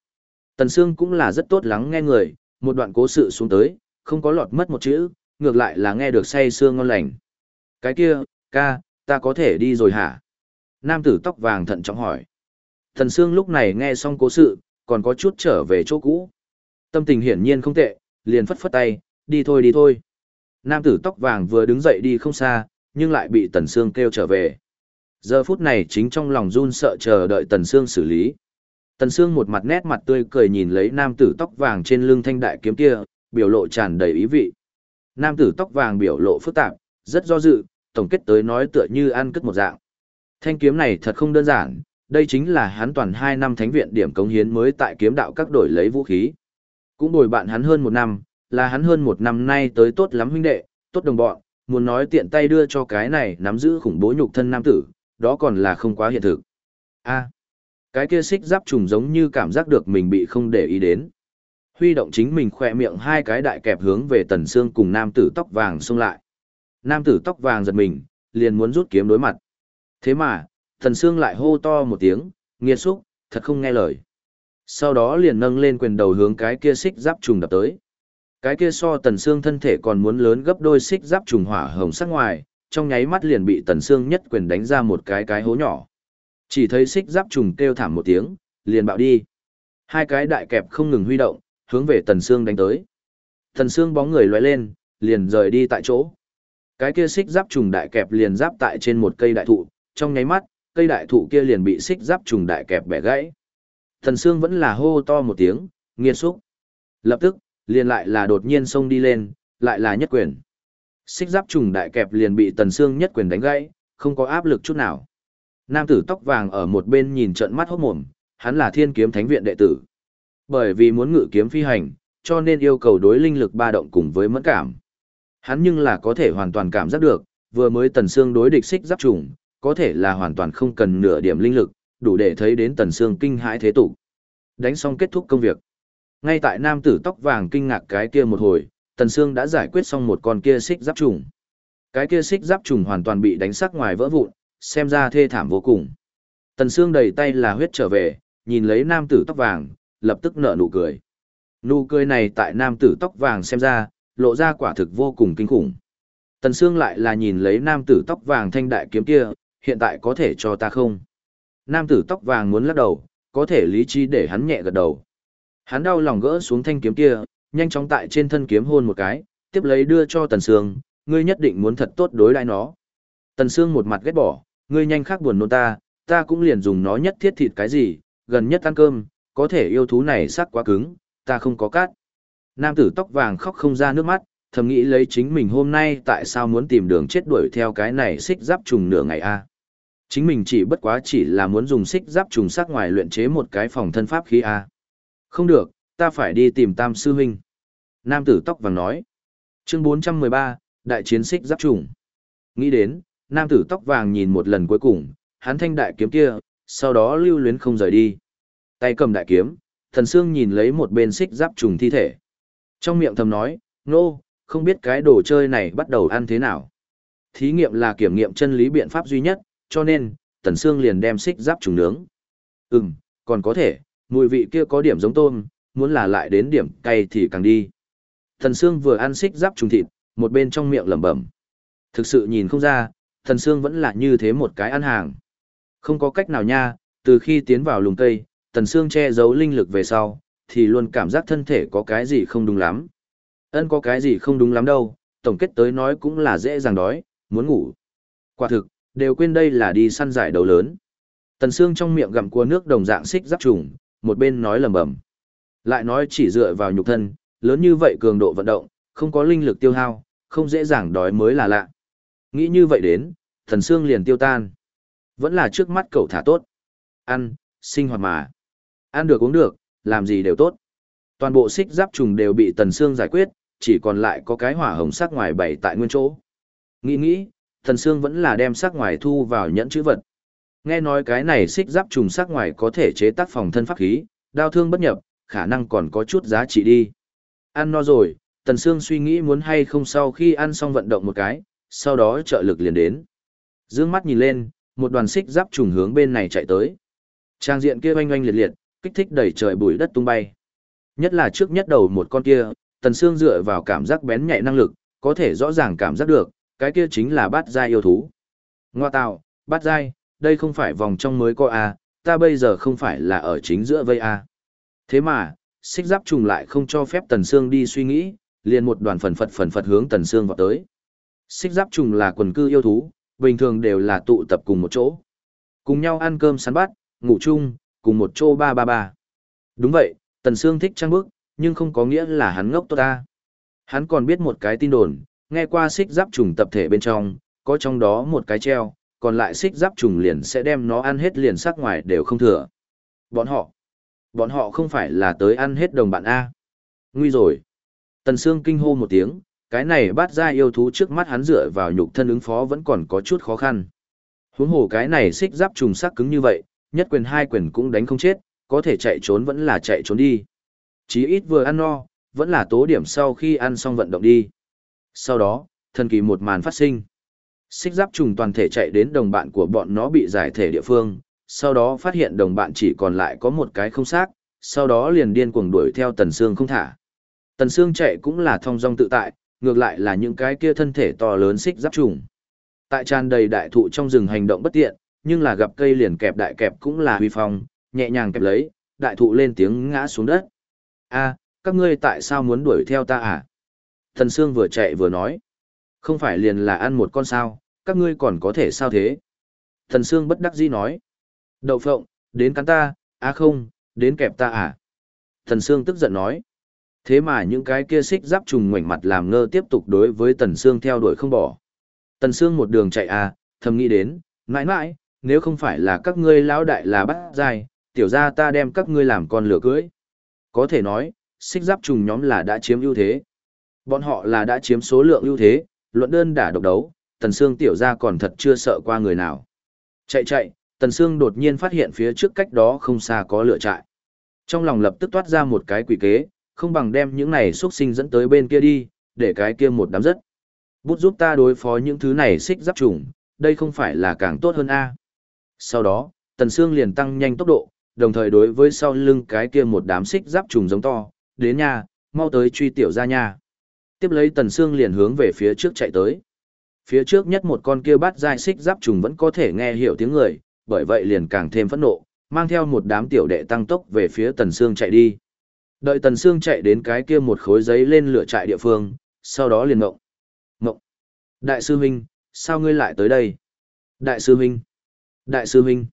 Tần Sương cũng là rất tốt lắng nghe người, một đoạn cố sự xuống tới, không có lọt mất một chữ, ngược lại là nghe được say sương ngon lành. Cái kia, ca, ta có thể đi rồi hả? Nam tử tóc vàng thận trọng hỏi. Tần Sương lúc này nghe xong cố sự, còn có chút trở về chỗ cũ. Tâm tình hiển nhiên không tệ, liền phất phất tay, đi thôi đi thôi. Nam tử tóc vàng vừa đứng dậy đi không xa, nhưng lại bị Tần Sương kêu trở về. Giờ phút này chính trong lòng run sợ chờ đợi Tần Sương xử lý. Tần Sương một mặt nét mặt tươi cười nhìn lấy nam tử tóc vàng trên lưng thanh đại kiếm kia, biểu lộ tràn đầy ý vị. Nam tử tóc vàng biểu lộ phức tạp, rất do dự, tổng kết tới nói tựa như ăn cất một dạng. Thanh kiếm này thật không đơn giản, đây chính là hắn toàn 2 năm thánh viện điểm cống hiến mới tại kiếm đạo các đổi lấy vũ khí. Cũng bồi bạn hắn hơn một năm, là hắn hơn một năm nay tới tốt lắm huynh đệ, tốt đồng bọn, muốn nói tiện tay đưa cho cái này nắm giữ khủng bố nhục thân nam tử, đó còn là không quá hiện thực. A, cái kia xích giáp trùng giống như cảm giác được mình bị không để ý đến. Huy động chính mình khỏe miệng hai cái đại kẹp hướng về tần xương cùng nam tử tóc vàng xông lại. Nam tử tóc vàng giật mình, liền muốn rút kiếm đối mặt. Thế mà, tần xương lại hô to một tiếng, nghiệt xúc, thật không nghe lời. Sau đó liền nâng lên quyền đầu hướng cái kia xích giáp trùng đập tới. Cái kia so tần xương thân thể còn muốn lớn gấp đôi xích giáp trùng hỏa hồng sắc ngoài, trong nháy mắt liền bị tần xương nhất quyền đánh ra một cái cái hố nhỏ. Chỉ thấy xích giáp trùng kêu thảm một tiếng, liền bạo đi. Hai cái đại kẹp không ngừng huy động, hướng về tần xương đánh tới. Tần xương bóng người lóe lên, liền rời đi tại chỗ. Cái kia xích giáp trùng đại kẹp liền giáp tại trên một cây đại thụ, trong nháy mắt, cây đại thụ kia liền bị xích giáp trùng đại kẹp bẻ gãy. Tần xương vẫn là hô to một tiếng, nghiệt xúc. Lập tức, liền lại là đột nhiên xông đi lên, lại là nhất quyền. Xích giáp trùng đại kẹp liền bị tần xương nhất quyền đánh gãy, không có áp lực chút nào. Nam tử tóc vàng ở một bên nhìn trận mắt hốt mồm, hắn là thiên kiếm thánh viện đệ tử. Bởi vì muốn ngự kiếm phi hành, cho nên yêu cầu đối linh lực ba động cùng với mẫn cảm. Hắn nhưng là có thể hoàn toàn cảm giác được, vừa mới tần xương đối địch xích giáp trùng, có thể là hoàn toàn không cần nửa điểm linh lực, đủ để thấy đến tần xương kinh hãi thế tục. Đánh xong kết thúc công việc. Ngay tại nam tử tóc vàng kinh ngạc cái kia một hồi, tần xương đã giải quyết xong một con kia xích giáp trùng. Cái kia xích giáp trùng hoàn toàn bị đánh sắc ngoài vỡ vụn, xem ra thê thảm vô cùng. Tần Sương đầy tay là huyết trở về, nhìn lấy nam tử tóc vàng, lập tức nở nụ cười. Nụ cười này tại nam tử tóc vàng xem ra, lộ ra quả thực vô cùng kinh khủng. Tần Sương lại là nhìn lấy nam tử tóc vàng thanh đại kiếm kia, hiện tại có thể cho ta không? Nam tử tóc vàng muốn lắc đầu, có thể lý trí để hắn nhẹ gật đầu. Hắn đau lòng gỡ xuống thanh kiếm kia, nhanh chóng tại trên thân kiếm hôn một cái, tiếp lấy đưa cho Tần Sương, ngươi nhất định muốn thật tốt đối đãi nó. Tần Sương một mặt ghét bỏ, ngươi nhanh khác buồn nôn ta, ta cũng liền dùng nó nhất thiết thịt cái gì, gần nhất ăn cơm, có thể yêu thú này sắc quá cứng, ta không có cát. Nam tử tóc vàng khóc không ra nước mắt, thầm nghĩ lấy chính mình hôm nay tại sao muốn tìm đường chết đuổi theo cái này xích giáp trùng nửa ngày a. À. Chính mình chỉ bất quá chỉ là muốn dùng xích giáp trùng sắc ngoài luyện chế một cái phòng thân pháp khí a. À. Không được, ta phải đi tìm Tam sư huynh. Nam tử tóc vàng nói. Chương 413, đại chiến xích giáp trùng. Nghĩ đến, nam tử tóc vàng nhìn một lần cuối cùng, hắn thanh đại kiếm kia, sau đó lưu luyến không rời đi. Tay cầm đại kiếm, thần sương nhìn lấy một bên xích giáp trùng thi thể. Trong miệng thầm nói, nô, không biết cái đồ chơi này bắt đầu ăn thế nào. Thí nghiệm là kiểm nghiệm chân lý biện pháp duy nhất, cho nên, thần sương liền đem xích giáp trùng nướng. Ừm, còn có thể, mùi vị kia có điểm giống tôm, muốn là lại đến điểm cay thì càng đi. Thần sương vừa ăn xích giáp trùng thịt, một bên trong miệng lẩm bẩm. Thực sự nhìn không ra, Thần Sương vẫn là như thế một cái ăn hàng. Không có cách nào nha, từ khi tiến vào lùng cây, thần Sương che giấu linh lực về sau, thì luôn cảm giác thân thể có cái gì không đúng lắm. Ân có cái gì không đúng lắm đâu, tổng kết tới nói cũng là dễ dàng đói, muốn ngủ. Quả thực, đều quên đây là đi săn giải đầu lớn. Tần Sương trong miệng gặm cua nước đồng dạng xích giáp trùng, một bên nói lầm bầm. Lại nói chỉ dựa vào nhục thân, lớn như vậy cường độ vận động, không có linh lực tiêu hao, không dễ dàng đói mới là lạ. Nghĩ như vậy đến, thần xương liền tiêu tan. Vẫn là trước mắt cậu thả tốt. Ăn, sinh hoạt mà. Ăn được uống được, làm gì đều tốt. Toàn bộ xích giáp trùng đều bị tần xương giải quyết, chỉ còn lại có cái hỏa hồng sắc ngoài bảy tại nguyên chỗ. Nghĩ nghĩ, thần xương vẫn là đem sắc ngoài thu vào nhẫn chữ vật. Nghe nói cái này xích giáp trùng sắc ngoài có thể chế tác phòng thân pháp khí, đao thương bất nhập, khả năng còn có chút giá trị đi. Ăn no rồi, Tần Sương suy nghĩ muốn hay không sau khi ăn xong vận động một cái, sau đó trợ lực liền đến. Dương mắt nhìn lên, một đoàn xích giáp trùng hướng bên này chạy tới. Trang diện kia oanh oanh liệt liệt, kích thích đẩy trời bụi đất tung bay. Nhất là trước nhất đầu một con kia, Tần Sương dựa vào cảm giác bén nhạy năng lực, có thể rõ ràng cảm giác được, cái kia chính là bát giai yêu thú. Ngoa tạo, bát giai, đây không phải vòng trong mới có a, ta bây giờ không phải là ở chính giữa vây a. Thế mà, xích giáp trùng lại không cho phép Tần Sương đi suy nghĩ, liền một đoàn phần phật phần phật hướng Tần Sương vào tới. Xích giáp trùng là quần cư yêu thú, bình thường đều là tụ tập cùng một chỗ. Cùng nhau ăn cơm sắn bắt, ngủ chung, cùng một chỗ ba ba ba. Đúng vậy, Tần Sương thích trang bức, nhưng không có nghĩa là hắn ngốc tốt ta. Hắn còn biết một cái tin đồn, nghe qua xích giáp trùng tập thể bên trong, có trong đó một cái treo, còn lại xích giáp trùng liền sẽ đem nó ăn hết liền sắc ngoài đều không thừa. Bọn họ, bọn họ không phải là tới ăn hết đồng bạn A. Nguy rồi. Tần Sương kinh hô một tiếng, cái này bắt ra yêu thú trước mắt hắn dựa vào nhục thân ứng phó vẫn còn có chút khó khăn. Huống hồ cái này xích giáp trùng sắc cứng như vậy, nhất quyền hai quyền cũng đánh không chết, có thể chạy trốn vẫn là chạy trốn đi. Chí ít vừa ăn no, vẫn là tố điểm sau khi ăn xong vận động đi. Sau đó, thần kỳ một màn phát sinh. Xích giáp trùng toàn thể chạy đến đồng bạn của bọn nó bị giải thể địa phương, sau đó phát hiện đồng bạn chỉ còn lại có một cái không xác, sau đó liền điên cuồng đuổi theo Tần Sương không thả. Tần Sương chạy cũng là thong dong tự tại, ngược lại là những cái kia thân thể to lớn xích giáp trùng. Tại tràn đầy đại thụ trong rừng hành động bất tiện, nhưng là gặp cây liền kẹp đại kẹp cũng là huy phong, nhẹ nhàng kẹp lấy, đại thụ lên tiếng ngã xuống đất. A, các ngươi tại sao muốn đuổi theo ta à? Tần Sương vừa chạy vừa nói. Không phải liền là ăn một con sao, các ngươi còn có thể sao thế? Thần Sương bất đắc dĩ nói. Đậu phộng, đến cắn ta, à không, đến kẹp ta à? Thần Sương tức giận nói. Thế mà những cái kia xích giáp trùng ngoảnh mặt làm ngơ tiếp tục đối với Tần Sương theo đuổi không bỏ. Tần Sương một đường chạy à, thầm nghĩ đến, mãi mãi, nếu không phải là các ngươi lão đại là bắt dài, tiểu gia ta đem các ngươi làm con lửa cưới. Có thể nói, xích giáp trùng nhóm là đã chiếm ưu thế. Bọn họ là đã chiếm số lượng ưu thế, luận đơn đả độc đấu, Tần Sương tiểu ra còn thật chưa sợ qua người nào. Chạy chạy, Tần Sương đột nhiên phát hiện phía trước cách đó không xa có lửa trại. Trong lòng lập tức toát ra một cái quỷ kế, không bằng đem những này xuất sinh dẫn tới bên kia đi, để cái kia một đám rất. Bút giúp ta đối phó những thứ này xích giáp trùng, đây không phải là càng tốt hơn a. Sau đó, Tần Sương liền tăng nhanh tốc độ, đồng thời đối với sau lưng cái kia một đám xích giáp trùng giống to, đến nha, mau tới truy tiểu ra nha. Tiếp lấy Tần Sương liền hướng về phía trước chạy tới. Phía trước nhất một con kia bát dai xích giáp trùng vẫn có thể nghe hiểu tiếng người, bởi vậy liền càng thêm phẫn nộ, mang theo một đám tiểu đệ tăng tốc về phía Tần Sương chạy đi. Đợi Tần Sương chạy đến cái kia một khối giấy lên lửa trại địa phương, sau đó liền ngộng. Ngộng. Đại sư huynh, sao ngươi lại tới đây? Đại sư huynh. Đại sư huynh.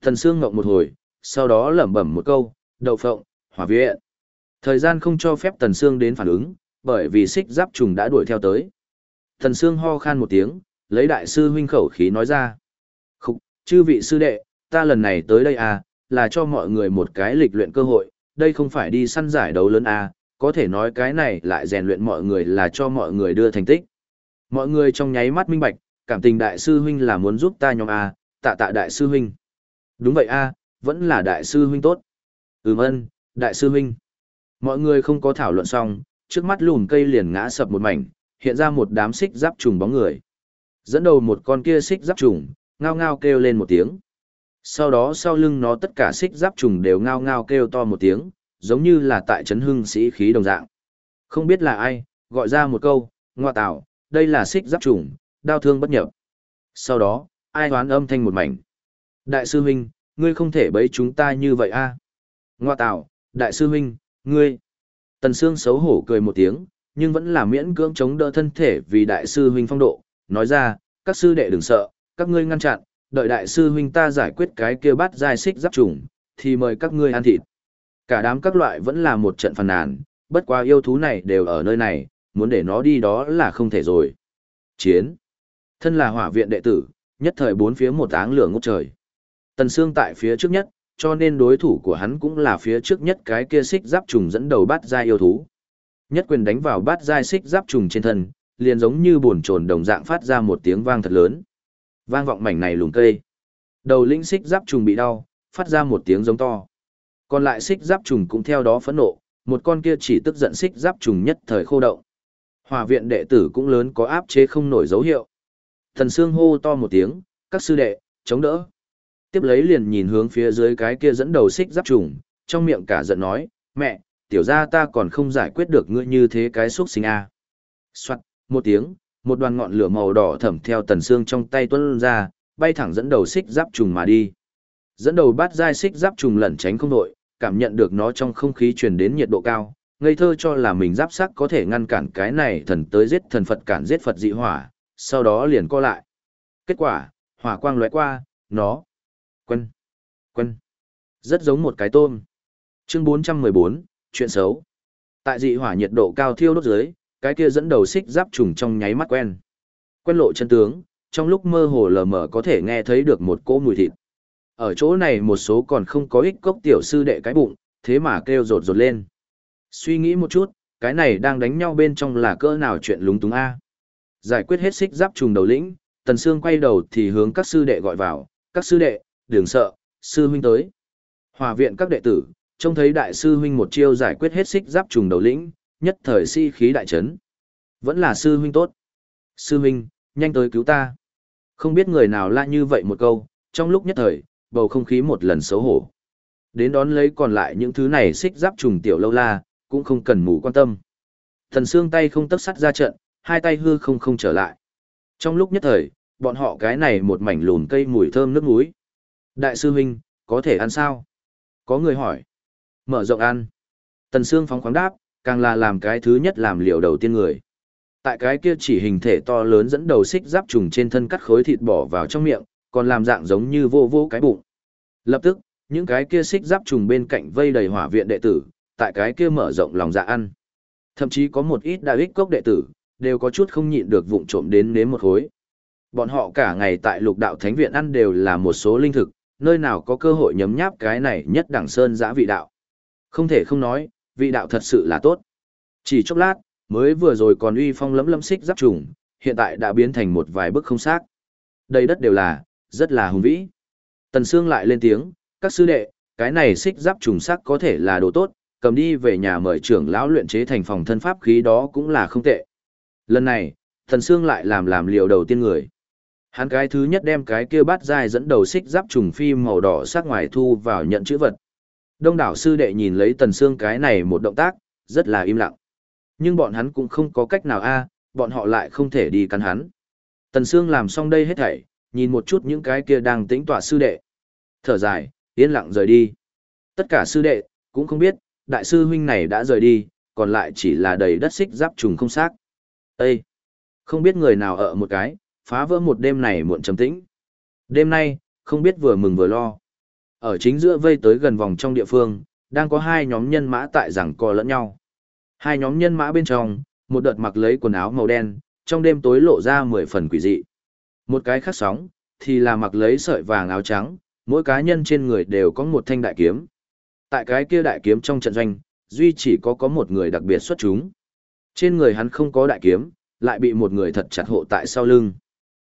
Tần Sương ngộng một hồi, sau đó lẩm bẩm một câu, đậu phộng, hỏa viện. Thời gian không cho phép Tần Sương đến phản ứng, bởi vì xích giáp trùng đã đuổi theo tới. Tần Sương ho khan một tiếng, lấy đại sư huynh khẩu khí nói ra. Khúc, chư vị sư đệ, ta lần này tới đây à, là cho mọi người một cái lịch luyện cơ hội, đây không phải đi săn giải đấu lớn à, có thể nói cái này lại rèn luyện mọi người là cho mọi người đưa thành tích. Mọi người trong nháy mắt minh bạch, cảm tình đại sư huynh là muốn giúp ta nhóm à, tạ tạ đại sư huynh. Đúng vậy à, vẫn là đại sư huynh tốt. Ừm ân, đại sư huynh. Mọi người không có thảo luận xong, trước mắt lùn cây liền ngã sập một mảnh, hiện ra một đám xích giáp trùng bóng người. Dẫn đầu một con kia xích giáp trùng, ngao ngao kêu lên một tiếng. Sau đó sau lưng nó tất cả xích giáp trùng đều ngao ngao kêu to một tiếng, giống như là tại trấn hưng sĩ khí đồng dạng. Không biết là ai, gọi ra một câu, ngoa tạo, đây là xích giáp trùng, đau thương bất nhập. Sau đó, ai hoán âm thanh một mảnh. Đại sư huynh, ngươi không thể bấy chúng ta như vậy a. Ngoa tạo, đại sư huynh, ngươi. Tần Sương xấu hổ cười một tiếng, nhưng vẫn là miễn cưỡng chống đỡ thân thể vì đại sư huynh phong độ, nói ra, các sư đệ đừng sợ, các ngươi ngăn chặn, đợi đại sư huynh ta giải quyết cái kia bắt giai xích giáp trùng, thì mời các ngươi ăn thịt. Cả đám các loại vẫn là một trận phàn nàn, bất quá yêu thú này đều ở nơi này, muốn để nó đi đó là không thể rồi. Chiến. Thân là hỏa viện đệ tử, nhất thời bốn phía một áng lửa ngút trời. Tần Sương tại phía trước nhất, cho nên đối thủ của hắn cũng là phía trước nhất cái kia xích giáp trùng dẫn đầu bắt giai yêu thú. Nhất quyền đánh vào bát giai xích giáp trùng trên thân, liền giống như buồn trồn đồng dạng phát ra một tiếng vang thật lớn. Vang vọng mảnh này lùng cây. Đầu lĩnh xích giáp trùng bị đau, phát ra một tiếng giống to. Còn lại xích giáp trùng cũng theo đó phẫn nộ, một con kia chỉ tức giận xích giáp trùng nhất thời khô động. Hòa viện đệ tử cũng lớn có áp chế không nổi dấu hiệu. Thần Sương hô to một tiếng, các sư đệ, chống đỡ. Tiếp lấy liền nhìn hướng phía dưới cái kia dẫn đầu xích giáp trùng, trong miệng cả giận nói, mẹ, tiểu ra ta còn không giải quyết được ngươi như thế cái xúc sinh a. Soạt, một tiếng, một đoàn ngọn lửa màu đỏ thẩm theo tần xương trong tay tuôn ra, bay thẳng dẫn đầu xích giáp trùng mà đi. Dẫn đầu bát giai xích giáp trùng lẩn tránh không đội, cảm nhận được nó trong không khí truyền đến nhiệt độ cao, ngây thơ cho là mình giáp sắc có thể ngăn cản cái này thần tới giết thần Phật cản giết Phật dị hỏa, sau đó liền co lại. Kết quả, hỏa quang lóe qua, nó quen quen rất giống một cái tôm. Chương 414, chuyện xấu. Tại dị hỏa nhiệt độ cao thiêu đốt dưới, cái kia dẫn đầu xích giáp trùng trong nháy mắt quen. Quen lộ chân tướng, trong lúc mơ hồ lờ mờ có thể nghe thấy được một cỗ mùi thịt. Ở chỗ này một số còn không có ích cốc tiểu sư đệ cái bụng, thế mà kêu rột rột lên. Suy nghĩ một chút, cái này đang đánh nhau bên trong là cỡ nào chuyện lúng túng a. Giải quyết hết xích giáp trùng đầu lĩnh, Tần Sương quay đầu thì hướng các sư đệ gọi vào, các sư đệ, đừng sợ, sư huynh tới. Hòa viện các đệ tử, trông thấy đại sư huynh một chiêu giải quyết hết xích giáp trùng đầu lĩnh, nhất thời si khí đại chấn. Vẫn là sư huynh tốt. Sư huynh, nhanh tới cứu ta. Không biết người nào la như vậy một câu, trong lúc nhất thời, bầu không khí một lần xấu hổ. Đến đón lấy còn lại những thứ này xích giáp trùng tiểu lâu la, cũng không cần mù quan tâm. Thần xương tay không tấp sắt ra trận, hai tay hư không không trở lại. Trong lúc nhất thời, bọn họ cái này một mảnh lùn cây mùi thơm nước muối. Đại sư huynh, có thể ăn sao? Có người hỏi. Mở rộng ăn. Tần Sương phóng khoáng đáp, càng là làm cái thứ nhất làm liều đầu tiên người. Tại cái kia chỉ hình thể to lớn dẫn đầu xích giáp trùng trên thân cắt khối thịt bỏ vào trong miệng, còn làm dạng giống như vô vô cái bụng. Lập tức, những cái kia xích giáp trùng bên cạnh vây đầy hỏa viện đệ tử, tại cái kia mở rộng lòng dạ ăn. Thậm chí có một ít đại ích cốc đệ tử, đều có chút không nhịn được vụng trộm đến nếm một khối. Bọn họ cả ngày tại lục đạo thánh viện ăn đều là một số linh thực, nơi nào có cơ hội nhấm nháp cái này nhất đẳng sơn giã vị đạo. Không thể không nói, vị đạo thật sự là tốt. Chỉ chốc lát, mới vừa rồi còn uy phong lấm lấm xích giáp trùng, hiện tại đã biến thành một vài bức không xác. Đây đất đều là, rất là hùng vĩ. Tần Sương lại lên tiếng, các sư đệ, cái này xích giáp trùng sắc có thể là đồ tốt, cầm đi về nhà mời trưởng lão luyện chế thành phòng thân pháp khí đó cũng là không tệ. Lần này, Tần Sương lại làm làm liều đầu tiên người. Hắn cái thứ nhất đem cái kia bát dài dẫn đầu xích giáp trùng phi màu đỏ sắc ngoài thu vào nhận chữ vật. Đông đảo sư đệ nhìn lấy tần xương cái này một động tác, rất là im lặng. Nhưng bọn hắn cũng không có cách nào a, bọn họ lại không thể đi cắn hắn. Tần xương làm xong đây hết thảy, nhìn một chút những cái kia đang tĩnh tọa sư đệ. Thở dài, yên lặng rời đi. Tất cả sư đệ, cũng không biết, đại sư huynh này đã rời đi, còn lại chỉ là đầy đất xích giáp trùng không xác. Ê! Không biết người nào ở một cái, phá vỡ một đêm này muộn trầm tĩnh. Đêm nay, không biết vừa mừng vừa lo. Ở chính giữa vây tới gần vòng trong địa phương, đang có hai nhóm nhân mã tại rằng co lẫn nhau. Hai nhóm nhân mã bên trong, một đợt mặc lấy quần áo màu đen, trong đêm tối lộ ra mười phần quỷ dị. Một cái khác sóng, thì là mặc lấy sợi vàng áo trắng, mỗi cá nhân trên người đều có một thanh đại kiếm. Tại cái kia đại kiếm trong trận doanh, duy chỉ có có một người đặc biệt xuất chúng. Trên người hắn không có đại kiếm, lại bị một người thật chặt hộ tại sau lưng.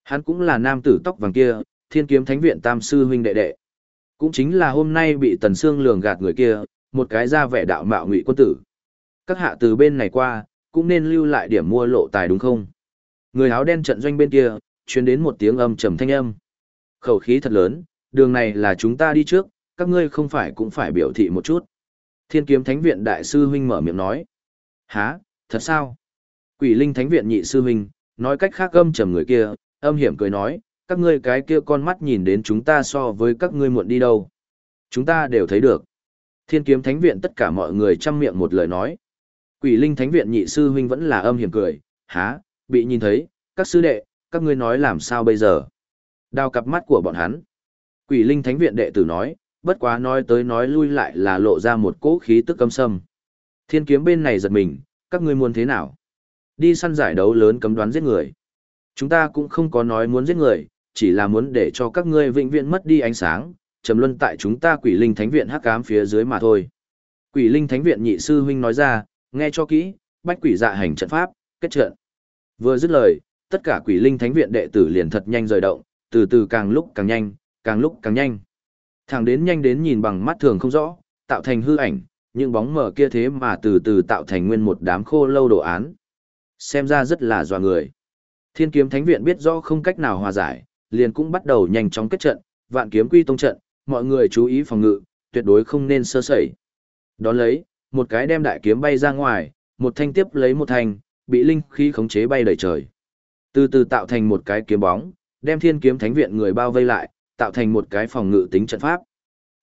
Hắn cũng là nam tử tóc vàng kia, thiên kiếm thánh viện tam sư huynh đệ đệ. Cũng chính là hôm nay bị Tần Sương lường gạt người kia, một cái ra vẻ đạo mạo ngụy quân tử. Các hạ từ bên này qua, cũng nên lưu lại điểm mua lộ tài đúng không? Người áo đen trận doanh bên kia, truyền đến một tiếng âm trầm thanh âm. Khẩu khí thật lớn, đường này là chúng ta đi trước, các ngươi không phải cũng phải biểu thị một chút. Thiên kiếm thánh viện đại sư huynh mở miệng nói. Hả, thật sao? Quỷ linh thánh viện nhị sư huynh, nói cách khác âm trầm người kia, âm hiểm cười nói, các ngươi cái kia con mắt nhìn đến chúng ta so với các ngươi muộn đi đâu. Chúng ta đều thấy được. Thiên kiếm thánh viện tất cả mọi người chăm miệng một lời nói. Quỷ linh thánh viện nhị sư huynh vẫn là âm hiểm cười, há, bị nhìn thấy, các sư đệ, các ngươi nói làm sao bây giờ. Đào cặp mắt của bọn hắn. Quỷ linh thánh viện đệ tử nói, bất quá nói tới nói lui lại là lộ ra một cỗ khí tức cấm sâm. Thiên kiếm bên này giật mình, các ngươi muốn thế nào? Đi săn giải đấu lớn cấm đoán giết người. Chúng ta cũng không có nói muốn giết người, chỉ là muốn để cho các ngươi vĩnh viễn mất đi ánh sáng, trầm luân tại chúng ta quỷ linh thánh viện hắc ám phía dưới mà thôi. Quỷ linh thánh viện nhị sư huynh nói ra, nghe cho kỹ, bách quỷ dạ hành trận pháp, kết trận. Vừa dứt lời, tất cả quỷ linh thánh viện đệ tử liền thật nhanh rời động, từ từ càng lúc càng nhanh, càng lúc càng nhanh. Thẳng đến nhanh đến nhìn bằng mắt thường không rõ, tạo thành hư ảnh, những bóng mờ kia thế mà từ từ tạo thành nguyên một đám khô lâu đồ án. Xem ra rất là dọa người. Thiên kiếm thánh viện biết rõ không cách nào hòa giải, liền cũng bắt đầu nhanh chóng kết trận, vạn kiếm quy tông trận, mọi người chú ý phòng ngự, tuyệt đối không nên sơ sẩy. Đón lấy, một cái đem đại kiếm bay ra ngoài, một thanh tiếp lấy một thanh, bị linh khí khống chế bay đầy trời. Từ từ tạo thành một cái kiếm bóng, đem thiên kiếm thánh viện người bao vây lại, tạo thành một cái phòng ngự tính trận pháp.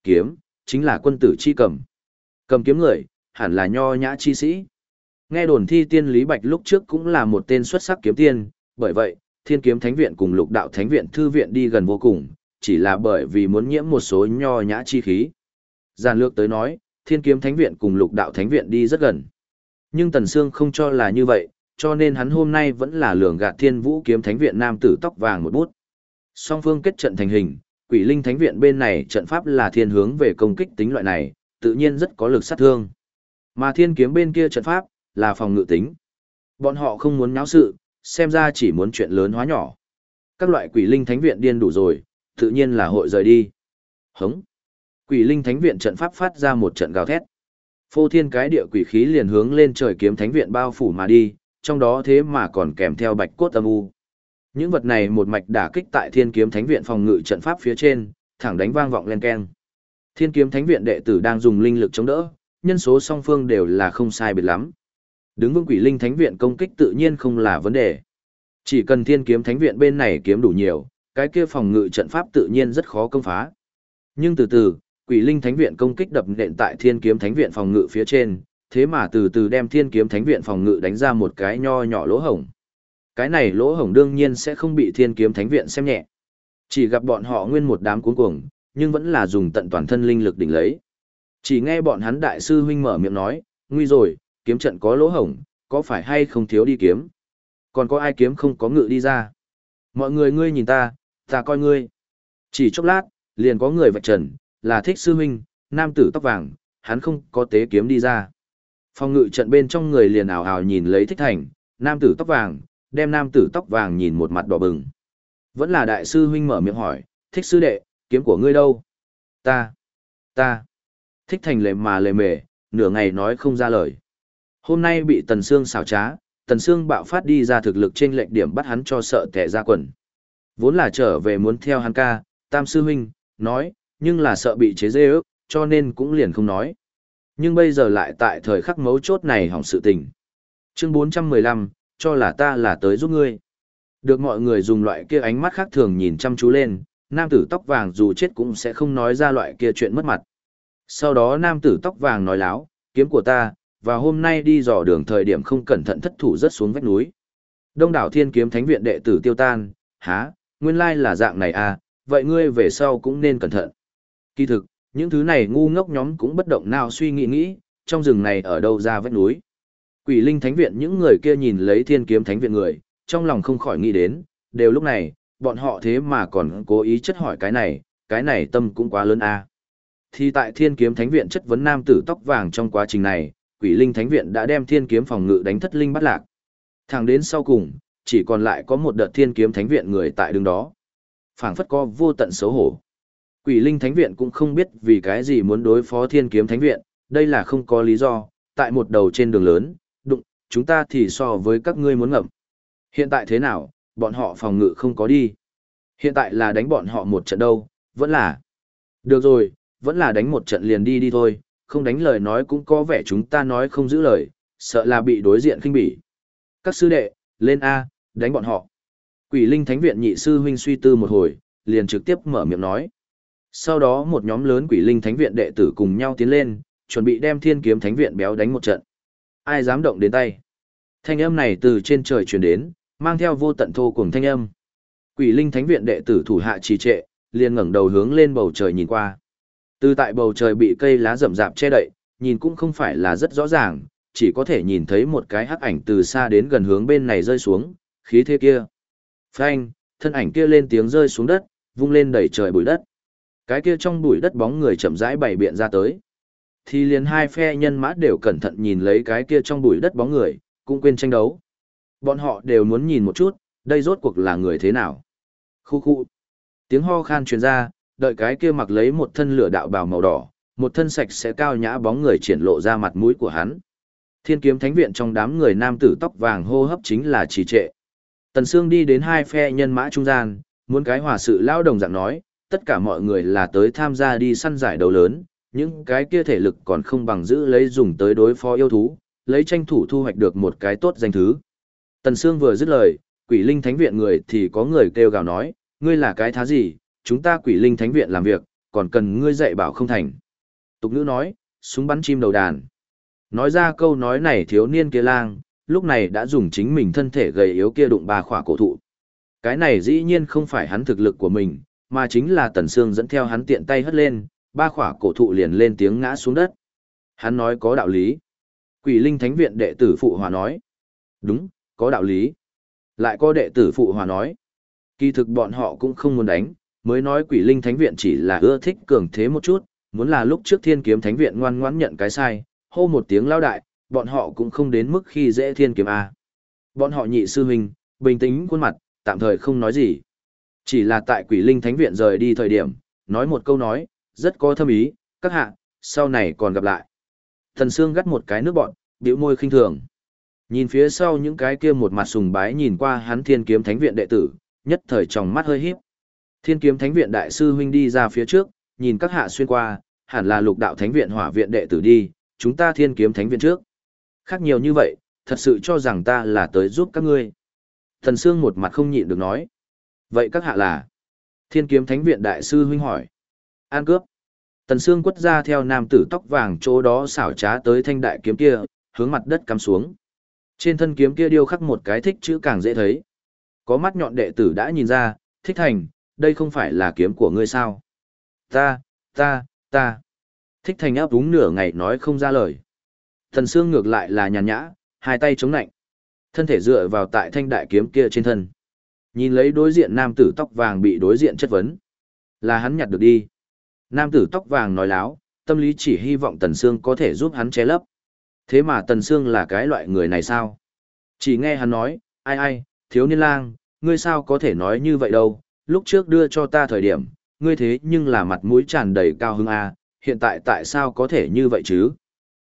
Kiếm, chính là quân tử chi cầm. Cầm kiếm người, hẳn là nho nhã chi sĩ. Nghe đồn thi tiên Lý Bạch lúc trước cũng là một tên xuất sắc kiếm tiên, bởi vậy, thiên kiếm thánh viện cùng lục đạo thánh viện thư viện đi gần vô cùng, chỉ là bởi vì muốn nhiễm một số nho nhã chi khí. Giàn lược tới nói, thiên kiếm thánh viện cùng lục đạo thánh viện đi rất gần. Nhưng Tần Sương không cho là như vậy, cho nên hắn hôm nay vẫn là lường gạt thiên vũ kiếm thánh viện nam tử tóc vàng một bút. Song phương kết trận thành hình, quỷ linh thánh viện bên này trận pháp là thiên hướng về công kích tính loại này, tự nhiên rất có lực sát thương. Mà thiên kiếm bên kia trận pháp, là phòng ngự tính. Bọn họ không muốn nháo sự, xem ra chỉ muốn chuyện lớn hóa nhỏ. Các loại quỷ linh thánh viện điên đủ rồi, tự nhiên là hội rời đi. Hống. Quỷ linh thánh viện trận pháp phát ra một trận gào thét. Phô thiên cái địa quỷ khí liền hướng lên trời kiếm thánh viện bao phủ mà đi, trong đó thế mà còn kèm theo bạch cốt âm u. Những vật này một mạch đả kích tại thiên kiếm thánh viện phòng ngự trận pháp phía trên, thẳng đánh vang vọng lên keng. Thiên kiếm thánh viện đệ tử đang dùng linh lực chống đỡ, nhân số song phương đều là không sai biệt lắm. Đứng vững quỷ linh thánh viện công kích tự nhiên không là vấn đề. Chỉ cần thiên kiếm thánh viện bên này kiếm đủ nhiều, cái kia phòng ngự trận pháp tự nhiên rất khó công phá. Nhưng từ từ, quỷ linh thánh viện công kích đập nện tại thiên kiếm thánh viện phòng ngự phía trên, thế mà từ từ đem thiên kiếm thánh viện phòng ngự đánh ra một cái nho nhỏ lỗ hổng. Cái này lỗ hổng đương nhiên sẽ không bị thiên kiếm thánh viện xem nhẹ. Chỉ gặp bọn họ nguyên một đám cuốn cuồng, nhưng vẫn là dùng tận toàn thân linh lực đỉnh lấy. Chỉ nghe bọn hắn đại sư huynh mở miệng nói, nguy rồi, kiếm trận có lỗ hổng, có phải hay không thiếu đi kiếm? Còn có ai kiếm không có ngự đi ra? Mọi người ngươi nhìn ta, ta coi ngươi. Chỉ chốc lát, liền có người vạch trần, là thích sư huynh, nam tử tóc vàng, hắn không có tế kiếm đi ra. Phòng ngự trận bên trong người liền ảo ảo nhìn lấy thích thành, nam tử tóc vàng, đem nam tử tóc vàng nhìn một mặt đỏ bừng. Vẫn là đại sư huynh mở miệng hỏi, thích sư đệ, kiếm của ngươi đâu? Ta, ta, thích thành lề mà lề mề, nửa ngày nói không ra lời. Hôm nay bị Tần Sương xào trá, Tần Sương bạo phát đi ra thực lực trên lệnh điểm bắt hắn cho sợ tẻ ra quần. Vốn là trở về muốn theo hắn ca, Tam Sư Huynh, nói, nhưng là sợ bị chế dê ước, cho nên cũng liền không nói. Nhưng bây giờ lại tại thời khắc mấu chốt này hỏng sự tình. Chương 415, cho là ta là tới giúp ngươi. Được mọi người dùng loại kia ánh mắt khác thường nhìn chăm chú lên, nam tử tóc vàng dù chết cũng sẽ không nói ra loại kia chuyện mất mặt. Sau đó nam tử tóc vàng nói láo, kiếm của ta, và hôm nay đi dò đường thời điểm không cẩn thận thất thủ rất xuống vách núi. Đông đảo thiên kiếm thánh viện đệ tử tiêu tan, há, nguyên lai là dạng này à, vậy ngươi về sau cũng nên cẩn thận. Kỳ thực, những thứ này ngu ngốc nhóm cũng bất động nào suy nghĩ nghĩ, trong rừng này ở đâu ra vách núi. Quỷ linh thánh viện những người kia nhìn lấy thiên kiếm thánh viện người, trong lòng không khỏi nghĩ đến, đều lúc này, bọn họ thế mà còn cố ý chất hỏi cái này, cái này tâm cũng quá lớn a. À. Thì tại thiên kiếm thánh viện chất vấn nam tử tóc vàng trong quá trình này, quỷ linh thánh viện đã đem thiên kiếm phòng ngự đánh thất linh bắt lạc. Thẳng đến sau cùng, chỉ còn lại có một đợt thiên kiếm thánh viện người tại đường đó. phảng phất co vô tận xấu hổ. Quỷ linh thánh viện cũng không biết vì cái gì muốn đối phó thiên kiếm thánh viện, đây là không có lý do, tại một đầu trên đường lớn, đụng, chúng ta thì so với các ngươi muốn ngậm. Hiện tại thế nào, bọn họ phòng ngự không có đi. Hiện tại là đánh bọn họ một trận đâu, vẫn là. Được rồi, vẫn là đánh một trận liền đi đi thôi, không đánh lời nói cũng có vẻ chúng ta nói không giữ lời, sợ là bị đối diện khinh bỉ. Các sư đệ, lên A, đánh bọn họ. Quỷ linh thánh viện nhị sư huynh suy tư một hồi, liền trực tiếp mở miệng nói. Sau đó một nhóm lớn quỷ linh thánh viện đệ tử cùng nhau tiến lên, chuẩn bị đem thiên kiếm thánh viện béo đánh một trận. Ai dám động đến tay? Thanh âm này từ trên trời truyền đến, mang theo vô tận thô cùng thanh âm. Quỷ linh thánh viện đệ tử thủ hạ trì trệ, liền ngẩng đầu hướng lên bầu trời nhìn qua. Từ tại bầu trời bị cây lá rậm rạp che đậy, nhìn cũng không phải là rất rõ ràng, chỉ có thể nhìn thấy một cái hắc ảnh từ xa đến gần hướng bên này rơi xuống, khí thế kia. Phanh, thân ảnh kia lên tiếng rơi xuống đất, vung lên đẩy trời bụi đất. Cái kia trong bụi đất bóng người chậm rãi bày biện ra tới. Thì liền hai phe nhân mã đều cẩn thận nhìn lấy cái kia trong bụi đất bóng người, cũng quên tranh đấu. Bọn họ đều muốn nhìn một chút, đây rốt cuộc là người thế nào. Khu khu. Tiếng ho khan truyền ra, đợi cái kia mặc lấy một thân lửa đạo bào màu đỏ, một thân sạch sẽ cao nhã bóng người triển lộ ra mặt mũi của hắn. Thiên kiếm thánh viện trong đám người nam tử tóc vàng hô hấp chính là trì trệ. Tần Sương đi đến hai phe nhân mã trung gian, muốn cái hòa sự lao đồng dạng nói, tất cả mọi người là tới tham gia đi săn giải đấu lớn, những cái kia thể lực còn không bằng giữ lấy dùng tới đối phó yêu thú, lấy tranh thủ thu hoạch được một cái tốt danh thứ. Tần Sương vừa dứt lời, quỷ linh thánh viện người thì có người kêu gào nói, ngươi là cái thá gì, chúng ta quỷ linh thánh viện làm việc, còn cần ngươi dạy bảo không thành. Tục ngữ nói, súng bắn chim đầu đàn. Nói ra câu nói này thiếu niên kia lang, lúc này đã dùng chính mình thân thể gầy yếu kia đụng ba khỏa cổ thụ. Cái này dĩ nhiên không phải hắn thực lực của mình, mà chính là Tần Sương dẫn theo hắn tiện tay hất lên, ba khỏa cổ thụ liền lên tiếng ngã xuống đất. Hắn nói có đạo lý. Quỷ linh thánh viện đệ tử phụ hòa nói. Đúng, có đạo lý. Lại có đệ tử phụ hòa nói. Kỳ thực bọn họ cũng không muốn đánh, mới nói quỷ linh thánh viện chỉ là ưa thích cường thế một chút, muốn là lúc trước thiên kiếm thánh viện ngoan ngoãn nhận cái sai, hô một tiếng lao đại, bọn họ cũng không đến mức khi dễ thiên kiếm A. Bọn họ nhị sư huynh, bình tĩnh khuôn mặt, tạm thời không nói gì. Chỉ là tại quỷ linh thánh viện rời đi thời điểm, nói một câu nói, rất có thâm ý, các hạ, sau này còn gặp lại. Thần Sương gắt một cái nước bọn, biểu môi khinh thường. Nhìn phía sau những cái kia một mặt sùng bái nhìn qua hắn thiên kiếm thánh viện đệ tử, nhất thời tròng mắt hơi híp. Thiên kiếm thánh viện đại sư huynh đi ra phía trước, nhìn các hạ xuyên qua, hẳn là lục đạo thánh viện hỏa viện đệ tử đi, chúng ta thiên kiếm thánh viện trước. Khác nhiều như vậy, thật sự cho rằng ta là tới giúp các ngươi. Thần Sương một mặt không nhịn được nói. Vậy các hạ là? Thiên kiếm thánh viện đại sư huynh hỏi. An cướp. Tần Sương quất ra theo nam tử tóc vàng chỗ đó xảo trá tới thanh đại kiếm kia, hướng mặt đất cắm xuống. Trên thân kiếm kia điêu khắc một cái thích chữ càng dễ thấy. Có mắt nhọn đệ tử đã nhìn ra, thích thành, đây không phải là kiếm của ngươi sao? Ta, ta, ta. Thích thành áp đúng nửa ngày nói không ra lời. Thần Sương ngược lại là nhàn nhã, hai tay chống nạnh. Thân thể dựa vào tại thanh đại kiếm kia trên thân. Nhìn lấy đối diện nam tử tóc vàng bị đối diện chất vấn. Là hắn nhặt được đi. Nam tử tóc vàng nói láo, tâm lý chỉ hy vọng Tần Sương có thể giúp hắn che lấp. Thế mà Tần Sương là cái loại người này sao? Chỉ nghe hắn nói, ai ai, thiếu niên lang, ngươi sao có thể nói như vậy đâu, lúc trước đưa cho ta thời điểm, ngươi thế nhưng là mặt mũi tràn đầy cao hứng a, hiện tại tại sao có thể như vậy chứ?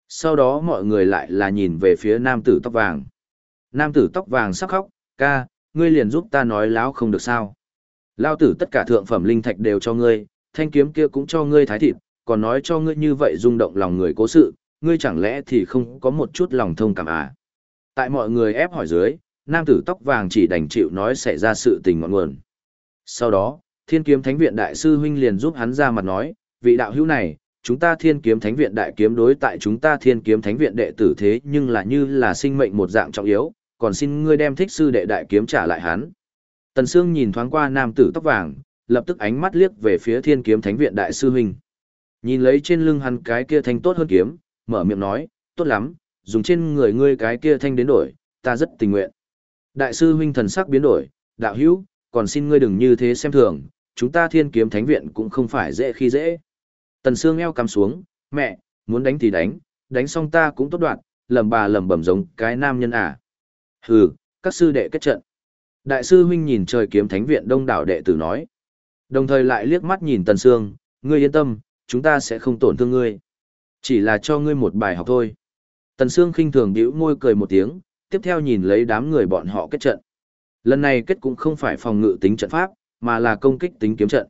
Sau đó mọi người lại là nhìn về phía nam tử tóc vàng. Nam tử tóc vàng sắp khóc, ca, ngươi liền giúp ta nói láo không được sao. Lao tử tất cả thượng phẩm linh thạch đều cho ngươi, thanh kiếm kia cũng cho ngươi thái thịt, còn nói cho ngươi như vậy rung động lòng người cố sự, ngươi chẳng lẽ thì không có một chút lòng thông cảm à? Tại mọi người ép hỏi dưới, nam tử tóc vàng chỉ đành chịu nói sẽ ra sự tình ngọn nguồn. Sau đó, thiên kiếm thánh viện đại sư huynh liền giúp hắn ra mặt nói, vị đạo hữu này, chúng ta thiên kiếm thánh viện đại kiếm đối tại chúng ta thiên kiếm thánh viện đệ tử thế nhưng là như là sinh mệnh một dạng trọng yếu, còn xin ngươi đem thích sư đệ đại kiếm trả lại hắn. Tần Sương nhìn thoáng qua nam tử tóc vàng, lập tức ánh mắt liếc về phía thiên kiếm thánh viện đại sư huynh. Nhìn lấy trên lưng hắn cái kia thanh tốt hơn kiếm, mở miệng nói, tốt lắm, dùng trên người ngươi cái kia thanh đến đổi, ta rất tình nguyện. Đại sư huynh thần sắc biến đổi, đạo hữu, còn xin ngươi đừng như thế xem thường, chúng ta thiên kiếm thánh viện cũng không phải dễ khi dễ. Tần Sương eo cắm xuống, mẹ, muốn đánh thì đánh, đánh xong ta cũng tốt đoạn, lầm bà lầm bầm giống cái nam nhân à. Hừ, các sư đệ kết trận. Đại sư huynh nhìn trời kiếm thánh viện đông đảo đệ tử nói. Đồng thời lại liếc mắt nhìn Tần Sương, ngươi yên tâm, chúng ta sẽ không tổn thương ngươi. Chỉ là cho ngươi một bài học thôi. Tần Sương khinh thường điễu môi cười một tiếng, tiếp theo nhìn lấy đám người bọn họ kết trận. Lần này kết cũng không phải phòng ngự tính trận pháp, mà là công kích tính kiếm trận.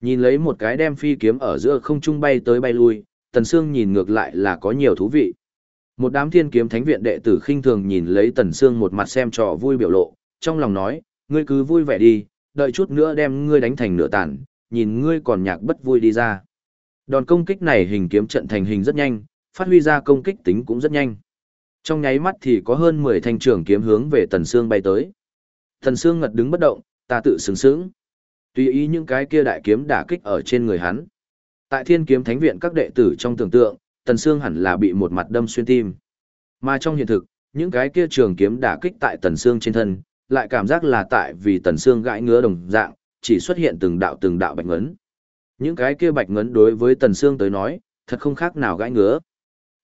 Nhìn lấy một cái đem phi kiếm ở giữa không trung bay tới bay lui, Tần Sương nhìn ngược lại là có nhiều thú vị. Một đám thiên kiếm thánh viện đệ tử khinh thường nhìn lấy Tần Sương một mặt xem trò vui biểu lộ, trong lòng nói, ngươi cứ vui vẻ đi, đợi chút nữa đem ngươi đánh thành nửa tàn, nhìn ngươi còn nhạc bất vui đi ra. Đòn công kích này hình kiếm trận thành hình rất nhanh, phát huy ra công kích tính cũng rất nhanh. Trong nháy mắt thì có hơn 10 thanh trường kiếm hướng về Tần Sương bay tới. Tần Sương ngật đứng bất động, ta tự sướng sướng. Tùy ý những cái kia đại kiếm đả kích ở trên người hắn. Tại Thiên Kiếm Thánh viện các đệ tử trong tưởng tượng, Tần Sương hẳn là bị một mặt đâm xuyên tim. Mà trong hiện thực, những cái kia trường kiếm đả kích tại Tần Sương trên thân, lại cảm giác là tại vì Tần Sương gãi ngứa đồng dạng, chỉ xuất hiện từng đạo từng đạo bạch ngấn. Những cái kia bạch ngấn đối với Tần Sương tới nói, thật không khác nào gãi ngứa.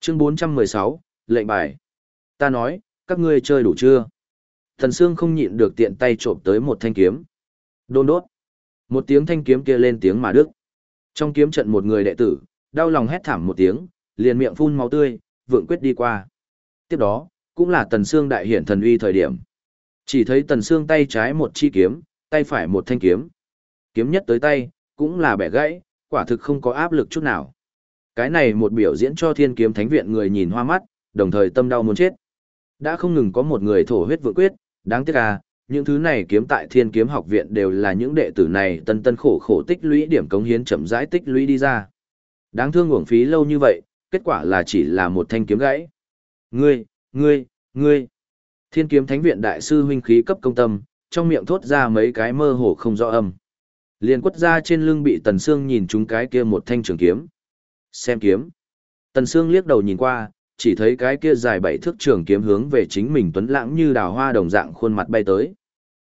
Chương 416, lệnh bài. Ta nói, các ngươi chơi đủ chưa? Thần Sương không nhịn được tiện tay trộm tới một thanh kiếm. Đôn đốt. Một tiếng thanh kiếm kia lên tiếng mà đức. Trong kiếm trận một người đệ tử, đau lòng hét thảm một tiếng, liền miệng phun máu tươi, vượng quyết đi qua. Tiếp đó, cũng là Tần Sương đại hiển thần uy thời điểm. Chỉ thấy Tần Sương tay trái một chi kiếm, tay phải một thanh kiếm. Kiếm nhất tới tay, cũng là bẻ gãy, quả thực không có áp lực chút nào. Cái này một biểu diễn cho thiên kiếm thánh viện người nhìn hoa mắt, đồng thời tâm đau muốn chết. Đã không ngừng có một người thổ huyết vượng quyết, đáng tiếc à, những thứ này kiếm tại thiên kiếm học viện đều là những đệ tử này tân tân khổ khổ tích lũy điểm cống hiến chậm rãi tích lũy đi ra. Đáng thương uổng phí lâu như vậy, kết quả là chỉ là một thanh kiếm gãy. Ngươi, ngươi, ngươi. Thiên kiếm thánh viện đại sư huynh khí cấp công tâm, trong miệng thốt ra mấy cái mơ hồ không rõ âm. Liền quất ra trên lưng bị Tần Sương nhìn chúng cái kia một thanh trường kiếm. Xem kiếm. Tần Sương liếc đầu nhìn qua, chỉ thấy cái kia dài bảy thước trường kiếm hướng về chính mình tuấn lãng như đào hoa đồng dạng khuôn mặt bay tới.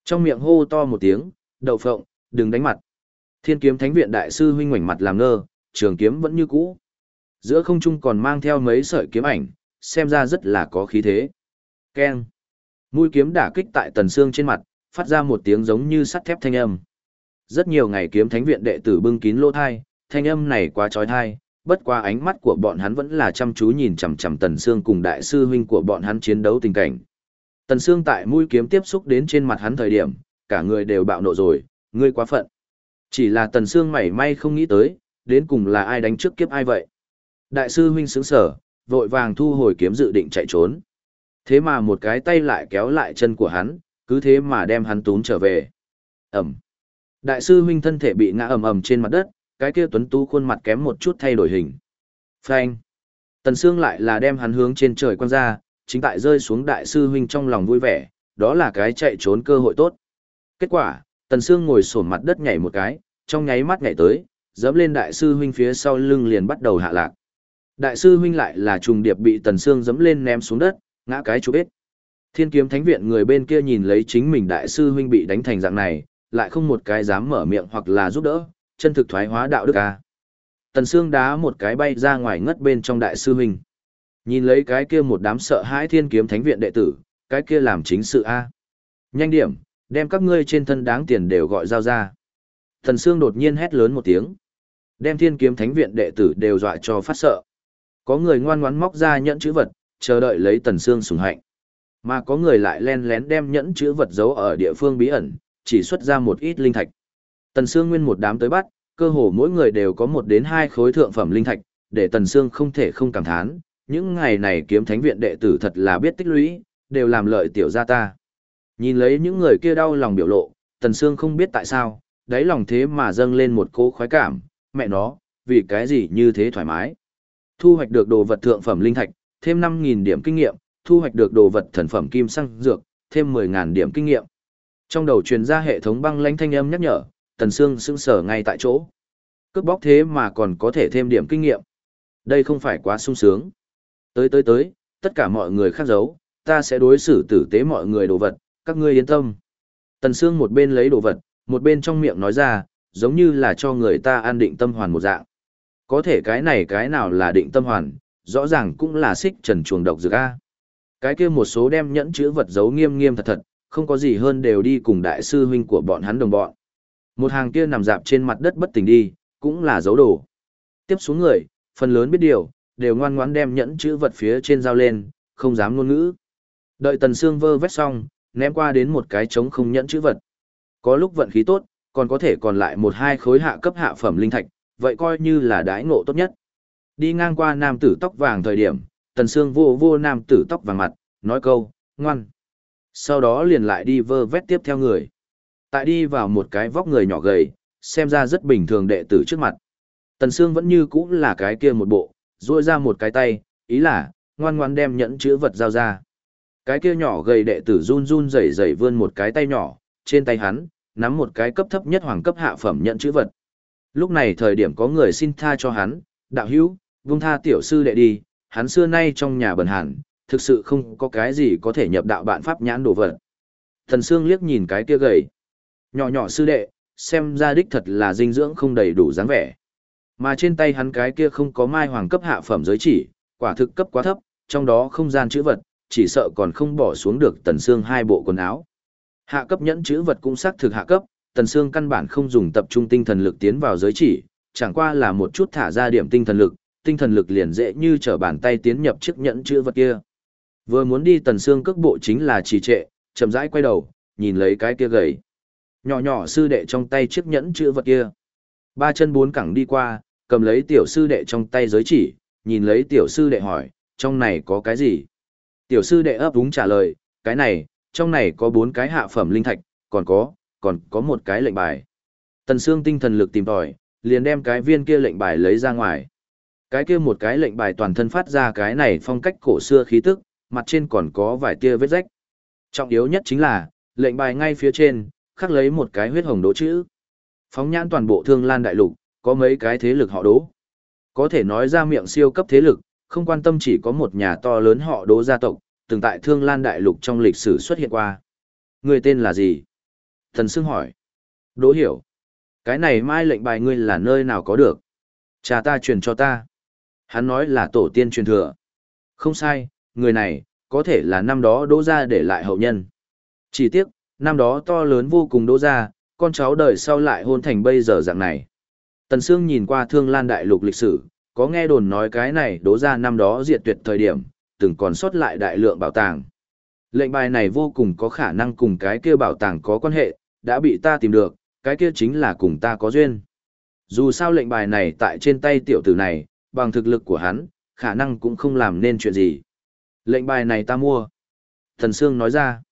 Trong miệng hô to một tiếng, đậu phộng, đừng đánh mặt. Thiên kiếm thánh viện đại sư huynh ngoảnh mặt làm ngơ, trường kiếm vẫn như cũ. Giữa không trung còn mang theo mấy sợi kiếm ảnh, xem ra rất là có khí thế. Keng. Mũi kiếm đả kích tại tần xương trên mặt, phát ra một tiếng giống như sắt thép thanh âm. Rất nhiều ngày kiếm thánh viện đệ tử bưng kín lỗ thai, thanh âm này quá trói tai, bất qua ánh mắt của bọn hắn vẫn là chăm chú nhìn chằm chằm Tần Sương cùng đại sư huynh của bọn hắn chiến đấu tình cảnh. Tần Sương tại mũi kiếm tiếp xúc đến trên mặt hắn thời điểm, cả người đều bạo nộ rồi, ngươi quá phận. Chỉ là Tần Sương mảy may không nghĩ tới, đến cùng là ai đánh trước kiếp ai vậy. Đại sư huynh sững sở, vội vàng thu hồi kiếm dự định chạy trốn. Thế mà một cái tay lại kéo lại chân của hắn, cứ thế mà đem hắn tún trở về. Ẩm. Đại sư huynh thân thể bị ngã ầm ầm trên mặt đất, cái kia tuấn tú khuôn mặt kém một chút thay đổi hình. Phanh. Tần Sương lại là đem hắn hướng trên trời quăng ra, chính tại rơi xuống đại sư huynh trong lòng vui vẻ, đó là cái chạy trốn cơ hội tốt. Kết quả, Tần Sương ngồi xổm mặt đất nhảy một cái, trong nháy mắt nhảy tới, dẫm lên đại sư huynh phía sau lưng liền bắt đầu hạ lạc. Đại sư huynh lại là trùng điệp bị Tần Sương dẫm lên ném xuống đất, ngã cái chú ít. Thiên kiếm thánh viện người bên kia nhìn lấy chính mình đại sư huynh bị đánh thành dạng này, lại không một cái dám mở miệng hoặc là giúp đỡ, chân thực thoái hóa đạo đức a. Tần Sương đá một cái bay ra ngoài ngất bên trong đại sư huynh. Nhìn lấy cái kia một đám sợ hãi thiên kiếm thánh viện đệ tử, cái kia làm chính sự a. Nhanh điểm, đem các ngươi trên thân đáng tiền đều gọi giao ra. Tần Sương đột nhiên hét lớn một tiếng. Đem thiên kiếm thánh viện đệ tử đều dọa cho phát sợ. Có người ngoan ngoãn móc ra nhẫn chữ vật, chờ đợi lấy Tần Sương sủng hạnh. Mà có người lại len lén đem nhẫn chữ vật giấu ở địa phương bí ẩn, chỉ xuất ra một ít linh thạch. Tần Sương nguyên một đám tới bắt, cơ hồ mỗi người đều có một đến hai khối thượng phẩm linh thạch, để Tần Sương không thể không cảm thán, những ngày này kiếm thánh viện đệ tử thật là biết tích lũy, đều làm lợi tiểu gia ta. Nhìn lấy những người kia đau lòng biểu lộ, Tần Sương không biết tại sao, đáy lòng thế mà dâng lên một cố khoái cảm, mẹ nó, vì cái gì như thế thoải mái. Thu hoạch được đồ vật thượng phẩm linh thạch, thêm 5.000 điểm kinh nghiệm, thu hoạch được đồ vật thần phẩm kim xăng dược, thêm 10.000 điểm kinh nghiệm. Trong đầu truyền ra hệ thống băng lãnh thanh âm nhắc nhở, Tần Sương sững sờ ngay tại chỗ. Cướp bóc thế mà còn có thể thêm điểm kinh nghiệm. Đây không phải quá sung sướng. Tới tới tới, tất cả mọi người khác giấu, ta sẽ đối xử tử tế mọi người đồ vật, các ngươi yên tâm. Tần Sương một bên lấy đồ vật, một bên trong miệng nói ra, giống như là cho người ta an định tâm hoàn một dạng. Có thể cái này cái nào là định tâm hoàn, rõ ràng cũng là xích trần chuồng độc dược A. Cái kia một số đem nhẫn chữ vật giấu nghiêm nghiêm thật thật, không có gì hơn đều đi cùng đại sư huynh của bọn hắn đồng bọn. Một hàng kia nằm dạp trên mặt đất bất tỉnh đi, cũng là dấu đồ. Tiếp xuống người, phần lớn biết điều, đều ngoan ngoãn đem nhẫn chữ vật phía trên dao lên, không dám ngôn ngữ. Đợi tần xương vơ vét xong, ném qua đến một cái trống không nhẫn chữ vật. Có lúc vận khí tốt, còn có thể còn lại một hai khối hạ cấp hạ phẩm linh thạch, vậy coi như là đãi ngộ tốt nhất. Đi ngang qua nam tử tóc vàng thời điểm, tần xương vô vô nam tử tóc vàng mặt, nói câu, ngoan. Sau đó liền lại đi vơ vét tiếp theo người. Tại đi vào một cái vóc người nhỏ gầy, xem ra rất bình thường đệ tử trước mặt. Tần Sương vẫn như cũ là cái kia một bộ, duỗi ra một cái tay, ý là, ngoan ngoan đem nhẫn chữ vật giao ra. Cái kia nhỏ gầy đệ tử run run rẩy rẩy vươn một cái tay nhỏ, trên tay hắn, nắm một cái cấp thấp nhất hoàng cấp hạ phẩm nhẫn chữ vật. Lúc này thời điểm có người xin tha cho hắn, đạo hữu, vung tha tiểu sư đệ đi, hắn xưa nay trong nhà bần hàn, thực sự không có cái gì có thể nhập đạo bạn pháp nhãn đồ vật. Thần Sương liếc nhìn cái kia gầy. Nhỏ nhỏ sư đệ, xem ra đích thật là dinh dưỡng không đầy đủ dáng vẻ. Mà trên tay hắn cái kia không có mai hoàng cấp hạ phẩm giới chỉ, quả thực cấp quá thấp, trong đó không gian chữ vật, chỉ sợ còn không bỏ xuống được tần xương hai bộ quần áo. Hạ cấp nhẫn chữ vật cũng xác thực hạ cấp, tần xương căn bản không dùng tập trung tinh thần lực tiến vào giới chỉ, chẳng qua là một chút thả ra điểm tinh thần lực, tinh thần lực liền dễ như trở bàn tay tiến nhập chiếc nhẫn chữ vật kia. Vừa muốn đi tần xương cước bộ chính là trì trệ, chậm rãi quay đầu, nhìn lấy cái kia gầy. Nhỏ nhỏ sư đệ trong tay chiếc nhẫn chữ vật kia. Ba chân bốn cẳng đi qua, cầm lấy tiểu sư đệ trong tay giới chỉ, nhìn lấy tiểu sư đệ hỏi, trong này có cái gì? Tiểu sư đệ ấp úng trả lời, cái này, trong này có bốn cái hạ phẩm linh thạch, còn có, còn có một cái lệnh bài. Tần Sương tinh thần lực tìm tòi, liền đem cái viên kia lệnh bài lấy ra ngoài. Cái kia một cái lệnh bài toàn thân phát ra cái này phong cách cổ xưa khí tức, mặt trên còn có vài tia vết rách. Trọng yếu nhất chính là, lệnh bài ngay phía trên, khắc lấy một cái huyết hồng đỗ chữ. Phóng nhãn toàn bộ thương lan đại lục, có mấy cái thế lực họ đố. Có thể nói ra miệng siêu cấp thế lực, không quan tâm chỉ có một nhà to lớn họ đố gia tộc, từng tại thương lan đại lục trong lịch sử xuất hiện qua. Người tên là gì? Thần Sương hỏi. Đỗ hiểu. Cái này mai lệnh bài ngươi là nơi nào có được? Cha ta truyền cho ta. Hắn nói là tổ tiên truyền thừa. Không sai, người này, có thể là năm đó đỗ ra để lại hậu nhân. Chỉ tiếc, năm đó to lớn vô cùng đỗ ra, con cháu đời sau lại hôn thành bây giờ dạng này. Tần Sương nhìn qua thương lan đại lục lịch sử, có nghe đồn nói cái này đố ra năm đó diệt tuyệt thời điểm, từng còn sót lại đại lượng bảo tàng. Lệnh bài này vô cùng có khả năng cùng cái kia bảo tàng có quan hệ, đã bị ta tìm được, cái kia chính là cùng ta có duyên. Dù sao lệnh bài này tại trên tay tiểu tử này, bằng thực lực của hắn, khả năng cũng không làm nên chuyện gì. Lệnh bài này ta mua. Thần Sương nói ra.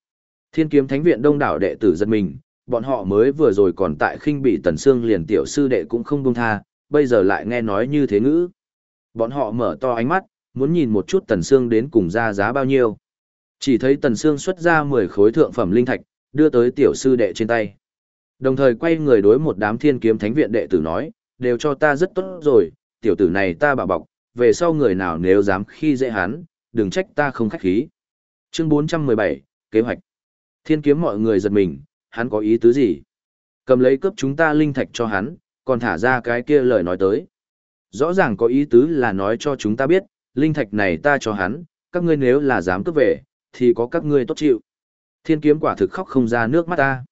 Thiên kiếm thánh viện đông đảo đệ tử giật mình, bọn họ mới vừa rồi còn tại khinh bị Tần xương liền tiểu sư đệ cũng không buông tha, bây giờ lại nghe nói như thế ngữ. Bọn họ mở to ánh mắt, muốn nhìn một chút Tần xương đến cùng ra giá bao nhiêu. Chỉ thấy Tần xương xuất ra 10 khối thượng phẩm linh thạch, đưa tới tiểu sư đệ trên tay. Đồng thời quay người đối một đám thiên kiếm thánh viện đệ tử nói, đều cho ta rất tốt rồi, tiểu tử này ta bảo bọc, về sau người nào nếu dám khi dễ hắn, đừng trách ta không khách khí. Chương 417, Kế hoạch. Thiên kiếm mọi người giật mình, hắn có ý tứ gì? Cầm lấy cướp chúng ta linh thạch cho hắn, còn thả ra cái kia lời nói tới. Rõ ràng có ý tứ là nói cho chúng ta biết, linh thạch này ta cho hắn, các ngươi nếu là dám cướp về, thì có các ngươi tốt chịu. Thiên kiếm quả thực khóc không ra nước mắt ta.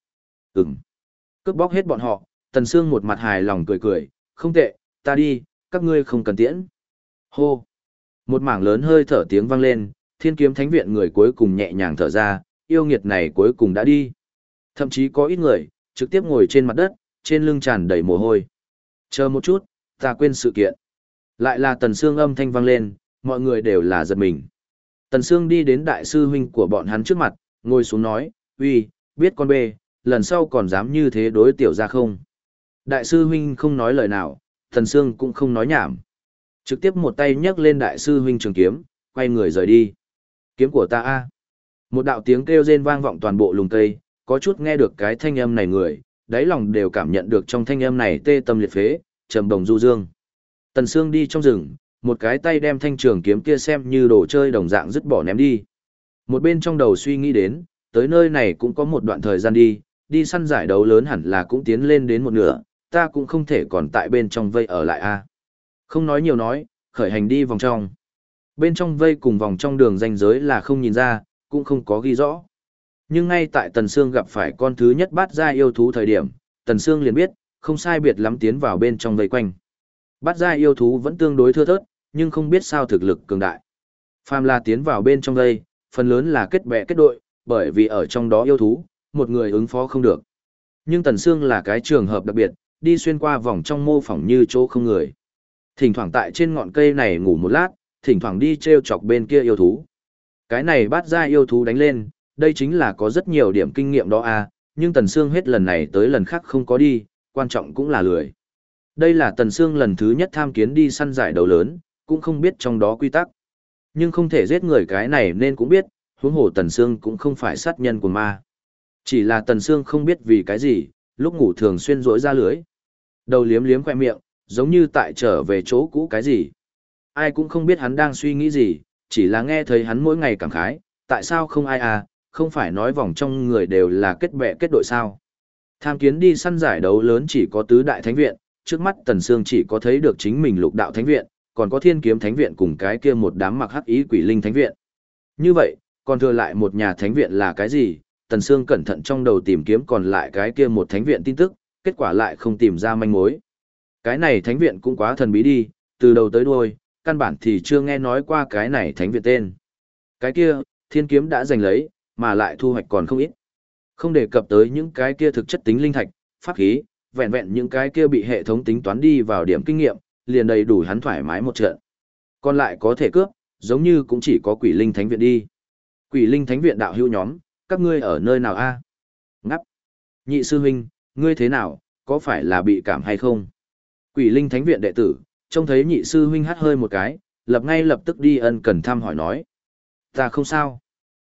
Ừm. Cướp bóc hết bọn họ, Tần Sương một mặt hài lòng cười cười, không tệ, ta đi, các ngươi không cần tiễn. Hô. Một mảng lớn hơi thở tiếng vang lên, thiên kiếm thánh viện người cuối cùng nhẹ nhàng thở ra, yêu nghiệt này cuối cùng đã đi. Thậm chí có ít người, trực tiếp ngồi trên mặt đất, trên lưng tràn đầy mồ hôi. Chờ một chút, ta quên sự kiện. Lại là Tần Sương âm thanh vang lên, mọi người đều là giật mình. Tần Sương đi đến đại sư huynh của bọn hắn trước mặt, ngồi xuống nói, uy, biết con bê, lần sau còn dám như thế đối tiểu gia không? Đại sư huynh không nói lời nào, Tần Sương cũng không nói nhảm. Trực tiếp một tay nhấc lên đại sư huynh trường kiếm, quay người rời đi. Kiếm của ta a. Một đạo tiếng kêu rên vang vọng toàn bộ lùng cây, có chút nghe được cái thanh âm này người, đáy lòng đều cảm nhận được trong thanh âm này tê tâm liệt phế, trầm đồng du dương. Tần Sương đi trong rừng, một cái tay đem thanh trường kiếm kia xem như đồ chơi đồng dạng dứt bỏ ném đi. Một bên trong đầu suy nghĩ đến, tới nơi này cũng có một đoạn thời gian đi, đi săn giải đấu lớn hẳn là cũng tiến lên đến một nửa, ta cũng không thể còn tại bên trong vây ở lại a. Không nói nhiều nói, khởi hành đi vòng trong. Bên trong vây cùng vòng trong đường ranh giới là không nhìn ra, cũng không có ghi rõ. Nhưng ngay tại Tần Sương gặp phải con thứ nhất bát gia yêu thú thời điểm, Tần Sương liền biết, không sai biệt lắm tiến vào bên trong vây quanh. Bát gia yêu thú vẫn tương đối thưa thớt, nhưng không biết sao thực lực cường đại. Phàm là tiến vào bên trong đây, phần lớn là kết bè kết đội, bởi vì ở trong đó yêu thú, một người ứng phó không được. Nhưng Tần Sương là cái trường hợp đặc biệt, đi xuyên qua vòng trong mô phỏng như chỗ không người. Thỉnh thoảng tại trên ngọn cây này ngủ một lát, thỉnh thoảng đi treo chọc bên kia yêu thú. Cái này bát ra yêu thú đánh lên, đây chính là có rất nhiều điểm kinh nghiệm đó à, nhưng Tần Sương hết lần này tới lần khác không có đi, quan trọng cũng là lười. Đây là Tần Sương lần thứ nhất tham kiến đi săn giải đầu lớn, cũng không biết trong đó quy tắc. Nhưng không thể giết người cái này nên cũng biết, huống hồ Tần Sương cũng không phải sát nhân của ma. Chỉ là Tần Sương không biết vì cái gì, lúc ngủ thường xuyên rỗi ra lưới. Đầu liếm liếm khoe miệng, giống như tại trở về chỗ cũ cái gì. Ai cũng không biết hắn đang suy nghĩ gì, chỉ là nghe thấy hắn mỗi ngày cảm khái, tại sao không ai à, không phải nói vòng trong người đều là kết bè kết đội sao. Tham kiến đi săn giải đấu lớn chỉ có tứ đại thánh viện, trước mắt Tần Sương chỉ có thấy được chính mình lục đạo thánh viện, còn có thiên kiếm thánh viện cùng cái kia một đám mặc hắc ý quỷ linh thánh viện. Như vậy, còn thừa lại một nhà thánh viện là cái gì? Tần Sương cẩn thận trong đầu tìm kiếm còn lại cái kia một thánh viện tin tức, kết quả lại không tìm ra manh mối. Cái này thánh viện cũng quá thần bí đi, từ đầu tới đuôi, căn bản thì chưa nghe nói qua cái này thánh viện tên. Cái kia, thiên kiếm đã giành lấy, mà lại thu hoạch còn không ít. Không đề cập tới những cái kia thực chất tính linh thạch, pháp khí, vẹn vẹn những cái kia bị hệ thống tính toán đi vào điểm kinh nghiệm, liền đầy đủ hắn thoải mái một trận. Còn lại có thể cướp, giống như cũng chỉ có quỷ linh thánh viện đi. Quỷ linh thánh viện đạo hữu nhóm, các ngươi ở nơi nào a? Ngắp. Nhị sư huynh, ngươi thế nào, có phải là bị cảm hay không? Quỷ linh thánh viện đệ tử, trông thấy nhị sư huynh hát hơi một cái, lập ngay lập tức đi ân cần thăm hỏi nói. Ta không sao.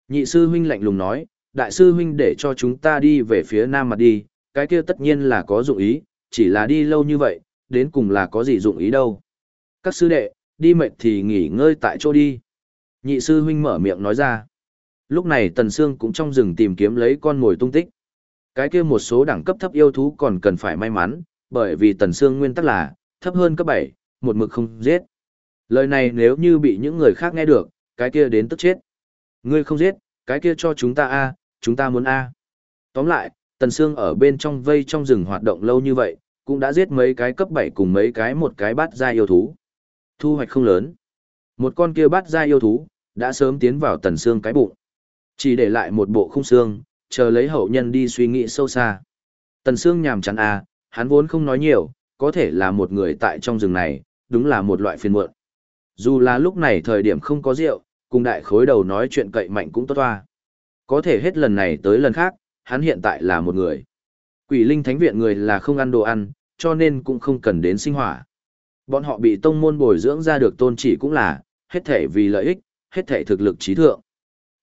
Nhị sư huynh lạnh lùng nói, đại sư huynh để cho chúng ta đi về phía nam mặt đi, cái kia tất nhiên là có dụng ý, chỉ là đi lâu như vậy, đến cùng là có gì dụng ý đâu. Các sư đệ, đi mệt thì nghỉ ngơi tại chỗ đi. Nhị sư huynh mở miệng nói ra. Lúc này Tần Sương cũng trong rừng tìm kiếm lấy con mồi tung tích. Cái kia một số đẳng cấp thấp yêu thú còn cần phải may mắn, bởi vì Tần Sương nguyên tắc là, thấp hơn cấp 7, một mực không giết. Lời này nếu như bị những người khác nghe được, cái kia đến tức chết. Ngươi không giết, cái kia cho chúng ta A, chúng ta muốn A. Tóm lại, Tần Sương ở bên trong vây trong rừng hoạt động lâu như vậy, cũng đã giết mấy cái cấp 7 cùng mấy cái một cái bát gia yêu thú. Thu hoạch không lớn. Một con kia bát gia yêu thú, đã sớm tiến vào Tần Sương cái bụng. Chỉ để lại một bộ khung xương, chờ lấy hậu nhân đi suy nghĩ sâu xa. Tần Sương nhàm chán à, hắn vốn không nói nhiều, có thể là một người tại trong rừng này, đúng là một loại phiền muộn. Dù là lúc này thời điểm không có rượu, cùng đại khối đầu nói chuyện cậy mạnh cũng tốt toa. Có thể hết lần này tới lần khác, hắn hiện tại là một người. Quỷ linh thánh viện người là không ăn đồ ăn, cho nên cũng không cần đến sinh hỏa. Bọn họ bị tông môn bồi dưỡng ra được tôn chỉ cũng là, hết thể vì lợi ích, hết thể thực lực trí thượng.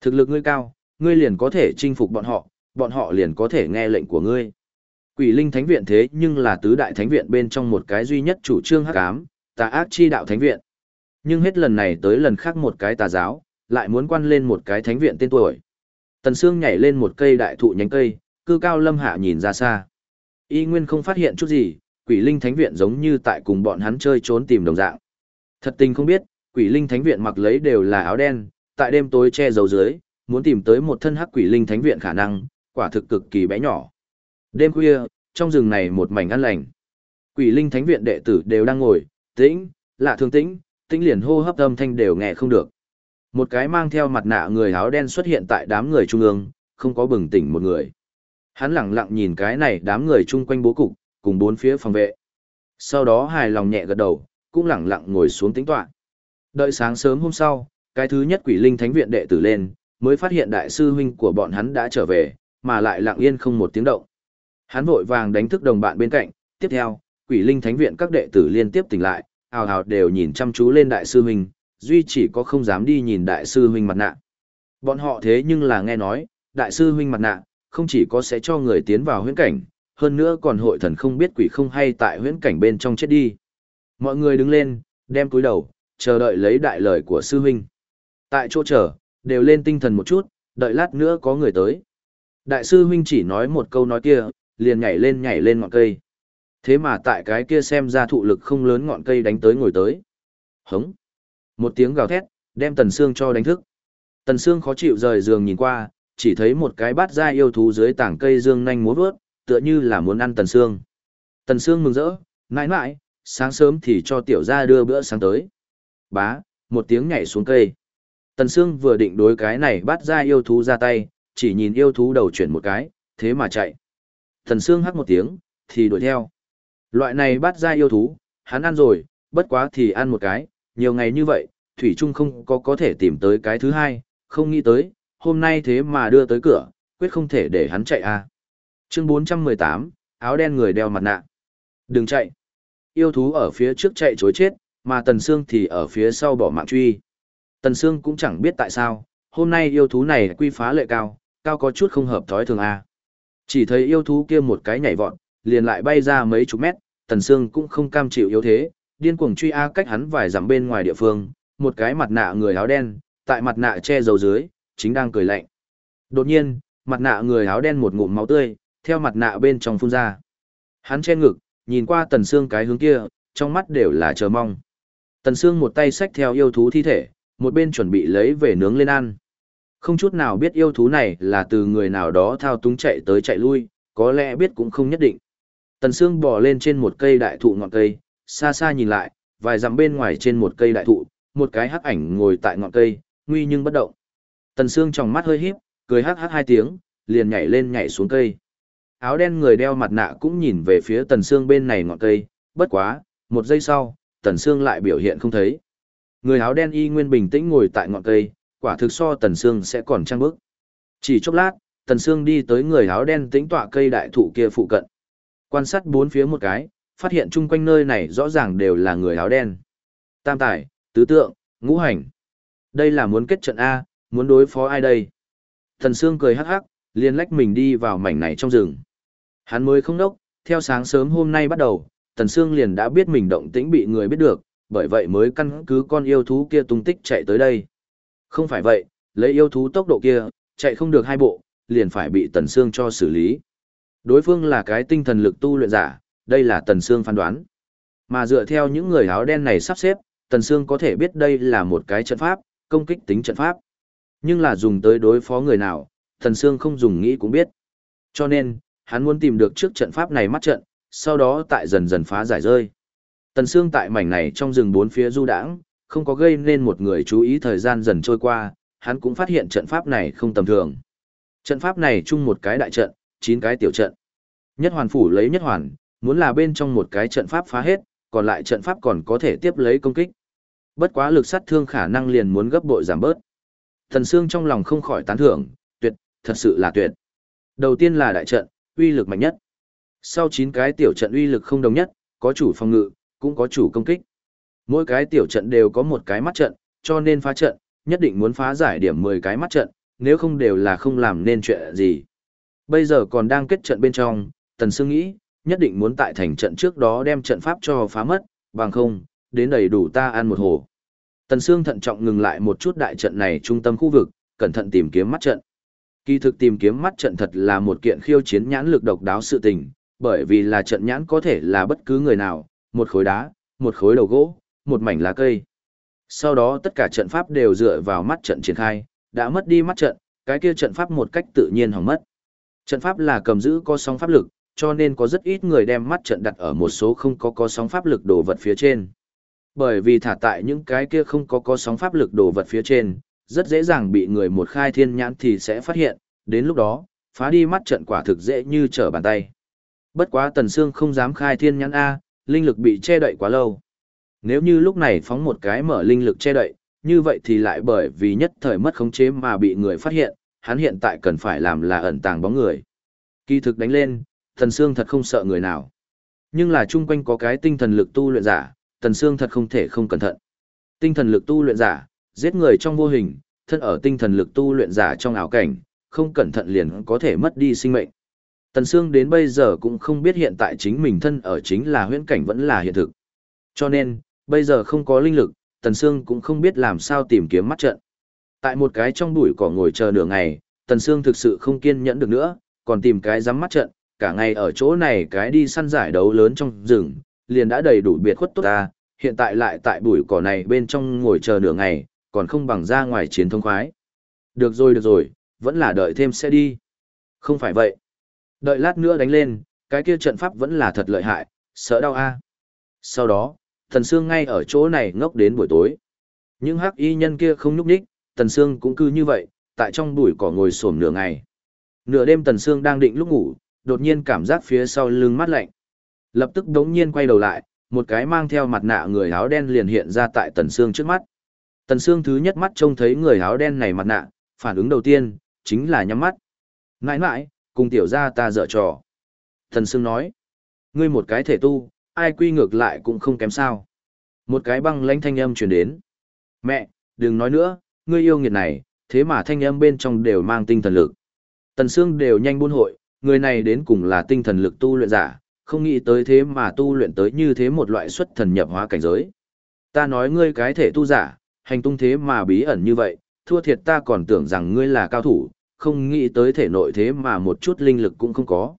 Thực lực ngươi cao, ngươi liền có thể chinh phục bọn họ, bọn họ liền có thể nghe lệnh của ngươi. Quỷ linh thánh viện thế nhưng là tứ đại thánh viện bên trong một cái duy nhất chủ trương hắc ám, tà ác chi đạo thánh viện. Nhưng hết lần này tới lần khác một cái tà giáo, lại muốn quan lên một cái thánh viện tên tuổi. Tần Sương nhảy lên một cây đại thụ nhánh cây, cư cao lâm hạ nhìn ra xa. Y Nguyên không phát hiện chút gì, quỷ linh thánh viện giống như tại cùng bọn hắn chơi trốn tìm đồng dạng. Thật tình không biết, quỷ linh thánh viện mặc lấy đều là áo đen, tại đêm tối che giấu dưới, muốn tìm tới một thân hắc quỷ linh thánh viện khả năng, quả thực cực kỳ bé nhỏ. Đêm khuya, trong rừng này một mảnh an lành. Quỷ linh thánh viện đệ tử đều đang ngồi, tĩnh, lạ thường tĩnh, tĩnh liền hô hấp âm thanh đều nghe không được. Một cái mang theo mặt nạ người áo đen xuất hiện tại đám người trung ương, không có bừng tỉnh một người. Hắn lẳng lặng nhìn cái này đám người chung quanh bố cục, cùng bốn phía phòng vệ. Sau đó hài lòng nhẹ gật đầu, cũng lẳng lặng ngồi xuống tính toán. Đợi sáng sớm hôm sau, cái thứ nhất quỷ linh thánh viện đệ tử lên, mới phát hiện đại sư huynh của bọn hắn đã trở về, mà lại lặng yên không một tiếng động. Hắn vội vàng đánh thức đồng bạn bên cạnh, tiếp theo, quỷ linh thánh viện các đệ tử liên tiếp tỉnh lại, ào ào đều nhìn chăm chú lên đại sư huynh, duy chỉ có không dám đi nhìn đại sư huynh mặt nạ. Bọn họ thế nhưng là nghe nói, đại sư huynh mặt nạ, không chỉ có sẽ cho người tiến vào huyễn cảnh, hơn nữa còn hội thần không biết quỷ không hay tại huyễn cảnh bên trong chết đi. Mọi người đứng lên, đem cúi đầu, chờ đợi lấy đại lời của sư huynh. Tại chỗ chờ, đều lên tinh thần một chút, đợi lát nữa có người tới. Đại sư huynh chỉ nói một câu nói kia, liền nhảy lên nhảy lên ngọn cây. Thế mà tại cái kia xem ra thụ lực không lớn ngọn cây đánh tới ngồi tới. Hống. Một tiếng gào thét, đem Tần Sương cho đánh thức. Tần Sương khó chịu rời giường nhìn qua, chỉ thấy một cái bát da yêu thú dưới tảng cây dương nhanh múa vớt, tựa như là muốn ăn Tần Sương. Tần Sương mừng rỡ, mãi mãi, sáng sớm thì cho tiểu gia đưa bữa sáng tới. Bá, một tiếng nhảy xuống cây. Tần Sương vừa định đối cái này bắt ra yêu thú ra tay, chỉ nhìn yêu thú đầu chuyển một cái, thế mà chạy. Tần Sương hắc một tiếng, thì đuổi theo. Loại này bắt ra yêu thú, hắn ăn rồi, bất quá thì ăn một cái, nhiều ngày như vậy, Thủy Trung không có có thể tìm tới cái thứ hai, không nghĩ tới, hôm nay thế mà đưa tới cửa, quyết không thể để hắn chạy à. Chương 418, áo đen người đeo mặt nạ. Đừng chạy. Yêu thú ở phía trước chạy chối chết, mà Tần Sương thì ở phía sau bỏ mạng truy. Tần Sương cũng chẳng biết tại sao, hôm nay yêu thú này quy phá lệ cao, cao có chút không hợp thói thường a. Chỉ thấy yêu thú kia một cái nhảy vọt, liền lại bay ra mấy chục mét, Tần Sương cũng không cam chịu yếu thế, điên cuồng truy a cách hắn vài dặm bên ngoài địa phương, một cái mặt nạ người áo đen, tại mặt nạ che dầu dưới, chính đang cười lạnh. Đột nhiên, mặt nạ người áo đen một ngụm máu tươi, theo mặt nạ bên trong phun ra. Hắn che ngực, nhìn qua Tần Sương cái hướng kia, trong mắt đều là chờ mong. Tần Sương một tay xách theo yêu thú thi thể, một bên chuẩn bị lấy về nướng lên ăn. Không chút nào biết yêu thú này là từ người nào đó thao túng chạy tới chạy lui, có lẽ biết cũng không nhất định. Tần Sương bò lên trên một cây đại thụ ngọn cây, xa xa nhìn lại, vài dặm bên ngoài trên một cây đại thụ, một cái hắc ảnh ngồi tại ngọn cây, nguy nhưng bất động. Tần Sương trong mắt hơi híp, cười hắc hắc hai tiếng, liền nhảy lên nhảy xuống cây. Áo đen người đeo mặt nạ cũng nhìn về phía Tần Sương bên này ngọn cây, bất quá, một giây sau, Tần Sương lại biểu hiện không thấy. Người áo đen y nguyên bình tĩnh ngồi tại ngọn cây, quả thực so Tần Sương sẽ còn trang bức. Chỉ chốc lát, Tần Sương đi tới người áo đen tĩnh tọa cây đại thụ kia phụ cận. Quan sát bốn phía một cái, phát hiện chung quanh nơi này rõ ràng đều là người áo đen. Tam tài, tứ tượng, ngũ hành. Đây là muốn kết trận A, muốn đối phó ai đây? Thần Sương cười hắc hắc, liền lách mình đi vào mảnh này trong rừng. Hắn mới không đốc, theo sáng sớm hôm nay bắt đầu, Tần Sương liền đã biết mình động tĩnh bị người biết được, bởi vậy mới căn cứ con yêu thú kia tung tích chạy tới đây. Không phải vậy, lấy yêu thú tốc độ kia, chạy không được hai bộ, liền phải bị Tần Sương cho xử lý. Đối phương là cái tinh thần lực tu luyện giả, đây là Tần Sương phán đoán. Mà dựa theo những người áo đen này sắp xếp, Tần Sương có thể biết đây là một cái trận pháp, công kích tính trận pháp. Nhưng là dùng tới đối phó người nào, Tần Sương không dùng nghĩ cũng biết. Cho nên, hắn muốn tìm được trước trận pháp này mắt trận, sau đó tại dần dần phá giải rơi. Tần Sương tại mảnh này trong rừng bốn phía du đãng, không có gây nên một người chú ý thời gian dần trôi qua, hắn cũng phát hiện trận pháp này không tầm thường. Trận pháp này chung một cái đại trận, chín cái tiểu trận. Nhất hoàn phủ lấy nhất hoàn, muốn là bên trong một cái trận pháp phá hết, còn lại trận pháp còn có thể tiếp lấy công kích. Bất quá lực sát thương khả năng liền muốn gấp bội giảm bớt. Thần Sương trong lòng không khỏi tán thưởng, tuyệt, thật sự là tuyệt. Đầu tiên là đại trận, uy lực mạnh nhất. Sau 9 cái tiểu trận uy lực không đồng nhất, có chủ phòng ngự, cũng có chủ công kích. Mỗi cái tiểu trận đều có một cái mắt trận, cho nên phá trận, nhất định muốn phá giải điểm 10 cái mắt trận, nếu không đều là không làm nên chuyện gì. Bây giờ còn đang kết trận bên trong, Tần Sương nghĩ, nhất định muốn tại thành trận trước đó đem trận pháp cho phá mất, bằng không, đến đầy đủ ta ăn một hồ. Tần Sương thận trọng ngừng lại một chút đại trận này trung tâm khu vực, cẩn thận tìm kiếm mắt trận. Kỳ thực tìm kiếm mắt trận thật là một kiện khiêu chiến nhãn lực độc đáo sự tình, bởi vì là trận nhãn có thể là bất cứ người nào, một khối đá, một khối đầu gỗ, một mảnh lá cây. Sau đó tất cả trận pháp đều dựa vào mắt trận triển khai, đã mất đi mắt trận, cái kia trận pháp một cách tự nhiên hỏng mất. Trận pháp là cầm giữ có sóng pháp lực, cho nên có rất ít người đem mắt trận đặt ở một số không có có sóng pháp lực đồ vật phía trên. Bởi vì thả tại những cái kia không có có sóng pháp lực đồ vật phía trên, rất dễ dàng bị người một khai thiên nhãn thì sẽ phát hiện, đến lúc đó, phá đi mắt trận quả thực dễ như trở bàn tay. Bất quá Tần Sương không dám khai thiên nhãn A, linh lực bị che đậy quá lâu. Nếu như lúc này phóng một cái mở linh lực che đậy, như vậy thì lại bởi vì nhất thời mất khống chế mà bị người phát hiện, hắn hiện tại cần phải làm là ẩn tàng bóng người. Kỳ thực đánh lên, Tần Sương thật không sợ người nào. Nhưng là chung quanh có cái tinh thần lực tu luyện giả, Tần Sương thật không thể không cẩn thận. Tinh thần lực tu luyện giả, giết người trong vô hình, thân ở tinh thần lực tu luyện giả trong ảo cảnh, không cẩn thận liền có thể mất đi sinh mệnh. Tần Sương đến bây giờ cũng không biết hiện tại chính mình thân ở chính là huyễn cảnh vẫn là hiện thực. Cho nên, bây giờ không có linh lực, Tần Sương cũng không biết làm sao tìm kiếm mắt trận. Tại một cái trong bụi cỏ ngồi chờ nửa ngày, Tần Sương thực sự không kiên nhẫn được nữa, còn tìm cái dám mắt trận, cả ngày ở chỗ này cái đi săn giải đấu lớn trong rừng, liền đã đầy đủ biệt khuất tốt ta, hiện tại lại tại bụi cỏ này bên trong ngồi chờ nửa ngày, còn không bằng ra ngoài chiến thông khoái. Được rồi được rồi, vẫn là đợi thêm sẽ đi. Không phải vậy. Đợi lát nữa đánh lên, cái kia trận pháp vẫn là thật lợi hại, sợ đau a. Sau đó, Thần Sương ngay ở chỗ này ngốc đến buổi tối. Những hắc y nhân kia không nhúc nhích, Tần Sương cũng cứ như vậy, tại trong bụi cỏ ngồi xổm nửa ngày. Nửa đêm Tần Sương đang định lúc ngủ, đột nhiên cảm giác phía sau lưng mát lạnh. Lập tức đống nhiên quay đầu lại, một cái mang theo mặt nạ người áo đen liền hiện ra tại Tần Sương trước mắt. Tần Sương thứ nhất mắt trông thấy người áo đen này mặt nạ, phản ứng đầu tiên, chính là nhắm mắt. Nãi nãi, cùng tiểu gia ta dở trò. Tần Sương nói, ngươi một cái thể tu, ai quy ngược lại cũng không kém sao. Một cái băng lãnh thanh âm truyền đến. Mẹ, đừng nói nữa, ngươi yêu nghiệt này, thế mà thanh âm bên trong đều mang tinh thần lực. Tần Sương đều nhanh buôn hội, người này đến cùng là tinh thần lực tu luyện giả, không nghĩ tới thế mà tu luyện tới như thế một loại xuất thần nhập hóa cảnh giới. Ta nói ngươi cái thể tu giả, hành tung thế mà bí ẩn như vậy, thua thiệt ta còn tưởng rằng ngươi là cao thủ, không nghĩ tới thể nội thế mà một chút linh lực cũng không có.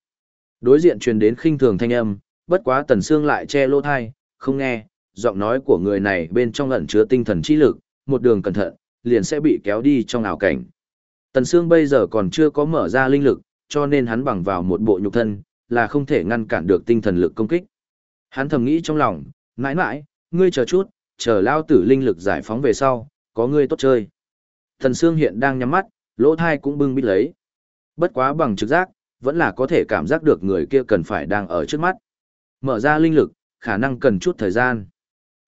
Đối diện truyền đến khinh thường thanh âm, bất quá Tần Sương lại che lỗ thai, không nghe, giọng nói của người này bên trong ẩn chứa tinh thần trí lực, một đường cẩn thận, liền sẽ bị kéo đi trong ảo cảnh. Tần Sương bây giờ còn chưa có mở ra linh lực, cho nên hắn bằng vào một bộ nhục thân, là không thể ngăn cản được tinh thần lực công kích. Hắn thầm nghĩ trong lòng, mãi mãi, ngươi chờ chút, chờ lao tử linh lực giải phóng về sau, có ngươi tốt chơi. Tần Sương hiện đang nhắm mắt, lỗ thai cũng bưng bít lấy. Bất quá bằng trực giác, vẫn là có thể cảm giác được người kia cần phải đang ở trước mắt. Mở ra linh lực, khả năng cần chút thời gian.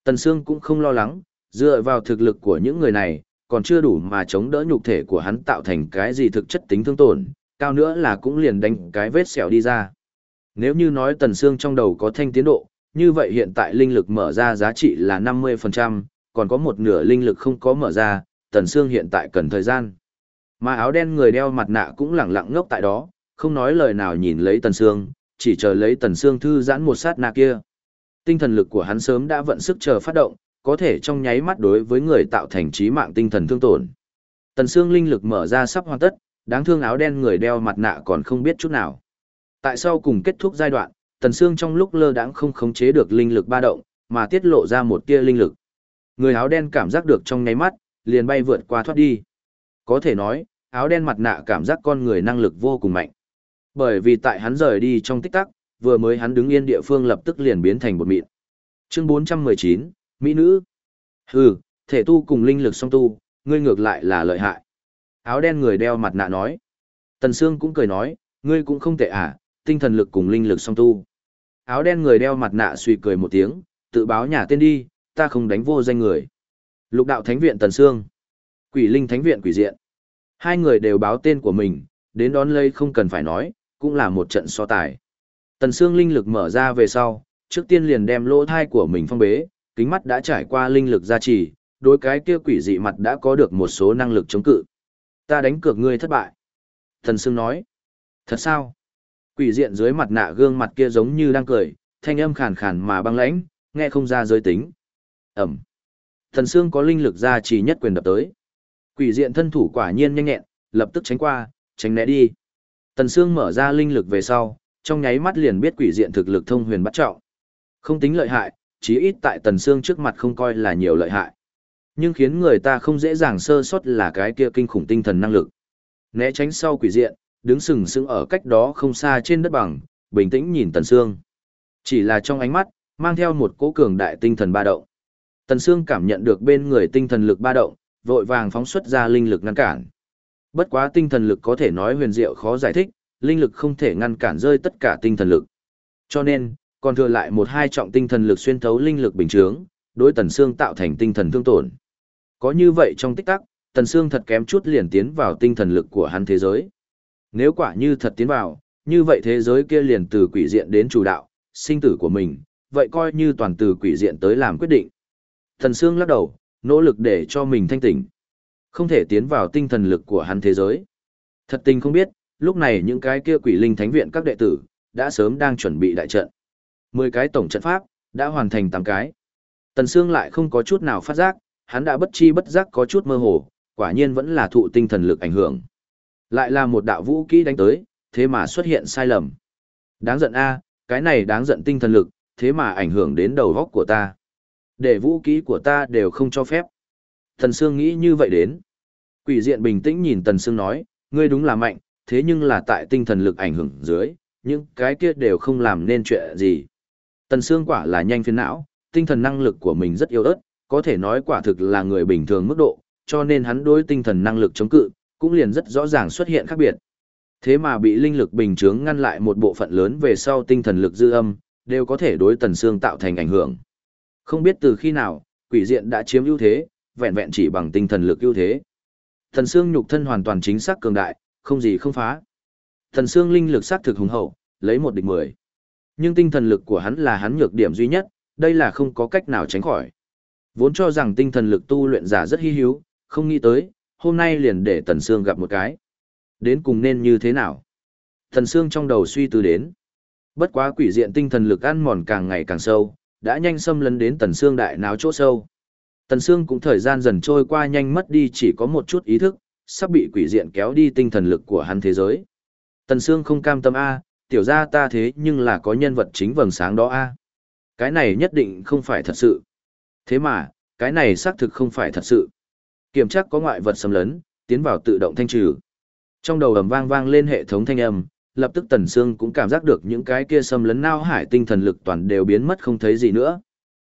Tần Sương cũng không lo lắng, dựa vào thực lực của những người này, còn chưa đủ mà chống đỡ nhục thể của hắn tạo thành cái gì thực chất tính thương tổn, cao nữa là cũng liền đánh cái vết sẹo đi ra. Nếu như nói Tần xương trong đầu có thanh tiến độ, như vậy hiện tại linh lực mở ra giá trị là 50%, còn có một nửa linh lực không có mở ra, Tần xương hiện tại cần thời gian. Mà áo đen người đeo mặt nạ cũng lẳng lặng ngốc tại đó, không nói lời nào nhìn lấy Tần xương chỉ chờ lấy Tần xương thư giãn một sát na kia. Tinh thần lực của hắn sớm đã vận sức chờ phát động, có thể trong nháy mắt đối với người tạo thành trí mạng tinh thần thương tổn. Tần xương linh lực mở ra sắp hoàn tất, đáng thương áo đen người đeo mặt nạ còn không biết chút nào. Tại sao cùng kết thúc giai đoạn, Tần xương trong lúc lơ đãng không khống chế được linh lực ba động, mà tiết lộ ra một tia linh lực. Người áo đen cảm giác được trong nháy mắt, liền bay vượt qua thoát đi. Có thể nói, áo đen mặt nạ cảm giác con người năng lực vô cùng mạnh. Bởi vì tại hắn rời đi trong tích tắc, vừa mới hắn đứng yên địa phương lập tức liền biến thành một mịn. Chương 419, Mỹ nữ. Hừ, thể tu cùng linh lực song tu, ngươi ngược lại là lợi hại. Áo đen người đeo mặt nạ nói. Tần Sương cũng cười nói, ngươi cũng không tệ à, tinh thần lực cùng linh lực song tu. Áo đen người đeo mặt nạ suy cười một tiếng, tự báo nhà tên đi, ta không đánh vô danh người. Lục đạo thánh viện Tần Sương. Quỷ linh thánh viện quỷ diện. Hai người đều báo tên của mình, đến đón lây không cần phải nói, cũng là một trận so tài. Tần Sương linh lực mở ra về sau, trước tiên liền đem lỗ thai của mình phong bế, kính mắt đã trải qua linh lực gia trì, đối cái kia quỷ dị mặt đã có được một số năng lực chống cự. Ta đánh cược ngươi thất bại. Thần Sương nói. Thật sao? Quỷ diện dưới mặt nạ gương mặt kia giống như đang cười, thanh âm khàn khàn mà băng lãnh, nghe không ra giới tính. Ẩm. Thần Sương có linh lực gia trì nhất quyền đập tới. Quỷ diện thân thủ quả nhiên nhanh nhẹn, lập tức tránh qua, tránh né đi. Tần Sương mở ra linh lực về sau, trong nháy mắt liền biết quỷ diện thực lực thông huyền bắt trọng. Không tính lợi hại, chí ít tại Tần Sương trước mặt không coi là nhiều lợi hại. Nhưng khiến người ta không dễ dàng sơ sót là cái kia kinh khủng tinh thần năng lực. Né tránh sau quỷ diện, đứng sừng sững ở cách đó không xa trên đất bằng, bình tĩnh nhìn Tần Sương. Chỉ là trong ánh mắt, mang theo một cỗ cường đại tinh thần ba động. Tần Sương cảm nhận được bên người tinh thần lực ba động, vội vàng phóng xuất ra linh lực ngăn cản. Bất quá tinh thần lực có thể nói huyền diệu khó giải thích, linh lực không thể ngăn cản rơi tất cả tinh thần lực. Cho nên, còn thừa lại một hai trọng tinh thần lực xuyên thấu linh lực bình thường, đối Tần Sương tạo thành tinh thần thương tổn. Có như vậy trong tích tắc, Tần Sương thật kém chút liền tiến vào tinh thần lực của hắn thế giới. Nếu quả như thật tiến vào, như vậy thế giới kia liền từ quỷ diện đến chủ đạo, sinh tử của mình, vậy coi như toàn từ quỷ diện tới làm quyết định. tần Sương lắc đầu, nỗ lực để cho mình thanh tỉnh. Không thể tiến vào tinh thần lực của hắn thế giới. Thật tình không biết, lúc này những cái kia quỷ linh thánh viện các đệ tử, đã sớm đang chuẩn bị đại trận. Mười cái tổng trận pháp, đã hoàn thành tám cái. Tần Sương lại không có chút nào phát giác, hắn đã bất chi bất giác có chút mơ hồ, quả nhiên vẫn là thụ tinh thần lực ảnh hưởng. Lại là một đạo vũ kỹ đánh tới, thế mà xuất hiện sai lầm. Đáng giận a, cái này đáng giận tinh thần lực, thế mà ảnh hưởng đến đầu góc của ta. Để vũ kỹ của ta đều không cho phép. Tần Sương nghĩ như vậy đến. Quỷ diện bình tĩnh nhìn Tần Sương nói, ngươi đúng là mạnh, thế nhưng là tại tinh thần lực ảnh hưởng dưới, những cái kia đều không làm nên chuyện gì. Tần Sương quả là nhanh phiền não, tinh thần năng lực của mình rất yếu ớt, có thể nói quả thực là người bình thường mức độ, cho nên hắn đối tinh thần năng lực chống cự, cũng liền rất rõ ràng xuất hiện khác biệt. Thế mà bị linh lực bình chướng ngăn lại một bộ phận lớn về sau tinh thần lực dư âm, đều có thể đối tần xương tạo thành ảnh hưởng. Không biết từ khi nào, quỷ diện đã chiếm ưu thế, vẹn vẹn chỉ bằng tinh thần lực ưu thế. Tần xương nhục thân hoàn toàn chính xác cường đại, không gì không phá. Thần Sương linh lực xác thực hùng hậu, lấy một địch mười. Nhưng tinh thần lực của hắn là hắn nhược điểm duy nhất, đây là không có cách nào tránh khỏi. Vốn cho rằng tinh thần lực tu luyện giả rất hy hữu, không nghĩ tới, hôm nay liền để Tần Sương gặp một cái. Đến cùng nên như thế nào? Thần Sương trong đầu suy tư đến. Bất quá quỷ diện tinh thần lực ăn mòn càng ngày càng sâu, đã nhanh xâm lấn đến Tần Sương đại náo chỗ sâu. Tần Sương cũng thời gian dần trôi qua nhanh mất đi chỉ có một chút ý thức, sắp bị quỷ diện kéo đi tinh thần lực của hắn thế giới. Tần Sương không cam tâm A, tiểu ra ta thế nhưng là có nhân vật chính vầng sáng đó A. Cái này nhất định không phải thật sự. Thế mà, cái này xác thực không phải thật sự. Kiểm tra có ngoại vật xâm lấn, tiến vào tự động thanh trừ. Trong đầu ầm vang vang lên hệ thống thanh âm, lập tức Tần Sương cũng cảm giác được những cái kia xâm lấn nao hải tinh thần lực toàn đều biến mất không thấy gì nữa.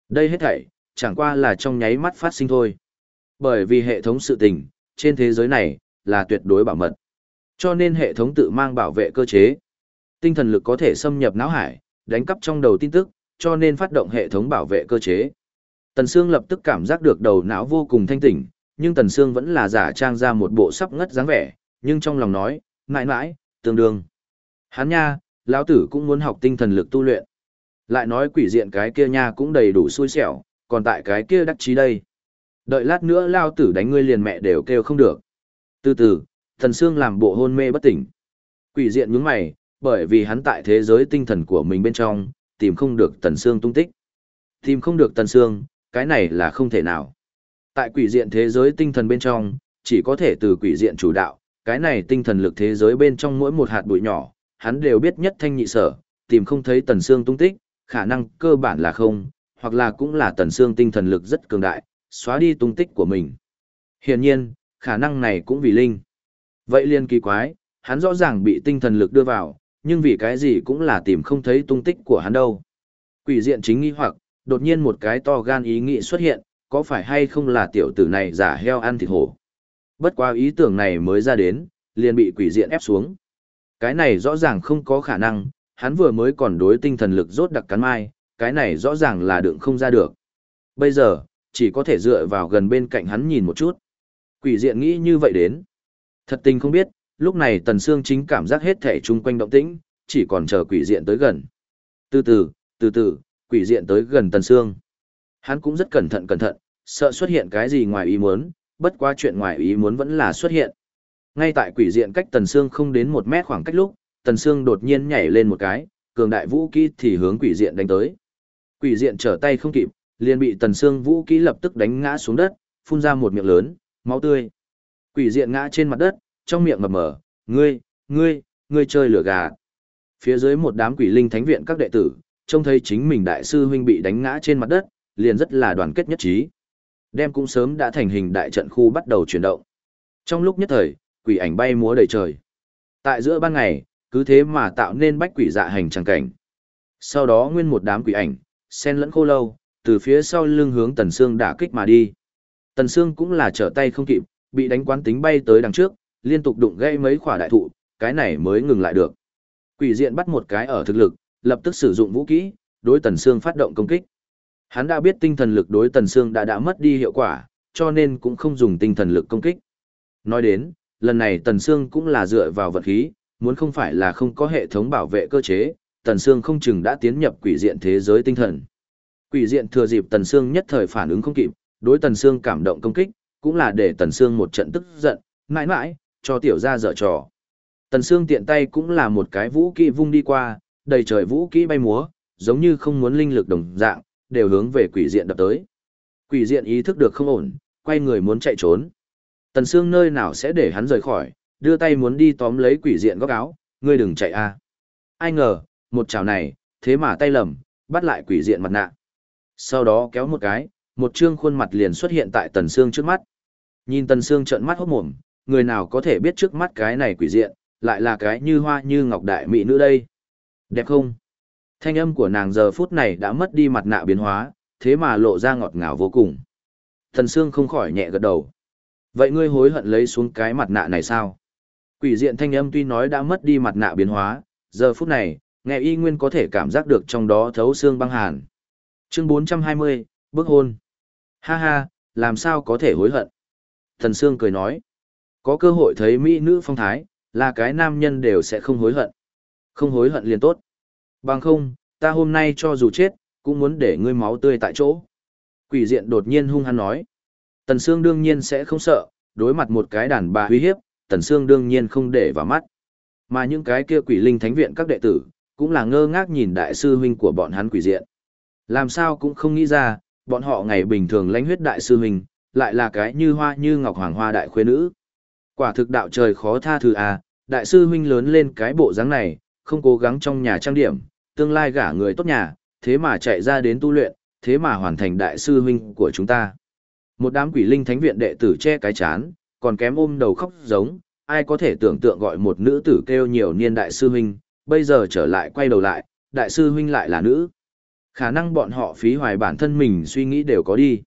Đây hết thảy, chẳng qua là trong nháy mắt phát sinh thôi. Bởi vì hệ thống sự tình, trên thế giới này, là tuyệt đối bảo mật. Cho nên hệ thống tự mang bảo vệ cơ chế. Tinh thần lực có thể xâm nhập não hải, đánh cắp trong đầu tin tức, cho nên phát động hệ thống bảo vệ cơ chế. Tần Sương lập tức cảm giác được đầu não vô cùng thanh tỉnh, nhưng Tần Sương vẫn là giả trang ra một bộ sắp ngất dáng vẻ, nhưng trong lòng nói, mãi mãi, tương đương. Hắn nha, lão tử cũng muốn học tinh thần lực tu luyện. Lại nói quỷ diện cái kia nha cũng đầy đủ xui xẻo, còn tại cái kia đắc chí đây. Đợi lát nữa lao tử đánh ngươi liền mẹ đều kêu không được. Từ từ, Tần Sương làm bộ hôn mê bất tỉnh. Quỷ diện nhướng mày, bởi vì hắn tại thế giới tinh thần của mình bên trong, tìm không được tần xương tung tích. Tìm không được tần xương, cái này là không thể nào. Tại quỷ diện thế giới tinh thần bên trong, chỉ có thể từ quỷ diện chủ đạo, cái này tinh thần lực thế giới bên trong mỗi một hạt bụi nhỏ, hắn đều biết nhất thanh nhị sở, tìm không thấy tần xương tung tích, khả năng cơ bản là không, hoặc là cũng là tần xương tinh thần lực rất cường đại, xóa đi tung tích của mình. Hiển nhiên, khả năng này cũng vì linh. Vậy liên kỳ quái, hắn rõ ràng bị tinh thần lực đưa vào, nhưng vì cái gì cũng là tìm không thấy tung tích của hắn đâu. Quỷ diện chính nghi hoặc, đột nhiên một cái to gan ý nghĩ xuất hiện, có phải hay không là tiểu tử này giả heo ăn thịt hổ. Bất qua ý tưởng này mới ra đến, liền bị quỷ diện ép xuống. Cái này rõ ràng không có khả năng, hắn vừa mới còn đối tinh thần lực rốt đặc cắn mai, cái này rõ ràng là đựng không ra được. Bây giờ, chỉ có thể dựa vào gần bên cạnh hắn nhìn một chút. Quỷ diện nghĩ như vậy đến. Thật tình không biết, lúc này Tần Sương chính cảm giác hết thể chung quanh động tĩnh, chỉ còn chờ quỷ diện tới gần. Từ từ, từ từ, quỷ diện tới gần Tần Sương. Hắn cũng rất cẩn thận cẩn thận, sợ xuất hiện cái gì ngoài ý muốn, bất qua chuyện ngoài ý muốn vẫn là xuất hiện. Ngay tại quỷ diện cách Tần Sương không đến một mét khoảng cách lúc, Tần Sương đột nhiên nhảy lên một cái, cường đại vũ kỹ thì hướng quỷ diện đánh tới. Quỷ diện trở tay không kịp, liền bị Tần Sương vũ kỹ lập tức đánh ngã xuống đất, phun ra một miệng lớn, máu tươi. Quỷ diện ngã trên mặt đất, trong miệng mập mờ, ngươi, ngươi, ngươi chơi lửa gà. Phía dưới một đám quỷ linh thánh viện các đệ tử, trông thấy chính mình đại sư huynh bị đánh ngã trên mặt đất, liền rất là đoàn kết nhất trí. Đem cũng sớm đã thành hình đại trận khu bắt đầu chuyển động. Trong lúc nhất thời, quỷ ảnh bay múa đầy trời. Tại giữa ban ngày, cứ thế mà tạo nên bách quỷ dạ hành tràng cảnh. Sau đó nguyên một đám quỷ ảnh, sen lẫn khô lâu, từ phía sau lưng hướng Tần Sương đả kích mà đi. Tần Sương cũng là trở tay không kịp, bị đánh quán tính bay tới đằng trước, liên tục đụng gãy mấy khỏa đại thụ, cái này mới ngừng lại được. Quỷ diện bắt một cái ở thực lực, lập tức sử dụng vũ kỹ, đối Tần Sương phát động công kích. Hắn đã biết tinh thần lực đối Tần Sương đã đã mất đi hiệu quả, cho nên cũng không dùng tinh thần lực công kích. Nói đến, lần này Tần Sương cũng là dựa vào vật khí, muốn không phải là không có hệ thống bảo vệ cơ chế, Tần Sương không chừng đã tiến nhập quỷ diện thế giới tinh thần. Quỷ diện thừa dịp Tần Sương nhất thời phản ứng không kịp, đối Tần Sương cảm động công kích, cũng là để Tần Sương một trận tức giận, mãi mãi, cho tiểu ra dở trò. Tần Sương tiện tay cũng là một cái vũ kỹ vung đi qua, đầy trời vũ kỹ bay múa, giống như không muốn linh lực đồng dạng, đều hướng về quỷ diện đập tới. Quỷ diện ý thức được không ổn, quay người muốn chạy trốn. Tần Sương nơi nào sẽ để hắn rời khỏi, đưa tay muốn đi tóm lấy quỷ diện góc áo, ngươi đừng chạy a. Ai ngờ, một chảo này, thế mà tay lầm, bắt lại quỷ diện mặt nạ. Sau đó kéo một cái, một trương khuôn mặt liền xuất hiện tại Tần Sương trước mắt. Nhìn Tần Sương trợn mắt hốt mồm, người nào có thể biết trước mắt cái này quỷ diện, lại là cái như hoa như ngọc đại mỹ nữ đây. Đẹp không? Thanh âm của nàng giờ phút này đã mất đi mặt nạ biến hóa, thế mà lộ ra ngọt ngào vô cùng. Thần Sương không khỏi nhẹ gật đầu. Vậy ngươi hối hận lấy xuống cái mặt nạ này sao? Quỷ diện thanh âm tuy nói đã mất đi mặt nạ biến hóa, giờ phút này, nghe y nguyên có thể cảm giác được trong đó thấu xương băng hàn. Chương 420, bước hôn. Ha ha, làm sao có thể hối hận? Thần Sương cười nói, có cơ hội thấy mỹ nữ phong thái, là cái nam nhân đều sẽ không hối hận. Không hối hận liền tốt. Bằng không, ta hôm nay cho dù chết, cũng muốn để ngươi máu tươi tại chỗ. Quỷ diện đột nhiên hung hăng nói. Tần Sương đương nhiên sẽ không sợ, đối mặt một cái đàn bà uy hiếp, Tần Sương đương nhiên không để vào mắt. Mà những cái kia quỷ linh thánh viện các đệ tử, cũng là ngơ ngác nhìn đại sư huynh của bọn hắn quỷ diện. Làm sao cũng không nghĩ ra, bọn họ ngày bình thường lãnh huyết đại sư huynh, lại là cái như hoa như ngọc hoàng hoa đại khuê nữ. Quả thực đạo trời khó tha thứ à, đại sư huynh lớn lên cái bộ dáng này, không cố gắng trong nhà trang điểm, tương lai gả người tốt nhà, thế mà chạy ra đến tu luyện, thế mà hoàn thành đại sư huynh của chúng ta. Một đám quỷ linh thánh viện đệ tử che cái chán, còn kém ôm đầu khóc giống, ai có thể tưởng tượng gọi một nữ tử kêu nhiều niên đại sư huynh, bây giờ trở lại quay đầu lại, đại sư huynh lại là nữ. Khả năng bọn họ phí hoài bản thân mình suy nghĩ đều có đi.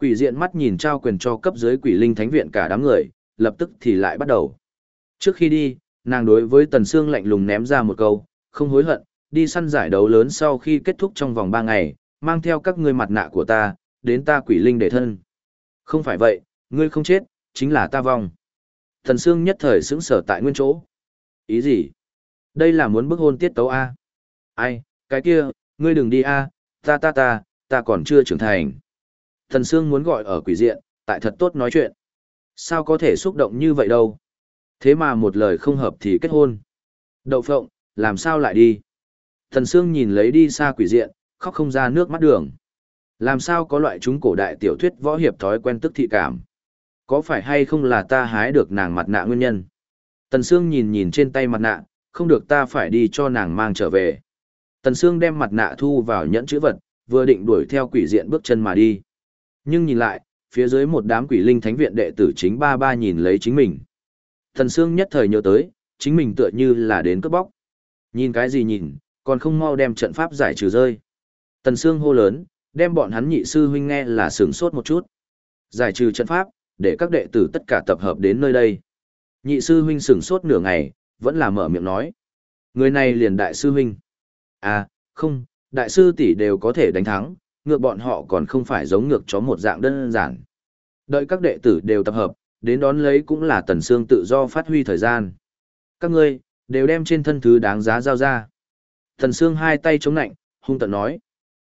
Quỷ diện mắt nhìn trao quyền cho cấp dưới quỷ linh thánh viện cả đám người, lập tức thì lại bắt đầu. Trước khi đi, nàng đối với Tần Sương lạnh lùng ném ra một câu, không hối hận, đi săn giải đấu lớn sau khi kết thúc trong vòng 3 ngày, mang theo các ngươi mặt nạ của ta, đến ta quỷ linh để thân. Không phải vậy, ngươi không chết, chính là ta vong. Tần Sương nhất thời sững sờ tại nguyên chỗ. Ý gì? Đây là muốn bức hôn tiết tấu A. Ai, cái kia, ngươi đừng đi A, ta ta ta, ta còn chưa trưởng thành. Tần Sương muốn gọi ở quỷ diện, tại thật tốt nói chuyện. Sao có thể xúc động như vậy đâu? Thế mà một lời không hợp thì kết hôn. Đậu phộng, làm sao lại đi? Thần Sương nhìn lấy đi xa quỷ diện, khóc không ra nước mắt đường. Làm sao có loại chúng cổ đại tiểu thuyết võ hiệp thói quen tức thị cảm? Có phải hay không là ta hái được nàng mặt nạ nguyên nhân? Tần Sương nhìn nhìn trên tay mặt nạ, không được ta phải đi cho nàng mang trở về. Tần Sương đem mặt nạ thu vào nhẫn chữ vật, vừa định đuổi theo quỷ diện bước chân mà đi. Nhưng nhìn lại, phía dưới một đám quỷ linh thánh viện đệ tử chính ba ba nhìn lấy chính mình. thần Sương nhất thời nhớ tới, chính mình tựa như là đến cướp bóc. Nhìn cái gì nhìn, còn không mau đem trận pháp giải trừ rơi. Tần Sương hô lớn, đem bọn hắn nhị sư huynh nghe là sướng sốt một chút. Giải trừ trận pháp, để các đệ tử tất cả tập hợp đến nơi đây. Nhị sư huynh sướng sốt nửa ngày, vẫn là mở miệng nói. Người này liền đại sư huynh. À, không, đại sư tỷ đều có thể đánh thắng, ngược bọn họ còn không phải giống ngược chó một dạng đơn giản. Đợi các đệ tử đều tập hợp, đến đón lấy cũng là tần xương tự do phát huy thời gian. Các ngươi, đều đem trên thân thứ đáng giá giao ra. Tần xương hai tay chống nạnh, hung tận nói.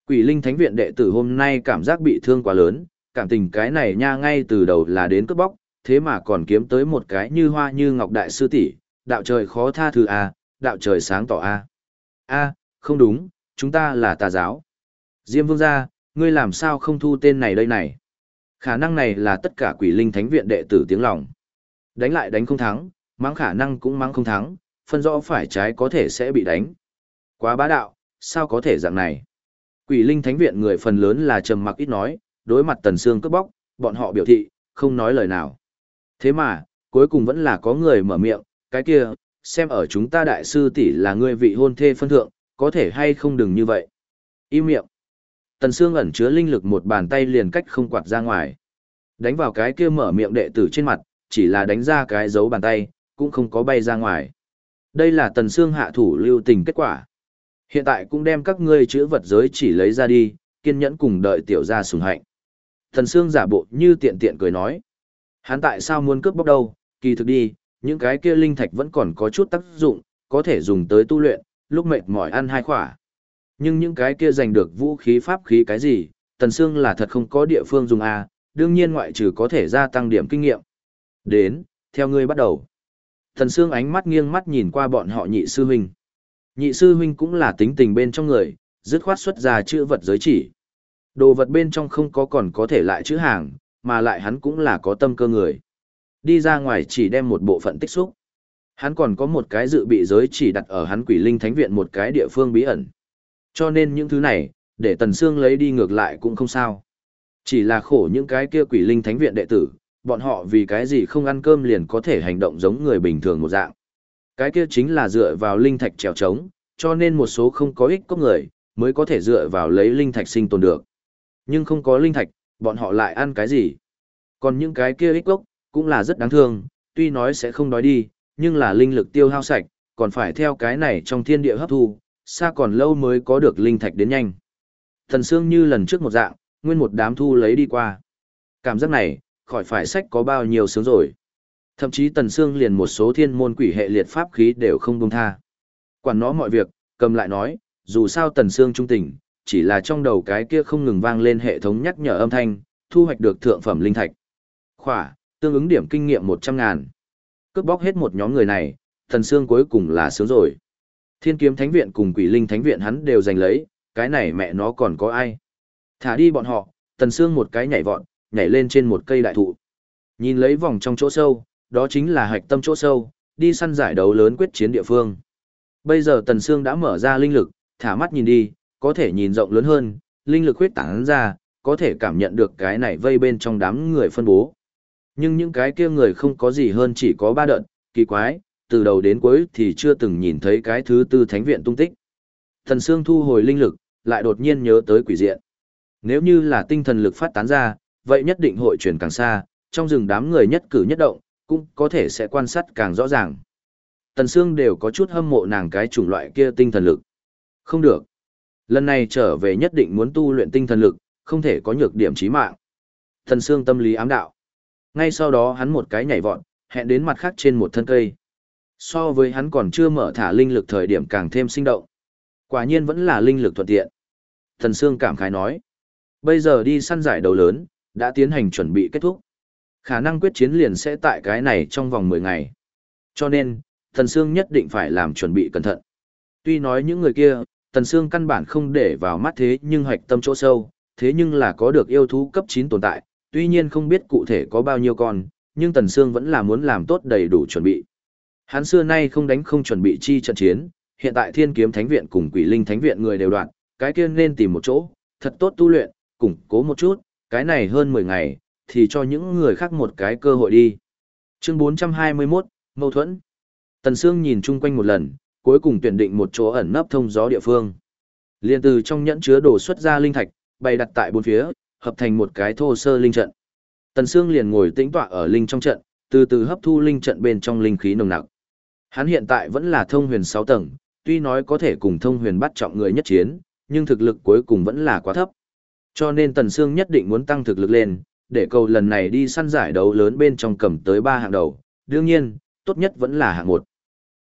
Quỷ linh thánh viện đệ tử hôm nay cảm giác bị thương quá lớn, cảm tình cái này nha ngay từ đầu là đến cướp bóc, thế mà còn kiếm tới một cái như hoa như ngọc đại sư tỷ, đạo trời khó tha thứ a, đạo trời sáng tỏ a. A, không đúng, chúng ta là tà giáo. Diêm vương gia, ngươi làm sao không thu tên này đây này? Khả năng này là tất cả quỷ linh thánh viện đệ tử tiếng lòng. Đánh lại đánh không thắng, mắng khả năng cũng mắng không thắng, phân rõ phải trái có thể sẽ bị đánh. Quá bá đạo, sao có thể dạng này? Quỷ linh thánh viện người phần lớn là trầm mặc ít nói, đối mặt tần xương cướp bóc, bọn họ biểu thị, không nói lời nào. Thế mà, cuối cùng vẫn là có người mở miệng, cái kia, xem ở chúng ta đại sư tỷ là người vị hôn thê phân thượng, có thể hay không đừng như vậy. Im miệng. Tần xương ẩn chứa linh lực một bàn tay liền cách không quạt ra ngoài. Đánh vào cái kia mở miệng đệ tử trên mặt, chỉ là đánh ra cái dấu bàn tay, cũng không có bay ra ngoài. Đây là tần xương hạ thủ lưu tình kết quả. Hiện tại cũng đem các ngươi chữ vật giới chỉ lấy ra đi, kiên nhẫn cùng đợi tiểu gia sùng hạnh. Tần Sương giả bộ như tiện tiện cười nói. Hắn tại sao muốn cướp bóc đâu, kỳ thực đi, những cái kia linh thạch vẫn còn có chút tác dụng, có thể dùng tới tu luyện, lúc mệt mỏi ăn hai khỏa. Nhưng những cái kia giành được vũ khí pháp khí cái gì, Tần Sương là thật không có địa phương dùng à đương nhiên ngoại trừ có thể gia tăng điểm kinh nghiệm. Đến, theo ngươi bắt đầu. Tần Sương ánh mắt nghiêng mắt nhìn qua bọn họ nhị sư huynh. Nhị sư huynh cũng là tính tình bên trong người, dứt khoát xuất ra chữ vật giới chỉ. Đồ vật bên trong không có còn có thể lại chữ hàng, mà lại hắn cũng là có tâm cơ người. Đi ra ngoài chỉ đem một bộ phận tích xúc. Hắn còn có một cái dự bị giới chỉ đặt ở hắn quỷ linh thánh viện một cái địa phương bí ẩn. Cho nên những thứ này, để Tần Sương lấy đi ngược lại cũng không sao. Chỉ là khổ những cái kia quỷ linh thánh viện đệ tử, bọn họ vì cái gì không ăn cơm liền có thể hành động giống người bình thường một dạng. Cái kia chính là dựa vào linh thạch trèo trống, cho nên một số không có ích có người, mới có thể dựa vào lấy linh thạch sinh tồn được. Nhưng không có linh thạch, bọn họ lại ăn cái gì? Còn những cái kia ích gốc, cũng là rất đáng thương, tuy nói sẽ không đói đi, nhưng là linh lực tiêu hao sạch, còn phải theo cái này trong thiên địa hấp thu, xa còn lâu mới có được linh thạch đến nhanh. Thần Sương như lần trước một dạng, nguyên một đám thu lấy đi qua. Cảm giác này, khỏi phải sách có bao nhiêu sướng rồi. Thậm chí Tần Sương liền một số thiên môn quỷ hệ liệt pháp khí đều không buông tha. Quản nó mọi việc, cầm lại nói, dù sao Tần Sương trung tình, chỉ là trong đầu cái kia không ngừng vang lên hệ thống nhắc nhở âm thanh, thu hoạch được thượng phẩm linh thạch. Khỏa, tương ứng điểm kinh nghiệm 100 ngàn. Cướp bóc hết một nhóm người này, Tần Sương cuối cùng là sướng rồi. Thiên kiếm thánh viện cùng quỷ linh thánh viện hắn đều giành lấy, cái này mẹ nó còn có ai. Thả đi bọn họ, Tần Sương một cái nhảy vọt, nhảy lên trên một cây đại thụ. Nhìn lấy vòng trong chỗ sâu, đó chính là hạch tâm chỗ sâu, đi săn giải đấu lớn quyết chiến địa phương. Bây giờ Tần Sương đã mở ra linh lực, thả mắt nhìn đi, có thể nhìn rộng lớn hơn, linh lực huyết tán ra, có thể cảm nhận được cái này vây bên trong đám người phân bố. Nhưng những cái kia người không có gì hơn chỉ có ba đợt, kỳ quái, từ đầu đến cuối thì chưa từng nhìn thấy cái thứ tư thánh viện tung tích. Thần Sương thu hồi linh lực, lại đột nhiên nhớ tới quỷ diện. Nếu như là tinh thần lực phát tán ra, vậy nhất định hội chuyển càng xa, trong rừng đám người nhất cử nhất động, cũng có thể sẽ quan sát càng rõ ràng. Tần Sương đều có chút hâm mộ nàng cái chủng loại kia tinh thần lực. Không được. Lần này trở về nhất định muốn tu luyện tinh thần lực, không thể có nhược điểm chí mạng. Tần Sương tâm lý ám đạo. Ngay sau đó hắn một cái nhảy vọt, hẹn đến mặt khác trên một thân cây. So với hắn còn chưa mở thả linh lực thời điểm càng thêm sinh động. Quả nhiên vẫn là linh lực thuận tiện. Thần Sương cảm khái nói. Bây giờ đi săn giải đầu lớn, đã tiến hành chuẩn bị kết thúc. Khả năng quyết chiến liền sẽ tại cái này trong vòng 10 ngày. Cho nên, Thần Sương nhất định phải làm chuẩn bị cẩn thận. Tuy nói những người kia, Thần Sương căn bản không để vào mắt thế nhưng hoạch tâm chỗ sâu, thế nhưng là có được yêu thú cấp 9 tồn tại, tuy nhiên không biết cụ thể có bao nhiêu con, nhưng Tần Sương vẫn là muốn làm tốt đầy đủ chuẩn bị. Hắn xưa nay không đánh không chuẩn bị chi trận chiến, hiện tại Thiên Kiếm Thánh viện cùng Quỷ Linh Thánh viện người đều đoạn, cái kia nên tìm một chỗ, thật tốt tu luyện, củng cố một chút, cái này hơn 10 ngày, thì cho những người khác một cái cơ hội đi. Chương 421, Mâu thuẫn. Tần Sương nhìn chung quanh một lần, cuối cùng tuyển định một chỗ ẩn nấp thông gió địa phương. Liên từ trong nhẫn chứa đồ xuất ra linh thạch, bày đặt tại bốn phía, hợp thành một cái thô sơ linh trận. Tần Sương liền ngồi tĩnh tọa ở linh trong trận, từ từ hấp thu linh trận bên trong linh khí nồng nặc. Hắn hiện tại vẫn là thông huyền 6 tầng, tuy nói có thể cùng thông huyền bắt trọng người nhất chiến, nhưng thực lực cuối cùng vẫn là quá thấp. Cho nên Tần Sương nhất định muốn tăng thực lực lên, để cầu lần này đi săn giải đấu lớn bên trong cầm tới ba hạng đầu, đương nhiên, tốt nhất vẫn là hạng một.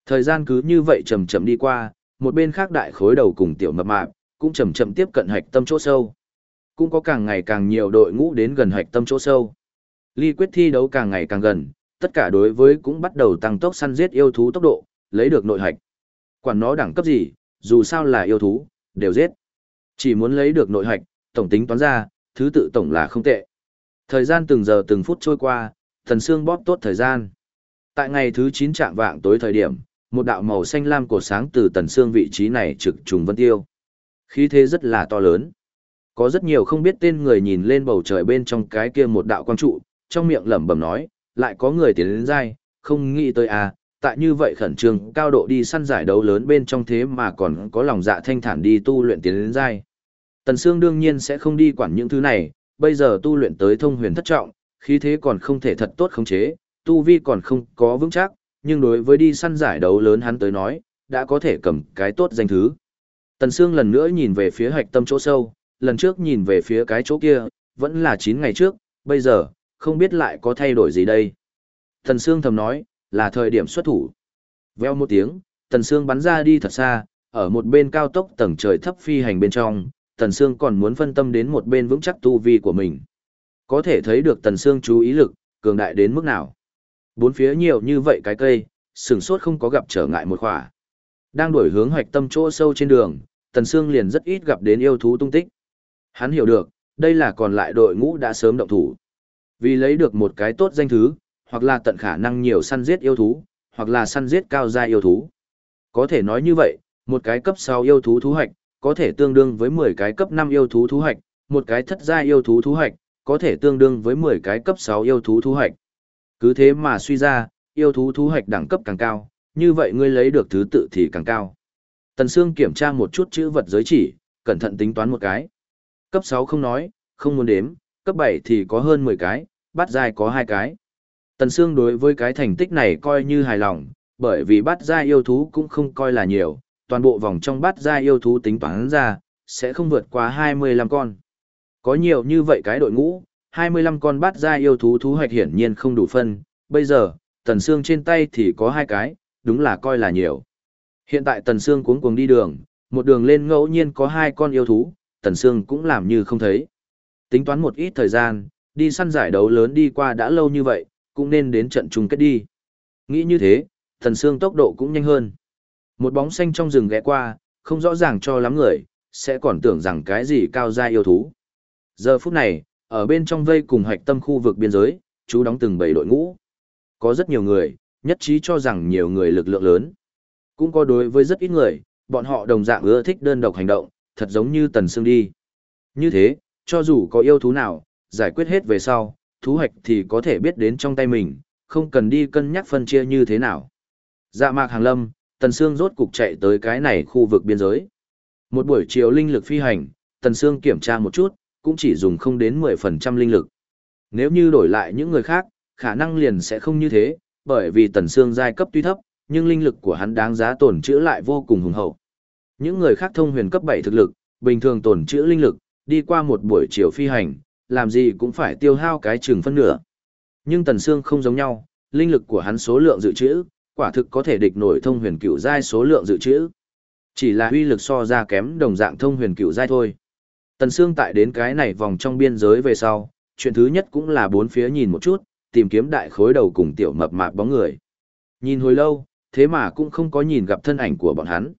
Thời gian cứ như vậy chậm chậm đi qua, một bên khác đại khối đầu cùng tiểu mập mạp, cũng chậm chậm tiếp cận hạch tâm chỗ sâu. Cũng có càng ngày càng nhiều đội ngũ đến gần hạch tâm chỗ sâu. Ly quyết thi đấu càng ngày càng gần, tất cả đối với cũng bắt đầu tăng tốc săn giết yêu thú tốc độ, lấy được nội hạch. Quản nó đẳng cấp gì, dù sao là yêu thú, đều giết. Chỉ muốn lấy được nội hạch, tổng tính toán ra, thứ tự tổng là không tệ. Thời gian từng giờ từng phút trôi qua, thần xương bóp tốt thời gian. Tại ngày thứ 9 trạng vạng tối thời điểm, một đạo màu xanh lam cổ sáng từ tần xương vị trí này trực trùng vân tiêu. Khí thế rất là to lớn. Có rất nhiều không biết tên người nhìn lên bầu trời bên trong cái kia một đạo quang trụ, trong miệng lẩm bẩm nói, lại có người tiến đến dai, không nghĩ tới à, tại như vậy khẩn trương cao độ đi săn giải đấu lớn bên trong thế mà còn có lòng dạ thanh thản đi tu luyện tiến đến dai. Tần Sương đương nhiên sẽ không đi quản những thứ này, bây giờ tu luyện tới thông huyền thất trọng, khí thế còn không thể thật tốt khống chế, tu vi còn không có vững chắc, nhưng đối với đi săn giải đấu lớn hắn tới nói, đã có thể cầm cái tốt danh thứ. Tần Sương lần nữa nhìn về phía hạch tâm chỗ sâu, lần trước nhìn về phía cái chỗ kia, vẫn là 9 ngày trước, bây giờ, không biết lại có thay đổi gì đây. Thần Sương thầm nói, là thời điểm xuất thủ. Veo một tiếng, Tần Sương bắn ra đi thật xa, ở một bên cao tốc tầng trời thấp phi hành bên trong, Tần Sương còn muốn phân tâm đến một bên vững chắc tu vi của mình. Có thể thấy được Tần Sương chú ý lực, cường đại đến mức nào. Bốn phía nhiều như vậy cái cây, sừng sốt không có gặp trở ngại một khỏa. Đang đổi hướng hoạch tâm chỗ sâu trên đường, Tần Sương liền rất ít gặp đến yêu thú tung tích. Hắn hiểu được, đây là còn lại đội ngũ đã sớm động thủ. Vì lấy được một cái tốt danh thứ, hoặc là tận khả năng nhiều săn giết yêu thú, hoặc là săn giết cao gia yêu thú. Có thể nói như vậy, một cái cấp 6 yêu thú thú hoạch, có thể tương đương với 10 cái cấp 5 yêu thú thú hoạch, một cái thất gia yêu thú thú hoạch, có thể tương đương với 10 cái cấp 6 yêu thú thú hoạch. Cứ thế mà suy ra, yêu thú thú hoạch đẳng cấp càng cao, như vậy ngươi lấy được thứ tự thì càng cao. Tần Sương kiểm tra một chút chữ vật giới chỉ, cẩn thận tính toán một cái. Cấp 6 không nói, không muốn đếm, cấp 7 thì có hơn 10 cái, bát giai có hai cái. Tần Sương đối với cái thành tích này coi như hài lòng, bởi vì bát giai yêu thú cũng không coi là nhiều, toàn bộ vòng trong bát giai yêu thú tính toán ra, sẽ không vượt qua 25 con. Có nhiều như vậy cái đội ngũ, 25 con bát giai yêu thú thú hoạch hiển nhiên không đủ phân, bây giờ, Tần Sương trên tay thì có hai cái, đúng là coi là nhiều. Hiện tại Tần Sương cuống cuồng đi đường, một đường lên ngẫu nhiên có hai con yêu thú, Tần Sương cũng làm như không thấy. Tính toán một ít thời gian, đi săn giải đấu lớn đi qua đã lâu như vậy, cũng nên đến trận chung kết đi. Nghĩ như thế, thần Sương tốc độ cũng nhanh hơn. Một bóng xanh trong rừng ghé qua, không rõ ràng cho lắm người, sẽ còn tưởng rằng cái gì cao gia yêu thú. Giờ phút này, ở bên trong vây cùng hạch tâm khu vực biên giới, chú đóng từng bảy đội ngũ. Có rất nhiều người, nhất trí cho rằng nhiều người lực lượng lớn. Cũng có đối với rất ít người, bọn họ đồng dạng ưa thích đơn độc hành động, thật giống như Tần Sương đi. Như thế, cho dù có yêu thú nào, giải quyết hết về sau, thú hoạch thì có thể biết đến trong tay mình, không cần đi cân nhắc phân chia như thế nào. Dạ mạc hàng lâm, Tần Sương rốt cục chạy tới cái này khu vực biên giới. Một buổi chiều linh lực phi hành, Tần Sương kiểm tra một chút, cũng chỉ dùng không đến 10% linh lực. Nếu như đổi lại những người khác, khả năng liền sẽ không như thế, bởi vì Tần Sương giai cấp tuy thấp, nhưng linh lực của hắn đáng giá tổn trữ lại vô cùng hùng hậu. Những người khác thông huyền cấp 7 thực lực, bình thường tổn trữ linh lực, đi qua một buổi chiều phi hành, làm gì cũng phải tiêu hao cái chừng phân nửa. Nhưng Tần Sương không giống nhau, linh lực của hắn số lượng dự trữ, quả thực có thể địch nổi thông huyền cửu giai số lượng dự trữ. Chỉ là uy lực so ra kém đồng dạng thông huyền cửu giai thôi. Tần Sương tại đến cái này vòng trong biên giới về sau, chuyện thứ nhất cũng là bốn phía nhìn một chút, tìm kiếm đại khối đầu cùng tiểu mập mạp bóng người. Nhìn hồi lâu, thế mà cũng không có nhìn gặp thân ảnh của bọn hắn.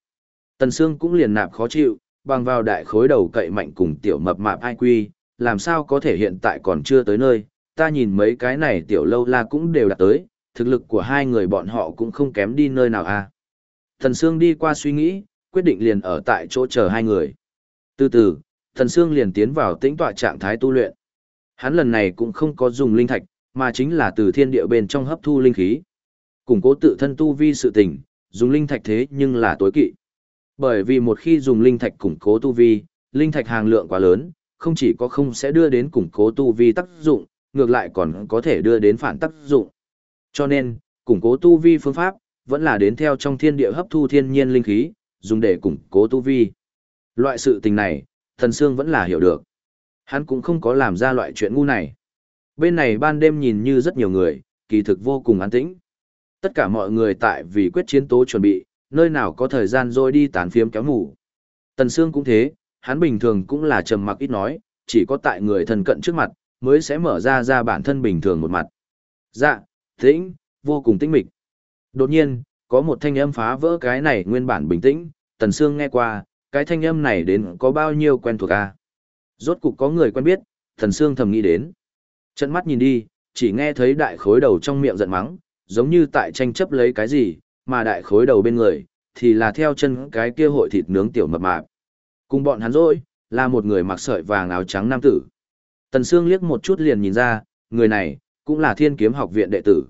Tần Sương cũng liền nạp khó chịu, bằng vào đại khối đầu cậy mạnh cùng tiểu mập mạp ai quy, làm sao có thể hiện tại còn chưa tới nơi, ta nhìn mấy cái này tiểu lâu la cũng đều đã tới, thực lực của hai người bọn họ cũng không kém đi nơi nào à. Thần Sương đi qua suy nghĩ, quyết định liền ở tại chỗ chờ hai người. Từ từ, thần Sương liền tiến vào tĩnh tọa trạng thái tu luyện. Hắn lần này cũng không có dùng linh thạch, mà chính là từ thiên địa bên trong hấp thu linh khí. Củng cố tự thân tu vi sự tình, dùng linh thạch thế nhưng là tối kỵ. Bởi vì một khi dùng linh thạch củng cố tu vi, linh thạch hàng lượng quá lớn, không chỉ có không sẽ đưa đến củng cố tu vi tác dụng, ngược lại còn có thể đưa đến phản tác dụng. Cho nên, củng cố tu vi phương pháp, vẫn là đến theo trong thiên địa hấp thu thiên nhiên linh khí, dùng để củng cố tu vi. Loại sự tình này, thần sương vẫn là hiểu được. Hắn cũng không có làm ra loại chuyện ngu này. Bên này ban đêm nhìn như rất nhiều người, kỳ thực vô cùng an tĩnh. Tất cả mọi người tại vì quyết chiến tố chuẩn bị, nơi nào có thời gian rồi đi tán phiếm kéo ngủ. Tần Sương cũng thế, hắn bình thường cũng là trầm mặc ít nói, chỉ có tại người thân cận trước mặt, mới sẽ mở ra ra bản thân bình thường một mặt. Dạ, tĩnh, vô cùng tĩnh mịch. Đột nhiên, có một thanh âm phá vỡ cái này nguyên bản bình tĩnh, Tần Sương nghe qua, cái thanh âm này đến có bao nhiêu quen thuộc à? Rốt cục có người quen biết, Tần Sương thầm nghĩ đến. Trận mắt nhìn đi, chỉ nghe thấy đại khối đầu trong miệng giận mắng, giống như tại tranh chấp lấy cái gì, mà đại khối đầu bên người, thì là theo chân cái kia hội thịt nướng tiểu mập mạp. Cùng bọn hắn rồi, là một người mặc sợi vàng áo trắng nam tử. Tần Sương liếc một chút liền nhìn ra, người này, cũng là thiên kiếm học viện đệ tử.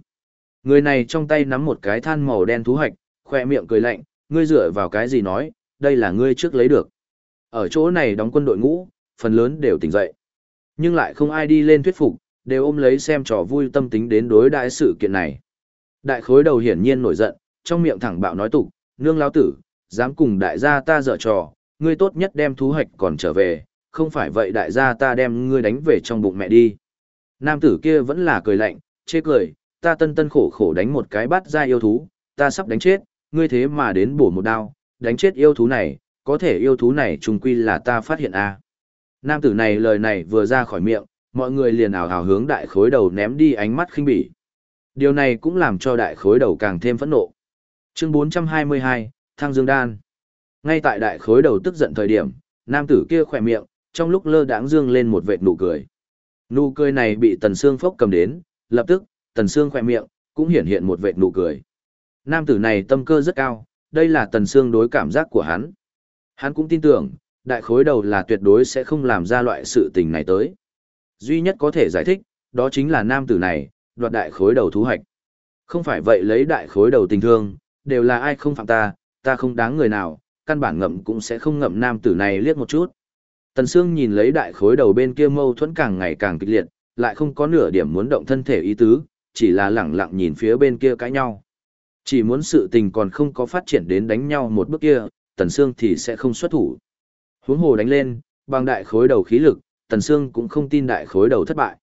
Người này trong tay nắm một cái than màu đen thú hạch, khoe miệng cười lạnh, ngươi dựa vào cái gì nói, đây là ngươi trước lấy được. Ở chỗ này đóng quân đội ngũ, phần lớn đều tỉnh dậy. Nhưng lại không ai đi lên thuyết phục, đều ôm lấy xem trò vui tâm tính đến đối đại sự kiện này. Đại khối đầu hiển nhiên nổi giận, trong miệng thẳng bạo nói tục, nương lao tử, dám cùng đại gia ta dở trò, ngươi tốt nhất đem thú hạch còn trở về, không phải vậy đại gia ta đem ngươi đánh về trong bụng mẹ đi. Nam tử kia vẫn là cười lạnh, chê cười, ta tân tân khổ khổ đánh một cái bắt ra yêu thú, ta sắp đánh chết, ngươi thế mà đến bổ một đao, đánh chết yêu thú này, có thể yêu thú này trùng quy là ta phát hiện a. À. Nam tử này lời này vừa ra khỏi miệng, mọi người liền ảo hào hướng đại khối đầu ném đi ánh mắt khinh bỉ. Điều này cũng làm cho đại khối đầu càng thêm phẫn nộ. Chương 422, Thăng Dương Đan. Ngay tại đại khối đầu tức giận thời điểm, nam tử kia khỏe miệng, trong lúc lơ đãng dương lên một vệt nụ cười. Nụ cười này bị Tần Sương Phốc cầm đến, lập tức, Tần Sương khỏe miệng, cũng hiển hiện một vệt nụ cười. Nam tử này tâm cơ rất cao, đây là Tần Sương đối cảm giác của hắn. Hắn cũng tin tưởng, đại khối đầu là tuyệt đối sẽ không làm ra loại sự tình này tới. Duy nhất có thể giải thích, đó chính là nam tử này, đoạt đại khối đầu thú hạch. Không phải vậy lấy đại khối đầu tình thương, đều là ai không phạm ta, ta không đáng người nào, căn bản ngậm cũng sẽ không ngậm nam tử này liếc một chút. Tần Sương nhìn lấy đại khối đầu bên kia mâu thuẫn càng ngày càng kịch liệt, lại không có nửa điểm muốn động thân thể ý tứ, chỉ là lẳng lặng nhìn phía bên kia cãi nhau. Chỉ muốn sự tình còn không có phát triển đến đánh nhau một bước kia, Tần Sương thì sẽ không xuất thủ. Huống hồ đánh lên, bằng đại khối đầu khí lực, Tần Sương cũng không tin đại khối đầu thất bại.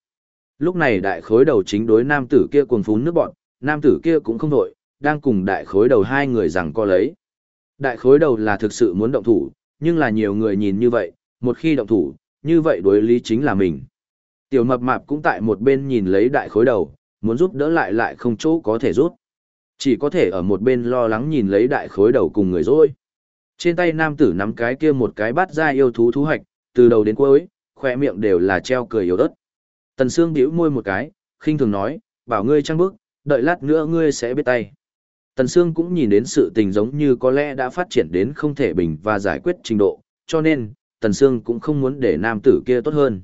Lúc này đại khối đầu chính đối nam tử kia cuồng phún nước bọn, Nam tử kia cũng không đội, đang cùng đại khối đầu hai người rằng co lấy. Đại khối đầu là thực sự muốn động thủ, nhưng là nhiều người nhìn như vậy, một khi động thủ, như vậy đối lý chính là mình. Tiểu mập mạp cũng tại một bên nhìn lấy đại khối đầu, muốn giúp đỡ lại lại không chỗ có thể rút. Chỉ có thể ở một bên lo lắng nhìn lấy đại khối đầu cùng người rồi. Trên tay nam tử nắm cái kia một cái bát ra yêu thú thú hoạch, từ đầu đến cuối, khỏe miệng đều là treo cười yếu ớt. Tần Sương bĩu môi một cái, khinh thường nói, bảo ngươi trăng bước, đợi lát nữa ngươi sẽ biết tay. Tần Sương cũng nhìn đến sự tình giống như có lẽ đã phát triển đến không thể bình và giải quyết trình độ, cho nên, Tần Sương cũng không muốn để nam tử kia tốt hơn.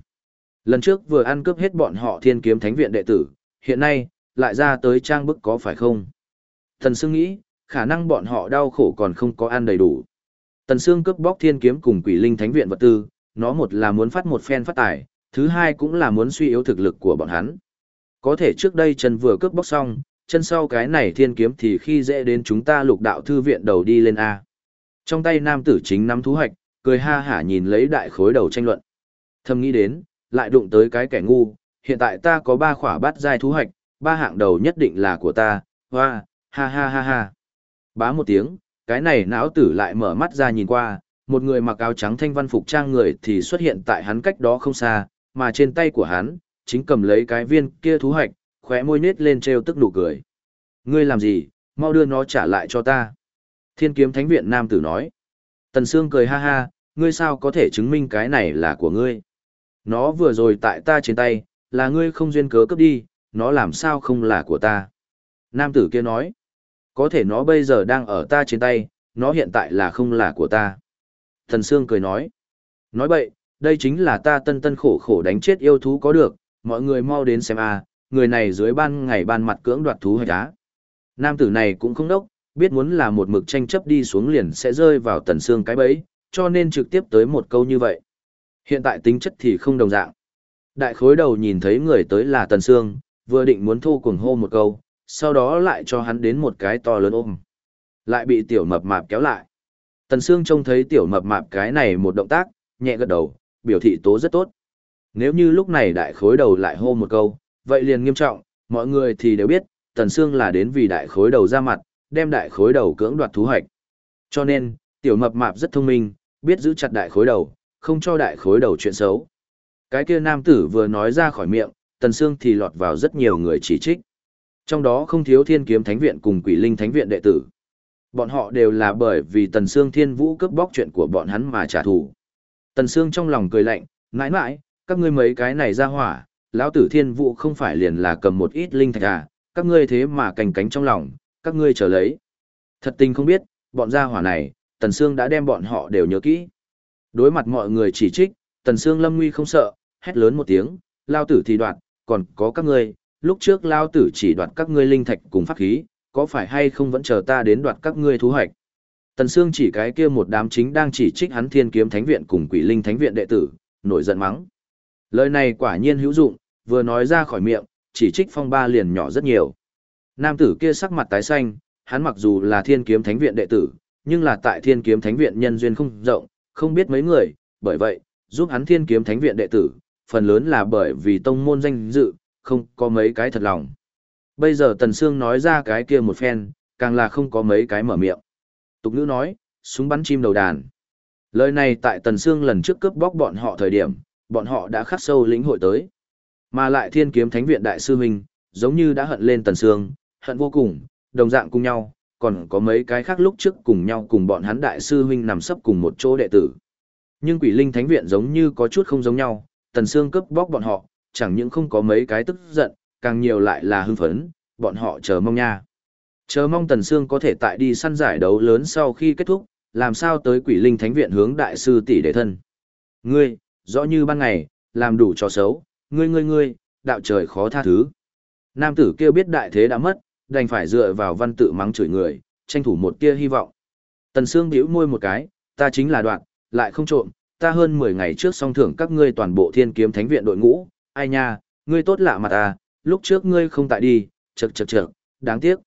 Lần trước vừa ăn cướp hết bọn họ thiên kiếm thánh viện đệ tử, hiện nay, lại ra tới trang bức có phải không? Tần Sương nghĩ, khả năng bọn họ đau khổ còn không có ăn đầy đủ. Tần Sương cướp bóc thiên kiếm cùng quỷ linh thánh viện vật tư, nó một là muốn phát một phen phát tài, thứ hai cũng là muốn suy yếu thực lực của bọn hắn. Có thể trước đây Trần vừa cướp bóc xong, chân sau cái này thiên kiếm thì khi dễ đến chúng ta lục đạo thư viện đầu đi lên A. Trong tay nam tử chính nắm thú hoạch, cười ha hả nhìn lấy đại khối đầu tranh luận. Thầm nghĩ đến, lại đụng tới cái kẻ ngu, hiện tại ta có ba khỏa bát giai thú hoạch, ba hạng đầu nhất định là của ta, hoa, ha ha ha ha. Bá một tiếng, cái này não tử lại mở mắt ra nhìn qua, một người mặc áo trắng thanh văn phục trang người thì xuất hiện tại hắn cách đó không xa, mà trên tay của hắn, chính cầm lấy cái viên kia thú hoạch, khóe môi nết lên trêu tức nụ cười. Ngươi làm gì, mau đưa nó trả lại cho ta. Thiên kiếm thánh viện nam tử nói. Tần Sương cười ha ha, ngươi sao có thể chứng minh cái này là của ngươi. Nó vừa rồi tại ta trên tay, là ngươi không duyên cớ cướp đi, nó làm sao không là của ta. Nam tử kia nói. Có thể nó bây giờ đang ở ta trên tay, nó hiện tại là không là của ta. Tần Sương cười nói. Nói bậy, đây chính là ta tân tân khổ khổ đánh chết yêu thú có được, mọi người mau đến xem a, người này dưới ban ngày ban mặt cưỡng đoạt thú hay đá. Nam tử này cũng không đốc, biết muốn là một mực tranh chấp đi xuống liền sẽ rơi vào tần xương cái bẫy, cho nên trực tiếp tới một câu như vậy. Hiện tại tính chất thì không đồng dạng. Đại khối đầu nhìn thấy người tới là tần xương, vừa định muốn thu cuồng hô một câu, sau đó lại cho hắn đến một cái to lớn ôm. Lại bị tiểu mập mạp kéo lại. Tần xương trông thấy tiểu mập mạp cái này một động tác, nhẹ gật đầu, biểu thị tố rất tốt. Nếu như lúc này đại khối đầu lại hô một câu, vậy liền nghiêm trọng, mọi người thì đều biết, Tần Sương là đến vì đại khối đầu ra mặt, đem đại khối đầu cưỡng đoạt thú hoạch. Cho nên, tiểu mập mạp rất thông minh, biết giữ chặt đại khối đầu, không cho đại khối đầu chuyện xấu. Cái kia nam tử vừa nói ra khỏi miệng, Tần Sương thì lọt vào rất nhiều người chỉ trích. Trong đó không thiếu thiên kiếm thánh viện cùng quỷ linh thánh viện đệ tử. Bọn họ đều là bởi vì Tần Sương thiên vũ cướp bóc chuyện của bọn hắn mà trả thù. Tần Sương trong lòng cười lạnh, nãi nãi, các ngươi mấy cái này ra hỏa, lão tử thiên vụ không phải liền là cầm một ít linh thạch à, các ngươi thế mà cành cánh trong lòng, các ngươi chờ lấy. Thật tình không biết, bọn gia hỏa này, Tần Sương đã đem bọn họ đều nhớ kỹ. Đối mặt mọi người chỉ trích, Tần Sương lâm nguy không sợ, hét lớn một tiếng, lao tử thì đoạt, còn có các ngươi, lúc trước lao tử chỉ đoạt các ngươi linh thạch cùng pháp khí, có phải hay không vẫn chờ ta đến đoạt các ngươi thú hoạch. Tần Sương chỉ cái kia một đám chính đang chỉ trích hắn thiên kiếm thánh viện cùng quỷ linh thánh viện đệ tử, nổi giận mắng. Lời này quả nhiên hữu dụng, vừa nói ra khỏi miệng, chỉ trích phong ba liền nhỏ rất nhiều. Nam tử kia sắc mặt tái xanh, hắn mặc dù là thiên kiếm thánh viện đệ tử, nhưng là tại thiên kiếm thánh viện nhân duyên không rộng, không biết mấy người, bởi vậy, giúp hắn thiên kiếm thánh viện đệ tử, phần lớn là bởi vì tông môn danh dự, không có mấy cái thật lòng. Bây giờ Tần Sương nói ra cái kia một phen, càng là không có mấy cái mở miệng. Tục ngữ nói, súng bắn chim đầu đàn. Lời này tại Tần Sương lần trước cướp bóc bọn họ thời điểm, bọn họ đã khắc sâu lĩnh hội tới. Mà lại thiên kiếm thánh viện đại sư huynh, giống như đã hận lên tần sương, hận vô cùng, đồng dạng cùng nhau, còn có mấy cái khác lúc trước cùng nhau cùng bọn hắn đại sư huynh nằm sấp cùng một chỗ đệ tử. Nhưng quỷ linh thánh viện giống như có chút không giống nhau, tần sương cướp bóc bọn họ, chẳng những không có mấy cái tức giận, càng nhiều lại là hưng phấn, bọn họ chờ mong nha. Chờ mong tần sương có thể tại đi săn giải đấu lớn sau khi kết thúc, làm sao tới quỷ linh thánh viện hướng đại sư tỷ đệ thân. Ngươi, rõ như ban ngày, làm đủ trò xấu, ngươi ngươi ngươi, đạo trời khó tha thứ. Nam tử kêu biết đại thế đã mất, đành phải dựa vào văn tự mắng chửi người, tranh thủ một tia hy vọng. Tần Sương bĩu môi một cái, ta chính là đoạn, lại không trộm, ta hơn 10 ngày trước song thưởng các ngươi toàn bộ thiên kiếm thánh viện đội ngũ, ai nha, ngươi tốt lạ mặt à, lúc trước ngươi không tại đi, chật chật chật, đáng tiếc.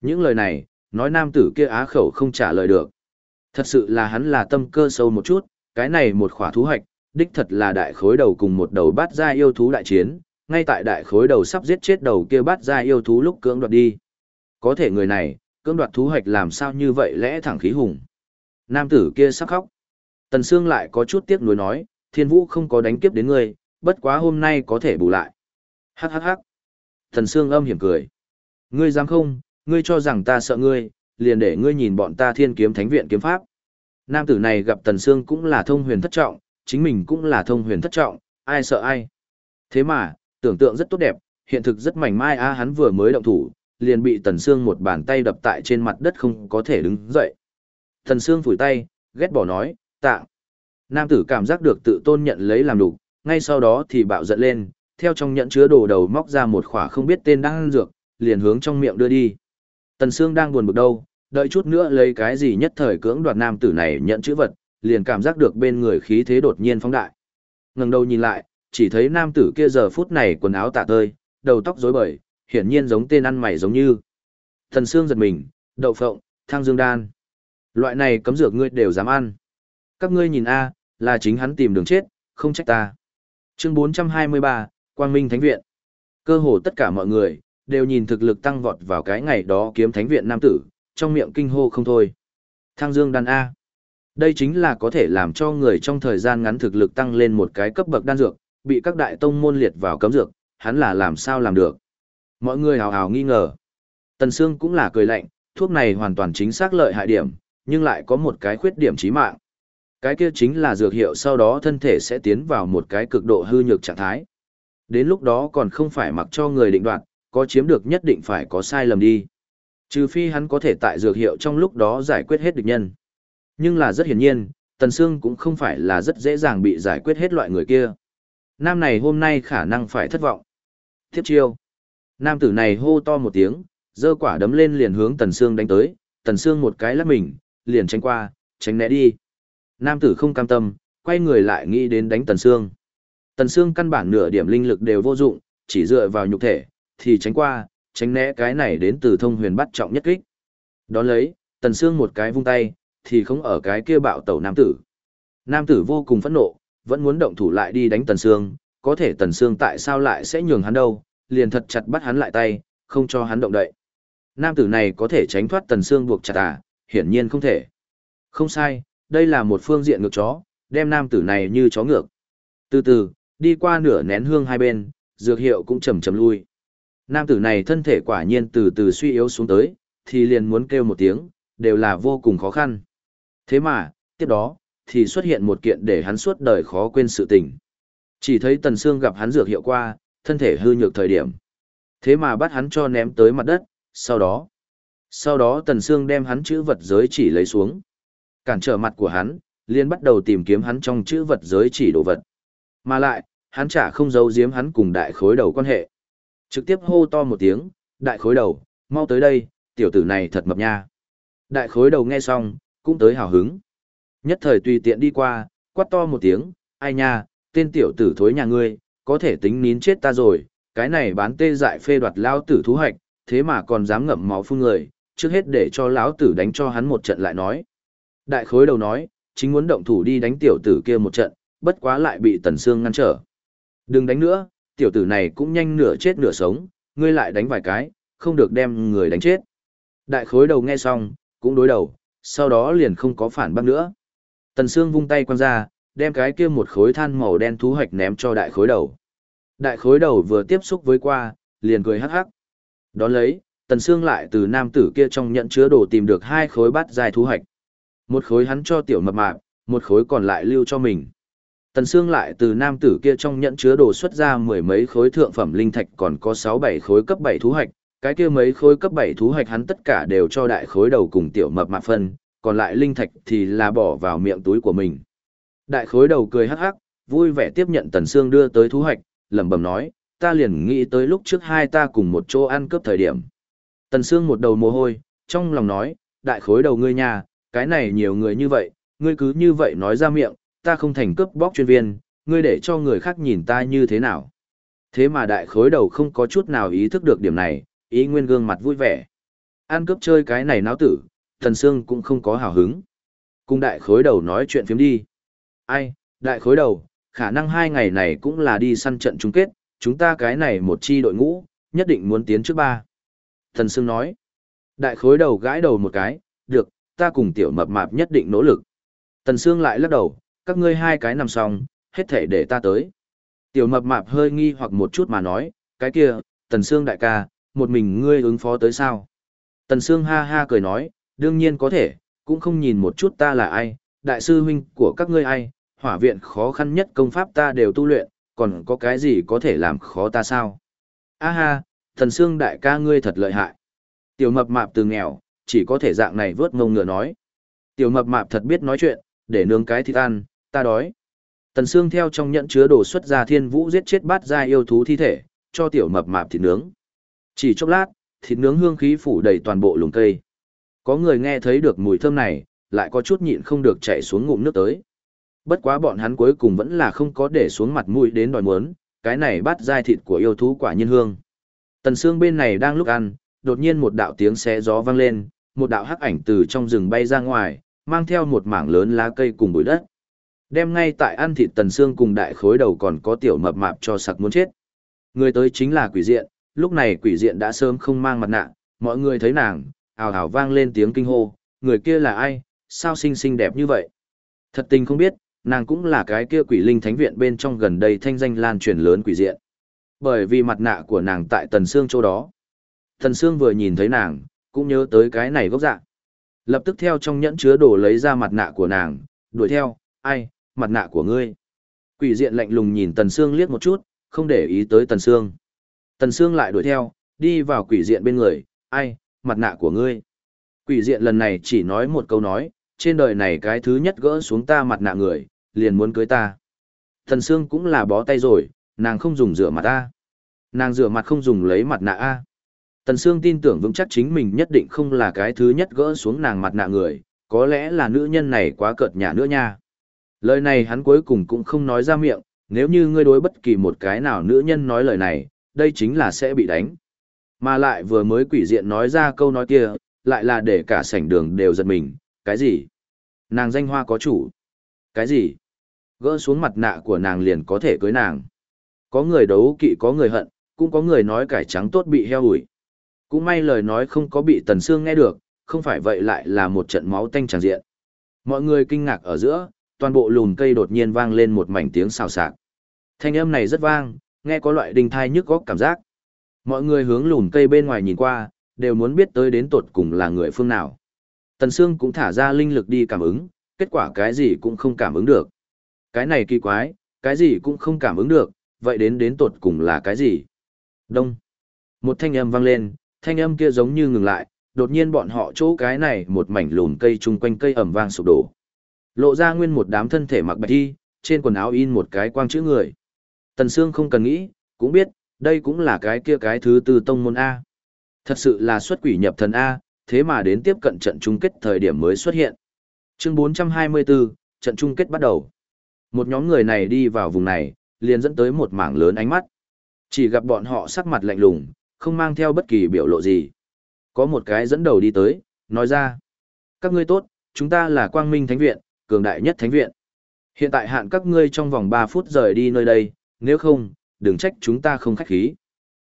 Những lời này, nói nam tử kia á khẩu không trả lời được. Thật sự là hắn là tâm cơ sâu một chút, cái này một khỏa thú hoạch, đích thật là đại khối đầu cùng một đầu bát gia yêu thú đại chiến, ngay tại đại khối đầu sắp giết chết đầu kia bát gia yêu thú lúc cưỡng đoạt đi. Có thể người này, cưỡng đoạt thú hoạch làm sao như vậy lẽ thẳng khí hùng. Nam tử kia sắp khóc. Tần Sương lại có chút tiếc nuối nói, thiên vũ không có đánh kiếp đến ngươi, bất quá hôm nay có thể bù lại. Hắc hắc hắc. Tần Sương âm hiểm cười. Ngươi dám không, ngươi cho rằng ta sợ ngươi, liền để ngươi nhìn bọn ta thiên kiếm thánh viện kiếm pháp. Nam tử này gặp Tần Sương cũng là thông huyền thất trọng, chính mình cũng là thông huyền thất trọng, ai sợ ai. Thế mà, tưởng tượng rất tốt đẹp, hiện thực rất mảnh mai a hắn vừa mới động thủ, liền bị Tần Sương một bàn tay đập tại trên mặt đất không có thể đứng dậy. Tần Sương phủi tay, ghét bỏ nói, tạ. Nam tử cảm giác được tự tôn nhận lấy làm đủ, ngay sau đó thì bạo giận lên, theo trong nhận chứa đồ đầu móc ra một khỏa không biết tên đang ăn dược, liền hướng trong miệng đưa đi. Tần Sương đang buồn bực đâu, đợi chút nữa lấy cái gì nhất thời cưỡng đoạt nam tử này nhận chữ vật, liền cảm giác được bên người khí thế đột nhiên phóng đại. Ngẩng đầu nhìn lại, chỉ thấy nam tử kia giờ phút này quần áo tả tơi, đầu tóc rối bời, hiển nhiên giống tên ăn mày giống như. Thần Sương giật mình, đậu phộng, thang dương đan. Loại này cấm dược ngươi đều dám ăn. Các ngươi nhìn a, là chính hắn tìm đường chết, không trách ta. Chương 423, Quang Minh Thánh Viện. Cơ hồ tất cả mọi người, đều nhìn thực lực tăng vọt vào cái ngày đó kiếm thánh viện nam tử, trong miệng kinh hô không thôi. Thang dương đan A. Đây chính là có thể làm cho người trong thời gian ngắn thực lực tăng lên một cái cấp bậc đan dược, bị các đại tông môn liệt vào cấm dược, hắn là làm sao làm được. Mọi người hào hào nghi ngờ. Tần Sương cũng là cười lạnh, thuốc này hoàn toàn chính xác lợi hại điểm, nhưng lại có một cái khuyết điểm chí mạng. Cái kia chính là dược hiệu sau đó thân thể sẽ tiến vào một cái cực độ hư nhược trạng thái. Đến lúc đó còn không phải mặc cho người định đoạt, có chiếm được nhất định phải có sai lầm đi. Trừ phi hắn có thể tại dược hiệu trong lúc đó giải quyết hết địch nhân. Nhưng là rất hiển nhiên, Tần Sương cũng không phải là rất dễ dàng bị giải quyết hết loại người kia. Nam này hôm nay khả năng phải thất vọng. Tiếp chiêu. Nam tử này hô to một tiếng, giơ quả đấm lên liền hướng Tần Sương đánh tới, Tần Sương một cái lắc mình, liền tránh qua, tránh né đi. Nam tử không cam tâm, quay người lại nghĩ đến đánh Tần Sương. Tần Sương căn bản nửa điểm linh lực đều vô dụng, chỉ dựa vào nhục thể, thì tránh qua, tránh né cái này đến từ thông huyền bắt trọng nhất kích. Đón lấy, Tần Sương một cái vung tay, thì không ở cái kia bạo tẩu nam tử. Nam tử vô cùng phẫn nộ, vẫn muốn động thủ lại đi đánh Tần Sương, có thể Tần Sương tại sao lại sẽ nhường hắn đâu, liền thật chặt bắt hắn lại tay, không cho hắn động đậy. Nam tử này có thể tránh thoát Tần Sương buộc chặt à, hiển nhiên không thể. Không sai, đây là một phương diện ngược chó, đem nam tử này như chó ngược. Từ từ, đi qua nửa nén hương hai bên, dược hiệu cũng chầm chầm lui. Nam tử này thân thể quả nhiên từ từ suy yếu xuống tới, thì liền muốn kêu một tiếng, đều là vô cùng khó khăn. Thế mà, tiếp đó, thì xuất hiện một kiện để hắn suốt đời khó quên sự tình. Chỉ thấy Tần Sương gặp hắn dược hiệu qua, thân thể hư nhược thời điểm. Thế mà bắt hắn cho ném tới mặt đất, sau đó. Sau đó Tần Sương đem hắn chữ vật giới chỉ lấy xuống. Cản trở mặt của hắn, liền bắt đầu tìm kiếm hắn trong chữ vật giới chỉ đồ vật. Mà lại, hắn chả không giấu giếm hắn cùng đại khối đầu quan hệ. Trực tiếp hô to một tiếng, đại khối đầu, mau tới đây, tiểu tử này thật mập nha. Đại khối đầu nghe xong, cũng tới hào hứng. Nhất thời tùy tiện đi qua, quát to một tiếng, ai nha, tên tiểu tử thối nhà ngươi, có thể tính nín chết ta rồi, cái này bán tê dại phê đoạt lao tử thú hoạch, thế mà còn dám ngậm máu phun người, trước hết để cho lão tử đánh cho hắn một trận lại nói. Đại khối đầu nói, chính muốn động thủ đi đánh tiểu tử kia một trận, bất quá lại bị Tần Sương ngăn trở. Đừng đánh nữa, tiểu tử này cũng nhanh nửa chết nửa sống, ngươi lại đánh vài cái, không được đem người đánh chết. Đại khối đầu nghe xong, cũng đối đầu, sau đó liền không có phản bác nữa. Tần Sương vung tay quăng ra, đem cái kia một khối than màu đen thú hoạch ném cho đại khối đầu. Đại khối đầu vừa tiếp xúc với qua, liền cười hắc hắc. Đón lấy, Tần Sương lại từ nam tử kia trong nhận chứa đồ tìm được hai khối bát dài thú hoạch. Một khối hắn cho tiểu mập mạp, một khối còn lại lưu cho mình. Tần Sương lại từ nam tử kia trong nhận chứa đồ xuất ra mười mấy khối thượng phẩm linh thạch còn có sáu bảy khối cấp bảy thú hạch, cái kia mấy khối cấp bảy thú hạch hắn tất cả đều cho đại khối đầu cùng tiểu mập mạp phân, còn lại linh thạch thì là bỏ vào miệng túi của mình. Đại khối đầu cười hắc hắc, vui vẻ tiếp nhận Tần Sương đưa tới thú hạch, lẩm bẩm nói, ta liền nghĩ tới lúc trước hai ta cùng một chỗ ăn cướp thời điểm. Tần Sương một đầu mồ hôi, trong lòng nói, đại khối đầu ngươi nhà, cái này nhiều người như vậy, ngươi cứ như vậy nói ra miệng, ta không thành cướp bóc chuyên viên, ngươi để cho người khác nhìn ta như thế nào. Thế mà đại khối đầu không có chút nào ý thức được điểm này, ý nguyên gương mặt vui vẻ. Ăn cướp chơi cái này náo tử, thần sương cũng không có hào hứng. Cùng đại khối đầu nói chuyện phiếm đi. Ai, đại khối đầu, khả năng hai ngày này cũng là đi săn trận chung kết, chúng ta cái này một chi đội ngũ, nhất định muốn tiến trước ba. Thần sương nói. Đại khối đầu gãi đầu một cái, được, ta cùng tiểu mập mạp nhất định nỗ lực. Tần Sương lại lắc đầu, các ngươi hai cái nằm xong, hết thể để ta tới. Tiểu mập mạp hơi nghi hoặc một chút mà nói, cái kia, Tần Sương đại ca, một mình ngươi ứng phó tới sao? Tần Sương ha ha cười nói, đương nhiên có thể, cũng không nhìn một chút ta là ai, đại sư huynh của các ngươi ai, hỏa viện khó khăn nhất công pháp ta đều tu luyện, còn có cái gì có thể làm khó ta sao? A ha, Tần Sương đại ca ngươi thật lợi hại. Tiểu mập mạp từ nghèo, chỉ có thể dạng này vớt ngông ngựa nói. Tiểu mập mạp thật biết nói chuyện, để nướng cái thịt ăn, ta đói. Tần Sương theo trong nhẫn chứa đồ xuất ra thiên vũ giết chết bát gia yêu thú thi thể, cho tiểu mập mạp thịt nướng. Chỉ chốc lát, thịt nướng hương khí phủ đầy toàn bộ lùng cây. Có người nghe thấy được mùi thơm này, lại có chút nhịn không được chạy xuống ngụm nước tới. Bất quá bọn hắn cuối cùng vẫn là không có để xuống mặt mũi đến đòi muốn, cái này bắt dai thịt của yêu thú quả nhiên hương. Tần xương bên này đang lúc ăn, đột nhiên một đạo tiếng xé gió vang lên, một đạo hắc ảnh từ trong rừng bay ra ngoài, mang theo một mảng lớn lá cây cùng bụi đất. Đem ngay tại ăn thịt Tần xương cùng đại khối đầu còn có tiểu mập mạp cho sặc muốn chết. Người tới chính là quỷ diện, lúc này quỷ diện đã sớm không mang mặt nạ, mọi người thấy nàng, ào ào vang lên tiếng kinh hô, người kia là ai, sao xinh xinh đẹp như vậy. Thật tình không biết, nàng cũng là cái kia quỷ linh thánh viện bên trong gần đây thanh danh lan truyền lớn quỷ diện. Bởi vì mặt nạ của nàng tại Tần Sương chỗ đó. Tần Sương vừa nhìn thấy nàng, cũng nhớ tới cái này gốc dạng. Lập tức theo trong nhẫn chứa đồ lấy ra mặt nạ của nàng, đuổi theo, ai, mặt nạ của ngươi. Quỷ diện lạnh lùng nhìn Tần Sương liếc một chút, không để ý tới Tần Sương. Tần Sương lại đuổi theo, đi vào quỷ diện bên người, ai, mặt nạ của ngươi. Quỷ diện lần này chỉ nói một câu nói, trên đời này cái thứ nhất gỡ xuống ta mặt nạ người, liền muốn cưới ta. Tần Sương cũng là bó tay rồi, nàng không dùng rửa mặt ta. Nàng rửa mặt không dùng lấy mặt nạ A. Tần Sương tin tưởng vững chắc chính mình nhất định không là cái thứ nhất gỡ xuống nàng mặt nạ người, có lẽ là nữ nhân này quá cợt nhả nữa nha. Lời này hắn cuối cùng cũng không nói ra miệng, nếu như ngươi đối bất kỳ một cái nào nữ nhân nói lời này, đây chính là sẽ bị đánh. Mà lại vừa mới quỷ diện nói ra câu nói kia, lại là để cả sảnh đường đều giật mình, cái gì? Nàng danh hoa có chủ. Cái gì? Gỡ xuống mặt nạ của nàng liền có thể cưới nàng. Có người đấu kỵ có người hận, cũng có người nói cải trắng tốt bị heo ủi. Cũng may lời nói không có bị Tần Sương nghe được, không phải vậy lại là một trận máu tanh tràn diện. Mọi người kinh ngạc ở giữa, toàn bộ lùn cây đột nhiên vang lên một mảnh tiếng xào xạc. Thanh âm này rất vang, nghe có loại đình thai nhức góc cảm giác. Mọi người hướng lùn cây bên ngoài nhìn qua, đều muốn biết tới đến tột cùng là người phương nào. Tần Sương cũng thả ra linh lực đi cảm ứng, kết quả cái gì cũng không cảm ứng được. Cái này kỳ quái, cái gì cũng không cảm ứng được, vậy đến đến tột cùng là cái gì? Đông. Một thanh âm vang lên, thanh âm kia giống như ngừng lại, đột nhiên bọn họ chỗ cái này một mảnh lùn cây chung quanh cây ẩm vang sụp đổ. Lộ ra nguyên một đám thân thể mặc bạch y, trên quần áo in một cái quang chữ người. Tần Sương không cần nghĩ, cũng biết, đây cũng là cái kia cái thứ tư tông môn A. Thật sự là xuất quỷ nhập thần A, thế mà đến tiếp cận trận chung kết thời điểm mới xuất hiện. Chương 424, trận chung kết bắt đầu. Một nhóm người này đi vào vùng này, liền dẫn tới một mảng lớn ánh mắt. Chỉ gặp bọn họ sắc mặt lạnh lùng, không mang theo bất kỳ biểu lộ gì. Có một cái dẫn đầu đi tới, nói ra. Các ngươi tốt, chúng ta là Quang Minh Thánh Viện, cường đại nhất Thánh Viện. Hiện tại hạn các ngươi trong vòng 3 phút rời đi nơi đây, nếu không, đừng trách chúng ta không khách khí.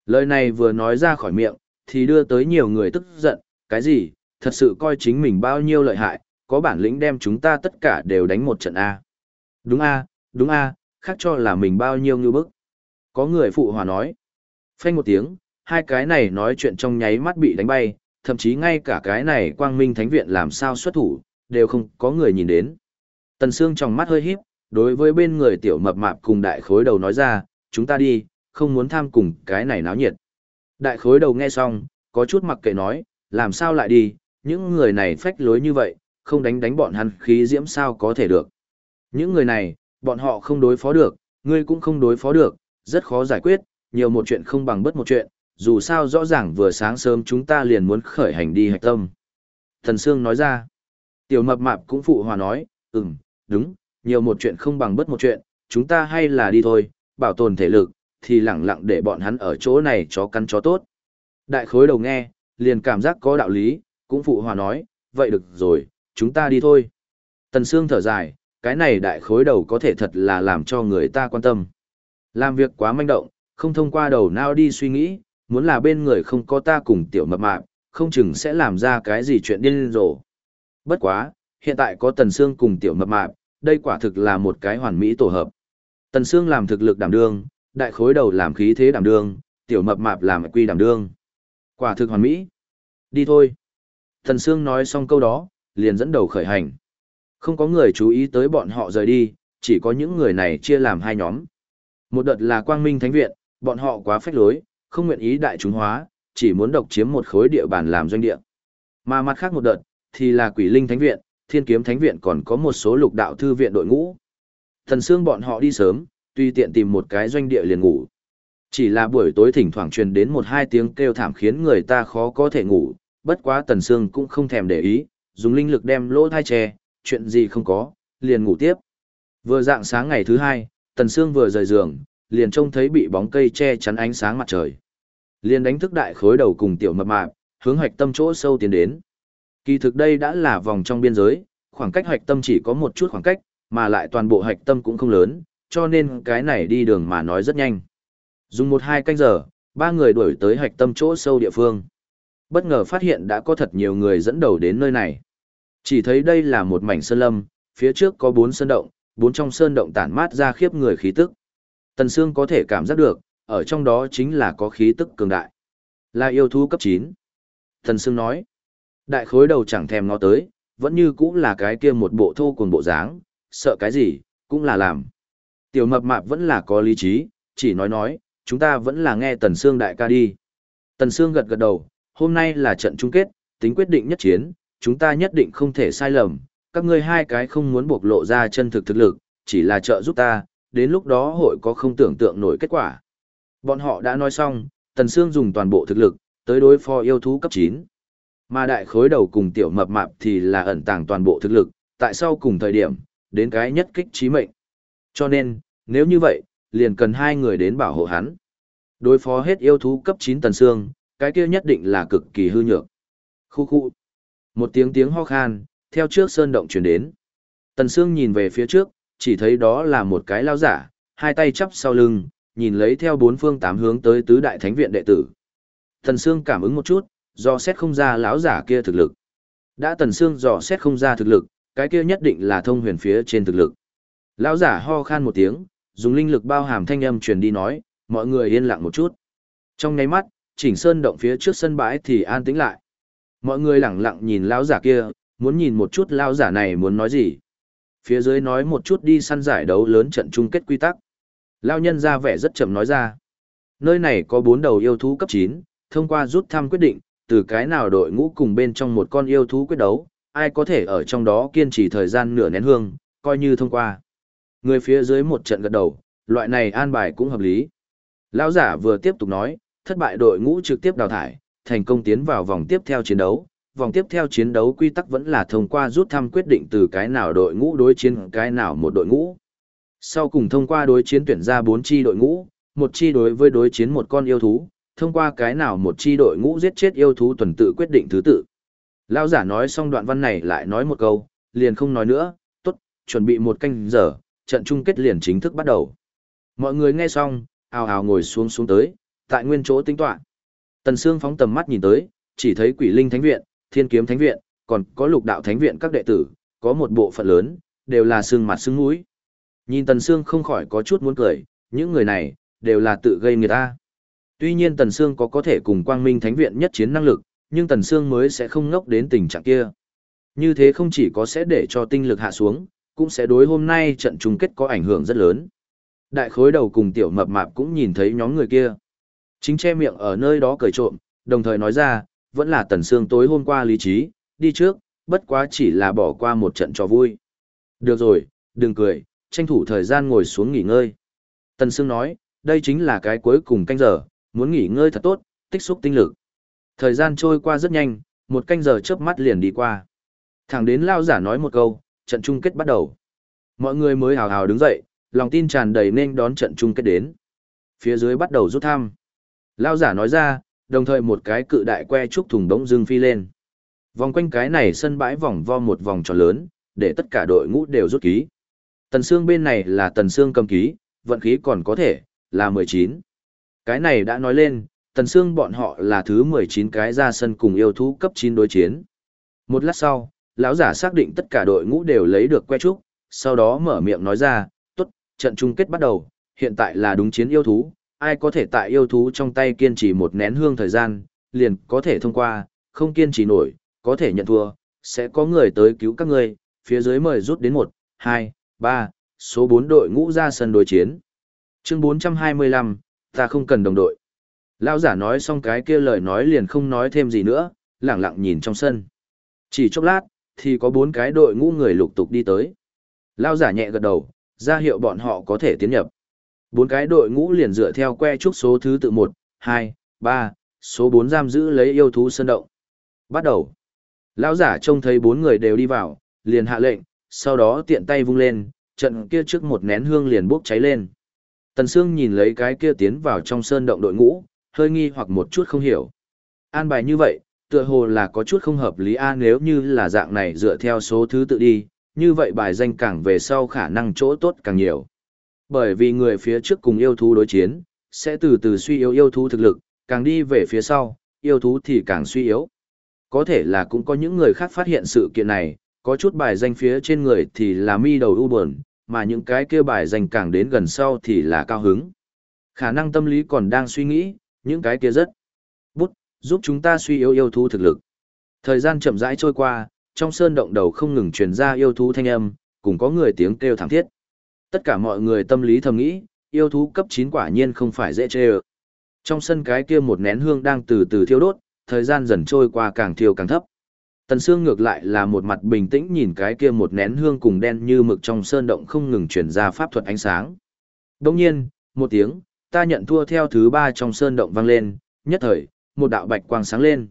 Lời này vừa nói ra khỏi miệng, thì đưa tới nhiều người tức giận, cái gì, thật sự coi chính mình bao nhiêu lợi hại, có bản lĩnh đem chúng ta tất cả đều đánh một trận A. Đúng A, đúng A, khác cho là mình bao nhiêu như bức. Có người phụ hòa nói. Phanh một tiếng, hai cái này nói chuyện trong nháy mắt bị đánh bay, thậm chí ngay cả cái này quang minh thánh viện làm sao xuất thủ, đều không có người nhìn đến. Tần Sương trong mắt hơi híp, đối với bên người tiểu mập mạp cùng đại khối đầu nói ra, chúng ta đi, không muốn tham cùng cái này náo nhiệt. Đại khối đầu nghe xong, có chút mặc kệ nói, làm sao lại đi, những người này phách lối như vậy, không đánh đánh bọn hắn khí diễm sao có thể được. Những người này, bọn họ không đối phó được, ngươi cũng không đối phó được, rất khó giải quyết, nhiều một chuyện không bằng bất một chuyện, dù sao rõ ràng vừa sáng sớm chúng ta liền muốn khởi hành đi hạch tâm. Thần Sương nói ra, tiểu mập mạp cũng phụ hòa nói, ừm, đúng, nhiều một chuyện không bằng bất một chuyện, chúng ta hay là đi thôi, bảo tồn thể lực, thì lẳng lặng để bọn hắn ở chỗ này chó căn chó tốt. Đại khối đầu nghe, liền cảm giác có đạo lý, cũng phụ hòa nói, vậy được rồi, chúng ta đi thôi. Tần Sương thở dài, cái này đại khối đầu có thể thật là làm cho người ta quan tâm. Làm việc quá manh động, không thông qua đầu não đi suy nghĩ, muốn là bên người không có ta cùng tiểu mập mạp, không chừng sẽ làm ra cái gì chuyện điên rồ. Bất quá, hiện tại có Tần Sương cùng tiểu mập mạp, đây quả thực là một cái hoàn mỹ tổ hợp. Tần Sương làm thực lực đảm đương, đại khối đầu làm khí thế đảm đương, tiểu mập mạp làm quy đảm đương. Quả thực hoàn mỹ. Đi thôi. Tần Sương nói xong câu đó, liền dẫn đầu khởi hành. Không có người chú ý tới bọn họ rời đi, chỉ có những người này chia làm hai nhóm. Một đợt là Quang Minh Thánh Viện, bọn họ quá phách lối, không nguyện ý đại chúng hóa, chỉ muốn độc chiếm một khối địa bàn làm doanh địa. Mà mặt khác một đợt, thì là Quỷ Linh Thánh Viện, Thiên Kiếm Thánh Viện còn có một số lục đạo thư viện đội ngũ. Thần Sương bọn họ đi sớm, tuy tiện tìm một cái doanh địa liền ngủ. Chỉ là buổi tối thỉnh thoảng truyền đến một hai tiếng kêu thảm khiến người ta khó có thể ngủ, bất quá Tần Sương cũng không thèm để ý, dùng linh lực đem lỗ thai che, chuyện gì không có, liền ngủ tiếp. Vừa dạng sáng ngày thứ hai, Tần Sương vừa rời giường, liền trông thấy bị bóng cây che chắn ánh sáng mặt trời. Liền đánh thức đại khối đầu cùng tiểu mập mạp, hướng hoạch tâm chỗ sâu tiến đến. Kỳ thực đây đã là vòng trong biên giới, khoảng cách hoạch tâm chỉ có một chút khoảng cách, mà lại toàn bộ hoạch tâm cũng không lớn, cho nên cái này đi đường mà nói rất nhanh. Dùng một hai canh giờ, ba người đuổi tới hoạch tâm chỗ sâu địa phương. Bất ngờ phát hiện đã có thật nhiều người dẫn đầu đến nơi này. Chỉ thấy đây là một mảnh sơn lâm, phía trước có bốn sơn động, bốn trong sơn động tản mát ra khiếp người khí tức. Tần Sương có thể cảm giác được, ở trong đó chính là có khí tức cường đại. Là yêu thú cấp 9. Tần Sương nói, đại khối đầu chẳng thèm ngó tới, vẫn như cũng là cái kia một bộ thô cuồng bộ dáng, sợ cái gì, cũng là làm. Tiểu mập mạp vẫn là có lý trí, chỉ nói nói, chúng ta vẫn là nghe Tần Sương đại ca đi. Tần Sương gật gật đầu, hôm nay là trận chung kết, tính quyết định nhất chiến, chúng ta nhất định không thể sai lầm, các ngươi hai cái không muốn bộc lộ ra chân thực thực lực, chỉ là trợ giúp ta, đến lúc đó hội có không tưởng tượng nổi kết quả. Bọn họ đã nói xong, Tần Sương dùng toàn bộ thực lực, tới đối phó yêu thú cấp 9. Mà đại khối đầu cùng tiểu mập mạp thì là ẩn tàng toàn bộ thực lực, tại sao cùng thời điểm, đến cái nhất kích trí mệnh. Cho nên, nếu như vậy, liền cần hai người đến bảo hộ hắn. Đối phó hết yêu thú cấp 9 Tần xương, cái kia nhất định là cực kỳ hư nhược. Khu khu. Một tiếng tiếng ho khan, theo trước sơn động truyền đến. Tần xương nhìn về phía trước, chỉ thấy đó là một cái lao giả, hai tay chắp sau lưng, nhìn lấy theo bốn phương tám hướng tới tứ đại thánh viện đệ tử. Tần xương cảm ứng một chút, do xét không ra lão giả kia thực lực. Đã Tần Sương dò xét không ra thực lực, cái kia nhất định là thông huyền phía trên thực lực. Lão giả ho khan một tiếng, dùng linh lực bao hàm thanh âm truyền đi nói, mọi người yên lặng một chút. Trong nháy mắt, chỉnh sơn động phía trước sân bãi thì an tĩnh lại. Mọi người lặng lặng nhìn lão giả kia, muốn nhìn một chút lão giả này muốn nói gì. Phía dưới nói một chút đi săn giải đấu lớn trận chung kết quy tắc. Lão nhân ra vẻ rất chậm nói ra. Nơi này có bốn đầu yêu thú cấp 9, thông qua rút thăm quyết định, từ cái nào đội ngũ cùng bên trong một con yêu thú quyết đấu, ai có thể ở trong đó kiên trì thời gian nửa nén hương, coi như thông qua. Người phía dưới một trận gật đầu, loại này an bài cũng hợp lý. Lão giả vừa tiếp tục nói, thất bại đội ngũ trực tiếp đào thải, thành công tiến vào vòng tiếp theo chiến đấu. Vòng tiếp theo chiến đấu quy tắc vẫn là thông qua rút thăm quyết định từ cái nào đội ngũ đối chiến cái nào một đội ngũ. Sau cùng thông qua đối chiến tuyển ra 4 chi đội ngũ, một chi đối với đối chiến một con yêu thú, thông qua cái nào một chi đội ngũ giết chết yêu thú tuần tự quyết định thứ tự. Lão giả nói xong đoạn văn này lại nói một câu, liền không nói nữa, tốt, chuẩn bị một canh giờ, trận chung kết liền chính thức bắt đầu. Mọi người nghe xong, ào ào ngồi xuống xuống tới, tại nguyên chỗ tính toán. Tần Sương phóng tầm mắt nhìn tới, chỉ thấy Quỷ Linh Thánh viện, Thiên Kiếm Thánh viện, còn có Lục Đạo Thánh viện các đệ tử, có một bộ phận lớn đều là xương mặt xương mũi. Nhìn Tần Sương không khỏi có chút muốn cười, những người này đều là tự gây người ta. Tuy nhiên Tần Sương có có thể cùng Quang Minh Thánh viện nhất chiến năng lực, nhưng Tần Sương mới sẽ không ngốc đến tình trạng kia. Như thế không chỉ có sẽ để cho tinh lực hạ xuống, cũng sẽ đối hôm nay trận chung kết có ảnh hưởng rất lớn. Đại khối đầu cùng tiểu mập mạp cũng nhìn thấy nhóm người kia. Chính che miệng ở nơi đó cười trộm, đồng thời nói ra, vẫn là tần sương tối hôm qua lý trí, đi trước, bất quá chỉ là bỏ qua một trận cho vui. Được rồi, đừng cười, tranh thủ thời gian ngồi xuống nghỉ ngơi. Tần sương nói, đây chính là cái cuối cùng canh giờ, muốn nghỉ ngơi thật tốt, tích xúc tinh lực. Thời gian trôi qua rất nhanh, một canh giờ chớp mắt liền đi qua. Thẳng đến lao giả nói một câu, trận chung kết bắt đầu. Mọi người mới hào hào đứng dậy, lòng tin tràn đầy nên đón trận chung kết đến. Phía dưới bắt đầu rút thăm. Lao giả nói ra, đồng thời một cái cự đại que trúc thùng đống dương phi lên. Vòng quanh cái này sân bãi vòng vo một vòng tròn lớn, để tất cả đội ngũ đều rút ký. Tần xương bên này là Tần xương cầm ký, vận khí còn có thể, là 19. Cái này đã nói lên, Tần Sương bọn họ là thứ 19 cái ra sân cùng yêu thú cấp 9 đối chiến. Một lát sau, lão giả xác định tất cả đội ngũ đều lấy được que trúc, sau đó mở miệng nói ra, tốt, trận chung kết bắt đầu, hiện tại là đúng chiến yêu thú, ai có thể tại yêu thú trong tay kiên trì một nén hương thời gian, liền có thể thông qua, không kiên trì nổi, có thể nhận thua, sẽ có người tới cứu các ngươi, phía dưới mời rút đến 1, 2, 3, số 4 đội ngũ ra sân đối chiến. Chương 425, ta không cần đồng đội. Lão giả nói xong cái kia lời nói liền không nói thêm gì nữa, lặng lặng nhìn trong sân. Chỉ chốc lát, thì có bốn cái đội ngũ người lục tục đi tới. Lão giả nhẹ gật đầu, ra hiệu bọn họ có thể tiến nhập. Bốn cái đội ngũ liền dựa theo que trúc số thứ tự 1, 2, 3, số 4 giam giữ lấy yêu thú sơn động. Bắt đầu. Lão giả trông thấy bốn người đều đi vào, liền hạ lệnh, sau đó tiện tay vung lên, trận kia trước một nén hương liền bốc cháy lên. Tần Sương nhìn lấy cái kia tiến vào trong sơn động đội ngũ, hơi nghi hoặc một chút không hiểu. An bài như vậy, tựa hồ là có chút không hợp lý a nếu như là dạng này dựa theo số thứ tự đi, như vậy bài danh càng về sau khả năng chỗ tốt càng nhiều. Bởi vì người phía trước cùng yêu thú đối chiến, sẽ từ từ suy yếu yêu thú thực lực, càng đi về phía sau, yêu thú thì càng suy yếu. Có thể là cũng có những người khác phát hiện sự kiện này, có chút bài danh phía trên người thì là mi đầu u buồn, mà những cái kia bài dành càng đến gần sau thì là cao hứng. Khả năng tâm lý còn đang suy nghĩ, những cái kia rất bút, giúp chúng ta suy yếu yêu thú thực lực. Thời gian chậm rãi trôi qua, trong sơn động đầu không ngừng truyền ra yêu thú thanh âm, cùng có người tiếng kêu thảm thiết. Tất cả mọi người tâm lý thầm nghĩ, yêu thú cấp 9 quả nhiên không phải dễ chê. Trong sân cái kia một nén hương đang từ từ thiêu đốt, thời gian dần trôi qua càng thiêu càng thấp. Tần Sương ngược lại là một mặt bình tĩnh nhìn cái kia một nén hương cùng đen như mực trong sơn động không ngừng truyền ra pháp thuật ánh sáng. Đồng nhiên, một tiếng, ta nhận thua theo thứ ba trong sơn động vang lên, nhất thời, một đạo bạch quang sáng lên.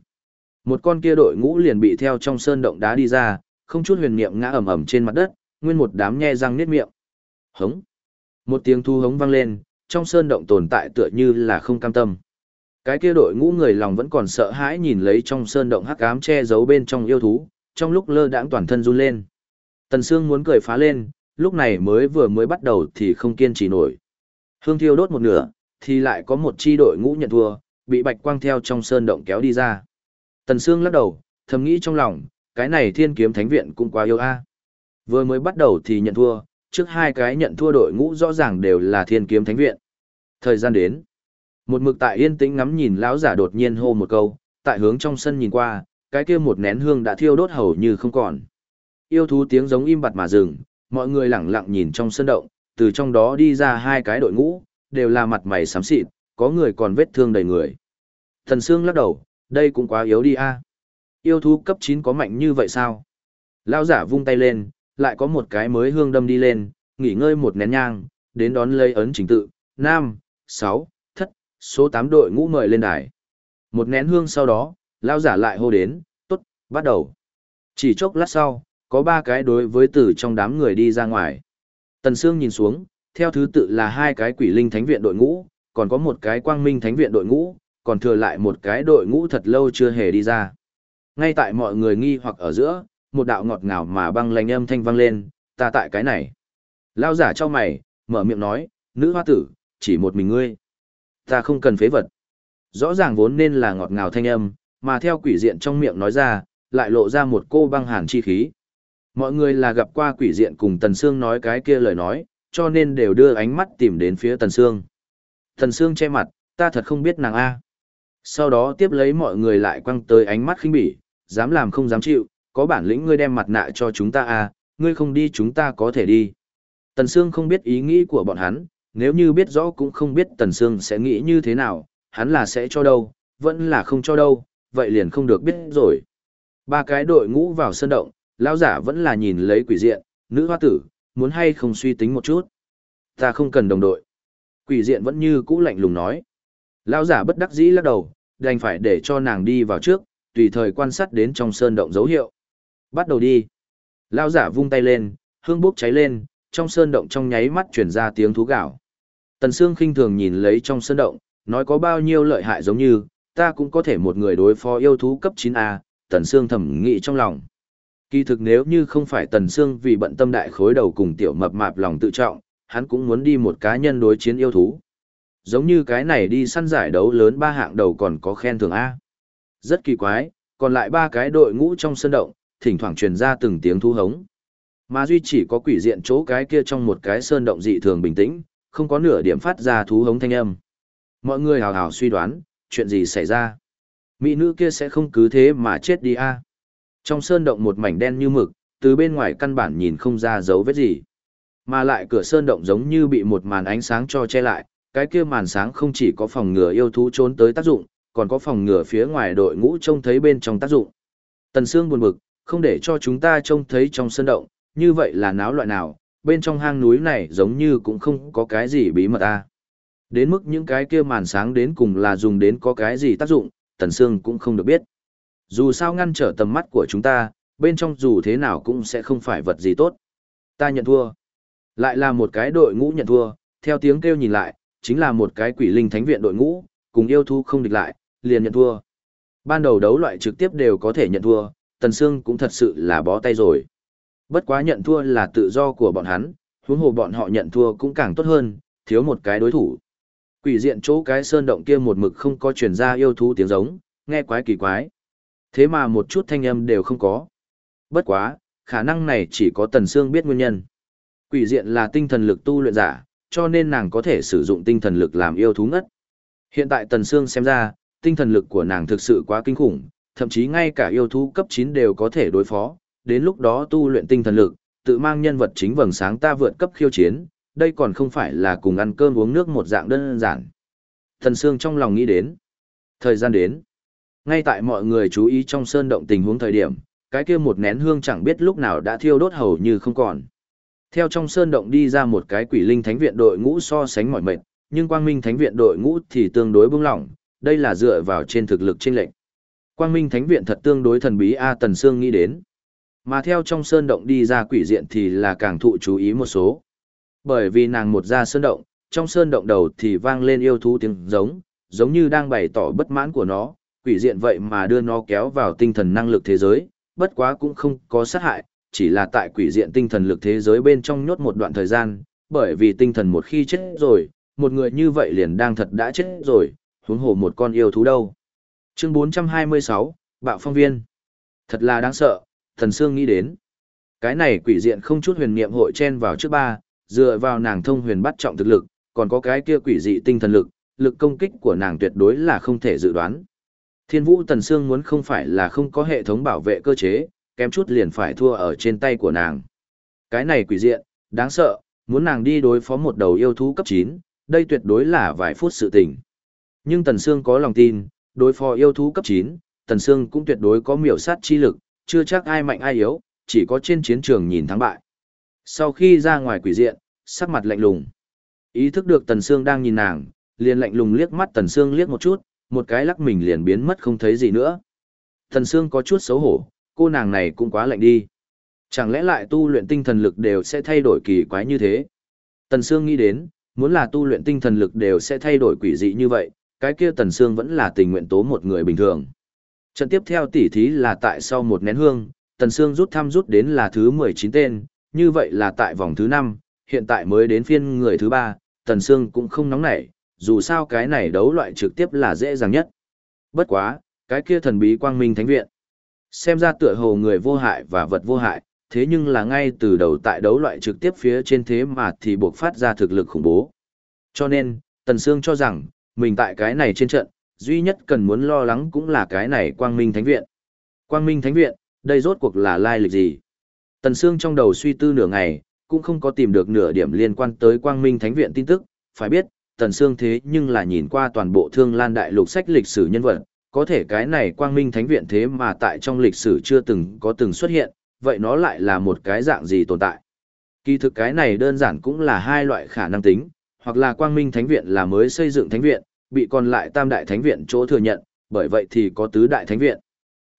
Một con kia đội ngũ liền bị theo trong sơn động đá đi ra, không chút huyền niệm ngã ầm ầm trên mặt đất, nguyên một đám nhe răng niết miệng. Hống. Một tiếng thu hống vang lên, trong sơn động tồn tại tựa như là không cam tâm. Cái kia đội ngũ người lòng vẫn còn sợ hãi nhìn lấy trong sơn động hắc ám che giấu bên trong yêu thú, trong lúc lơ đãng toàn thân run lên. Tần Sương muốn cười phá lên, lúc này mới vừa mới bắt đầu thì không kiên trì nổi. Hương thiêu đốt một nửa, thì lại có một chi đội ngũ nhận thua, bị bạch quang theo trong sơn động kéo đi ra. Tần Sương lắc đầu, thầm nghĩ trong lòng, cái này thiên kiếm thánh viện cũng quá yêu a. Vừa mới bắt đầu thì nhận thua, trước hai cái nhận thua đội ngũ rõ ràng đều là thiên kiếm thánh viện. Thời gian đến. Một mực tại yên tĩnh ngắm nhìn lão giả đột nhiên hô một câu, tại hướng trong sân nhìn qua, cái kia một nén hương đã thiêu đốt hầu như không còn. Yêu thú tiếng giống im bặt mà dừng, mọi người lặng lặng nhìn trong sân động, từ trong đó đi ra hai cái đội ngũ, đều là mặt mày xám xịt, có người còn vết thương đầy người. Thần Sương lắc đầu, đây cũng quá yếu đi a. Yêu thú cấp 9 có mạnh như vậy sao? Lão giả vung tay lên, lại có một cái mới hương đâm đi lên, nghỉ ngơi một nén nhang, đến đón lấy ấn chính tự, 5, 6, số 8 đội ngũ mời lên đài. Một nén hương sau đó, lao giả lại hô đến, tốt, bắt đầu. Chỉ chốc lát sau, có ba cái đối với tử trong đám người đi ra ngoài. Tần Sương nhìn xuống, theo thứ tự là hai cái quỷ linh thánh viện đội ngũ, còn có một cái quang minh thánh viện đội ngũ, còn thừa lại một cái đội ngũ thật lâu chưa hề đi ra. Ngay tại mọi người nghi hoặc ở giữa, một đạo ngọt ngào mà băng lanh âm thanh vang lên, ta tại cái này. Lao giả cho mày, mở miệng nói, nữ hoa tử, chỉ một mình ngươi. Ta không cần phế vật. Rõ ràng vốn nên là ngọt ngào thanh âm, mà theo quỷ diện trong miệng nói ra, lại lộ ra một cô băng hàn chi khí. Mọi người là gặp qua quỷ diện cùng Tần Sương nói cái kia lời nói, cho nên đều đưa ánh mắt tìm đến phía Tần Sương. Tần Sương che mặt, ta thật không biết nàng A. Sau đó tiếp lấy mọi người lại quăng tới ánh mắt khinh bỉ, dám làm không dám chịu, có bản lĩnh ngươi đem mặt nạ cho chúng ta A, ngươi không đi chúng ta có thể đi. Tần Sương không biết ý nghĩ của bọn hắn, nếu như biết rõ cũng không biết Tần Sương sẽ nghĩ như thế nào, hắn là sẽ cho đâu, vẫn là không cho đâu, vậy liền không được biết rồi. Ba cái đội ngũ vào sân động, lão giả vẫn là nhìn lấy quỷ diện, nữ hoa tử, muốn hay không suy tính một chút. Ta không cần đồng đội. Quỷ diện vẫn như cũ lạnh lùng nói. Lão giả bất đắc dĩ lắc đầu, đành phải để cho nàng đi vào trước, tùy thời quan sát đến trong sơn động dấu hiệu. Bắt đầu đi. Lão giả vung tay lên, hương bốc cháy lên, trong sơn động trong nháy mắt truyền ra tiếng thú gạo. Tần Sương khinh thường nhìn lấy trong sân động, nói có bao nhiêu lợi hại giống như, ta cũng có thể một người đối phó yêu thú cấp 9A, Tần Sương thầm nghĩ trong lòng. Kỳ thực nếu như không phải Tần Sương vì bận tâm đại khối đầu cùng tiểu mập mạp lòng tự trọng, hắn cũng muốn đi một cá nhân đối chiến yêu thú. giống như cái này đi săn giải đấu lớn ba hạng đầu còn có khen thưởng A. Rất kỳ quái, còn lại ba cái đội ngũ trong sân động, thỉnh thoảng truyền ra từng tiếng thu hống. Mà duy chỉ có quỷ diện chỗ cái kia trong một cái sơn động dị thường bình tĩnh, không có nửa điểm phát ra thú hống thanh âm. Mọi người hào hào suy đoán, chuyện gì xảy ra. Mỹ nữ kia sẽ không cứ thế mà chết đi a Trong sơn động một mảnh đen như mực, từ bên ngoài căn bản nhìn không ra dấu vết gì. Mà lại cửa sơn động giống như bị một màn ánh sáng cho che lại, cái kia màn sáng không chỉ có phòng ngừa yêu thú trốn tới tác dụng, còn có phòng ngừa phía ngoài đội ngũ trông thấy bên trong tác dụng. Tần Sương buồn bực, không để cho chúng ta trông thấy trong sơn động, như vậy là náo loại nào, bên trong hang núi này giống như cũng không có cái gì bí mật a. Đến mức những cái kia màn sáng đến cùng là dùng đến có cái gì tác dụng, Tần Sương cũng không được biết. Dù sao ngăn trở tầm mắt của chúng ta, bên trong dù thế nào cũng sẽ không phải vật gì tốt. Ta nhận thua. Lại là một cái đội ngũ nhận thua, theo tiếng kêu nhìn lại, chính là một cái quỷ linh thánh viện đội ngũ, cùng yêu thú không địch lại, liền nhận thua. Ban đầu đấu loại trực tiếp đều có thể nhận thua, Tần Sương cũng thật sự là bó tay rồi. Bất quá nhận thua là tự do của bọn hắn, huống hồ bọn họ nhận thua cũng càng tốt hơn, thiếu một cái đối thủ. Quỷ diện chỗ cái sơn động kia một mực không có truyền ra yêu thú tiếng giống, nghe quái kỳ quái. Thế mà một chút thanh âm đều không có. Bất quá, khả năng này chỉ có Tần Sương biết nguyên nhân. Quỷ diện là tinh thần lực tu luyện giả, cho nên nàng có thể sử dụng tinh thần lực làm yêu thú ngất. Hiện tại Tần Sương xem ra, tinh thần lực của nàng thực sự quá kinh khủng, thậm chí ngay cả yêu thú cấp 9 đều có thể đối phó, đến lúc đó tu luyện tinh thần lực, tự mang nhân vật chính vầng sáng ta vượt cấp khiêu chiến, đây còn không phải là cùng ăn cơm uống nước một dạng đơn giản. Thần Sương trong lòng nghĩ đến. Thời gian đến. Ngay tại mọi người chú ý trong sơn động tình huống thời điểm, cái kia một nén hương chẳng biết lúc nào đã thiêu đốt hầu như không còn. Theo trong sơn động đi ra một cái quỷ linh thánh viện đội ngũ so sánh mỏi mệt, nhưng quang minh thánh viện đội ngũ thì tương đối bưng lỏng, đây là dựa vào trên thực lực trên lệnh. Quang minh thánh viện thật tương đối thần bí A Tần Sương nghĩ đến. Mà theo trong sơn động đi ra quỷ diện thì là càng thụ chú ý một số. Bởi vì nàng một ra sơn động, trong sơn động đầu thì vang lên yêu thú tiếng giống, giống như đang bày tỏ bất mãn của nó, quỷ diện vậy mà đưa nó kéo vào tinh thần năng lực thế giới, bất quá cũng không có sát hại, chỉ là tại quỷ diện tinh thần lực thế giới bên trong nhốt một đoạn thời gian, bởi vì tinh thần một khi chết rồi, một người như vậy liền đang thật đã chết rồi, huống hồ một con yêu thú đâu. Chương 426, Bạo Phong Viên. Thật là đáng sợ, thần sương nghĩ đến. Cái này quỷ diện không chút huyền niệm hội chen vào trước ba, dựa vào nàng thông huyền bắt trọng thực lực, còn có cái kia quỷ dị tinh thần lực, lực công kích của nàng tuyệt đối là không thể dự đoán. Thiên vũ tần sương muốn không phải là không có hệ thống bảo vệ cơ chế, kém chút liền phải thua ở trên tay của nàng. Cái này quỷ diện, đáng sợ, muốn nàng đi đối phó một đầu yêu thú cấp 9, đây tuyệt đối là vài phút sự tình. Nhưng Tần Sương có lòng tin, đối phó yêu thú cấp 9, Tần Sương cũng tuyệt đối có miểu sát chi lực, chưa chắc ai mạnh ai yếu, chỉ có trên chiến trường nhìn thắng bại. Sau khi ra ngoài quỷ diện, sắc mặt lạnh lùng. Ý thức được Tần Sương đang nhìn nàng, liền lạnh lùng liếc mắt Tần Sương liếc một chút, một cái lắc mình liền biến mất không thấy gì nữa. Tần Sương có chút xấu hổ, cô nàng này cũng quá lạnh đi. Chẳng lẽ lại tu luyện tinh thần lực đều sẽ thay đổi kỳ quái như thế? Tần Sương nghĩ đến, muốn là tu luyện tinh thần lực đều sẽ thay đổi quỷ dị như vậy, cái kia Tần Sương vẫn là tình nguyện tố một người bình thường. Trận tiếp theo tỉ thí là tại sau một nén hương, Tần Sương rút thăm rút đến là thứ 19 tên, như vậy là tại vòng thứ 5, hiện tại mới đến phiên người thứ 3, Tần Sương cũng không nóng nảy, dù sao cái này đấu loại trực tiếp là dễ dàng nhất. Bất quá, cái kia thần bí quang minh thánh viện. Xem ra tựa hồ người vô hại và vật vô hại, thế nhưng là ngay từ đầu tại đấu loại trực tiếp phía trên thế mà thì buộc phát ra thực lực khủng bố. Cho nên, Tần Sương cho rằng, mình tại cái này trên trận, duy nhất cần muốn lo lắng cũng là cái này Quang Minh Thánh Viện. Quang Minh Thánh Viện, đây rốt cuộc là lai lịch gì? Tần Sương trong đầu suy tư nửa ngày, cũng không có tìm được nửa điểm liên quan tới Quang Minh Thánh Viện tin tức, phải biết, Tần Sương thế nhưng là nhìn qua toàn bộ thương lan đại lục sách lịch sử nhân vật, có thể cái này Quang Minh Thánh Viện thế mà tại trong lịch sử chưa từng có từng xuất hiện, vậy nó lại là một cái dạng gì tồn tại? Kỳ thực cái này đơn giản cũng là hai loại khả năng tính, hoặc là Quang Minh Thánh Viện là mới xây dựng Thánh Viện, bị còn lại tam đại thánh viện chỗ thừa nhận, bởi vậy thì có tứ đại thánh viện.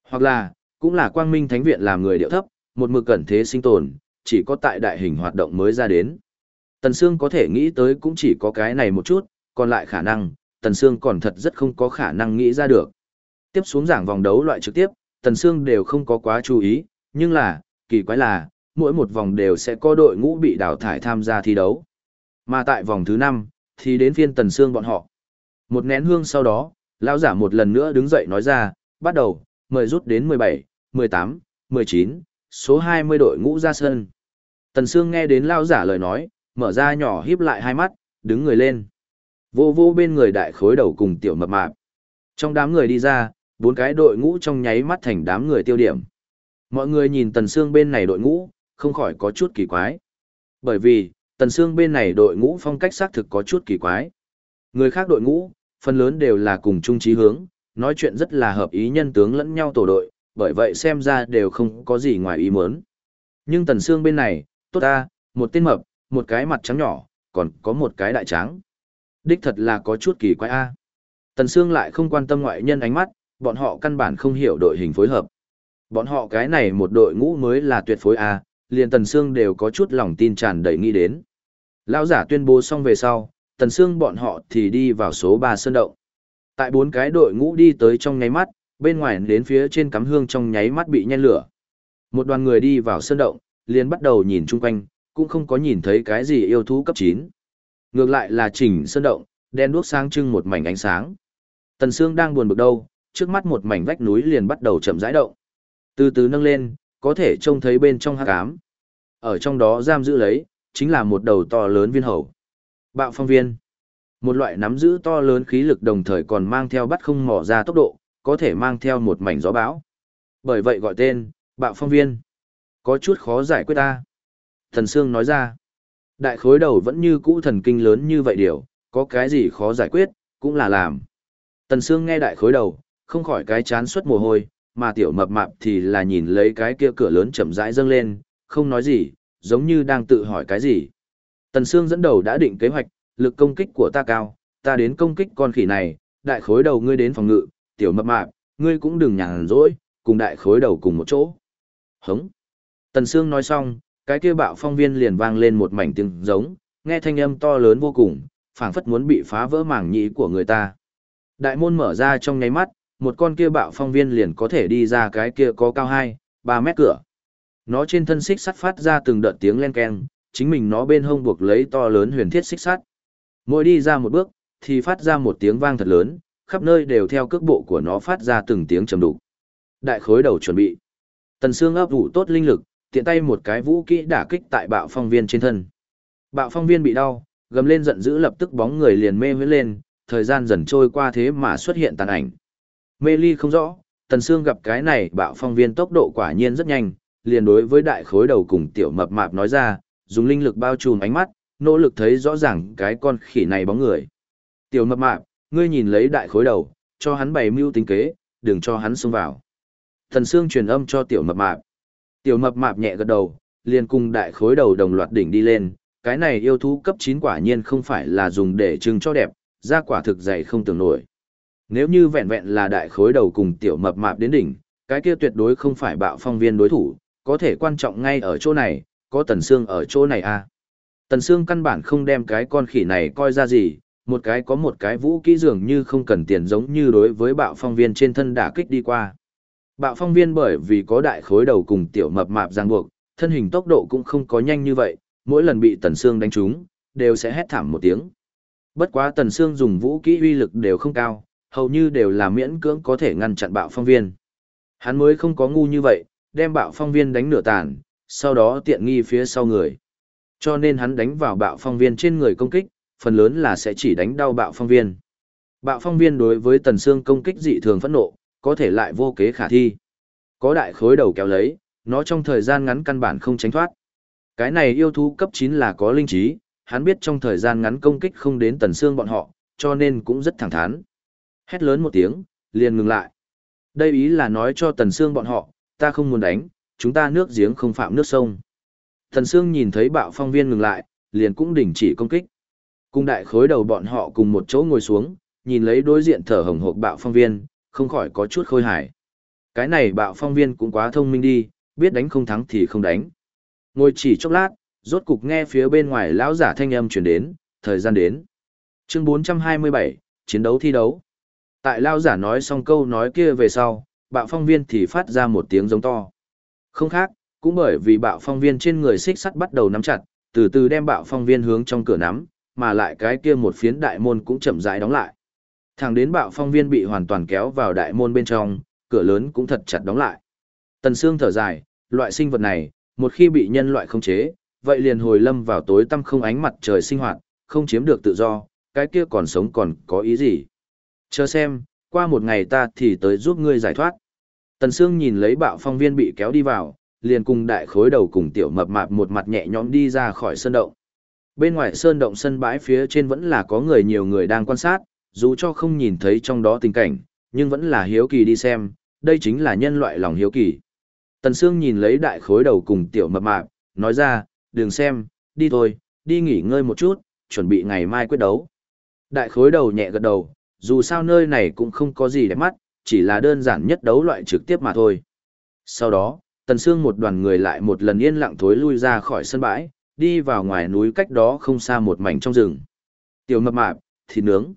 Hoặc là, cũng là quang minh thánh viện làm người điệu thấp, một mực cẩn thế sinh tồn, chỉ có tại đại hình hoạt động mới ra đến. Tần Sương có thể nghĩ tới cũng chỉ có cái này một chút, còn lại khả năng, Tần Sương còn thật rất không có khả năng nghĩ ra được. Tiếp xuống giảng vòng đấu loại trực tiếp, Tần Sương đều không có quá chú ý, nhưng là, kỳ quái là, mỗi một vòng đều sẽ có đội ngũ bị đào thải tham gia thi đấu. Mà tại vòng thứ 5, thì đến phiên tần xương bọn họ. Một nén hương sau đó, lão giả một lần nữa đứng dậy nói ra, bắt đầu, mời rút đến 17, 18, 19, số 20 đội ngũ ra sân. Tần Sương nghe đến lão giả lời nói, mở ra nhỏ híp lại hai mắt, đứng người lên. Vô vô bên người đại khối đầu cùng tiểu mập mạp. Trong đám người đi ra, bốn cái đội ngũ trong nháy mắt thành đám người tiêu điểm. Mọi người nhìn Tần Sương bên này đội ngũ, không khỏi có chút kỳ quái. Bởi vì, Tần Sương bên này đội ngũ phong cách xác thực có chút kỳ quái. Người khác đội ngũ, phần lớn đều là cùng chung trí hướng, nói chuyện rất là hợp ý nhân tướng lẫn nhau tổ đội, bởi vậy xem ra đều không có gì ngoài ý muốn. Nhưng Tần Sương bên này, tốt ta, một tên mập, một cái mặt trắng nhỏ, còn có một cái đại trắng. Đích thật là có chút kỳ quái a. Tần Sương lại không quan tâm ngoại nhân ánh mắt, bọn họ căn bản không hiểu đội hình phối hợp. Bọn họ cái này một đội ngũ mới là tuyệt phối a, liền Tần Sương đều có chút lòng tin tràn đầy nghĩ đến. Lão giả tuyên bố xong về sau, Tần Sương bọn họ thì đi vào số 3 sơn động. Tại bốn cái đội ngũ đi tới trong nháy mắt, bên ngoài đến phía trên cắm hương trong nháy mắt bị nhen lửa. Một đoàn người đi vào sơn động, liền bắt đầu nhìn chung quanh, cũng không có nhìn thấy cái gì yêu thú cấp 9. Ngược lại là chỉnh sơn động, đen đuốc sáng trưng một mảnh ánh sáng. Tần Sương đang buồn bực đâu, trước mắt một mảnh vách núi liền bắt đầu chậm rãi động. Từ từ nâng lên, có thể trông thấy bên trong hắc ám. Ở trong đó giam giữ lấy, chính là một đầu to lớn viên hầu. Bạo phong viên. Một loại nắm giữ to lớn khí lực đồng thời còn mang theo bắt không mỏ ra tốc độ, có thể mang theo một mảnh gió bão. Bởi vậy gọi tên, bạo phong viên. Có chút khó giải quyết ta. Thần Sương nói ra. Đại khối đầu vẫn như cũ thần kinh lớn như vậy điều, có cái gì khó giải quyết, cũng là làm. Tần Sương nghe đại khối đầu, không khỏi cái chán suất mồ hôi, mà tiểu mập mạp thì là nhìn lấy cái kia cửa lớn chậm rãi dâng lên, không nói gì, giống như đang tự hỏi cái gì. Tần Sương dẫn đầu đã định kế hoạch, lực công kích của ta cao, ta đến công kích con khỉ này, đại khối đầu ngươi đến phòng ngự, tiểu mập mạp, ngươi cũng đừng nhàn rỗi, cùng đại khối đầu cùng một chỗ. Hống. Tần Sương nói xong, cái kia bạo phong viên liền vang lên một mảnh tiếng giống, nghe thanh âm to lớn vô cùng, phảng phất muốn bị phá vỡ màng nhĩ của người ta. Đại môn mở ra trong nháy mắt, một con kia bạo phong viên liền có thể đi ra cái kia có cao 2, 3 mét cửa. Nó trên thân xích sắt phát ra từng đợt tiếng len keng, chính mình nó bên hông buộc lấy to lớn huyền thiết xích sắt. Mỗi đi ra một bước, thì phát ra một tiếng vang thật lớn, khắp nơi đều theo cước bộ của nó phát ra từng tiếng trầm đục. Đại khối đầu chuẩn bị. Tần xương ấp ủ tốt linh lực, tiện tay một cái vũ kỹ đả kích tại bạo phong viên trên thân. Bạo phong viên bị đau, gầm lên giận dữ lập tức bóng người liền mê huyễn lên, thời gian dần trôi qua thế mà xuất hiện tàn ảnh. Mê ly không rõ, tần xương gặp cái này bạo phong viên tốc độ quả nhiên rất nhanh, liền đối với đại khối đầu cùng tiểu mập mạp nói ra, dùng linh lực bao trùm ánh mắt, nỗ lực thấy rõ ràng cái con khỉ này bóng người. Tiểu mập mạp, ngươi nhìn lấy đại khối đầu, cho hắn bày mưu tính kế, đừng cho hắn xông vào. Thần Sương truyền âm cho tiểu mập mạp. Tiểu mập mạp nhẹ gật đầu, liền cùng đại khối đầu đồng loạt đỉnh đi lên, cái này yêu thú cấp 9 quả nhiên không phải là dùng để trưng cho đẹp, ra quả thực dày không tưởng nổi. Nếu như vẹn vẹn là đại khối đầu cùng tiểu mập mạp đến đỉnh, cái kia tuyệt đối không phải bạo phong viên đối thủ, có thể quan trọng ngay ở chỗ này, có tần xương ở chỗ này à. Tần xương căn bản không đem cái con khỉ này coi ra gì, một cái có một cái vũ kỹ dường như không cần tiền giống như đối với bạo phong viên trên thân đả kích đi qua. Bạo phong viên bởi vì có đại khối đầu cùng tiểu mập mạp ràng buộc, thân hình tốc độ cũng không có nhanh như vậy, mỗi lần bị tần xương đánh trúng, đều sẽ hét thảm một tiếng. Bất quá tần xương dùng vũ kỹ uy lực đều không cao, hầu như đều là miễn cưỡng có thể ngăn chặn bạo phong viên. Hắn mới không có ngu như vậy, đem bạo phong viên đánh nửa tàn, sau đó tiện nghi phía sau người. Cho nên hắn đánh vào bạo phong viên trên người công kích, phần lớn là sẽ chỉ đánh đau bạo phong viên. Bạo phong viên đối với tần xương công kích dị thường phẫn nộ, có thể lại vô kế khả thi. Có đại khối đầu kéo lấy, nó trong thời gian ngắn căn bản không tránh thoát. Cái này yêu thú cấp 9 là có linh trí, hắn biết trong thời gian ngắn công kích không đến tần xương bọn họ, cho nên cũng rất thẳng thắn. Hét lớn một tiếng, liền ngừng lại. Đây ý là nói cho tần xương bọn họ, ta không muốn đánh, chúng ta nước giếng không phạm nước sông. Thần xương nhìn thấy bạo phong viên ngừng lại, liền cũng đình chỉ công kích. Cung đại khối đầu bọn họ cùng một chỗ ngồi xuống, nhìn lấy đối diện thở hồng hộc bạo phong viên, không khỏi có chút khôi hài. Cái này bạo phong viên cũng quá thông minh đi, biết đánh không thắng thì không đánh. Ngồi chỉ chốc lát, rốt cục nghe phía bên ngoài lão giả thanh âm truyền đến, thời gian đến. Chương 427, chiến đấu thi đấu. Tại lão giả nói xong câu nói kia về sau, bạo phong viên thì phát ra một tiếng giống to. Không khác, cũng bởi vì bạo phong viên trên người xích sắt bắt đầu nắm chặt, từ từ đem bạo phong viên hướng trong cửa nắm, mà lại cái kia một phiến đại môn cũng chậm rãi đóng lại. Thẳng đến bạo phong viên bị hoàn toàn kéo vào đại môn bên trong, cửa lớn cũng thật chặt đóng lại. Tần Sương thở dài, loại sinh vật này, một khi bị nhân loại khống chế, vậy liền hồi lâm vào tối tăm không ánh mặt trời sinh hoạt, không chiếm được tự do, cái kia còn sống còn có ý gì. Chờ xem, qua một ngày ta thì tới giúp ngươi giải thoát. Tần Sương nhìn lấy bạo phong viên bị kéo đi vào, liền cùng đại khối đầu cùng tiểu mập mạp một mặt nhẹ nhõm đi ra khỏi sơn động. Bên ngoài sơn động sân bãi phía trên vẫn là có người nhiều người đang quan sát, dù cho không nhìn thấy trong đó tình cảnh, nhưng vẫn là hiếu kỳ đi xem, đây chính là nhân loại lòng hiếu kỳ. Tần Sương nhìn lấy đại khối đầu cùng tiểu mập mạp, nói ra, đừng xem, đi thôi, đi nghỉ ngơi một chút, chuẩn bị ngày mai quyết đấu. Đại khối đầu nhẹ gật đầu, dù sao nơi này cũng không có gì đẹp mắt, chỉ là đơn giản nhất đấu loại trực tiếp mà thôi. Sau đó, Tần Sương một đoàn người lại một lần yên lặng thối lui ra khỏi sân bãi, đi vào ngoài núi cách đó không xa một mảnh trong rừng. Tiểu mập mạp, thịt nướng.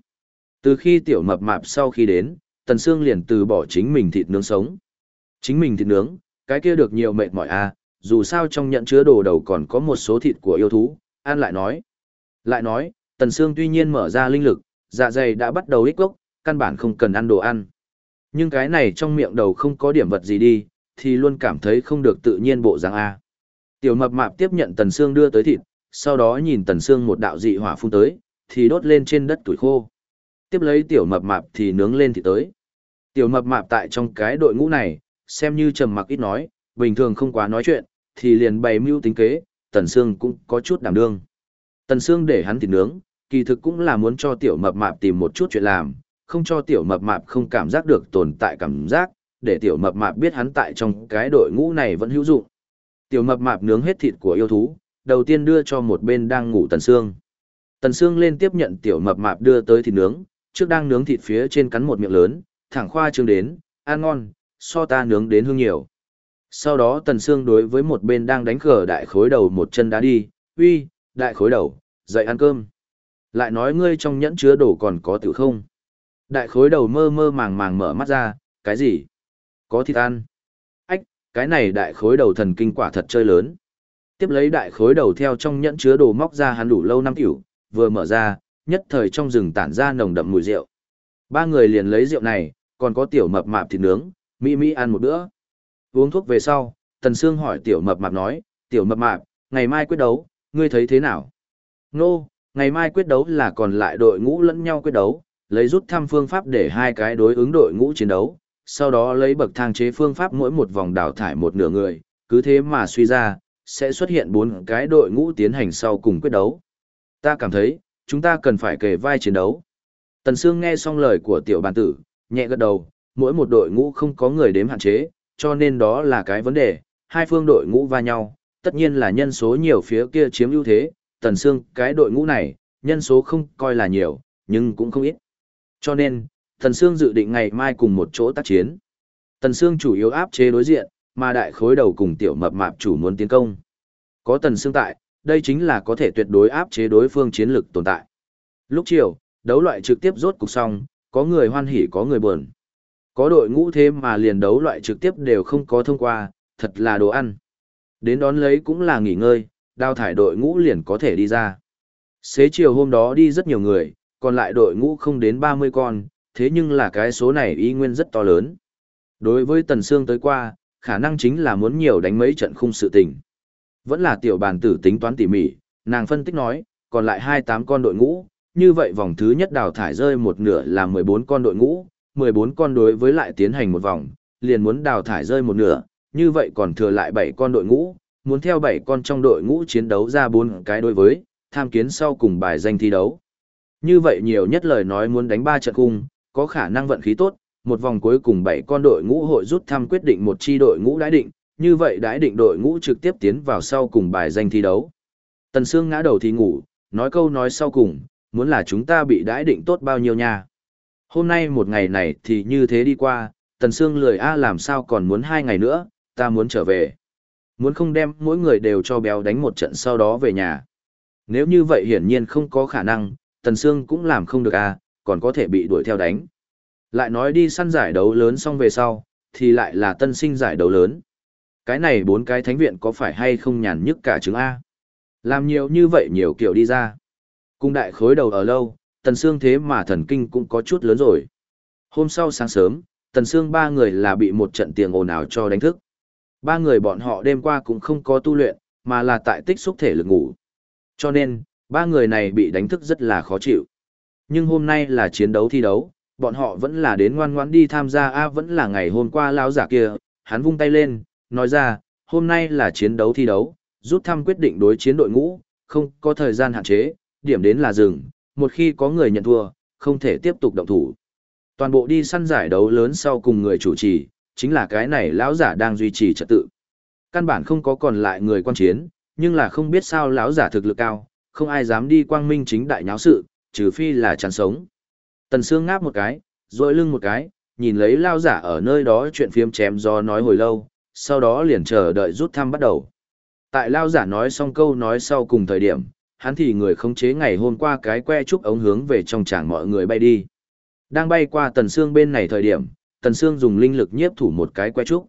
Từ khi tiểu mập mạp sau khi đến, Tần Sương liền từ bỏ chính mình thịt nướng sống. Chính mình thịt nướng, cái kia được nhiều mệt mỏi à, dù sao trong nhận chứa đồ đầu còn có một số thịt của yêu thú, An lại nói. Lại nói, Tần Sương tuy nhiên mở ra linh lực, dạ dày đã bắt đầu ích gốc, căn bản không cần ăn đồ ăn. Nhưng cái này trong miệng đầu không có điểm vật gì đi, thì luôn cảm thấy không được tự nhiên bộ dáng A. Tiểu mập mạp tiếp nhận Tần Sương đưa tới thịt, sau đó nhìn Tần Sương một đạo dị hỏa phun tới, thì đốt lên trên đất tuổi khô. Tiếp lấy tiểu mập mạp thì nướng lên thì tới. Tiểu mập mạp tại trong cái đội ngũ này, xem như trầm mặc ít nói, bình thường không quá nói chuyện, thì liền bày mưu tính kế, Tần Sương cũng có chút đảm đương. Tần Sương để hắn thịt nướng, kỳ thực cũng là muốn cho tiểu mập mạp tìm một chút chuyện làm, không cho tiểu mập mạp không cảm giác được tồn tại cảm giác, để tiểu mập mạp biết hắn tại trong cái đội ngũ này vẫn hữu dụng. Tiểu mập mạp nướng hết thịt của yêu thú, đầu tiên đưa cho một bên đang ngủ Tần Sương. Tần Sương lên tiếp nhận tiểu mập mạp đưa tới thịt nướng, trước đang nướng thịt phía trên cắn một miệng lớn, thẳng khoa trương đến, ăn ngon, so ta nướng đến hương nhiều. Sau đó Tần Sương đối với một bên đang đánh cờ đại khối đầu một chân đá đi, uy, đại khối đầu, dậy ăn cơm. Lại nói ngươi trong nhẫn chứa đồ còn có tiểu không? Đại khối đầu mơ mơ màng màng mở mắt ra, cái gì? Có thịt ăn. Ách, cái này đại khối đầu thần kinh quả thật chơi lớn. Tiếp lấy đại khối đầu theo trong nhẫn chứa đồ móc ra hắn đủ lâu năm tiểu, vừa mở ra, nhất thời trong rừng tản ra nồng đậm mùi rượu. Ba người liền lấy rượu này, còn có tiểu mập mạp thịt nướng, mỹ mỹ ăn một bữa. Uống thuốc về sau, Tần Sương hỏi tiểu mập mạp nói, tiểu mập mạp, ngày mai quyết đấu, ngươi thấy thế nào? Nô, ngày mai quyết đấu là còn lại đội ngũ lẫn nhau quyết đấu, lấy rút thăm phương pháp để hai cái đối ứng đội ngũ chiến đấu, sau đó lấy bậc thang chế phương pháp mỗi một vòng đào thải một nửa người, cứ thế mà suy ra, sẽ xuất hiện bốn cái đội ngũ tiến hành sau cùng quyết đấu. Ta cảm thấy, chúng ta cần phải kề vai chiến đấu. Tần Sương nghe xong lời của tiểu bàn tử, nhẹ gật đầu, mỗi một đội ngũ không có người đếm hạn chế, cho nên đó là cái vấn đề, hai phương đội ngũ va nhau, tất nhiên là nhân số nhiều phía kia chiếm ưu thế, Tần Sương cái đội ngũ này, nhân số không coi là nhiều, nhưng cũng không ít. Cho nên, Tần Sương dự định ngày mai cùng một chỗ tác chiến. Tần Sương chủ yếu áp chế đối diện, mà đại khối đầu cùng tiểu mập mạp chủ muốn tiến công. Có Tần Sương tại, đây chính là có thể tuyệt đối áp chế đối phương chiến lực tồn tại. Lúc chiều, đấu loại trực tiếp rốt cục xong, có người hoan hỉ có người buồn. Có đội ngũ thế mà liền đấu loại trực tiếp đều không có thông qua, thật là đồ ăn. Đến đón lấy cũng là nghỉ ngơi, đào thải đội ngũ liền có thể đi ra. Xế chiều hôm đó đi rất nhiều người, còn lại đội ngũ không đến 30 con, thế nhưng là cái số này y nguyên rất to lớn. Đối với Tần Sương tới qua, khả năng chính là muốn nhiều đánh mấy trận khung sự tình. Vẫn là tiểu bàn tử tính toán tỉ mỉ, nàng phân tích nói, còn lại 28 con đội ngũ, như vậy vòng thứ nhất đào thải rơi một nửa là 14 con đội ngũ, 14 con đối với lại tiến hành một vòng, liền muốn đào thải rơi một nửa, như vậy còn thừa lại 7 con đội ngũ, muốn theo 7 con trong đội ngũ chiến đấu ra 4 cái đối với, tham kiến sau cùng bài danh thi đấu. Như vậy nhiều nhất lời nói muốn đánh ba trận cung, có khả năng vận khí tốt, một vòng cuối cùng bảy con đội ngũ hội rút thăm quyết định một chi đội ngũ đãi định, như vậy đãi định đội ngũ trực tiếp tiến vào sau cùng bài danh thi đấu. Tần Sương ngã đầu thì ngủ, nói câu nói sau cùng, muốn là chúng ta bị đãi định tốt bao nhiêu nha. Hôm nay một ngày này thì như thế đi qua, Tần Sương lười A làm sao còn muốn hai ngày nữa, ta muốn trở về. Muốn không đem mỗi người đều cho béo đánh một trận sau đó về nhà. Nếu như vậy hiển nhiên không có khả năng, Tần Sương cũng làm không được à? còn có thể bị đuổi theo đánh. Lại nói đi săn giải đấu lớn xong về sau, thì lại là tân sinh giải đấu lớn. Cái này bốn cái thánh viện có phải hay không nhàn nhức cả chứng A. Làm nhiều như vậy nhiều kiểu đi ra. Cung đại khối đầu ở lâu, Tần Sương thế mà thần kinh cũng có chút lớn rồi. Hôm sau sáng sớm, Tần Sương ba người là bị một trận tiền ồn ào cho đánh thức. Ba người bọn họ đêm qua cũng không có tu luyện, mà là tại tích xúc thể lực ngủ. Cho nên, ba người này bị đánh thức rất là khó chịu. Nhưng hôm nay là chiến đấu thi đấu, bọn họ vẫn là đến ngoan ngoãn đi tham gia a vẫn là ngày hôm qua lão giả kia, hắn vung tay lên, nói ra, hôm nay là chiến đấu thi đấu, rút thăm quyết định đối chiến đội ngũ, không có thời gian hạn chế, điểm đến là dừng, một khi có người nhận thua, không thể tiếp tục động thủ. Toàn bộ đi săn giải đấu lớn sau cùng người chủ trì, chính là cái này lão giả đang duy trì trật tự. Căn bản không có còn lại người quan chiến, nhưng là không biết sao lão giả thực lực cao, không ai dám đi quang minh chính đại nháo sự, trừ phi là chán sống. Tần Sương ngáp một cái, rồi lưng một cái, nhìn lấy lao giả ở nơi đó chuyện phiếm chém do nói hồi lâu, sau đó liền chờ đợi rút thăm bắt đầu. Tại lao giả nói xong câu nói sau cùng thời điểm, hắn thì người khống chế ngày hôm qua cái que trúc ống hướng về trong tràng mọi người bay đi. Đang bay qua tần xương bên này thời điểm, tần xương dùng linh lực nhiếp thủ một cái que trúc.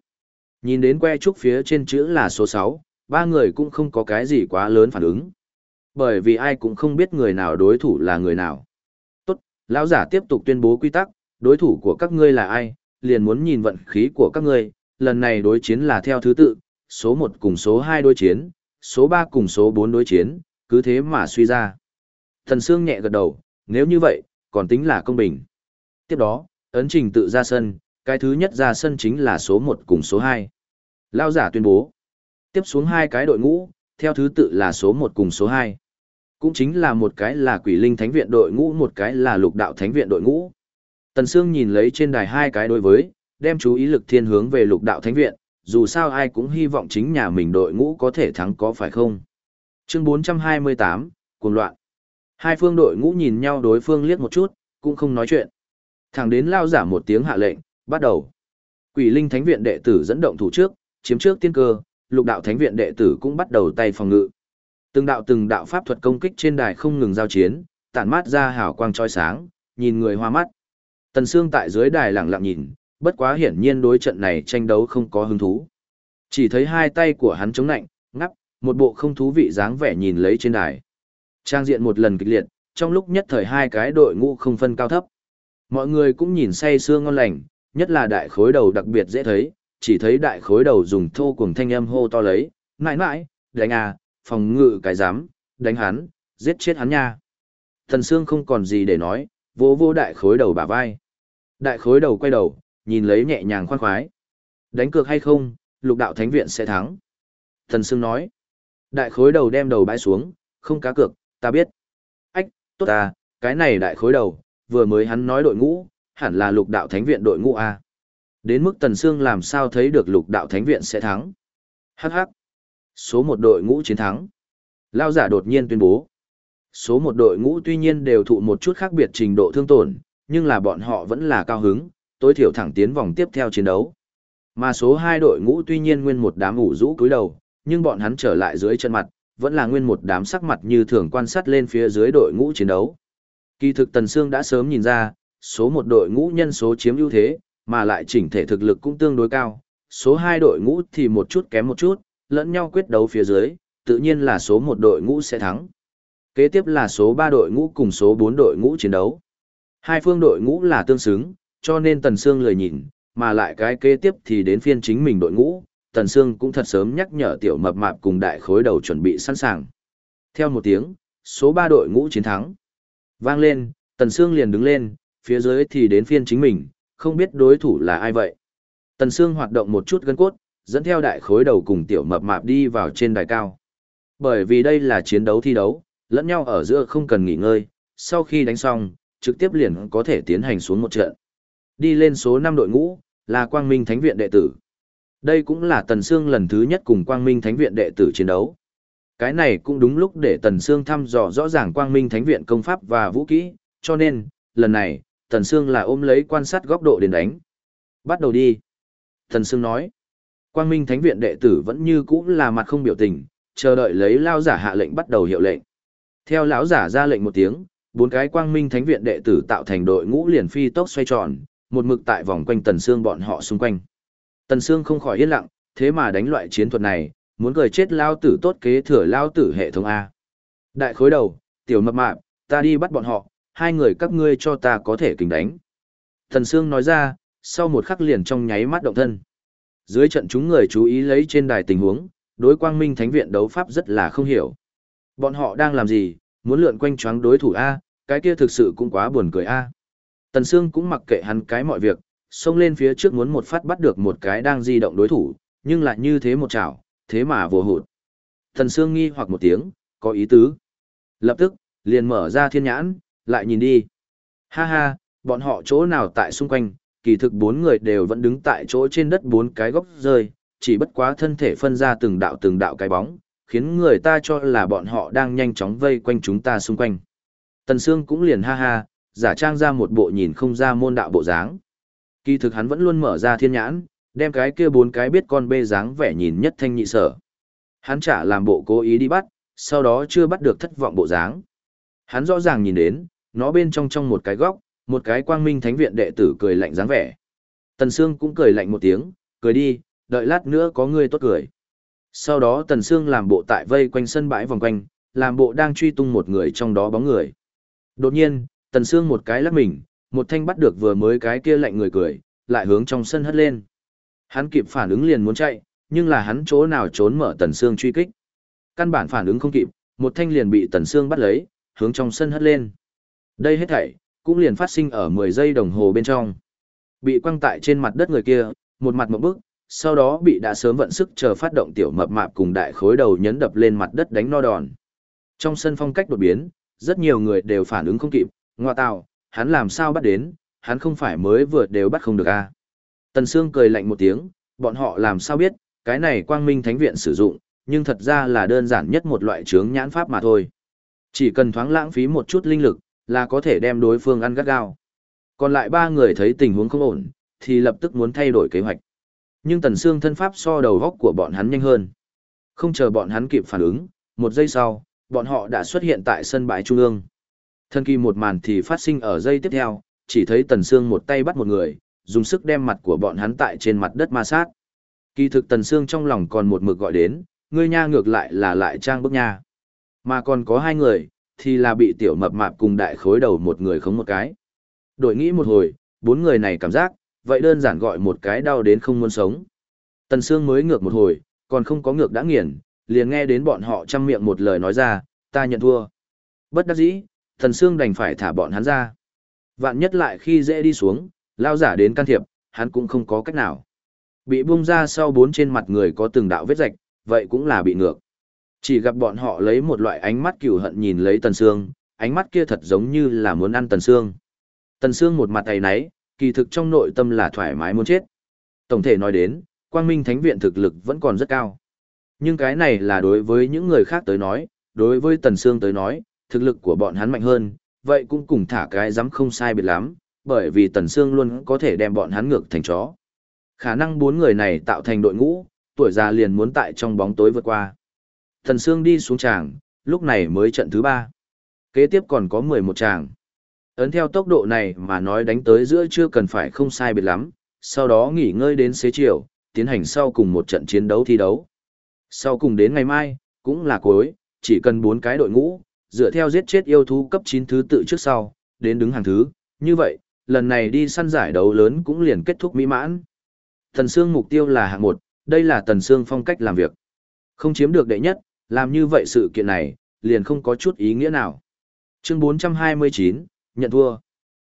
Nhìn đến que trúc phía trên chữ là số 6, ba người cũng không có cái gì quá lớn phản ứng. Bởi vì ai cũng không biết người nào đối thủ là người nào. Tốt, lão giả tiếp tục tuyên bố quy tắc, đối thủ của các ngươi là ai, liền muốn nhìn vận khí của các ngươi, lần này đối chiến là theo thứ tự, số 1 cùng số 2 đối chiến, số 3 cùng số 4 đối chiến, cứ thế mà suy ra. Thần Sương nhẹ gật đầu, nếu như vậy, còn tính là công bình. Tiếp đó, ấn trình tự ra sân, cái thứ nhất ra sân chính là số 1 cùng số 2. Lao giả tuyên bố. Tiếp xuống hai cái đội ngũ, theo thứ tự là số 1 cùng số 2. Cũng chính là một cái là quỷ linh thánh viện đội ngũ một cái là lục đạo thánh viện đội ngũ. Tần Sương nhìn lấy trên đài hai cái đối với, đem chú ý lực thiên hướng về lục đạo thánh viện, dù sao ai cũng hy vọng chính nhà mình đội ngũ có thể thắng có phải không. Chương 428, cuồng loạn. Hai phương đội ngũ nhìn nhau đối phương liếc một chút, cũng không nói chuyện. Thẳng đến lao giả một tiếng hạ lệnh, bắt đầu. Quỷ linh thánh viện đệ tử dẫn động thủ trước, chiếm trước tiên cơ, lục đạo thánh viện đệ tử cũng bắt đầu tay phòng ngự. Từng đạo từng đạo pháp thuật công kích trên đài không ngừng giao chiến, tản mát ra hào quang chói sáng, nhìn người hoa mắt. Tần Sương tại dưới đài lặng lặng nhìn, bất quá hiển nhiên đối trận này tranh đấu không có hứng thú. Chỉ thấy hai tay của hắn chống nạnh, ngắp, một bộ không thú vị dáng vẻ nhìn lấy trên đài. Trang diện một lần kịch liệt, trong lúc nhất thời hai cái đội ngũ không phân cao thấp. Mọi người cũng nhìn say sưa ngon lành, nhất là đại khối đầu đặc biệt dễ thấy, chỉ thấy đại khối đầu dùng thô cuồng thanh âm hô to lấy, mãi mãi, đánh à, phòng ngự cái dám, đánh hắn, giết chết hắn nha. Thần Sương không còn gì để nói, vỗ vỗ đại khối đầu bả vai. Đại khối đầu quay đầu, nhìn lấy nhẹ nhàng khoan khoái. Đánh cược hay không, lục đạo thánh viện sẽ thắng. Thần Sương nói. Đại khối đầu đem đầu bãi xuống, không cá cược, ta biết. Ách, tốt ta, cái này đại khối đầu, vừa mới hắn nói đội ngũ, hẳn là lục đạo thánh viện đội ngũ A. Đến mức Tần Sương làm sao thấy được lục đạo thánh viện sẽ thắng. Hắc hắc. Số một đội ngũ chiến thắng. Lao giả đột nhiên tuyên bố. Số một đội ngũ tuy nhiên đều thụ một chút khác biệt trình độ thương tổn, nhưng là bọn họ vẫn là cao hứng, tối thiểu thẳng tiến vòng tiếp theo chiến đấu. Mà số hai đội ngũ tuy nhiên nguyên một đám ủ rũ cúi đầu, nhưng bọn hắn trở lại dưới chân mặt, vẫn là nguyên một đám sắc mặt như thường quan sát lên phía dưới đội ngũ chiến đấu. Kỳ thực Tần Sương đã sớm nhìn ra, số một đội ngũ nhân số chiếm ưu thế, mà lại chỉnh thể thực lực cũng tương đối cao, số hai đội ngũ thì một chút kém một chút, lẫn nhau quyết đấu phía dưới, tự nhiên là số một đội ngũ sẽ thắng. Kế tiếp là số ba đội ngũ cùng số bốn đội ngũ chiến đấu. Hai phương đội ngũ là tương xứng, cho nên Tần Sương lười nhìn, mà lại cái kế tiếp thì đến phiên chính mình đội ngũ, Tần Sương cũng thật sớm nhắc nhở tiểu mập mạp cùng đại khối đầu chuẩn bị sẵn sàng. Theo một tiếng, số 3 đội ngũ chiến thắng. Vang lên, Tần Sương liền đứng lên, phía dưới thì đến phiên chính mình, không biết đối thủ là ai vậy. Tần Sương hoạt động một chút gân cốt, dẫn theo đại khối đầu cùng tiểu mập mạp đi vào trên đài cao. Bởi vì đây là chiến đấu thi đấu, lẫn nhau ở giữa không cần nghỉ ngơi, sau khi đánh xong, trực tiếp liền có thể tiến hành xuống một trận. Đi lên số 5 đội ngũ, là Quang Minh Thánh Viện đệ tử. Đây cũng là Tần Sương lần thứ nhất cùng Quang Minh Thánh Viện đệ tử chiến đấu. Cái này cũng đúng lúc để Tần Sương thăm dò rõ ràng Quang Minh Thánh Viện công pháp và vũ kỹ, cho nên, lần này, Tần Sương là ôm lấy quan sát góc độ đến đánh. Bắt đầu đi. Tần Sương nói. Quang Minh Thánh Viện đệ tử vẫn như cũ là mặt không biểu tình, chờ đợi lấy lao giả hạ lệnh bắt đầu hiệu lệnh. Theo lão giả ra lệnh một tiếng, bốn cái Quang Minh Thánh Viện đệ tử tạo thành đội ngũ liền phi tốc xoay tròn, một mực tại vòng quanh Tần Sương bọn họ xung quanh. Tần Sương không khỏi yên lặng, thế mà đánh loại chiến thuật này, muốn cười chết lao tử tốt kế thừa lao tử hệ thống A. Đại khối đầu, tiểu mập mạp, ta đi bắt bọn họ, hai người các ngươi cho ta có thể kình đánh. Thần Sương nói ra, sau một khắc liền trong nháy mắt động thân. Dưới trận chúng người chú ý lấy trên đài tình huống, đối quang minh thánh viện đấu pháp rất là không hiểu. Bọn họ đang làm gì, muốn lượn quanh choáng đối thủ A, cái kia thực sự cũng quá buồn cười A. Tần Sương cũng mặc kệ hắn cái mọi việc, xông lên phía trước muốn một phát bắt được một cái đang di động đối thủ, nhưng lại như thế một chảo, thế mà vô hụt. Tần Sương nghi hoặc một tiếng, có ý tứ. Lập tức, liền mở ra thiên nhãn, lại nhìn đi. Ha ha, bọn họ chỗ nào tại xung quanh, kỳ thực bốn người đều vẫn đứng tại chỗ trên đất bốn cái góc rơi, chỉ bất quá thân thể phân ra từng đạo từng đạo cái bóng, khiến người ta cho là bọn họ đang nhanh chóng vây quanh chúng ta xung quanh. Tần Sương cũng liền ha ha, giả trang ra một bộ nhìn không ra môn đạo bộ dáng. Kỳ thực hắn vẫn luôn mở ra thiên nhãn, đem cái kia bốn cái biết con bê dáng vẻ nhìn nhất thanh nhị sở. Hắn chả làm bộ cố ý đi bắt, sau đó chưa bắt được thất vọng bộ dáng. Hắn rõ ràng nhìn đến, nó bên trong trong một cái góc, một cái quang minh thánh viện đệ tử cười lạnh dáng vẻ. Tần Sương cũng cười lạnh một tiếng, cười đi, đợi lát nữa có người tốt cười. Sau đó Tần Sương làm bộ tại vây quanh sân bãi vòng quanh, làm bộ đang truy tung một người trong đó bóng người. Đột nhiên, Tần Sương một cái lắc mình, một thanh bắt được vừa mới cái kia lạnh người cười, lại hướng trong sân hất lên. Hắn kịp phản ứng liền muốn chạy, nhưng là hắn chỗ nào trốn mở Tần Sương truy kích. Căn bản phản ứng không kịp, một thanh liền bị Tần Sương bắt lấy, hướng trong sân hất lên. Đây hết thảy, cũng liền phát sinh ở 10 giây đồng hồ bên trong. Bị quăng tại trên mặt đất người kia, một mặt một bước, sau đó bị đã sớm vận sức chờ phát động tiểu mập mạp cùng đại khối đầu nhấn đập lên mặt đất đánh no đòn. Trong sân phong cách đột biến, rất nhiều người đều phản ứng không kịp, ngoa tạo, hắn làm sao bắt đến, hắn không phải mới vừa đều bắt không được a à? Tần Sương cười lạnh một tiếng, bọn họ làm sao biết, cái này quang minh thánh viện sử dụng, nhưng thật ra là đơn giản nhất một loại trướng nhãn pháp mà thôi. Chỉ cần thoáng lãng phí một chút linh lực, là có thể đem đối phương ăn gắt gao. Còn lại ba người thấy tình huống không ổn, thì lập tức muốn thay đổi kế hoạch. Nhưng Tần Sương thân pháp so đầu góc của bọn hắn nhanh hơn. Không chờ bọn hắn kịp phản ứng, một giây sau, bọn họ đã xuất hiện tại sân bãi trung ương. Thân kỳ một màn thì phát sinh ở giây tiếp theo, chỉ thấy Tần Sương một tay bắt một người, dùng sức đem mặt của bọn hắn tại trên mặt đất ma sát. Kỳ thực Tần Sương trong lòng còn một mực gọi đến, ngươi nha ngược lại là lại trang bức nha. Mà còn có hai người, thì là bị tiểu mập mạp cùng đại khối đầu một người không một cái. đội nghĩ một hồi, bốn người này cảm giác, vậy đơn giản gọi một cái đau đến không muốn sống. Tần Sương mới ngược một hồi, còn không có ngược đã nghiền, liền nghe đến bọn họ chăm miệng một lời nói ra, ta nhận thua. Bất đắc dĩ, Tần Sương đành phải thả bọn hắn ra. Vạn nhất lại khi dễ đi xuống, lao giả đến can thiệp, hắn cũng không có cách nào. Bị bung ra sau bốn trên mặt người có từng đạo vết rạch, vậy cũng là bị ngược. Chỉ gặp bọn họ lấy một loại ánh mắt cừu hận nhìn lấy Tần Sương, ánh mắt kia thật giống như là muốn ăn Tần Sương. Tần Sương một mặt tay náy, kỳ thực trong nội tâm là thoải mái muốn chết. Tổng thể nói đến, Quang Minh Thánh Viện thực lực vẫn còn rất cao. Nhưng cái này là đối với những người khác tới nói, đối với Tần Sương tới nói, thực lực của bọn hắn mạnh hơn, vậy cũng cùng thả cái dám không sai biệt lắm, bởi vì Tần Sương luôn có thể đem bọn hắn ngược thành chó. Khả năng bốn người này tạo thành đội ngũ, tuổi già liền muốn tại trong bóng tối vượt qua. Tần Sương đi xuống tràng, lúc này mới trận thứ ba. Kế tiếp còn có 11 tràng. Ấn theo tốc độ này mà nói đánh tới giữa chưa cần phải không sai biệt lắm, sau đó nghỉ ngơi đến xế chiều, tiến hành sau cùng một trận chiến đấu thi đấu. Sau cùng đến ngày mai, cũng là cuối, chỉ cần bốn cái đội ngũ, dựa theo giết chết yêu thú cấp chín thứ tự trước sau, đến đứng hàng thứ, như vậy, lần này đi săn giải đấu lớn cũng liền kết thúc mỹ mãn. Tần Sương mục tiêu là hạng một, đây là Tần Sương phong cách làm việc. Không chiếm được đệ nhất, làm như vậy sự kiện này, liền không có chút ý nghĩa nào. Chương 429, nhận thua.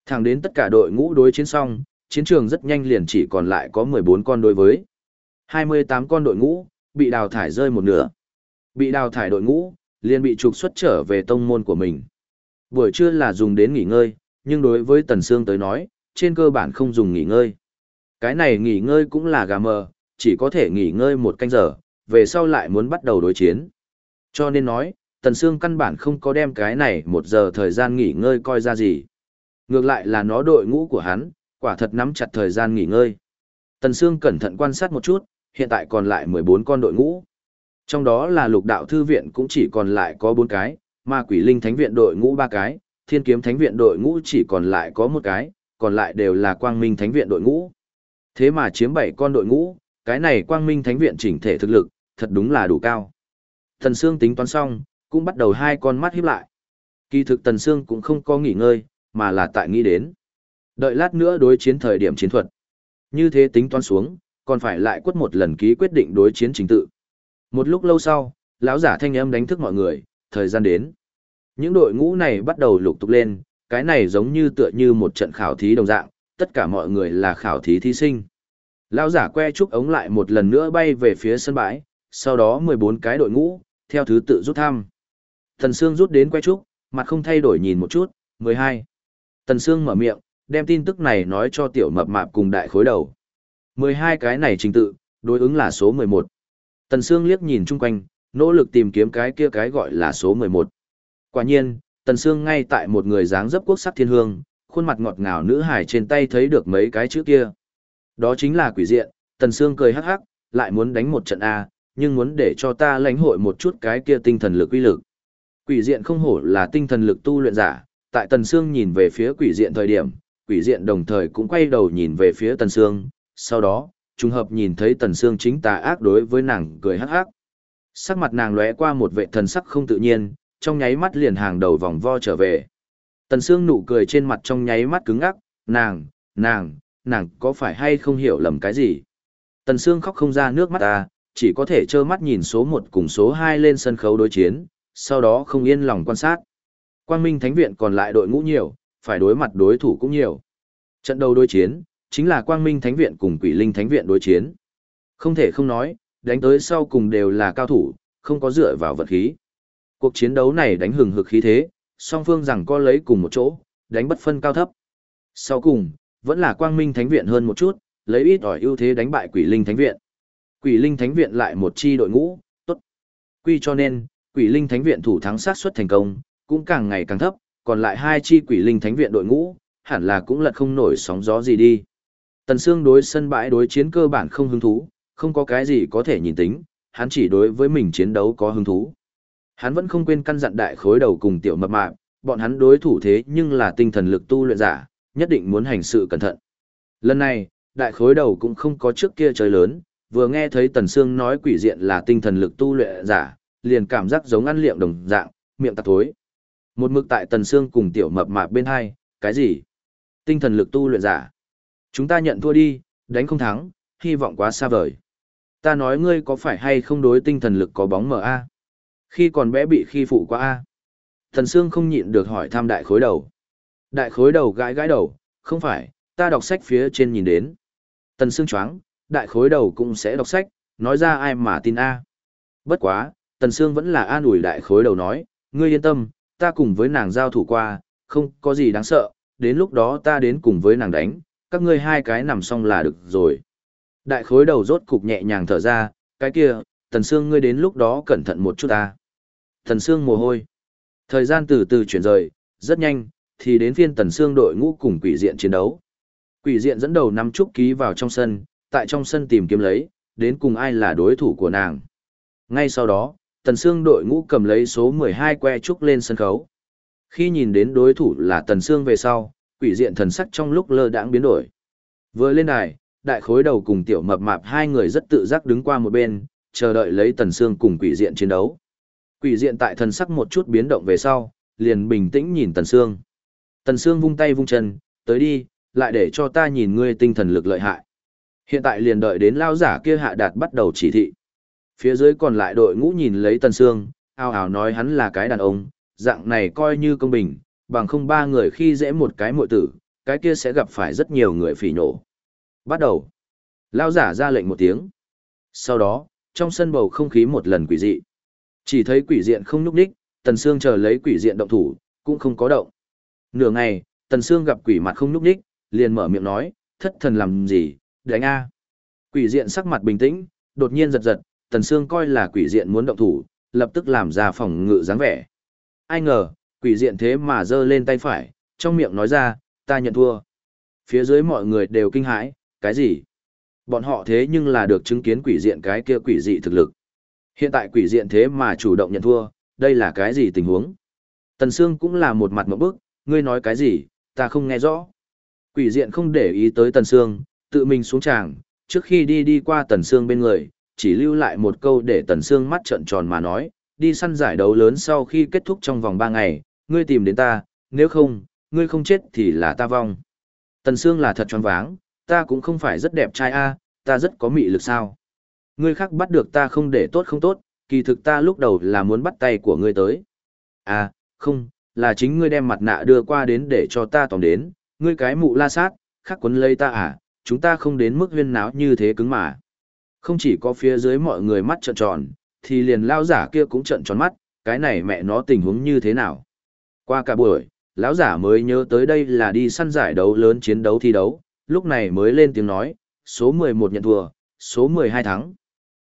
Thẳng đến tất cả đội ngũ đối chiến xong, chiến trường rất nhanh liền chỉ còn lại có 14 con đối với. 28 con đội ngũ, bị đào thải rơi một nửa. Bị đào thải đội ngũ, liền bị trục xuất trở về tông môn của mình. Buổi trưa là dùng đến nghỉ ngơi, nhưng đối với Tần Sương tới nói, trên cơ bản không dùng nghỉ ngơi. Cái này nghỉ ngơi cũng là gà mờ, chỉ có thể nghỉ ngơi một canh giờ, về sau lại muốn bắt đầu đối chiến. Cho nên nói, Tần Sương căn bản không có đem cái này một giờ thời gian nghỉ ngơi coi ra gì. Ngược lại là nó đội ngũ của hắn, quả thật nắm chặt thời gian nghỉ ngơi. Tần Sương cẩn thận quan sát một chút, hiện tại còn lại 14 con đội ngũ. Trong đó là lục đạo thư viện cũng chỉ còn lại có 4 cái, ma quỷ linh thánh viện đội ngũ 3 cái, thiên kiếm thánh viện đội ngũ chỉ còn lại có một cái, còn lại đều là quang minh thánh viện đội ngũ. Thế mà chiếm 7 con đội ngũ, cái này quang minh thánh viện chỉnh thể thực lực, thật đúng là đủ cao. Thần Sương tính toán xong, cũng bắt đầu hai con mắt híp lại. Kỳ thực Tần Sương cũng không có nghỉ ngơi, mà là tại nghĩ đến. Đợi lát nữa đối chiến thời điểm chiến thuật. Như thế tính toán xuống, còn phải lại quất một lần ký quyết định đối chiến chính tự. Một lúc lâu sau, lão giả thanh âm đánh thức mọi người, thời gian đến. Những đội ngũ này bắt đầu lục tục lên, cái này giống như tựa như một trận khảo thí đồng dạng, tất cả mọi người là khảo thí thí sinh. Lão giả que trúc ống lại một lần nữa bay về phía sân bãi, sau đó 14 cái đội ngũ, theo thứ tự rút thăm. Thần Sương rút đến que trúc, mặt không thay đổi nhìn một chút, 12. Tần Sương mở miệng, đem tin tức này nói cho tiểu mập mạp cùng đại khối đầu. 12 cái này trình tự, đối ứng là số 11. Tần Sương liếc nhìn chung quanh, nỗ lực tìm kiếm cái kia cái gọi là số 11. Quả nhiên, Tần Sương ngay tại một người dáng dấp quốc sắc thiên hương, khuôn mặt ngọt ngào nữ hải trên tay thấy được mấy cái chữ kia. Đó chính là quỷ diện, Tần Sương cười hắc hắc, lại muốn đánh một trận A, nhưng muốn để cho ta lãnh hội một chút cái kia tinh thần lực uy lực. Quỷ diện không hổ là tinh thần lực tu luyện giả, tại Tần Sương nhìn về phía quỷ diện thời điểm, quỷ diện đồng thời cũng quay đầu nhìn về phía Tần Sương, sau đó, trùng hợp nhìn thấy Tần Sương chính tà ác đối với nàng cười hắc hắc. Sắc mặt nàng lóe qua một vệ thần sắc không tự nhiên, trong nháy mắt liền hàng đầu vòng vo trở về. Tần Sương nụ cười trên mặt trong nháy mắt cứng ngắc, nàng, nàng, nàng có phải hay không hiểu lầm cái gì? Tần Sương khóc không ra nước mắt ta, chỉ có thể trơ mắt nhìn số 1 cùng số 2 lên sân khấu đối chiến, sau đó không yên lòng quan sát. Quang Minh Thánh Viện còn lại đội ngũ nhiều, phải đối mặt đối thủ cũng nhiều. Trận đầu đối chiến, chính là Quang Minh Thánh Viện cùng Quỷ Linh Thánh Viện đối chiến. Không thể không nói, đánh tới sau cùng đều là cao thủ, không có dựa vào vật khí. Cuộc chiến đấu này đánh hừng hực khí thế, song phương rằng có lấy cùng một chỗ, đánh bất phân cao thấp. Sau cùng, vẫn là Quang Minh Thánh Viện hơn một chút, lấy ít ỏi ưu thế đánh bại Quỷ Linh Thánh Viện. Quỷ Linh Thánh Viện lại một chi đội ngũ, tốt. Quy cho nên, Quỷ Linh Thánh Viện thủ thắng sát suất thành công, cũng càng ngày càng thấp, còn lại hai chi Quỷ Linh Thánh Viện đội ngũ, hẳn là cũng lật không nổi sóng gió gì đi. Tần Sương đối sân bãi đối chiến cơ bản không hứng thú, không có cái gì có thể nhìn tính, hắn chỉ đối với mình chiến đấu có hứng thú. Hắn vẫn không quên căn dặn đại khối đầu cùng tiểu mập mạp, bọn hắn đối thủ thế nhưng là tinh thần lực tu luyện giả, nhất định muốn hành sự cẩn thận. Lần này, đại khối đầu cũng không có trước kia chơi lớn, vừa nghe thấy Tần Sương nói quỷ diện là tinh thần lực tu luyện giả, liền cảm giác giống ăn liệm đồng dạng, miệng tạc thối. Một mực tại Tần Sương cùng tiểu mập mạp bên hai, cái gì? Tinh thần lực tu luyện giả. Chúng ta nhận thua đi, đánh không thắng, hy vọng quá xa vời. Ta nói ngươi có phải hay không đối tinh thần lực có bóng mờ a? Khi còn bé bị khi phụ quá a. tần Sương không nhịn được hỏi tham đại khối đầu. Đại khối đầu gãi gãi đầu, không phải, ta đọc sách phía trên nhìn đến. Tần Sương choáng, đại khối đầu cũng sẽ đọc sách, nói ra ai mà tin a. Bất quá, Tần Sương vẫn là an ủi đại khối đầu nói, ngươi yên tâm, ta cùng với nàng giao thủ qua, không có gì đáng sợ, đến lúc đó ta đến cùng với nàng đánh, các ngươi hai cái nằm xong là được rồi. Đại khối đầu rốt cục nhẹ nhàng thở ra, cái kia, Tần Sương ngươi đến lúc đó cẩn thận một chút ta. Tần Sương mồ hôi. Thời gian từ từ chuyển rời, rất nhanh, thì đến phiên Tần Sương đội ngũ cùng quỷ diện chiến đấu. Quỷ diện dẫn đầu năm trúc ký vào trong sân, tại trong sân tìm kiếm lấy, đến cùng ai là đối thủ của nàng. Ngay sau đó, Tần Sương đội ngũ cầm lấy số 12 que trúc lên sân khấu. Khi nhìn đến đối thủ là Tần Sương về sau, quỷ diện thần sắc trong lúc lơ đãng biến đổi. Vừa lên đài, đại khối đầu cùng tiểu mập mạp hai người rất tự giác đứng qua một bên, chờ đợi lấy Tần Sương cùng quỷ diện chiến đấu. Quỷ diện tại thần sắc một chút biến động về sau, liền bình tĩnh nhìn Tần Sương. Tần Sương vung tay vung chân, tới đi, lại để cho ta nhìn ngươi tinh thần lực lợi hại. Hiện tại liền đợi đến lao giả kia hạ đạt bắt đầu chỉ thị. Phía dưới còn lại đội ngũ nhìn lấy Tần Sương, ao ào nói hắn là cái đàn ông, dạng này coi như công bình, bằng không ba người khi dễ một cái muội tử, cái kia sẽ gặp phải rất nhiều người phỉ nổ. Bắt đầu. Lao giả ra lệnh một tiếng. Sau đó, trong sân bầu không khí một lần quỷ dị. Chỉ thấy quỷ diện không nhúc đích, Tần Sương chờ lấy quỷ diện động thủ, cũng không có động. Nửa ngày, Tần Sương gặp quỷ mặt không nhúc đích, liền mở miệng nói, thất thần làm gì, đánh a. Quỷ diện sắc mặt bình tĩnh, đột nhiên giật giật, Tần Sương coi là quỷ diện muốn động thủ, lập tức làm ra phòng ngự dáng vẻ. Ai ngờ, quỷ diện thế mà giơ lên tay phải, trong miệng nói ra, ta nhận thua. Phía dưới mọi người đều kinh hãi, cái gì? Bọn họ thế nhưng là được chứng kiến quỷ diện cái kia quỷ dị thực lực. Hiện tại quỷ diện thế mà chủ động nhận thua, đây là cái gì tình huống? Tần Sương cũng là một mặt một bức, ngươi nói cái gì, ta không nghe rõ. Quỷ diện không để ý tới Tần Sương, tự mình xuống tràng, trước khi đi đi qua Tần Sương bên người, chỉ lưu lại một câu để Tần Sương mắt trợn tròn mà nói, đi săn giải đấu lớn sau khi kết thúc trong vòng 3 ngày, ngươi tìm đến ta, nếu không, ngươi không chết thì là ta vong. Tần Sương là thật tròn váng, ta cũng không phải rất đẹp trai a, ta rất có mị lực sao. Ngươi khác bắt được ta không để tốt không tốt, kỳ thực ta lúc đầu là muốn bắt tay của ngươi tới. À, không, là chính ngươi đem mặt nạ đưa qua đến để cho ta tóm đến, ngươi cái mụ la sát, khắc quấn lấy ta à, chúng ta không đến mức huyên náo như thế cứng mà. Không chỉ có phía dưới mọi người mắt trợn tròn, thì liền lao giả kia cũng trợn tròn mắt, cái này mẹ nó tình huống như thế nào. Qua cả buổi, lão giả mới nhớ tới đây là đi săn giải đấu lớn chiến đấu thi đấu, lúc này mới lên tiếng nói, số 11 nhận thua, số 12 thắng.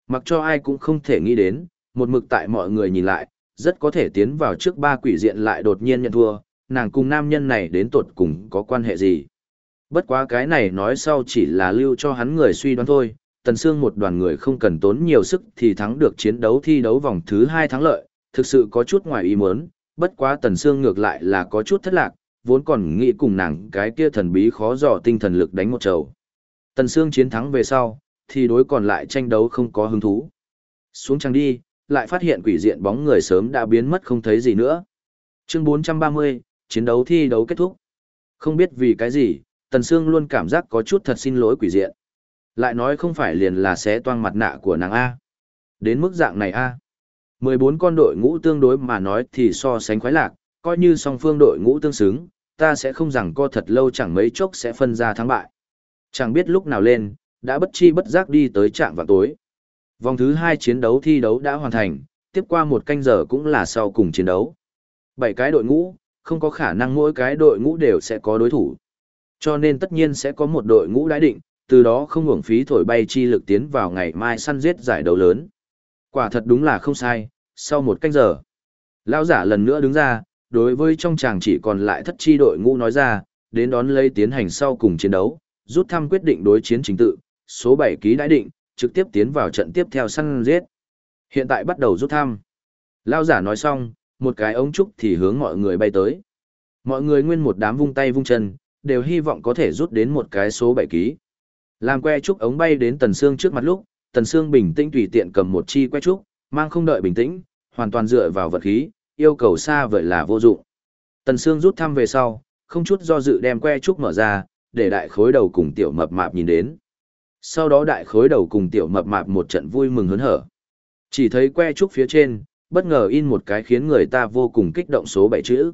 Mặc cho ai cũng không thể nghĩ đến, một mực tại mọi người nhìn lại, rất có thể tiến vào trước ba quỷ diện lại đột nhiên nhận thua, nàng cùng nam nhân này đến tột cùng có quan hệ gì. Bất quá cái này nói sau chỉ là lưu cho hắn người suy đoán thôi, Tần Sương một đoàn người không cần tốn nhiều sức thì thắng được chiến đấu thi đấu vòng thứ hai thắng lợi, thực sự có chút ngoài ý muốn, bất quá Tần Sương ngược lại là có chút thất lạc, vốn còn nghĩ cùng nàng cái kia thần bí khó dò tinh thần lực đánh một trầu. Tần Sương chiến thắng về sau, thì đối còn lại tranh đấu không có hứng thú. Xuống trang đi, lại phát hiện quỷ diện bóng người sớm đã biến mất không thấy gì nữa. Chương 430, chiến đấu thi đấu kết thúc. Không biết vì cái gì, Tần Sương luôn cảm giác có chút thật xin lỗi quỷ diện. Lại nói không phải liền là xé toang mặt nạ của nàng A. Đến mức dạng này A. 14 con đội ngũ tương đối mà nói thì so sánh khoái lạc, coi như song phương đội ngũ tương xứng, ta sẽ không rằng co thật lâu chẳng mấy chốc sẽ phân ra thắng bại. Chẳng biết lúc nào lên, đã bất chi bất giác đi tới trạng vào tối. Vòng thứ 2 chiến đấu thi đấu đã hoàn thành, tiếp qua một canh giờ cũng là sau cùng chiến đấu. Bảy cái đội ngũ, không có khả năng mỗi cái đội ngũ đều sẽ có đối thủ. Cho nên tất nhiên sẽ có một đội ngũ đãi định, từ đó không hưởng phí thổi bay chi lực tiến vào ngày mai săn giết giải đấu lớn. Quả thật đúng là không sai, sau một canh giờ. Lão giả lần nữa đứng ra, đối với trong chàng chỉ còn lại thất chi đội ngũ nói ra, đến đón lấy tiến hành sau cùng chiến đấu, rút thăm quyết định đối chiến chính tự, số 7 ký đãi định, trực tiếp tiến vào trận tiếp theo săn giết. Hiện tại bắt đầu rút thăm. Lão giả nói xong, một cái ống trúc thì hướng mọi người bay tới. Mọi người nguyên một đám vung tay vung chân, đều hy vọng có thể rút đến một cái số bảy ký. Làm que trúc ống bay đến Tần Sương trước mặt lúc, Tần Sương bình tĩnh tùy tiện cầm một chi que trúc, mang không đợi bình tĩnh, hoàn toàn dựa vào vật khí, yêu cầu xa vời là vô dụng. Tần Sương rút thăm về sau, không chút do dự đem que trúc mở ra, để đại khối đầu cùng tiểu mập mạp nhìn đến. Sau đó đại khối đầu cùng tiểu mập mạp một trận vui mừng hớn hở. Chỉ thấy que trúc phía trên, bất ngờ in một cái khiến người ta vô cùng kích động số 7 chữ.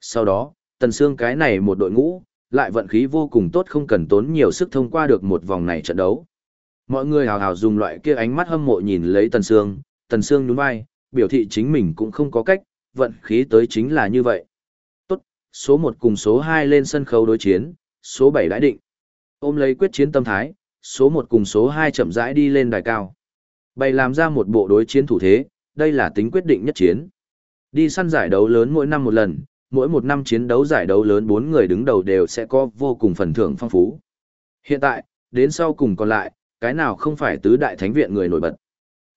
Sau đó, Tần Sương cái này một đội ngũ, lại vận khí vô cùng tốt không cần tốn nhiều sức thông qua được một vòng này trận đấu. Mọi người hào hào dùng loại kia ánh mắt hâm mộ nhìn lấy Tần Sương, Tần Sương nhún vai, biểu thị chính mình cũng không có cách, vận khí tới chính là như vậy. Tốt, số 1 cùng số 2 lên sân khấu đối chiến, số 7 đã định. Ôm lấy quyết chiến tâm thái, số 1 cùng số 2 chậm rãi đi lên đài cao. Bày làm ra một bộ đối chiến thủ thế, đây là tính quyết định nhất chiến. Đi săn giải đấu lớn mỗi năm một lần, mỗi một năm chiến đấu giải đấu lớn bốn người đứng đầu đều sẽ có vô cùng phần thưởng phong phú. Hiện tại, đến sau cùng còn lại, cái nào không phải tứ đại thánh viện người nổi bật.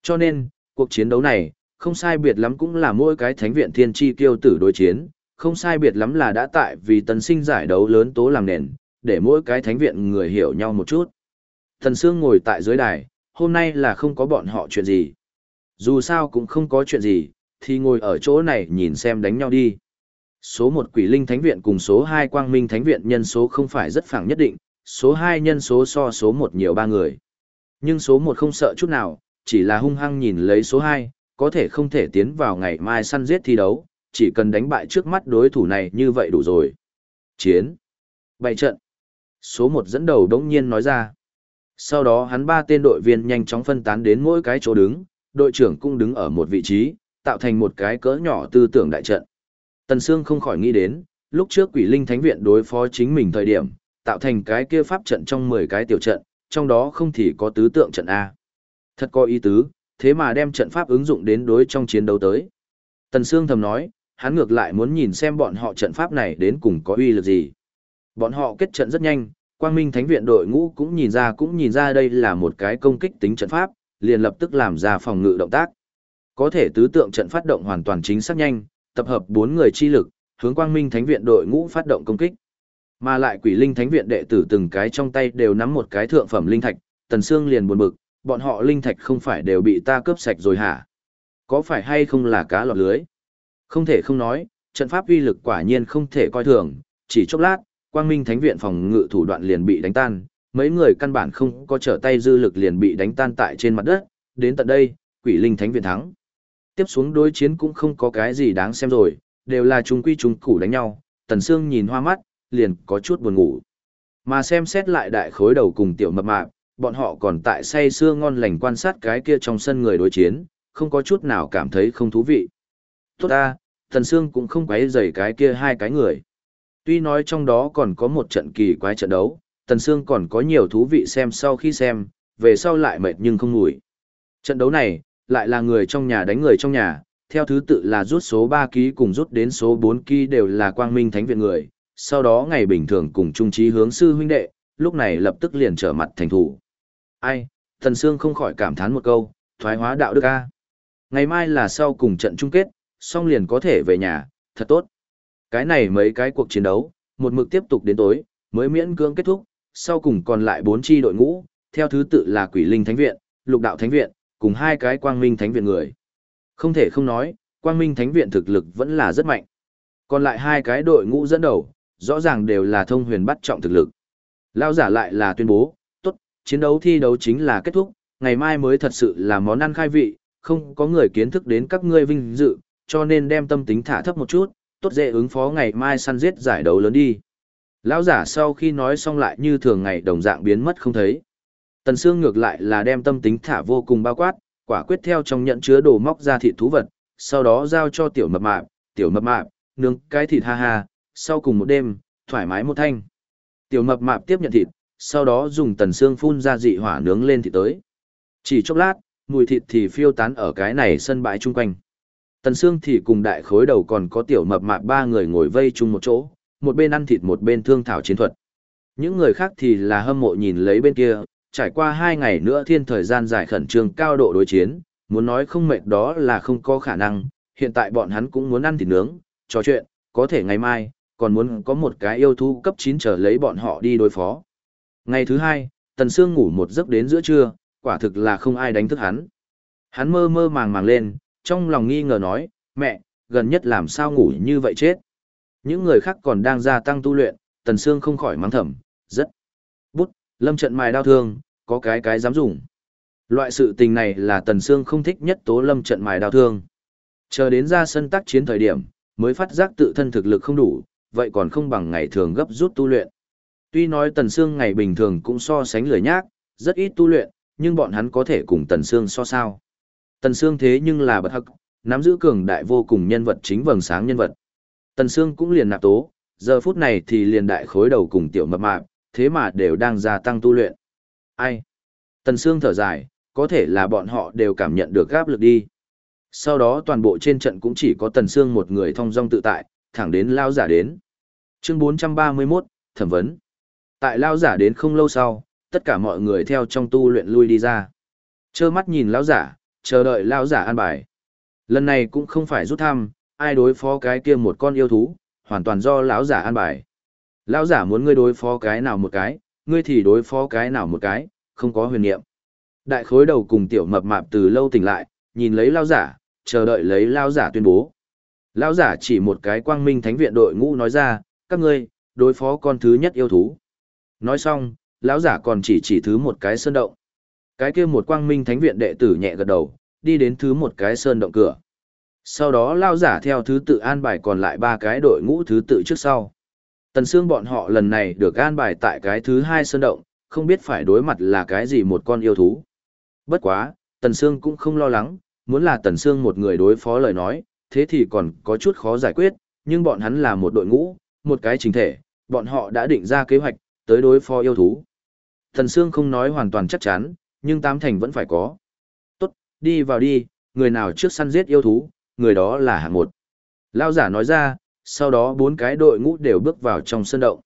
Cho nên, cuộc chiến đấu này, không sai biệt lắm cũng là mỗi cái thánh viện thiên chi kiêu tử đối chiến, không sai biệt lắm là đã tại vì tần sinh giải đấu lớn tố làm nền, để mỗi cái thánh viện người hiểu nhau một chút. Thần Sương ngồi tại dưới đài, hôm nay là không có bọn họ chuyện gì. Dù sao cũng không có chuyện gì, thì ngồi ở chỗ này nhìn xem đánh nhau đi. Số một quỷ linh thánh viện cùng số hai quang minh thánh viện nhân số không phải rất phẳng nhất định, số hai nhân số so số một nhiều ba người. Nhưng số một không sợ chút nào, chỉ là hung hăng nhìn lấy số hai, có thể không thể tiến vào ngày mai săn giết thi đấu, chỉ cần đánh bại trước mắt đối thủ này như vậy đủ rồi. Chiến. Bày trận. Số một dẫn đầu đống nhiên nói ra. Sau đó hắn ba tên đội viên nhanh chóng phân tán đến mỗi cái chỗ đứng, đội trưởng cũng đứng ở một vị trí, tạo thành một cái cỡ nhỏ tư tưởng đại trận. Tần Sương không khỏi nghĩ đến, lúc trước quỷ linh thánh viện đối phó chính mình thời điểm, tạo thành cái kia pháp trận trong 10 cái tiểu trận, trong đó không thì có tứ tượng trận A. Thật có ý tứ, thế mà đem trận pháp ứng dụng đến đối trong chiến đấu tới. Tần Sương thầm nói, hắn ngược lại muốn nhìn xem bọn họ trận pháp này đến cùng có uy lực gì. Bọn họ kết trận rất nhanh, Quang Minh Thánh viện đội ngũ cũng nhìn ra cũng nhìn ra đây là một cái công kích tính trận pháp, liền lập tức làm ra phòng ngự động tác. Có thể tứ tượng trận phát động hoàn toàn chính xác nhanh, tập hợp bốn người chi lực, hướng Quang Minh Thánh viện đội ngũ phát động công kích. Mà lại Quỷ Linh Thánh viện đệ tử từng cái trong tay đều nắm một cái thượng phẩm linh thạch, Tần Sương liền buồn bực, bọn họ linh thạch không phải đều bị ta cướp sạch rồi hả? Có phải hay không là cá lọt lưới? Không thể không nói, trận pháp uy lực quả nhiên không thể coi thường, chỉ chốc lát, Quang Minh Thánh viện phòng ngự thủ đoạn liền bị đánh tan, mấy người căn bản không có trở tay dư lực liền bị đánh tan tại trên mặt đất, đến tận đây, Quỷ Linh Thánh viện thắng. Tiếp xuống đối chiến cũng không có cái gì đáng xem rồi, đều là chúng quy chúng củ đánh nhau, Tần Sương nhìn hoa mắt, liền có chút buồn ngủ. Mà xem xét lại đại khối đầu cùng tiểu mập mạp, bọn họ còn tại say sưa ngon lành quan sát cái kia trong sân người đối chiến, không có chút nào cảm thấy không thú vị. Tốt ta, Tần Sương cũng không quấy rầy cái kia hai cái người. Tuy nói trong đó còn có một trận kỳ quái trận đấu, Tần Sương còn có nhiều thú vị xem sau khi xem, về sau lại mệt nhưng không ngủi. Trận đấu này, lại là người trong nhà đánh người trong nhà, theo thứ tự là rút số 3 ký cùng rút đến số 4 ký đều là quang minh thánh viện người, sau đó ngày bình thường cùng trung trí hướng sư huynh đệ, lúc này lập tức liền trở mặt thành thủ. Ai, thần Sương không khỏi cảm thán một câu, thoái hóa đạo đức A. Ngày mai là sau cùng trận chung kết, xong liền có thể về nhà, thật tốt. Cái này mấy cái cuộc chiến đấu, một mực tiếp tục đến tối, mới miễn cưỡng kết thúc, sau cùng còn lại bốn chi đội ngũ, theo thứ tự là Quỷ Linh Thánh Viện, Lục Đạo Thánh Viện, cùng hai cái Quang Minh Thánh Viện người. Không thể không nói, Quang Minh Thánh Viện thực lực vẫn là rất mạnh. Còn lại hai cái đội ngũ dẫn đầu, rõ ràng đều là thông huyền bắt trọng thực lực. Lao giả lại là tuyên bố, tốt, chiến đấu thi đấu chính là kết thúc, ngày mai mới thật sự là món ăn khai vị, không có người kiến thức đến các ngươi vinh dự, cho nên đem tâm tính thả thấp một chút, tốt dễ ứng phó ngày mai săn giết giải đấu lớn đi. Lão giả sau khi nói xong lại như thường ngày đồng dạng biến mất không thấy. Tần Sương ngược lại là đem tâm tính thả vô cùng bao quát, quả quyết theo trong nhận chứa đồ móc ra thịt thú vật, sau đó giao cho tiểu mập mạp, tiểu mập mạp, nướng cái thịt ha ha, sau cùng một đêm, thoải mái một thanh. Tiểu mập mạp tiếp nhận thịt, sau đó dùng tần xương phun ra dị hỏa nướng lên thịt tới. Chỉ chốc lát, mùi thịt thì phiêu tán ở cái này sân bãi chung quanh. Tần xương thì cùng đại khối đầu còn có tiểu mập mạp ba người ngồi vây chung một chỗ, một bên ăn thịt một bên thương thảo chiến thuật. Những người khác thì là hâm mộ nhìn lấy bên kia, trải qua hai ngày nữa thiên thời gian dài khẩn trương cao độ đối chiến, muốn nói không mệt đó là không có khả năng, hiện tại bọn hắn cũng muốn ăn thịt nướng, trò chuyện, có thể ngày mai, còn muốn có một cái yêu thú cấp 9 trở lấy bọn họ đi đối phó. Ngày thứ hai, Tần Sương ngủ một giấc đến giữa trưa, quả thực là không ai đánh thức hắn. Hắn mơ mơ màng màng lên, trong lòng nghi ngờ nói, mẹ, gần nhất làm sao ngủ như vậy chết. Những người khác còn đang gia tăng tu luyện, Tần Sương không khỏi mắng thầm, rất. Lâm trận mài đau thương, có cái cái dám dùng. Loại sự tình này là Tần Sương không thích nhất tố lâm trận mài đau thương. Chờ đến ra sân tác chiến thời điểm, mới phát giác tự thân thực lực không đủ, vậy còn không bằng ngày thường gấp rút tu luyện. Tuy nói Tần Sương ngày bình thường cũng so sánh lười nhác, rất ít tu luyện, nhưng bọn hắn có thể cùng Tần Sương so sao. Tần Sương thế nhưng là bật hắc, nắm giữ cường đại vô cùng nhân vật chính vầng sáng nhân vật. Tần Sương cũng liền nạp tố, giờ phút này thì liền đại khối đầu cùng tiểu mập mạp, thế mà đều đang gia tăng tu luyện. Ai? Tần Sương thở dài, có thể là bọn họ đều cảm nhận được áp lực đi. Sau đó toàn bộ trên trận cũng chỉ có Tần Sương một người thong dong tự tại, thẳng đến lao giả đến. Chương 431, thẩm vấn. Tại lao giả đến không lâu sau, tất cả mọi người theo trong tu luyện lui đi ra. Chơ mắt nhìn lao giả, chờ đợi lao giả an bài. Lần này cũng không phải rút thăm, ai đối phó cái kia một con yêu thú, hoàn toàn do lão giả an bài. Lão giả muốn ngươi đối phó cái nào một cái, ngươi thì đối phó cái nào một cái, không có huyền niệm. Đại khối đầu cùng tiểu mập mạp từ lâu tỉnh lại, nhìn lấy lao giả, chờ đợi lấy lao giả tuyên bố. Lão giả chỉ một cái quang minh thánh viện đội ngũ nói ra, các ngươi, đối phó con thứ nhất yêu thú. Nói xong, lão giả còn chỉ chỉ thứ một cái sơn động. Cái kia một quang minh thánh viện đệ tử nhẹ gật đầu, đi đến thứ một cái sơn động cửa. Sau đó lão giả theo thứ tự an bài còn lại ba cái đội ngũ thứ tự trước sau. Tần Sương bọn họ lần này được an bài tại cái thứ hai sơn động, không biết phải đối mặt là cái gì một con yêu thú. Bất quá, Tần Sương cũng không lo lắng, muốn là Tần Sương một người đối phó lời nói, thế thì còn có chút khó giải quyết, nhưng bọn hắn là một đội ngũ, một cái chính thể, bọn họ đã định ra kế hoạch, tới đối phó yêu thú. Tần Sương không nói hoàn toàn chắc chắn, nhưng tám thành vẫn phải có. Tốt, đi vào đi, người nào trước săn giết yêu thú, người đó là hạng một. Lao giả nói ra, sau đó bốn cái đội ngũ đều bước vào trong sân động.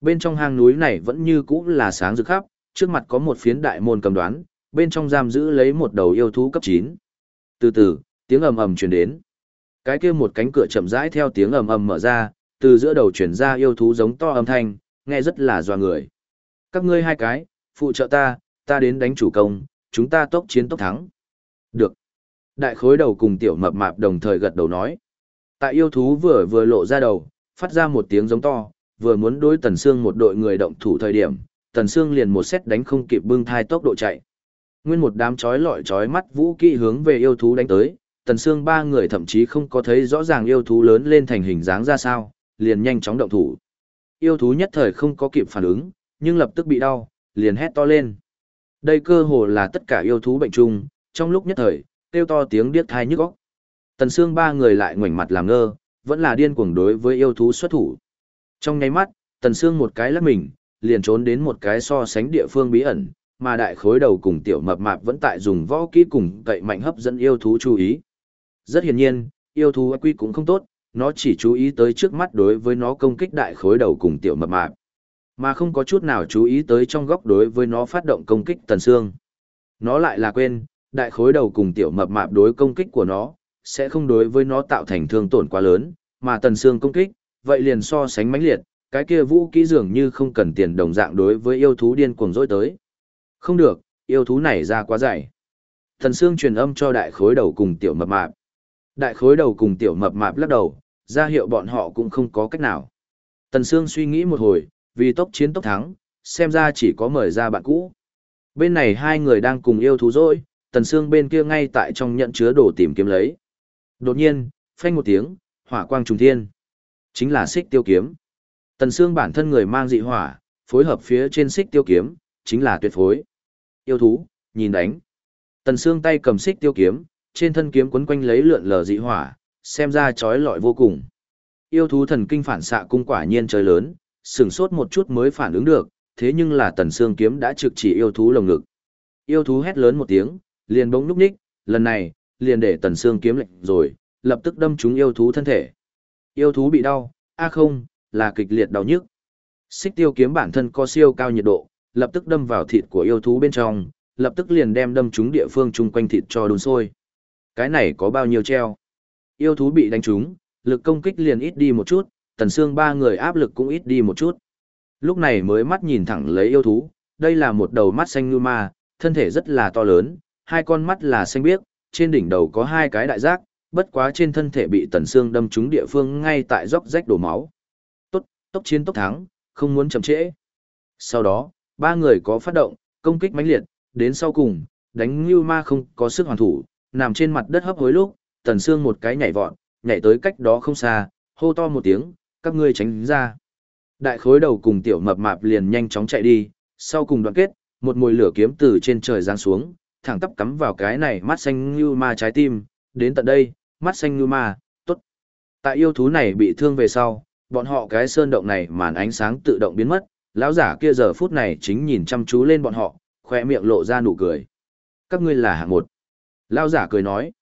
Bên trong hang núi này vẫn như cũ là sáng rực khắp, trước mặt có một phiến đại môn cầm đoán, bên trong giam giữ lấy một đầu yêu thú cấp 9. Từ từ, tiếng ầm ầm truyền đến. Cái kia một cánh cửa chậm rãi theo tiếng ầm ầm mở ra, từ giữa đầu truyền ra yêu thú giống to âm thanh, nghe rất là doa người. Các ngươi hai cái, phụ trợ ta, ta đến đánh chủ công, chúng ta tốc chiến tốc thắng. Được. Đại khối đầu cùng tiểu mập mạp đồng thời gật đầu nói. Tại yêu thú vừa vừa lộ ra đầu, phát ra một tiếng giống to, vừa muốn đối Tần Sương một đội người động thủ thời điểm, Tần Sương liền một xét đánh không kịp bưng thai tốc độ chạy. Nguyên một đám chói lọi chói mắt vũ kỹ hướng về yêu thú đánh tới, Tần Sương ba người thậm chí không có thấy rõ ràng yêu thú lớn lên thành hình dáng ra sao, liền nhanh chóng động thủ. Yêu thú nhất thời không có kịp phản ứng, nhưng lập tức bị đau, liền hét to lên. Đây cơ hồ là tất cả yêu thú bệnh chung, trong lúc nhất thời, kêu to tiếng điếc thai nhức óc. Tần Sương ba người lại ngoảnh mặt làm ngơ, vẫn là điên cuồng đối với yêu thú xuất thủ. Trong nháy mắt, Tần Sương một cái lắc mình, liền trốn đến một cái so sánh địa phương bí ẩn, mà đại khối đầu cùng tiểu mập mạp vẫn tại dùng võ kỹ cùng cậy mạnh hấp dẫn yêu thú chú ý. Rất hiển nhiên, yêu thú quy cũng không tốt, nó chỉ chú ý tới trước mắt đối với nó công kích đại khối đầu cùng tiểu mập mạp, mà không có chút nào chú ý tới trong góc đối với nó phát động công kích Tần Sương. Nó lại là quên, đại khối đầu cùng tiểu mập mạp đối công kích của nó, sẽ không đối với nó tạo thành thương tổn quá lớn, mà Tần xương công kích, vậy liền so sánh mãnh liệt, cái kia vũ kỹ dường như không cần tiền đồng dạng đối với yêu thú điên cuồng dối tới. Không được, yêu thú này ra quá dày. Tần xương truyền âm cho đại khối đầu cùng tiểu mập mạp. Đại khối đầu cùng tiểu mập mạp lắc đầu, ra hiệu bọn họ cũng không có cách nào. Tần Sương suy nghĩ một hồi, vì tốc chiến tốc thắng, xem ra chỉ có mời ra bạn cũ. Bên này hai người đang cùng yêu thú rồi, Tần Sương bên kia ngay tại trong nhận chứa đồ tìm kiếm lấy. Đột nhiên, phanh một tiếng, hỏa quang trùng thiên. Chính là xích tiêu kiếm. Tần Sương bản thân người mang dị hỏa, phối hợp phía trên xích tiêu kiếm, chính là tuyệt phối. Yêu thú, nhìn đánh. Tần Sương tay cầm xích tiêu kiếm, trên thân kiếm quấn quanh lấy lượn lờ dị hỏa, xem ra chói lọi vô cùng. Yêu thú thần kinh phản xạ cung quả nhiên trời lớn, sừng sốt một chút mới phản ứng được, thế nhưng là Tần Sương kiếm đã trực chỉ yêu thú lồng ngực. Yêu thú hét lớn một tiếng, liền bỗng núp ních, lần này, liền để Tần xương kiếm lệnh rồi, lập tức đâm trúng yêu thú thân thể. Yêu thú bị đau, a không, là kịch liệt đau nhức. Xích tiêu kiếm bản thân có siêu cao nhiệt độ, lập tức đâm vào thịt của yêu thú bên trong, lập tức liền đem đâm trúng địa phương chung quanh thịt cho đun sôi. Cái này có bao nhiêu treo? Yêu thú bị đánh trúng, lực công kích liền ít đi một chút, tần xương ba người áp lực cũng ít đi một chút. Lúc này mới mắt nhìn thẳng lấy yêu thú, đây là một đầu mắt xanh như ma, thân thể rất là to lớn, hai con mắt là xanh biếc, trên đỉnh đầu có hai cái đại giác, bất quá trên thân thể bị tần xương đâm trúng địa phương ngay tại róc rách đổ máu. Tốt, tốc chiến tốc thắng, không muốn chậm trễ. Sau đó, ba người có phát động, công kích mãnh liệt, đến sau cùng, đánh như ma không có sức hoàn thủ, nằm trên mặt đất hấp hối lúc, tần xương một cái nhảy vọt, nhảy tới cách đó không xa, hô to một tiếng, các ngươi tránh ra. Đại khối đầu cùng tiểu mập mạp liền nhanh chóng chạy đi, sau cùng đoạn kết, một mùi lửa kiếm từ trên trời giáng xuống, thẳng tắp cắm vào cái này mắt xanh như ma trái tim, đến tận đây, mắt xanh như ma, tốt. Tại yêu thú này bị thương về sau, bọn họ cái sơn động này màn ánh sáng tự động biến mất, lão giả kia giờ phút này chính nhìn chăm chú lên bọn họ, khoe miệng lộ ra nụ cười. Các ngươi là hạng một. Lão giả cười nói.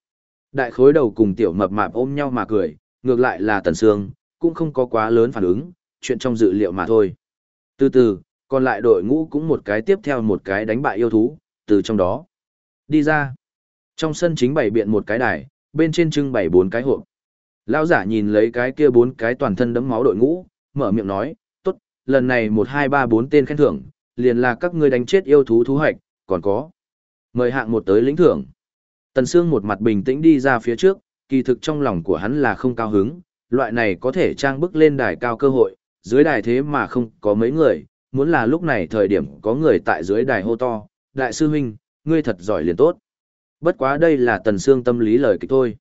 Đại khối đầu cùng tiểu mập mạp ôm nhau mà cười, ngược lại là tần sương, cũng không có quá lớn phản ứng, chuyện trong dự liệu mà thôi. Từ từ, còn lại đội ngũ cũng một cái tiếp theo một cái đánh bại yêu thú, từ trong đó. Đi ra. Trong sân chính bày biện một cái đài, bên trên trưng bày bốn cái hộp. Lão giả nhìn lấy cái kia bốn cái toàn thân đấm máu đội ngũ, mở miệng nói, tốt, lần này một hai ba bốn tên khen thưởng, liền là các ngươi đánh chết yêu thú thú hoạch, còn có. Mời hạng một tới lĩnh thưởng. Tần Sương một mặt bình tĩnh đi ra phía trước, kỳ thực trong lòng của hắn là không cao hứng, loại này có thể trang bức lên đài cao cơ hội, dưới đài thế mà không có mấy người, muốn là lúc này thời điểm có người tại dưới đài hô to, đại sư huynh, ngươi thật giỏi liền tốt. Bất quá đây là Tần xương tâm lý lời kịch thôi.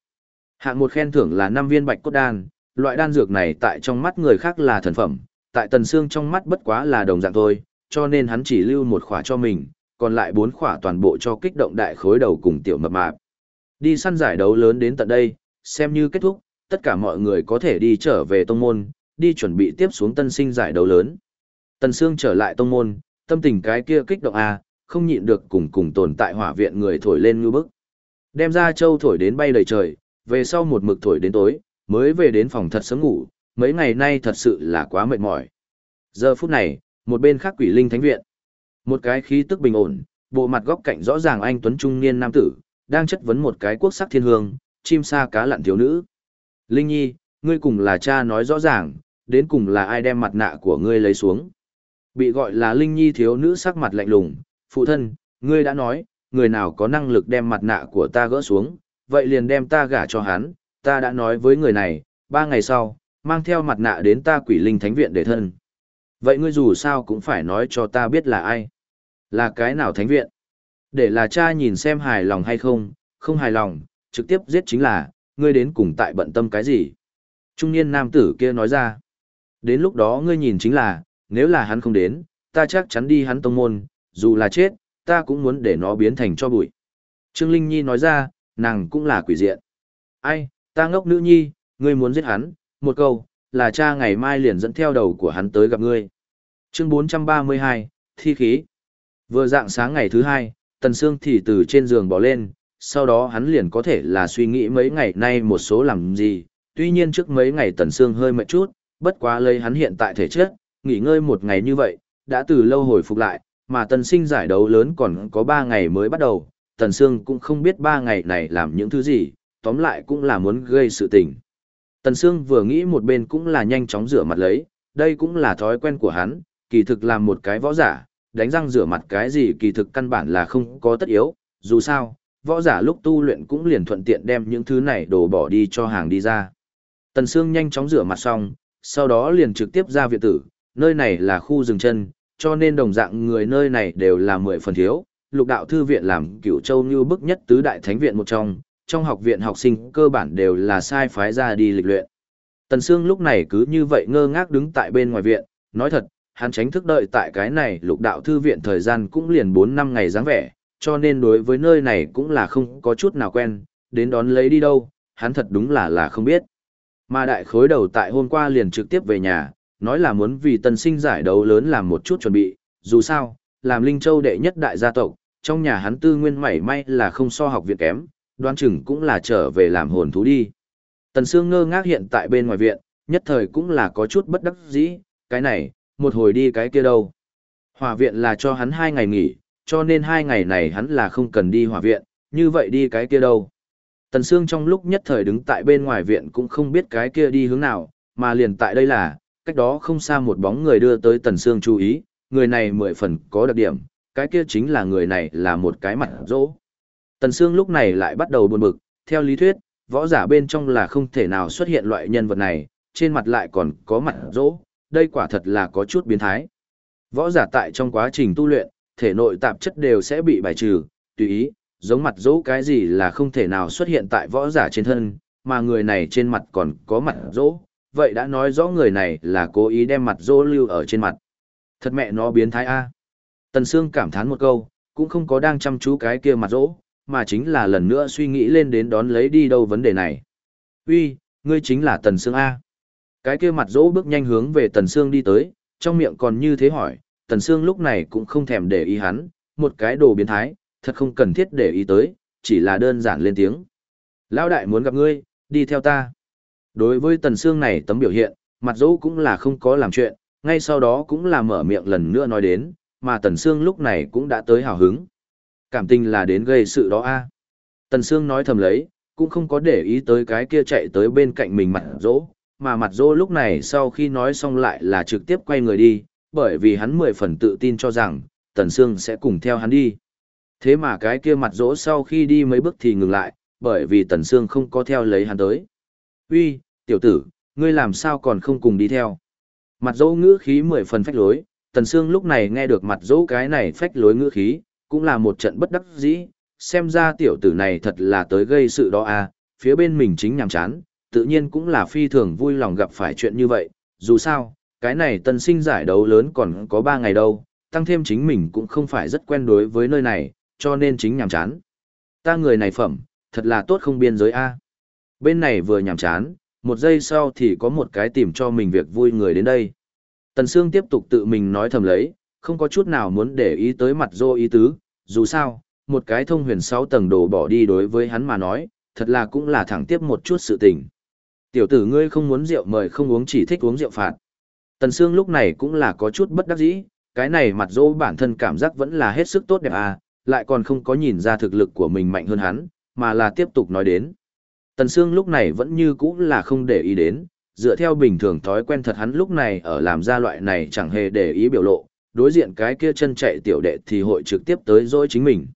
Hạng một khen thưởng là 5 viên bạch cốt đan, loại đan dược này tại trong mắt người khác là thần phẩm, tại Tần xương trong mắt bất quá là đồng dạng thôi, cho nên hắn chỉ lưu một khỏa cho mình, còn lại bốn khỏa toàn bộ cho kích động đại khối đầu cùng tiểu mập mạp. Đi săn giải đấu lớn đến tận đây, xem như kết thúc, tất cả mọi người có thể đi trở về tông môn, đi chuẩn bị tiếp xuống tân sinh giải đấu lớn. Tần Sương trở lại tông môn, tâm tình cái kia kích động à, không nhịn được cùng cùng tồn tại hỏa viện người thổi lên như bức. Đem ra châu thổi đến bay đầy trời, về sau một mực thổi đến tối, mới về đến phòng thật sớm ngủ, mấy ngày nay thật sự là quá mệt mỏi. Giờ phút này, một bên khác quỷ linh thánh viện. Một cái khí tức bình ổn, bộ mặt góc cạnh rõ ràng anh tuấn trung niên nam tử, đang chất vấn một cái quốc sắc thiên hương, chim sa cá lặn thiếu nữ. Linh Nhi, ngươi cùng là cha nói rõ ràng, đến cùng là ai đem mặt nạ của ngươi lấy xuống. Bị gọi là Linh Nhi thiếu nữ sắc mặt lạnh lùng, phụ thân, ngươi đã nói, người nào có năng lực đem mặt nạ của ta gỡ xuống, vậy liền đem ta gả cho hắn, ta đã nói với người này, ba ngày sau, mang theo mặt nạ đến ta quỷ linh thánh viện để thân. Vậy ngươi dù sao cũng phải nói cho ta biết là ai. Là cái nào thánh viện? Để là cha nhìn xem hài lòng hay không, không hài lòng, trực tiếp giết chính là, ngươi đến cùng tại bận tâm cái gì? Trung niên nam tử kia nói ra. Đến lúc đó ngươi nhìn chính là, nếu là hắn không đến, ta chắc chắn đi hắn tông môn, dù là chết, ta cũng muốn để nó biến thành cho bụi. Trương Linh Nhi nói ra, nàng cũng là quỷ diện. Ai, ta ngốc nữ nhi, ngươi muốn giết hắn, một câu, là cha ngày mai liền dẫn theo đầu của hắn tới gặp ngươi. Chương 432, Thi khí. Vừa dạng sáng ngày thứ hai, Tần Sương thì từ trên giường bỏ lên, sau đó hắn liền có thể là suy nghĩ mấy ngày nay một số làm gì, tuy nhiên trước mấy ngày Tần Sương hơi mệt chút, bất quá lấy hắn hiện tại thể chất, nghỉ ngơi một ngày như vậy, đã từ lâu hồi phục lại, mà Tần Sinh giải đấu lớn còn có 3 ngày mới bắt đầu, Tần Sương cũng không biết 3 ngày này làm những thứ gì, tóm lại cũng là muốn gây sự tình. Tần Sương vừa nghĩ một bên cũng là nhanh chóng rửa mặt lấy, đây cũng là thói quen của hắn, kỳ thực làm một cái võ giả, đánh răng rửa mặt cái gì kỳ thực căn bản là không có tất yếu, dù sao, võ giả lúc tu luyện cũng liền thuận tiện đem những thứ này đổ bỏ đi cho hàng đi ra. Tần Sương nhanh chóng rửa mặt xong, sau đó liền trực tiếp ra viện tử, nơi này là khu rừng chân, cho nên đồng dạng người nơi này đều là mười phần thiếu. Lục đạo thư viện làm cửu châu như bức nhất tứ đại thánh viện một trong, trong học viện học sinh cơ bản đều là sai phái ra đi lịch luyện. Tần Sương lúc này cứ như vậy ngơ ngác đứng tại bên ngoài viện, nói thật, hắn tránh thức đợi tại cái này lục đạo thư viện thời gian cũng liền 4 năm ngày dáng vẻ, cho nên đối với nơi này cũng là không có chút nào quen, đến đón lấy đi đâu, hắn thật đúng là là không biết. Mà đại khối đầu tại hôm qua liền trực tiếp về nhà, nói là muốn vì tân sinh giải đấu lớn làm một chút chuẩn bị, dù sao, làm Linh Châu đệ nhất đại gia tộc, trong nhà hắn tư nguyên mảy may là không so học viện kém, đoán chừng cũng là trở về làm hồn thú đi. Tần Sương ngơ ngác hiện tại bên ngoài viện, nhất thời cũng là có chút bất đắc dĩ, cái này, một hồi đi cái kia đâu. Hỏa viện là cho hắn hai ngày nghỉ, cho nên hai ngày này hắn là không cần đi hỏa viện, như vậy đi cái kia đâu. Tần Sương trong lúc nhất thời đứng tại bên ngoài viện cũng không biết cái kia đi hướng nào, mà liền tại đây là, cách đó không xa một bóng người đưa tới Tần Sương chú ý, người này mười phần có đặc điểm, cái kia chính là người này là một cái mặt rỗ. Tần Sương lúc này lại bắt đầu buồn bực, theo lý thuyết, võ giả bên trong là không thể nào xuất hiện loại nhân vật này, trên mặt lại còn có mặt rỗ, đây quả thật là có chút biến thái. Võ giả tại trong quá trình tu luyện, thể nội tạp chất đều sẽ bị bài trừ, tùy ý, giống mặt rỗ cái gì là không thể nào xuất hiện tại võ giả trên thân, mà người này trên mặt còn có mặt rỗ vậy đã nói rõ người này là cố ý đem mặt dô lưu ở trên mặt. Thật mẹ nó biến thái A. Tần Sương cảm thán một câu, cũng không có đang chăm chú cái kia mặt dỗ, mà chính là lần nữa suy nghĩ lên đến đón lấy đi đâu vấn đề này. Uy, ngươi chính là Tần Sương A. Cái kia mặt dỗ bước nhanh hướng về Tần Sương đi tới, trong miệng còn như thế hỏi, Tần Sương lúc này cũng không thèm để ý hắn, một cái đồ biến thái, thật không cần thiết để ý tới, chỉ là đơn giản lên tiếng. Lão đại muốn gặp ngươi, đi theo ta. Đối với Tần Sương này tấm biểu hiện, mặt dỗ cũng là không có làm chuyện, ngay sau đó cũng là mở miệng lần nữa nói đến, mà Tần Sương lúc này cũng đã tới hào hứng. Cảm tình là đến gây sự đó a. Tần Sương nói thầm lấy, cũng không có để ý tới cái kia chạy tới bên cạnh mình mặt dỗ, mà mặt dỗ lúc này sau khi nói xong lại là trực tiếp quay người đi, bởi vì hắn mười phần tự tin cho rằng, Tần Sương sẽ cùng theo hắn đi. Thế mà cái kia mặt dỗ sau khi đi mấy bước thì ngừng lại, bởi vì Tần Sương không có theo lấy hắn tới. Uy, tiểu tử, ngươi làm sao còn không cùng đi theo? Mặt dỗ ngữ khí mười phần phách lối, Tần Sương lúc này nghe được mặt dỗ cái này phách lối ngữ khí, cũng là một trận bất đắc dĩ, xem ra tiểu tử này thật là tới gây sự đó à, phía bên mình chính nhàm chán, tự nhiên cũng là phi thường vui lòng gặp phải chuyện như vậy, dù sao, cái này tân sinh giải đấu lớn còn có 3 ngày đâu, tăng thêm chính mình cũng không phải rất quen đối với nơi này, cho nên chính nhàm chán. Ta người này phẩm, thật là tốt không biên giới A. Bên này vừa nhàm chán, một giây sau thì có một cái tìm cho mình việc vui người đến đây. Tần Sương tiếp tục tự mình nói thầm lấy, không có chút nào muốn để ý tới mặt dô ý tứ, dù sao, một cái thông huyền sáu tầng đồ bỏ đi đối với hắn mà nói, thật là cũng là thẳng tiếp một chút sự tình. Tiểu tử ngươi không muốn rượu mời không uống chỉ thích uống rượu phạt. Tần Sương lúc này cũng là có chút bất đắc dĩ, cái này mặt dô bản thân cảm giác vẫn là hết sức tốt đẹp à, lại còn không có nhìn ra thực lực của mình mạnh hơn hắn, mà là tiếp tục nói đến. Tần Sương lúc này vẫn như cũ là không để ý đến, dựa theo bình thường thói quen thật hắn lúc này ở làm ra loại này chẳng hề để ý biểu lộ, đối diện cái kia chân chạy tiểu đệ thì hội trực tiếp tới dối chính mình.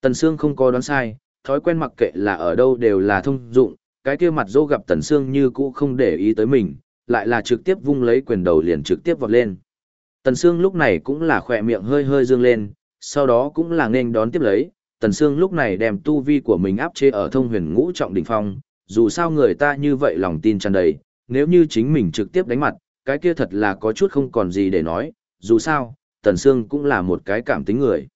Tần Sương không có đoán sai, thói quen mặc kệ là ở đâu đều là thông dụng, cái kia mặt dô gặp Tần Sương như cũ không để ý tới mình, lại là trực tiếp vung lấy quyền đầu liền trực tiếp vọt lên. Tần Sương lúc này cũng là khỏe miệng hơi hơi dương lên, sau đó cũng là nghênh đón tiếp lấy, Tần Sương lúc này đem tu vi của mình áp chế ở thông huyền ngũ trọng đỉnh phong, dù sao người ta như vậy lòng tin tràn đầy, nếu như chính mình trực tiếp đánh mặt, cái kia thật là có chút không còn gì để nói, dù sao, Tần Sương cũng là một cái cảm tính người.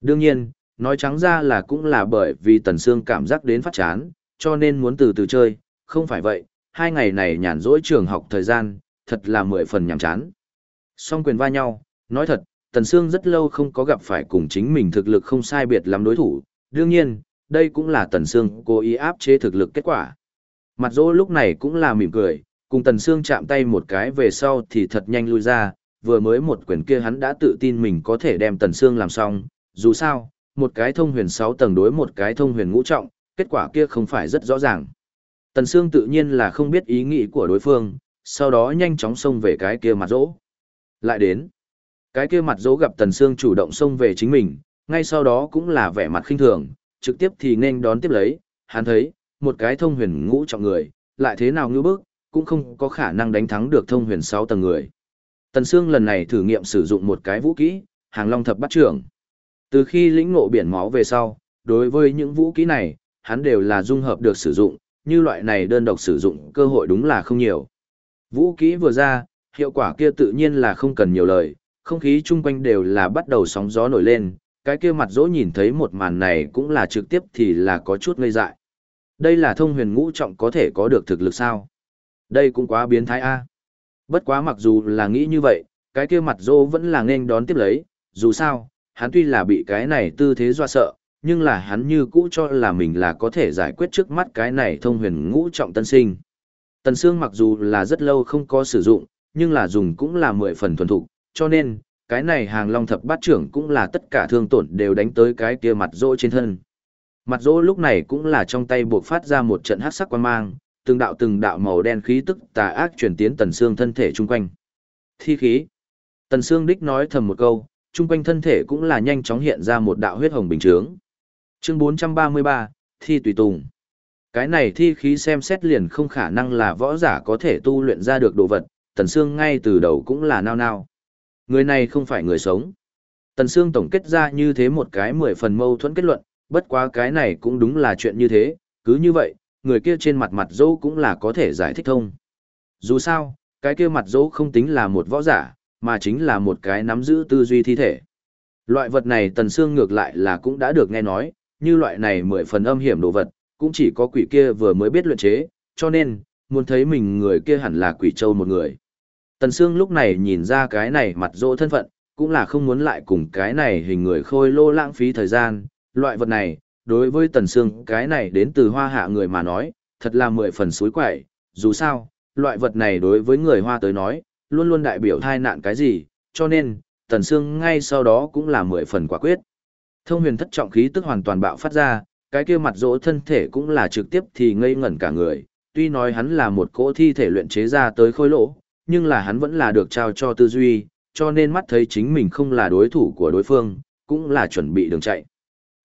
Đương nhiên, nói trắng ra là cũng là bởi vì Tần Sương cảm giác đến phát chán, cho nên muốn từ từ chơi, không phải vậy, hai ngày này nhàn rỗi trường học thời gian, thật là mười phần nhàm chán. Song quyền va nhau, nói thật, Tần Sương rất lâu không có gặp phải cùng chính mình thực lực không sai biệt lắm đối thủ, đương nhiên, đây cũng là Tần Sương cố ý áp chế thực lực kết quả. Mặt dỗ lúc này cũng là mỉm cười, cùng Tần Sương chạm tay một cái về sau thì thật nhanh lui ra, vừa mới một quyền kia hắn đã tự tin mình có thể đem Tần Sương làm xong, dù sao, một cái thông huyền 6 tầng đối một cái thông huyền ngũ trọng, kết quả kia không phải rất rõ ràng. Tần Sương tự nhiên là không biết ý nghĩ của đối phương, sau đó nhanh chóng xông về cái kia mặt dỗ. Lại đến, cái kia mặt dỗ gặp Tần Sương chủ động xông về chính mình, ngay sau đó cũng là vẻ mặt khinh thường, trực tiếp thì nên đón tiếp lấy, hắn thấy, một cái thông huyền ngũ trọng người, lại thế nào ngư bức, cũng không có khả năng đánh thắng được thông huyền 6 tầng người. Tần Sương lần này thử nghiệm sử dụng một cái vũ kỹ, hàng long thập bắt trưởng. Từ khi lĩnh ngộ biển máu về sau, đối với những vũ kỹ này, hắn đều là dung hợp được sử dụng, như loại này đơn độc sử dụng cơ hội đúng là không nhiều. Vũ kỹ vừa ra, hiệu quả kia tự nhiên là không cần nhiều lời, không khí chung quanh đều là bắt đầu sóng gió nổi lên, cái kia mặt dỗ nhìn thấy một màn này cũng là trực tiếp thì là có chút ngây dại. Đây là thông huyền ngũ trọng có thể có được thực lực sao? Đây cũng quá biến thái a. Bất quá mặc dù là nghĩ như vậy, cái kia mặt dỗ vẫn là nên đón tiếp lấy, dù sao, hắn tuy là bị cái này tư thế doa sợ, nhưng là hắn như cũ cho là mình là có thể giải quyết trước mắt cái này thông huyền ngũ trọng tân sinh. Tần Sương mặc dù là rất lâu không có sử dụng, nhưng là dùng cũng là mười phần thuần thục, cho nên, cái này hàng long thập bát trưởng cũng là tất cả thương tổn đều đánh tới cái kia mặt rỗ trên thân. Mặt rỗ lúc này cũng là trong tay buộc phát ra một trận hát sắc quan mang, từng đạo từng đạo màu đen khí tức tà ác chuyển tiến tần xương thân thể chung quanh. Thi khí. Tần xương đích nói thầm một câu, chung quanh thân thể cũng là nhanh chóng hiện ra một đạo huyết hồng bình trướng. Chương 433, Thi tùy tùng. Cái này thi khí xem xét liền không khả năng là võ giả có thể tu luyện ra được đồ vật, tần xương ngay từ đầu cũng là nao nao. Người này không phải người sống. Tần Sương tổng kết ra như thế một cái mười phần mâu thuẫn kết luận, bất quá cái này cũng đúng là chuyện như thế, cứ như vậy, người kia trên mặt mặt dỗ cũng là có thể giải thích thông. Dù sao, cái kia mặt dỗ không tính là một võ giả, mà chính là một cái nắm giữ tư duy thi thể. Loại vật này Tần Sương ngược lại là cũng đã được nghe nói, như loại này mười phần âm hiểm đồ vật, cũng chỉ có quỷ kia vừa mới biết luyện chế, cho nên, muốn thấy mình người kia hẳn là quỷ châu một người. Tần Sương lúc này nhìn ra cái này mặt dỗ thân phận, cũng là không muốn lại cùng cái này hình người khôi lô lãng phí thời gian, loại vật này, đối với Tần Sương cái này đến từ hoa hạ người mà nói, thật là mười phần suối quậy, dù sao, loại vật này đối với người hoa tới nói, luôn luôn đại biểu thai nạn cái gì, cho nên, Tần Sương ngay sau đó cũng là mười phần quả quyết. Thông huyền thất trọng khí tức hoàn toàn bạo phát ra, cái kia mặt dỗ thân thể cũng là trực tiếp thì ngây ngẩn cả người, tuy nói hắn là một cỗ thi thể luyện chế ra tới khôi lỗ, nhưng là hắn vẫn là được trao cho tư duy, cho nên mắt thấy chính mình không là đối thủ của đối phương, cũng là chuẩn bị đường chạy.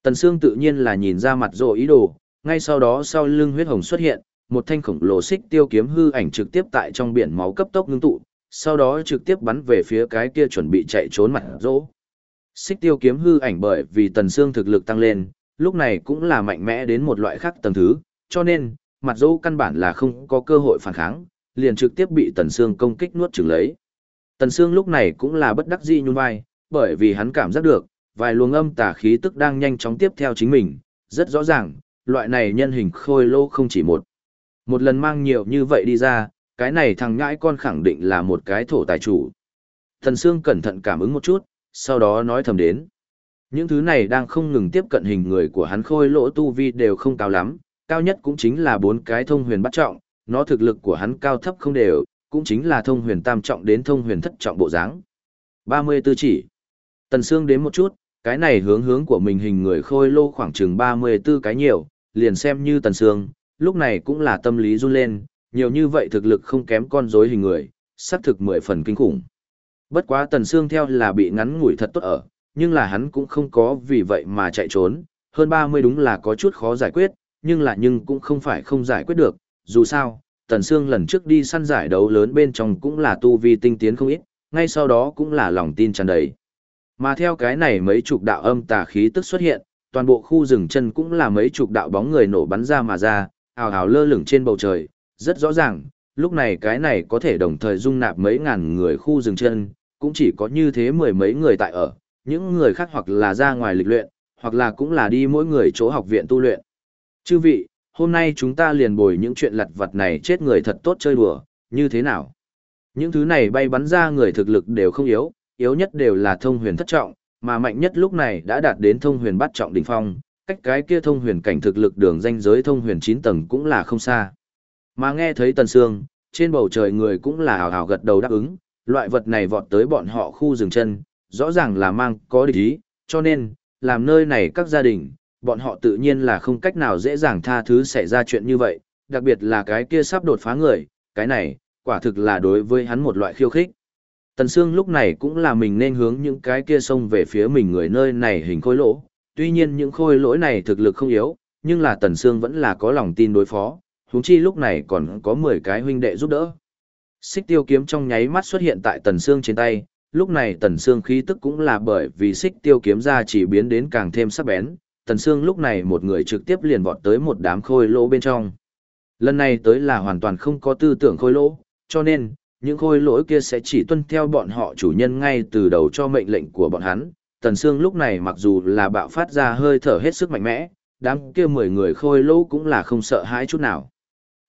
Tần Sương tự nhiên là nhìn ra mặt rộ ý đồ, ngay sau đó sau lưng huyết hồng xuất hiện, một thanh khổng lồ xích tiêu kiếm hư ảnh trực tiếp tại trong biển máu cấp tốc ngưng tụ, sau đó trực tiếp bắn về phía cái kia chuẩn bị chạy trốn mặt rỗ. Xích tiêu kiếm hư ảnh bởi vì Tần Sương thực lực tăng lên, lúc này cũng là mạnh mẽ đến một loại khác tầng thứ, cho nên, mặt rỗ căn bản là không có cơ hội phản kháng, liền trực tiếp bị Tần Sương công kích nuốt chửng lấy. Tần Sương lúc này cũng là bất đắc dĩ nhún vai, bởi vì hắn cảm giác được, vài luồng âm tà khí tức đang nhanh chóng tiếp theo chính mình, rất rõ ràng, loại này nhân hình khôi lô không chỉ một. Một lần mang nhiều như vậy đi ra, cái này thằng ngãi con khẳng định là một cái thổ tài chủ. Tần Sương cẩn thận cảm ứng một chút, sau đó nói thầm đến. Những thứ này đang không ngừng tiếp cận hình người của hắn khôi lỗ tu vi đều không cao lắm, cao nhất cũng chính là bốn cái thông huyền bắt trọng, nó thực lực của hắn cao thấp không đều, cũng chính là thông huyền tam trọng đến thông huyền thất trọng bộ dáng. 34 chỉ. Tần Sương đến một chút, cái này hướng hướng của mình hình người khôi lô khoảng chừng 34 cái nhiều, liền xem như Tần Sương, lúc này cũng là tâm lý run lên, nhiều như vậy thực lực không kém con rối hình người, xác thực mười phần kinh khủng. Bất quá Tần Sương theo là bị ngắn ngủi thật tốt ở, nhưng là hắn cũng không có vì vậy mà chạy trốn, hơn 30 đúng là có chút khó giải quyết, nhưng là nhưng cũng không phải không giải quyết được, dù sao, Tần Sương lần trước đi săn giải đấu lớn bên trong cũng là tu vi tinh tiến không ít, ngay sau đó cũng là lòng tin tràn đầy. Mà theo cái này mấy chục đạo âm tà khí tức xuất hiện, toàn bộ khu rừng chân cũng là mấy chục đạo bóng người nổ bắn ra mà ra, ào ào lơ lửng trên bầu trời, rất rõ ràng, lúc này cái này có thể đồng thời dung nạp mấy ngàn người khu rừng chân, cũng chỉ có như thế mười mấy người tại ở, những người khác hoặc là ra ngoài lịch luyện, hoặc là cũng là đi mỗi người chỗ học viện tu luyện. Chư vị, hôm nay chúng ta liền bồi những chuyện lặt vặt này chết người thật tốt chơi đùa, như thế nào? Những thứ này bay bắn ra người thực lực đều không yếu, yếu nhất đều là thông huyền thất trọng, mà mạnh nhất lúc này đã đạt đến thông huyền bắt trọng đỉnh phong, cách cái kia thông huyền cảnh thực lực đường danh giới thông huyền 9 tầng cũng là không xa. Mà nghe thấy Tần Sương, trên bầu trời người cũng là hào hào gật đầu đáp ứng, loại vật này vọt tới bọn họ khu rừng chân, rõ ràng là mang có địch ý, cho nên, làm nơi này các gia đình, bọn họ tự nhiên là không cách nào dễ dàng tha thứ xảy ra chuyện như vậy, đặc biệt là cái kia sắp đột phá người, cái này, quả thực là đối với hắn một loại khiêu khích. Tần Sương lúc này cũng là mình nên hướng những cái kia xông về phía mình người nơi này hình khôi lỗ, tuy nhiên những khôi lỗi này thực lực không yếu, nhưng là Tần Sương vẫn là có lòng tin đối phó, huống chi lúc này còn có 10 cái huynh đệ giúp đỡ. Xích tiêu kiếm trong nháy mắt xuất hiện tại Tần Sương trên tay, lúc này Tần Sương khí tức cũng là bởi vì xích tiêu kiếm ra chỉ biến đến càng thêm sắc bén, Tần Sương lúc này một người trực tiếp liền vọt tới một đám khôi lỗ bên trong. Lần này tới là hoàn toàn không có tư tưởng khôi lỗ, cho nên, những khôi lỗi kia sẽ chỉ tuân theo bọn họ chủ nhân ngay từ đầu cho mệnh lệnh của bọn hắn. Tần Sương lúc này mặc dù là bạo phát ra hơi thở hết sức mạnh mẽ, đám kia mười người khôi lỗ cũng là không sợ hãi chút nào.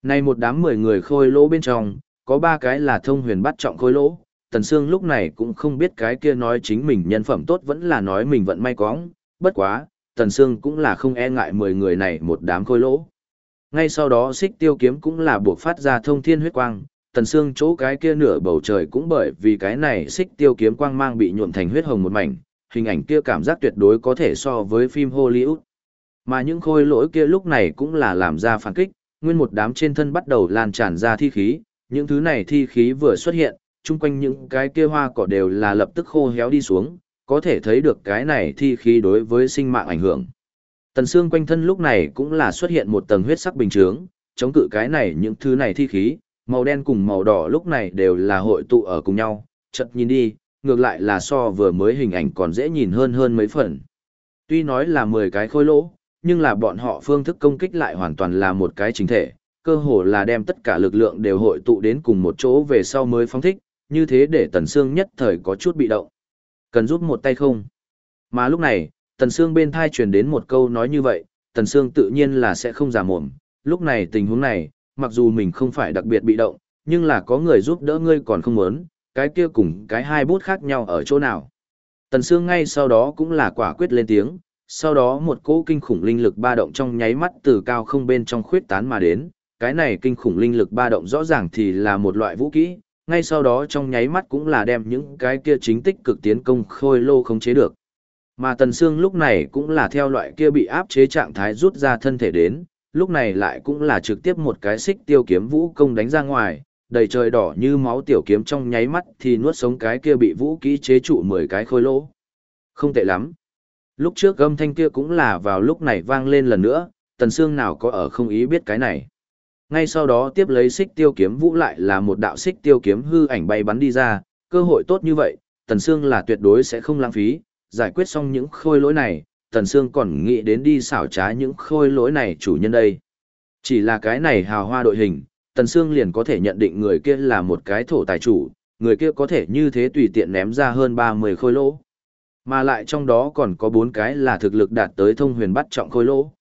Này một đám mười người khôi lỗ bên trong, có ba cái là thông huyền bắt trọng khôi lỗ, Tần Sương lúc này cũng không biết cái kia nói chính mình nhân phẩm tốt vẫn là nói mình vận may cóng, bất quá, Tần Sương cũng là không e ngại mười người này một đám khôi lỗ. Ngay sau đó xích tiêu kiếm cũng là buộc phát ra thông thiên huyết quang, Tần Sương chỗ cái kia nửa bầu trời cũng bởi vì cái này xích tiêu kiếm quang mang bị nhuộm thành huyết hồng một mảnh, hình ảnh kia cảm giác tuyệt đối có thể so với phim Hollywood. Mà những khôi lỗi kia lúc này cũng là làm ra phản kích, nguyên một đám trên thân bắt đầu lan tràn ra thi khí, những thứ này thi khí vừa xuất hiện, chung quanh những cái kia hoa cỏ đều là lập tức khô héo đi xuống, có thể thấy được cái này thi khí đối với sinh mạng ảnh hưởng. Tần xương quanh thân lúc này cũng là xuất hiện một tầng huyết sắc bình trướng, chống cự cái này những thứ này thi khí, màu đen cùng màu đỏ lúc này đều là hội tụ ở cùng nhau, chợt nhìn đi, ngược lại là so vừa mới hình ảnh còn dễ nhìn hơn hơn mấy phần. Tuy nói là 10 cái khôi lỗ, nhưng là bọn họ phương thức công kích lại hoàn toàn là một cái chính thể, cơ hồ là đem tất cả lực lượng đều hội tụ đến cùng một chỗ về sau mới phóng thích, như thế để Tần Sương nhất thời có chút bị động. Cần giúp một tay không? Mà lúc này, Tần Sương bên thai truyền đến một câu nói như vậy, Tần Sương tự nhiên là sẽ không giả mồm, lúc này tình huống này, mặc dù mình không phải đặc biệt bị động, nhưng là có người giúp đỡ ngươi còn không muốn, cái kia cùng cái hai bút khác nhau ở chỗ nào. Tần Sương ngay sau đó cũng là quả quyết lên tiếng, sau đó một cỗ kinh khủng linh lực ba động trong nháy mắt từ cao không bên trong khuyết tán mà đến, cái này kinh khủng linh lực ba động rõ ràng thì là một loại vũ kỹ, ngay sau đó trong nháy mắt cũng là đem những cái kia chính tích cực tiến công khôi lô khống chế được. Mà Tần Sương lúc này cũng là theo loại kia bị áp chế trạng thái rút ra thân thể đến, lúc này lại cũng là trực tiếp một cái xích tiêu kiếm vũ công đánh ra ngoài, đầy trời đỏ như máu tiểu kiếm trong nháy mắt thì nuốt sống cái kia bị vũ kỹ chế trụ 10 cái khôi lỗ. Không tệ lắm. Lúc trước âm thanh kia cũng là vào lúc này vang lên lần nữa, Tần Sương nào có ở không ý biết cái này. Ngay sau đó tiếp lấy xích tiêu kiếm vũ lại là một đạo xích tiêu kiếm hư ảnh bay bắn đi ra, cơ hội tốt như vậy, Tần Sương là tuyệt đối sẽ không lãng phí, giải quyết xong những khôi lỗi này, Tần Sương còn nghĩ đến đi xảo trá những khôi lỗi này chủ nhân đây. Chỉ là cái này hào hoa đội hình, Tần Sương liền có thể nhận định người kia là một cái thổ tài chủ, người kia có thể như thế tùy tiện ném ra hơn 30 khôi lỗ. Mà lại trong đó còn có bốn cái là thực lực đạt tới thông huyền bắt trọng khôi lỗ.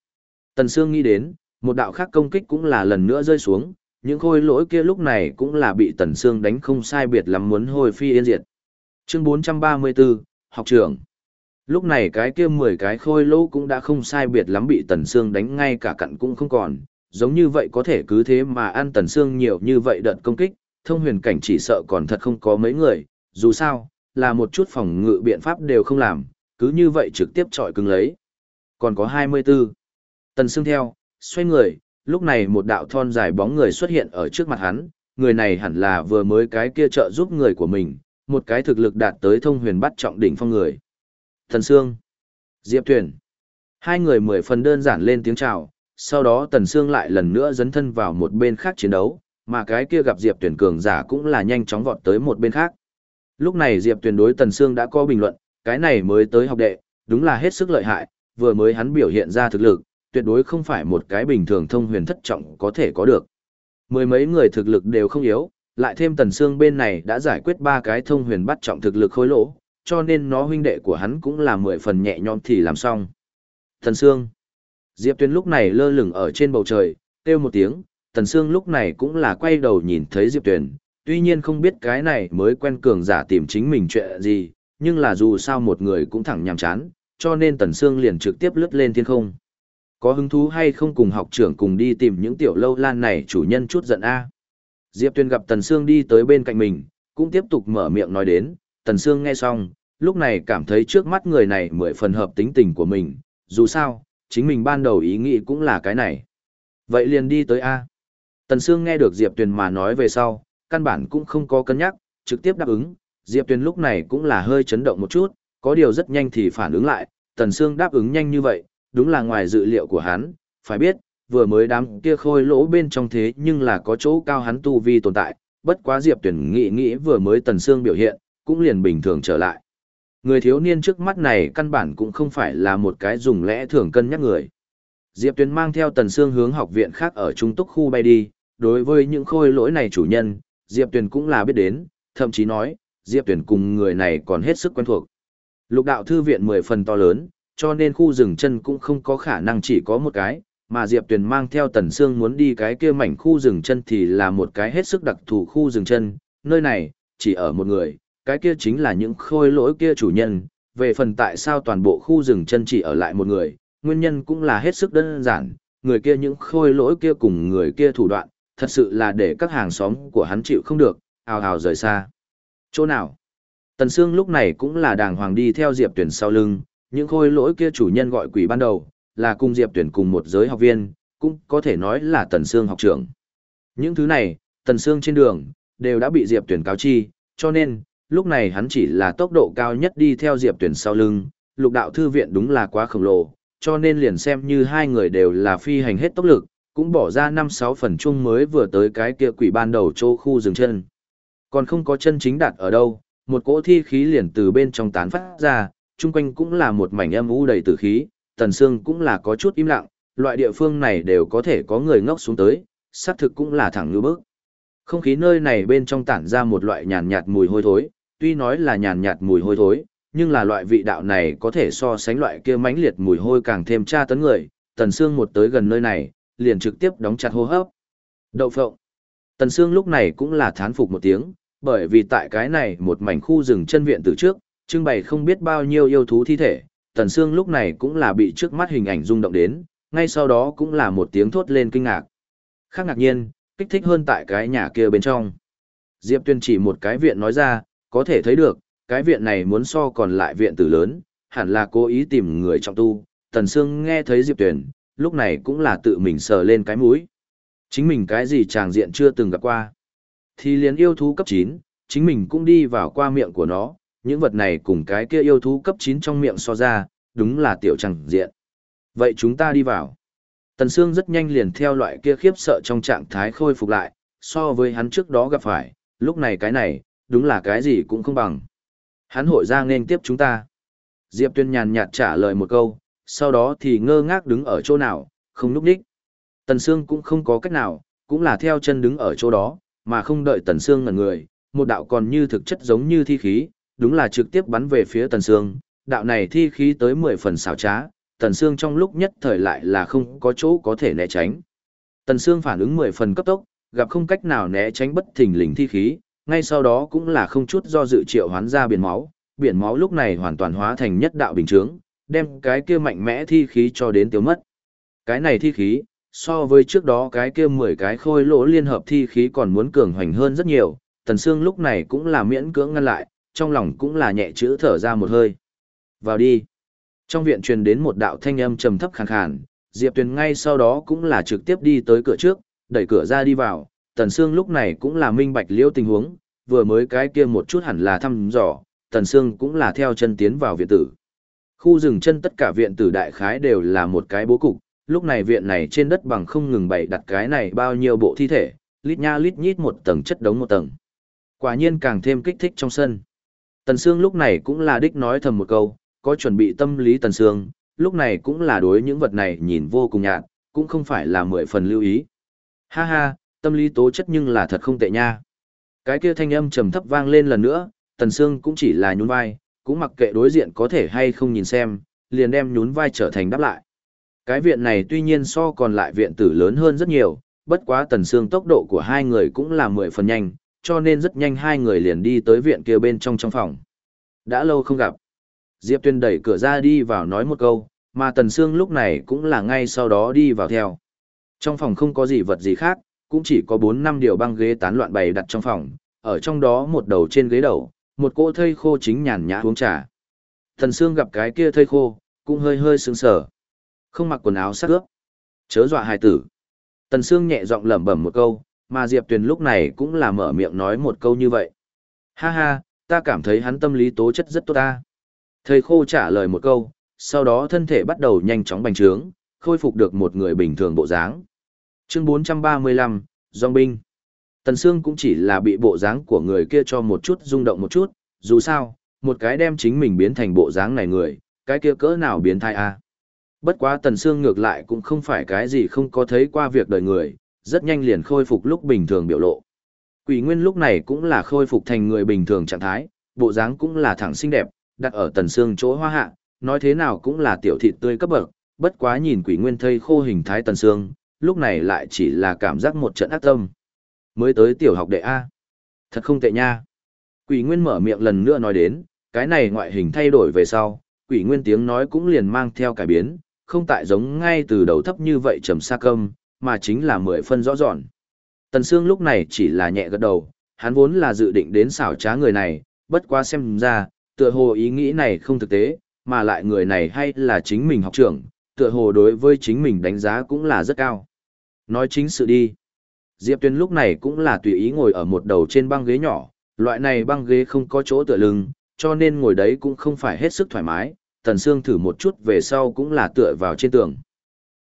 Tần Sương nghĩ đến, một đạo khác công kích cũng là lần nữa rơi xuống, những khôi lỗi kia lúc này cũng là bị Tần Sương đánh không sai biệt lắm muốn hồi phi yên diệt. Chương 434, học trưởng. Lúc này cái kia 10 cái khôi lỗ cũng đã không sai biệt lắm bị Tần Sương đánh ngay cả cặn cũng không còn, giống như vậy có thể cứ thế mà ăn Tần Sương nhiều như vậy đợt công kích, thông huyền cảnh chỉ sợ còn thật không có mấy người, dù sao, là một chút phòng ngự biện pháp đều không làm, cứ như vậy trực tiếp trọi cứng lấy. Còn có 24. Tần Sương theo, xoay người, lúc này một đạo thon dài bóng người xuất hiện ở trước mặt hắn, người này hẳn là vừa mới cái kia trợ giúp người của mình, một cái thực lực đạt tới thông huyền bắt trọng đỉnh phong người. Thần Sương, Diệp Thuyền. Hai người mười phần đơn giản lên tiếng chào, sau đó Tần Sương lại lần nữa dấn thân vào một bên khác chiến đấu, mà cái kia gặp Diệp Tuyển cường giả cũng là nhanh chóng vọt tới một bên khác. Lúc này Diệp Tuyển đối Tần Sương đã có bình luận, cái này mới tới học đệ, đúng là hết sức lợi hại, vừa mới hắn biểu hiện ra thực lực, tuyệt đối không phải một cái bình thường thông huyền thất trọng có thể có được. Mười mấy người thực lực đều không yếu, lại thêm Tần xương bên này đã giải quyết ba cái thông huyền bắt trọng thực lực khối lỗ, cho nên nó huynh đệ của hắn cũng là mười phần nhẹ nhõm thì làm xong. Tần xương Diệp Tuyên lúc này lơ lửng ở trên bầu trời, kêu một tiếng, Tần Sương lúc này cũng là quay đầu nhìn thấy Diệp Tuyển, tuy nhiên không biết cái này mới quen cường giả tìm chính mình chuyện gì, nhưng là dù sao một người cũng thẳng nhằm chán, cho nên Tần Sương liền trực tiếp lướt lên thiên không. Có hứng thú hay không cùng học trưởng cùng đi tìm những tiểu lâu lan này chủ nhân chút giận a Diệp Tuyên gặp Tần Sương đi tới bên cạnh mình, cũng tiếp tục mở miệng nói đến, Tần Sương nghe xong, lúc này cảm thấy trước mắt người này mười phần hợp tính tình của mình, dù sao, chính mình ban đầu ý nghĩ cũng là cái này. Vậy liền đi tới A. Tần Sương nghe được Diệp Tuyền mà nói về sau, căn bản cũng không có cân nhắc, trực tiếp đáp ứng. Diệp Tuyền lúc này cũng là hơi chấn động một chút, có điều rất nhanh thì phản ứng lại, Tần Sương đáp ứng nhanh như vậy, đúng là ngoài dự liệu của hắn, phải biết, vừa mới đám kia khôi lỗ bên trong thế nhưng là có chỗ cao hắn tu vi tồn tại, bất quá Diệp Tuyền nghĩ nghĩ vừa mới Tần Sương biểu hiện, cũng liền bình thường trở lại. Người thiếu niên trước mắt này căn bản cũng không phải là một cái dùng lẽ thường cân nhắc người. Diệp Tuyền mang theo Tần Sương hướng học viện khác ở trung túc khu bay đi, đối với những khôi lỗi này chủ nhân, Diệp Tuyền cũng là biết đến, thậm chí nói, Diệp Tuyền cùng người này còn hết sức quen thuộc. Lục đạo thư viện 10 phần to lớn, cho nên khu rừng chân cũng không có khả năng chỉ có một cái, mà Diệp Tuyền mang theo Tần Sương muốn đi cái kia mảnh khu rừng chân thì là một cái hết sức đặc thù khu rừng chân, nơi này, chỉ ở một người, cái kia chính là những khôi lỗi kia chủ nhân, về phần tại sao toàn bộ khu rừng chân chỉ ở lại một người, nguyên nhân cũng là hết sức đơn giản, người kia những khôi lỗi kia cùng người kia thủ đoạn, thật sự là để các hàng xóm của hắn chịu không được, ào ào rời xa. Chỗ nào? Tần Sương lúc này cũng là đàng hoàng đi theo Diệp Tuyền sau lưng, những khôi lỗi kia chủ nhân gọi quỷ ban đầu, là cùng Diệp Tuyển cùng một giới học viên, cũng có thể nói là Tần Sương học trưởng. Những thứ này, Tần Sương trên đường, đều đã bị Diệp Tuyển cáo chi, cho nên, lúc này hắn chỉ là tốc độ cao nhất đi theo Diệp Tuyển sau lưng, lục đạo thư viện đúng là quá khổng lồ, cho nên liền xem như hai người đều là phi hành hết tốc lực, cũng bỏ ra 5-6 phần chung mới vừa tới cái kia quỷ ban đầu chỗ khu dừng chân. Còn không có chân chính đạt ở đâu, một cỗ thi khí liền từ bên trong tán phát ra, chung quanh cũng là một mảnh âm u đầy tử khí, tần xương cũng là có chút im lặng, loại địa phương này đều có thể có người ngốc xuống tới, xác thực cũng là thẳng như bước. Không khí nơi này bên trong tản ra một loại nhàn nhạt mùi hôi thối, tuy nói là nhàn nhạt mùi hôi thối, nhưng là loại vị đạo này có thể so sánh loại kia mãnh liệt mùi hôi càng thêm tra tấn người, Tần Sương một tới gần nơi này, liền trực tiếp đóng chặt hô hấp. Đậu phộng. Tần Sương lúc này cũng là thán phục một tiếng, bởi vì tại cái này một mảnh khu rừng chân viện từ trước, trưng bày không biết bao nhiêu yêu thú thi thể, Tần Sương lúc này cũng là bị trước mắt hình ảnh rung động đến, ngay sau đó cũng là một tiếng thốt lên kinh ngạc. Khác ngạc nhiên, kích thích hơn tại cái nhà kia bên trong. Diệp Tuyên chỉ một cái viện nói ra, có thể thấy được, cái viện này muốn so còn lại viện tử lớn, hẳn là cố ý tìm người trọng tu. Tần Sương nghe thấy Diệp Tuyển, lúc này cũng là tự mình sờ lên cái mũi. Chính mình cái gì chàng diện chưa từng gặp qua. Thì liền yêu thú cấp 9, chính mình cũng đi vào qua miệng của nó, những vật này cùng cái kia yêu thú cấp 9 trong miệng so ra, đúng là tiểu chẳng diện. Vậy chúng ta đi vào. Tần Sương rất nhanh liền theo loại kia khiếp sợ trong trạng thái khôi phục lại, so với hắn trước đó gặp phải, lúc này cái này, đúng là cái gì cũng không bằng. Hắn hội ra nên tiếp chúng ta. Diệp Tuyên nhàn nhạt trả lời một câu, sau đó thì ngơ ngác đứng ở chỗ nào, không núp đích. Tần Sương cũng không có cách nào, cũng là theo chân đứng ở chỗ đó, mà không đợi Tần Sương ngẩn người, một đạo còn như thực chất giống như thi khí, đúng là trực tiếp bắn về phía Tần Sương, đạo này thi khí tới 10 phần xảo trá, Tần Sương trong lúc nhất thời lại là không có chỗ có thể né tránh. Tần Sương phản ứng 10 phần cấp tốc, gặp không cách nào né tránh bất thình lình thi khí, ngay sau đó cũng là không chút do dự triệu hoán ra biển máu, biển máu lúc này hoàn toàn hóa thành nhất đạo bình chướng, đem cái kia mạnh mẽ thi khí cho đến tiêu mất. Cái này thi khí, so với trước đó cái kia 10 cái khôi lỗ liên hợp thi khí còn muốn cường hoành hơn rất nhiều, Tần Sương lúc này cũng là miễn cưỡng ngăn lại, trong lòng cũng là nhẹ chữ thở ra một hơi. Vào đi. Trong viện truyền đến một đạo thanh âm trầm thấp khàn khàn, Diệp Tuyền ngay sau đó cũng là trực tiếp đi tới cửa trước, đẩy cửa ra đi vào, Tần Sương lúc này cũng là minh bạch liêu tình huống, vừa mới cái kia một chút hẳn là thăm dò, Tần Sương cũng là theo chân tiến vào viện tử. Khu rừng chân tất cả viện tử đại khái đều là một cái bố cục, lúc này viện này trên đất bằng không ngừng bày đặt cái này bao nhiêu bộ thi thể, lít nha lít nhít một tầng chất đống một tầng. Quả nhiên càng thêm kích thích trong sân. Tần Sương lúc này cũng là đích nói thầm một câu, có chuẩn bị tâm lý Tần Sương, lúc này cũng là đối những vật này nhìn vô cùng nhạt, cũng không phải là mười phần lưu ý. Ha ha, tâm lý tố chất nhưng là thật không tệ nha. Cái kia thanh âm trầm thấp vang lên lần nữa, Tần Sương cũng chỉ là nhún vai, cũng mặc kệ đối diện có thể hay không nhìn xem, liền đem nhún vai trở thành đáp lại. Cái viện này tuy nhiên so còn lại viện tử lớn hơn rất nhiều, bất quá Tần Sương tốc độ của hai người cũng là mười phần nhanh, cho nên rất nhanh hai người liền đi tới viện kia bên trong trong phòng. Đã lâu không gặp. Diệp Tuyên đẩy cửa ra đi vào nói một câu, mà Tần Sương lúc này cũng là ngay sau đó đi vào theo. Trong phòng không có gì vật gì khác, cũng chỉ có 4 năm điều băng ghế tán loạn bày đặt trong phòng, ở trong đó một đầu trên ghế đầu, một cô thây khô chính nhàn nhã uống trà. Tần Sương gặp cái kia thây khô, cũng hơi hơi sướng sở. Không mặc quần áo sắc ướp. Chớ dọa hài tử. Tần Sương nhẹ giọng lẩm bẩm một câu, mà Diệp Tuyền lúc này cũng là mở miệng nói một câu như vậy. Ha ha, ta cảm thấy hắn tâm lý tố chất rất tốt ta. Thầy khô trả lời một câu, sau đó thân thể bắt đầu nhanh chóng bành trướng, khôi phục được một người bình thường bộ dáng. Chương 435, Dòng binh. Tần Sương cũng chỉ là bị bộ dáng của người kia cho một chút rung động một chút, dù sao, một cái đem chính mình biến thành bộ dáng này người, cái kia cỡ nào biến thai a. Bất quá Tần Sương ngược lại cũng không phải cái gì không có thấy qua việc đời người, rất nhanh liền khôi phục lúc bình thường biểu lộ. Quỷ Nguyên lúc này cũng là khôi phục thành người bình thường trạng thái, bộ dáng cũng là thẳng xinh đẹp, đặt ở Tần xương chỗ hoa hạ, nói thế nào cũng là tiểu thịt tươi cấp bậc, bất quá nhìn Quỷ Nguyên thây khô hình thái Tần xương, lúc này lại chỉ là cảm giác một trận ác tâm. Mới tới tiểu học đệ A. Thật không tệ nha. Quỷ Nguyên mở miệng lần nữa nói đến, cái này ngoại hình thay đổi về sau, Quỷ Nguyên tiếng nói cũng liền mang theo cải biến, không tại giống ngay từ đầu thấp như vậy trầm xa câm, mà chính là mười phân rõ rọn. Tần Sương lúc này chỉ là nhẹ gật đầu, hắn vốn là dự định đến xảo trá người này, bất quá xem ra, tựa hồ ý nghĩ này không thực tế, mà lại người này hay là chính mình học trưởng, tựa hồ đối với chính mình đánh giá cũng là rất cao. Nói chính sự đi. Diệp Tuyên lúc này cũng là tùy ý ngồi ở một đầu trên băng ghế nhỏ, loại này băng ghế không có chỗ tựa lưng, cho nên ngồi đấy cũng không phải hết sức thoải mái, Tần Sương thử một chút về sau cũng là tựa vào trên tường.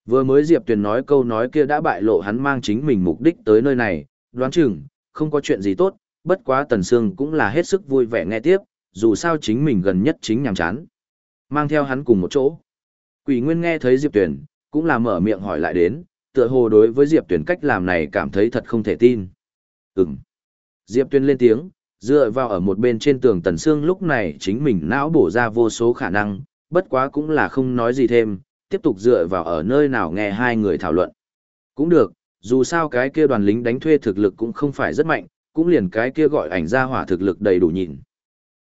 Vừa mới Diệp Tuyền nói câu nói kia đã bại lộ hắn mang chính mình mục đích tới nơi này, đoán chừng, không có chuyện gì tốt, bất quá Tần Sương cũng là hết sức vui vẻ nghe tiếp, dù sao chính mình gần nhất chính nhàm chán. Mang theo hắn cùng một chỗ. Quỷ Nguyên nghe thấy Diệp Tuyền, cũng là mở miệng hỏi lại đến, tựa hồ đối với Diệp Tuyền cách làm này cảm thấy thật không thể tin. Ừm. Diệp Tuyền lên tiếng, dựa vào ở một bên trên tường Tần Sương lúc này chính mình não bổ ra vô số khả năng, bất quá cũng là không nói gì thêm, tiếp tục dựa vào ở nơi nào nghe hai người thảo luận. Cũng được, dù sao cái kia đoàn lính đánh thuê thực lực cũng không phải rất mạnh, cũng liền cái kia gọi ảnh ra hỏa thực lực đầy đủ nhìn.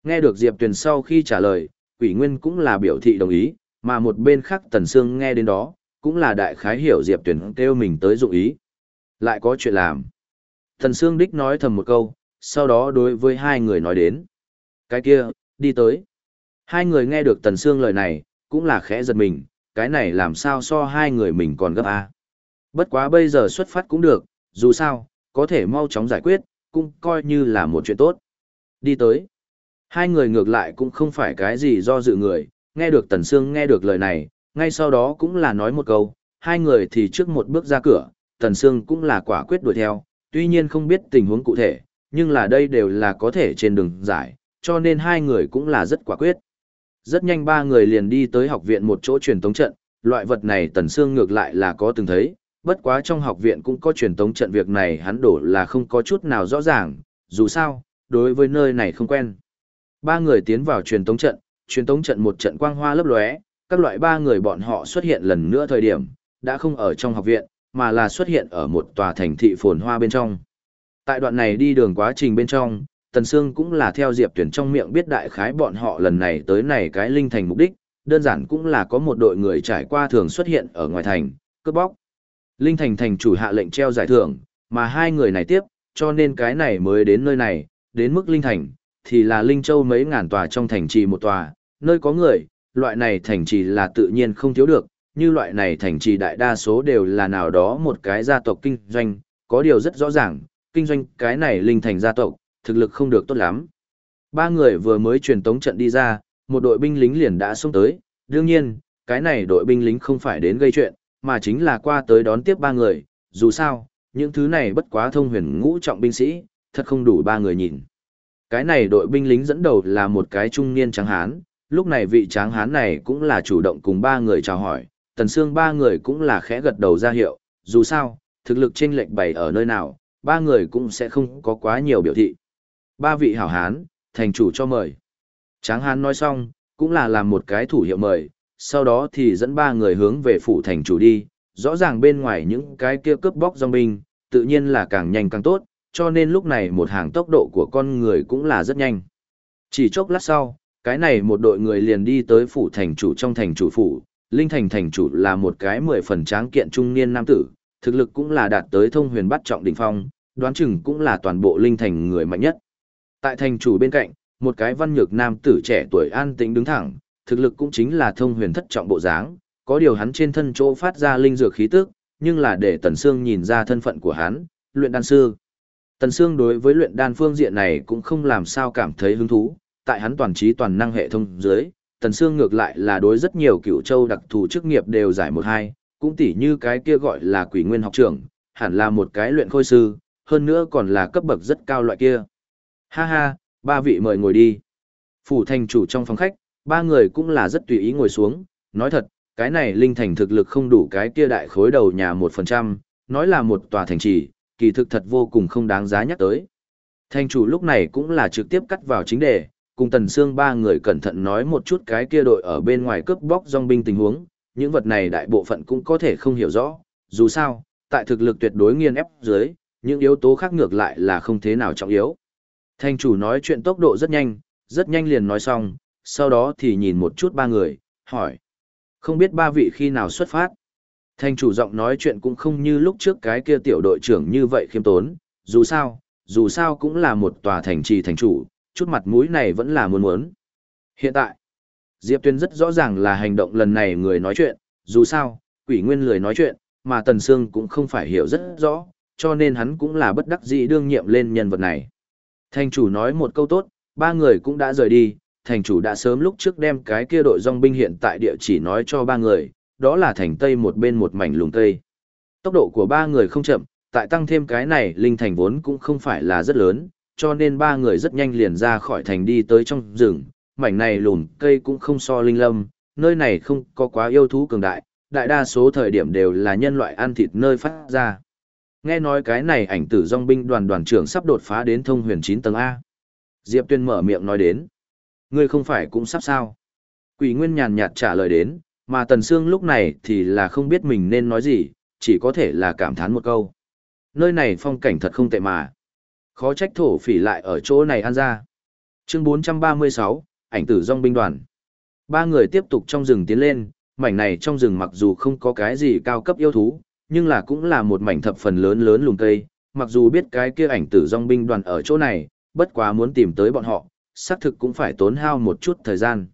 Nghe được Diệp Tuyền sau khi trả lời, quỷ nguyên cũng là biểu thị đồng ý, mà một bên khác Tần Sương nghe đến đó, cũng là đại khái hiểu Diệp Tuyền kêu mình tới dụng ý. Lại có chuyện làm. Tần Sương đích nói thầm một câu, sau đó đối với hai người nói đến. Cái kia, đi tới. Hai người nghe được Tần Sương lời này, cũng là khẽ giật mình, cái này làm sao so hai người mình còn gấp A. Bất quá bây giờ xuất phát cũng được, dù sao, có thể mau chóng giải quyết, cũng coi như là một chuyện tốt. Đi tới. Hai người ngược lại cũng không phải cái gì do dự người, nghe được Tần Sương nghe được lời này, ngay sau đó cũng là nói một câu, hai người thì trước một bước ra cửa, Tần Sương cũng là quả quyết đuổi theo, tuy nhiên không biết tình huống cụ thể, nhưng là đây đều là có thể trên đường giải, cho nên hai người cũng là rất quả quyết. Rất nhanh ba người liền đi tới học viện một chỗ truyền tống trận, loại vật này Tần Sương ngược lại là có từng thấy, bất quá trong học viện cũng có truyền tống trận việc này hắn đổ là không có chút nào rõ ràng, dù sao, đối với nơi này không quen. Ba người tiến vào truyền tống trận, truyền tống trận một trận quang hoa lấp lóe, các loại ba người bọn họ xuất hiện lần nữa thời điểm, đã không ở trong học viện, mà là xuất hiện ở một tòa thành thị phồn hoa bên trong. Tại đoạn này đi đường quá trình bên trong, Tần Sương cũng là theo Diệp Tuyển trong miệng biết đại khái bọn họ lần này tới này cái linh thành mục đích, đơn giản cũng là có một đội người trải qua thường xuất hiện ở ngoài thành, cướp bóc. Linh thành thành chủ hạ lệnh treo giải thưởng, mà hai người này tiếp, cho nên cái này mới đến nơi này, đến mức linh thành, thì là linh châu mấy ngàn tòa trong thành trì một tòa, nơi có người, loại này thành trì là tự nhiên không thiếu được, như loại này thành trì đại đa số đều là nào đó một cái gia tộc kinh doanh, có điều rất rõ ràng, kinh doanh cái này linh thành gia tộc, thực lực không được tốt lắm. Ba người vừa mới truyền tống trận đi ra, một đội binh lính liền đã xuống tới, đương nhiên, cái này đội binh lính không phải đến gây chuyện, mà chính là qua tới đón tiếp ba người, dù sao, những thứ này bất quá thông huyền ngũ trọng binh sĩ, thật không đủ ba người nhìn. Cái này đội binh lính dẫn đầu là một cái trung niên tráng hán, lúc này vị tráng hán này cũng là chủ động cùng ba người chào hỏi, tần xương ba người cũng là khẽ gật đầu ra hiệu, dù sao, thực lực trên lệch bày ở nơi nào, ba người cũng sẽ không có quá nhiều biểu thị. Ba vị hảo hán, thành chủ cho mời. Tráng hán nói xong, cũng là làm một cái thủ hiệu mời, sau đó thì dẫn ba người hướng về phủ thành chủ đi, rõ ràng bên ngoài những cái kia cướp bóc dòng binh, tự nhiên là càng nhanh càng tốt, cho nên lúc này một hàng tốc độ của con người cũng là rất nhanh. Chỉ chốc lát sau, cái này một đội người liền đi tới phủ thành chủ trong thành chủ phủ, Linh Thành thành chủ là một cái mười phần tráng kiện trung niên nam tử, thực lực cũng là đạt tới thông huyền bắt trọng đỉnh phong, đoán chừng cũng là toàn bộ Linh Thành người mạnh nhất. Tại thành chủ bên cạnh, một cái văn nhược nam tử trẻ tuổi an tĩnh đứng thẳng, thực lực cũng chính là thông huyền thất trọng bộ dáng, có điều hắn trên thân chỗ phát ra linh dược khí tức, nhưng là để Tần Sương nhìn ra thân phận của hắn, luyện đan sư. Tần Sương đối với luyện đan phương diện này cũng không làm sao cảm thấy hứng thú, tại hắn toàn trí toàn năng hệ thống dưới, Tần Sương ngược lại là đối rất nhiều cựu châu đặc thù chức nghiệp đều giải một hai, cũng tỉ như cái kia gọi là quỷ nguyên học trưởng, hẳn là một cái luyện khôi sư, hơn nữa còn là cấp bậc rất cao loại kia. Ha ha, ba vị mời ngồi đi. Phủ thành chủ trong phòng khách, ba người cũng là rất tùy ý ngồi xuống, nói thật, cái này linh thành thực lực không đủ cái kia đại khối đầu nhà 1%, nói là một tòa thành trì, kỳ thực thật vô cùng không đáng giá nhắc tới. Thành chủ lúc này cũng là trực tiếp cắt vào chính đề, cùng Tần Sương ba người cẩn thận nói một chút cái kia đội ở bên ngoài cướp bóc dòng binh tình huống, những vật này đại bộ phận cũng có thể không hiểu rõ, dù sao, tại thực lực tuyệt đối nghiên ép dưới, những yếu tố khác ngược lại là không thế nào trọng yếu. Thành chủ nói chuyện tốc độ rất nhanh, rất nhanh liền nói xong, sau đó thì nhìn một chút ba người, hỏi. Không biết ba vị khi nào xuất phát? Thành chủ giọng nói chuyện cũng không như lúc trước cái kia tiểu đội trưởng như vậy khiêm tốn, dù sao, dù sao cũng là một tòa thành trì thành chủ, chút mặt mũi này vẫn là muốn muốn. Hiện tại, Diệp Tuyên rất rõ ràng là hành động lần này người nói chuyện, dù sao, quỷ nguyên lười nói chuyện, mà Tần Sương cũng không phải hiểu rất rõ, cho nên hắn cũng là bất đắc dĩ đương nhiệm lên nhân vật này. Thành chủ nói một câu tốt, ba người cũng đã rời đi, thành chủ đã sớm lúc trước đem cái kia đội dòng binh hiện tại địa chỉ nói cho ba người, đó là thành tây một bên một mảnh lùng tây. Tốc độ của ba người không chậm, tại tăng thêm cái này linh thành vốn cũng không phải là rất lớn, cho nên ba người rất nhanh liền ra khỏi thành đi tới trong rừng, mảnh này lùn cây cũng không so linh lâm, nơi này không có quá yêu thú cường đại, đại đa số thời điểm đều là nhân loại ăn thịt nơi phát ra. Nghe nói cái này ảnh tử dòng binh đoàn đoàn trưởng sắp đột phá đến thông huyền 9 tầng A. Diệp Tuyên mở miệng nói đến. Ngươi không phải cũng sắp sao. Quỷ Nguyên nhàn nhạt trả lời đến, mà Tần Sương lúc này thì là không biết mình nên nói gì, chỉ có thể là cảm thán một câu. Nơi này phong cảnh thật không tệ mà. Khó trách thổ phỉ lại ở chỗ này ăn ra. Chương 436, ảnh tử dòng binh đoàn. Ba người tiếp tục trong rừng tiến lên, mảnh này trong rừng mặc dù không có cái gì cao cấp yêu thú, nhưng là cũng là một mảnh thập phần lớn lớn lùng cây, mặc dù biết cái kia ảnh tử dòng binh đoàn ở chỗ này, bất quá muốn tìm tới bọn họ, xác thực cũng phải tốn hao một chút thời gian.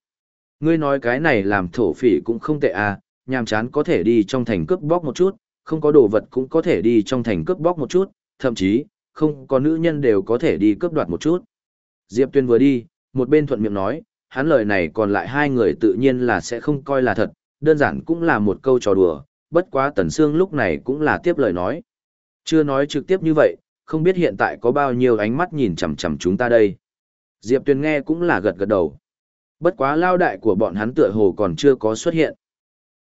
Ngươi nói cái này làm thổ phỉ cũng không tệ à, nhàm chán có thể đi trong thành cướp bóc một chút, không có đồ vật cũng có thể đi trong thành cướp bóc một chút, thậm chí, không có nữ nhân đều có thể đi cướp đoạt một chút. Diệp Tuyên vừa đi, một bên thuận miệng nói, hắn lời này còn lại hai người tự nhiên là sẽ không coi là thật, đơn giản cũng là một câu trò đùa, bất quá Tần Sương lúc này cũng là tiếp lời nói. Chưa nói trực tiếp như vậy, không biết hiện tại có bao nhiêu ánh mắt nhìn chằm chằm chúng ta đây. Diệp Tuyền nghe cũng là gật gật đầu. Bất quá lao đại của bọn hắn tựa hồ còn chưa có xuất hiện.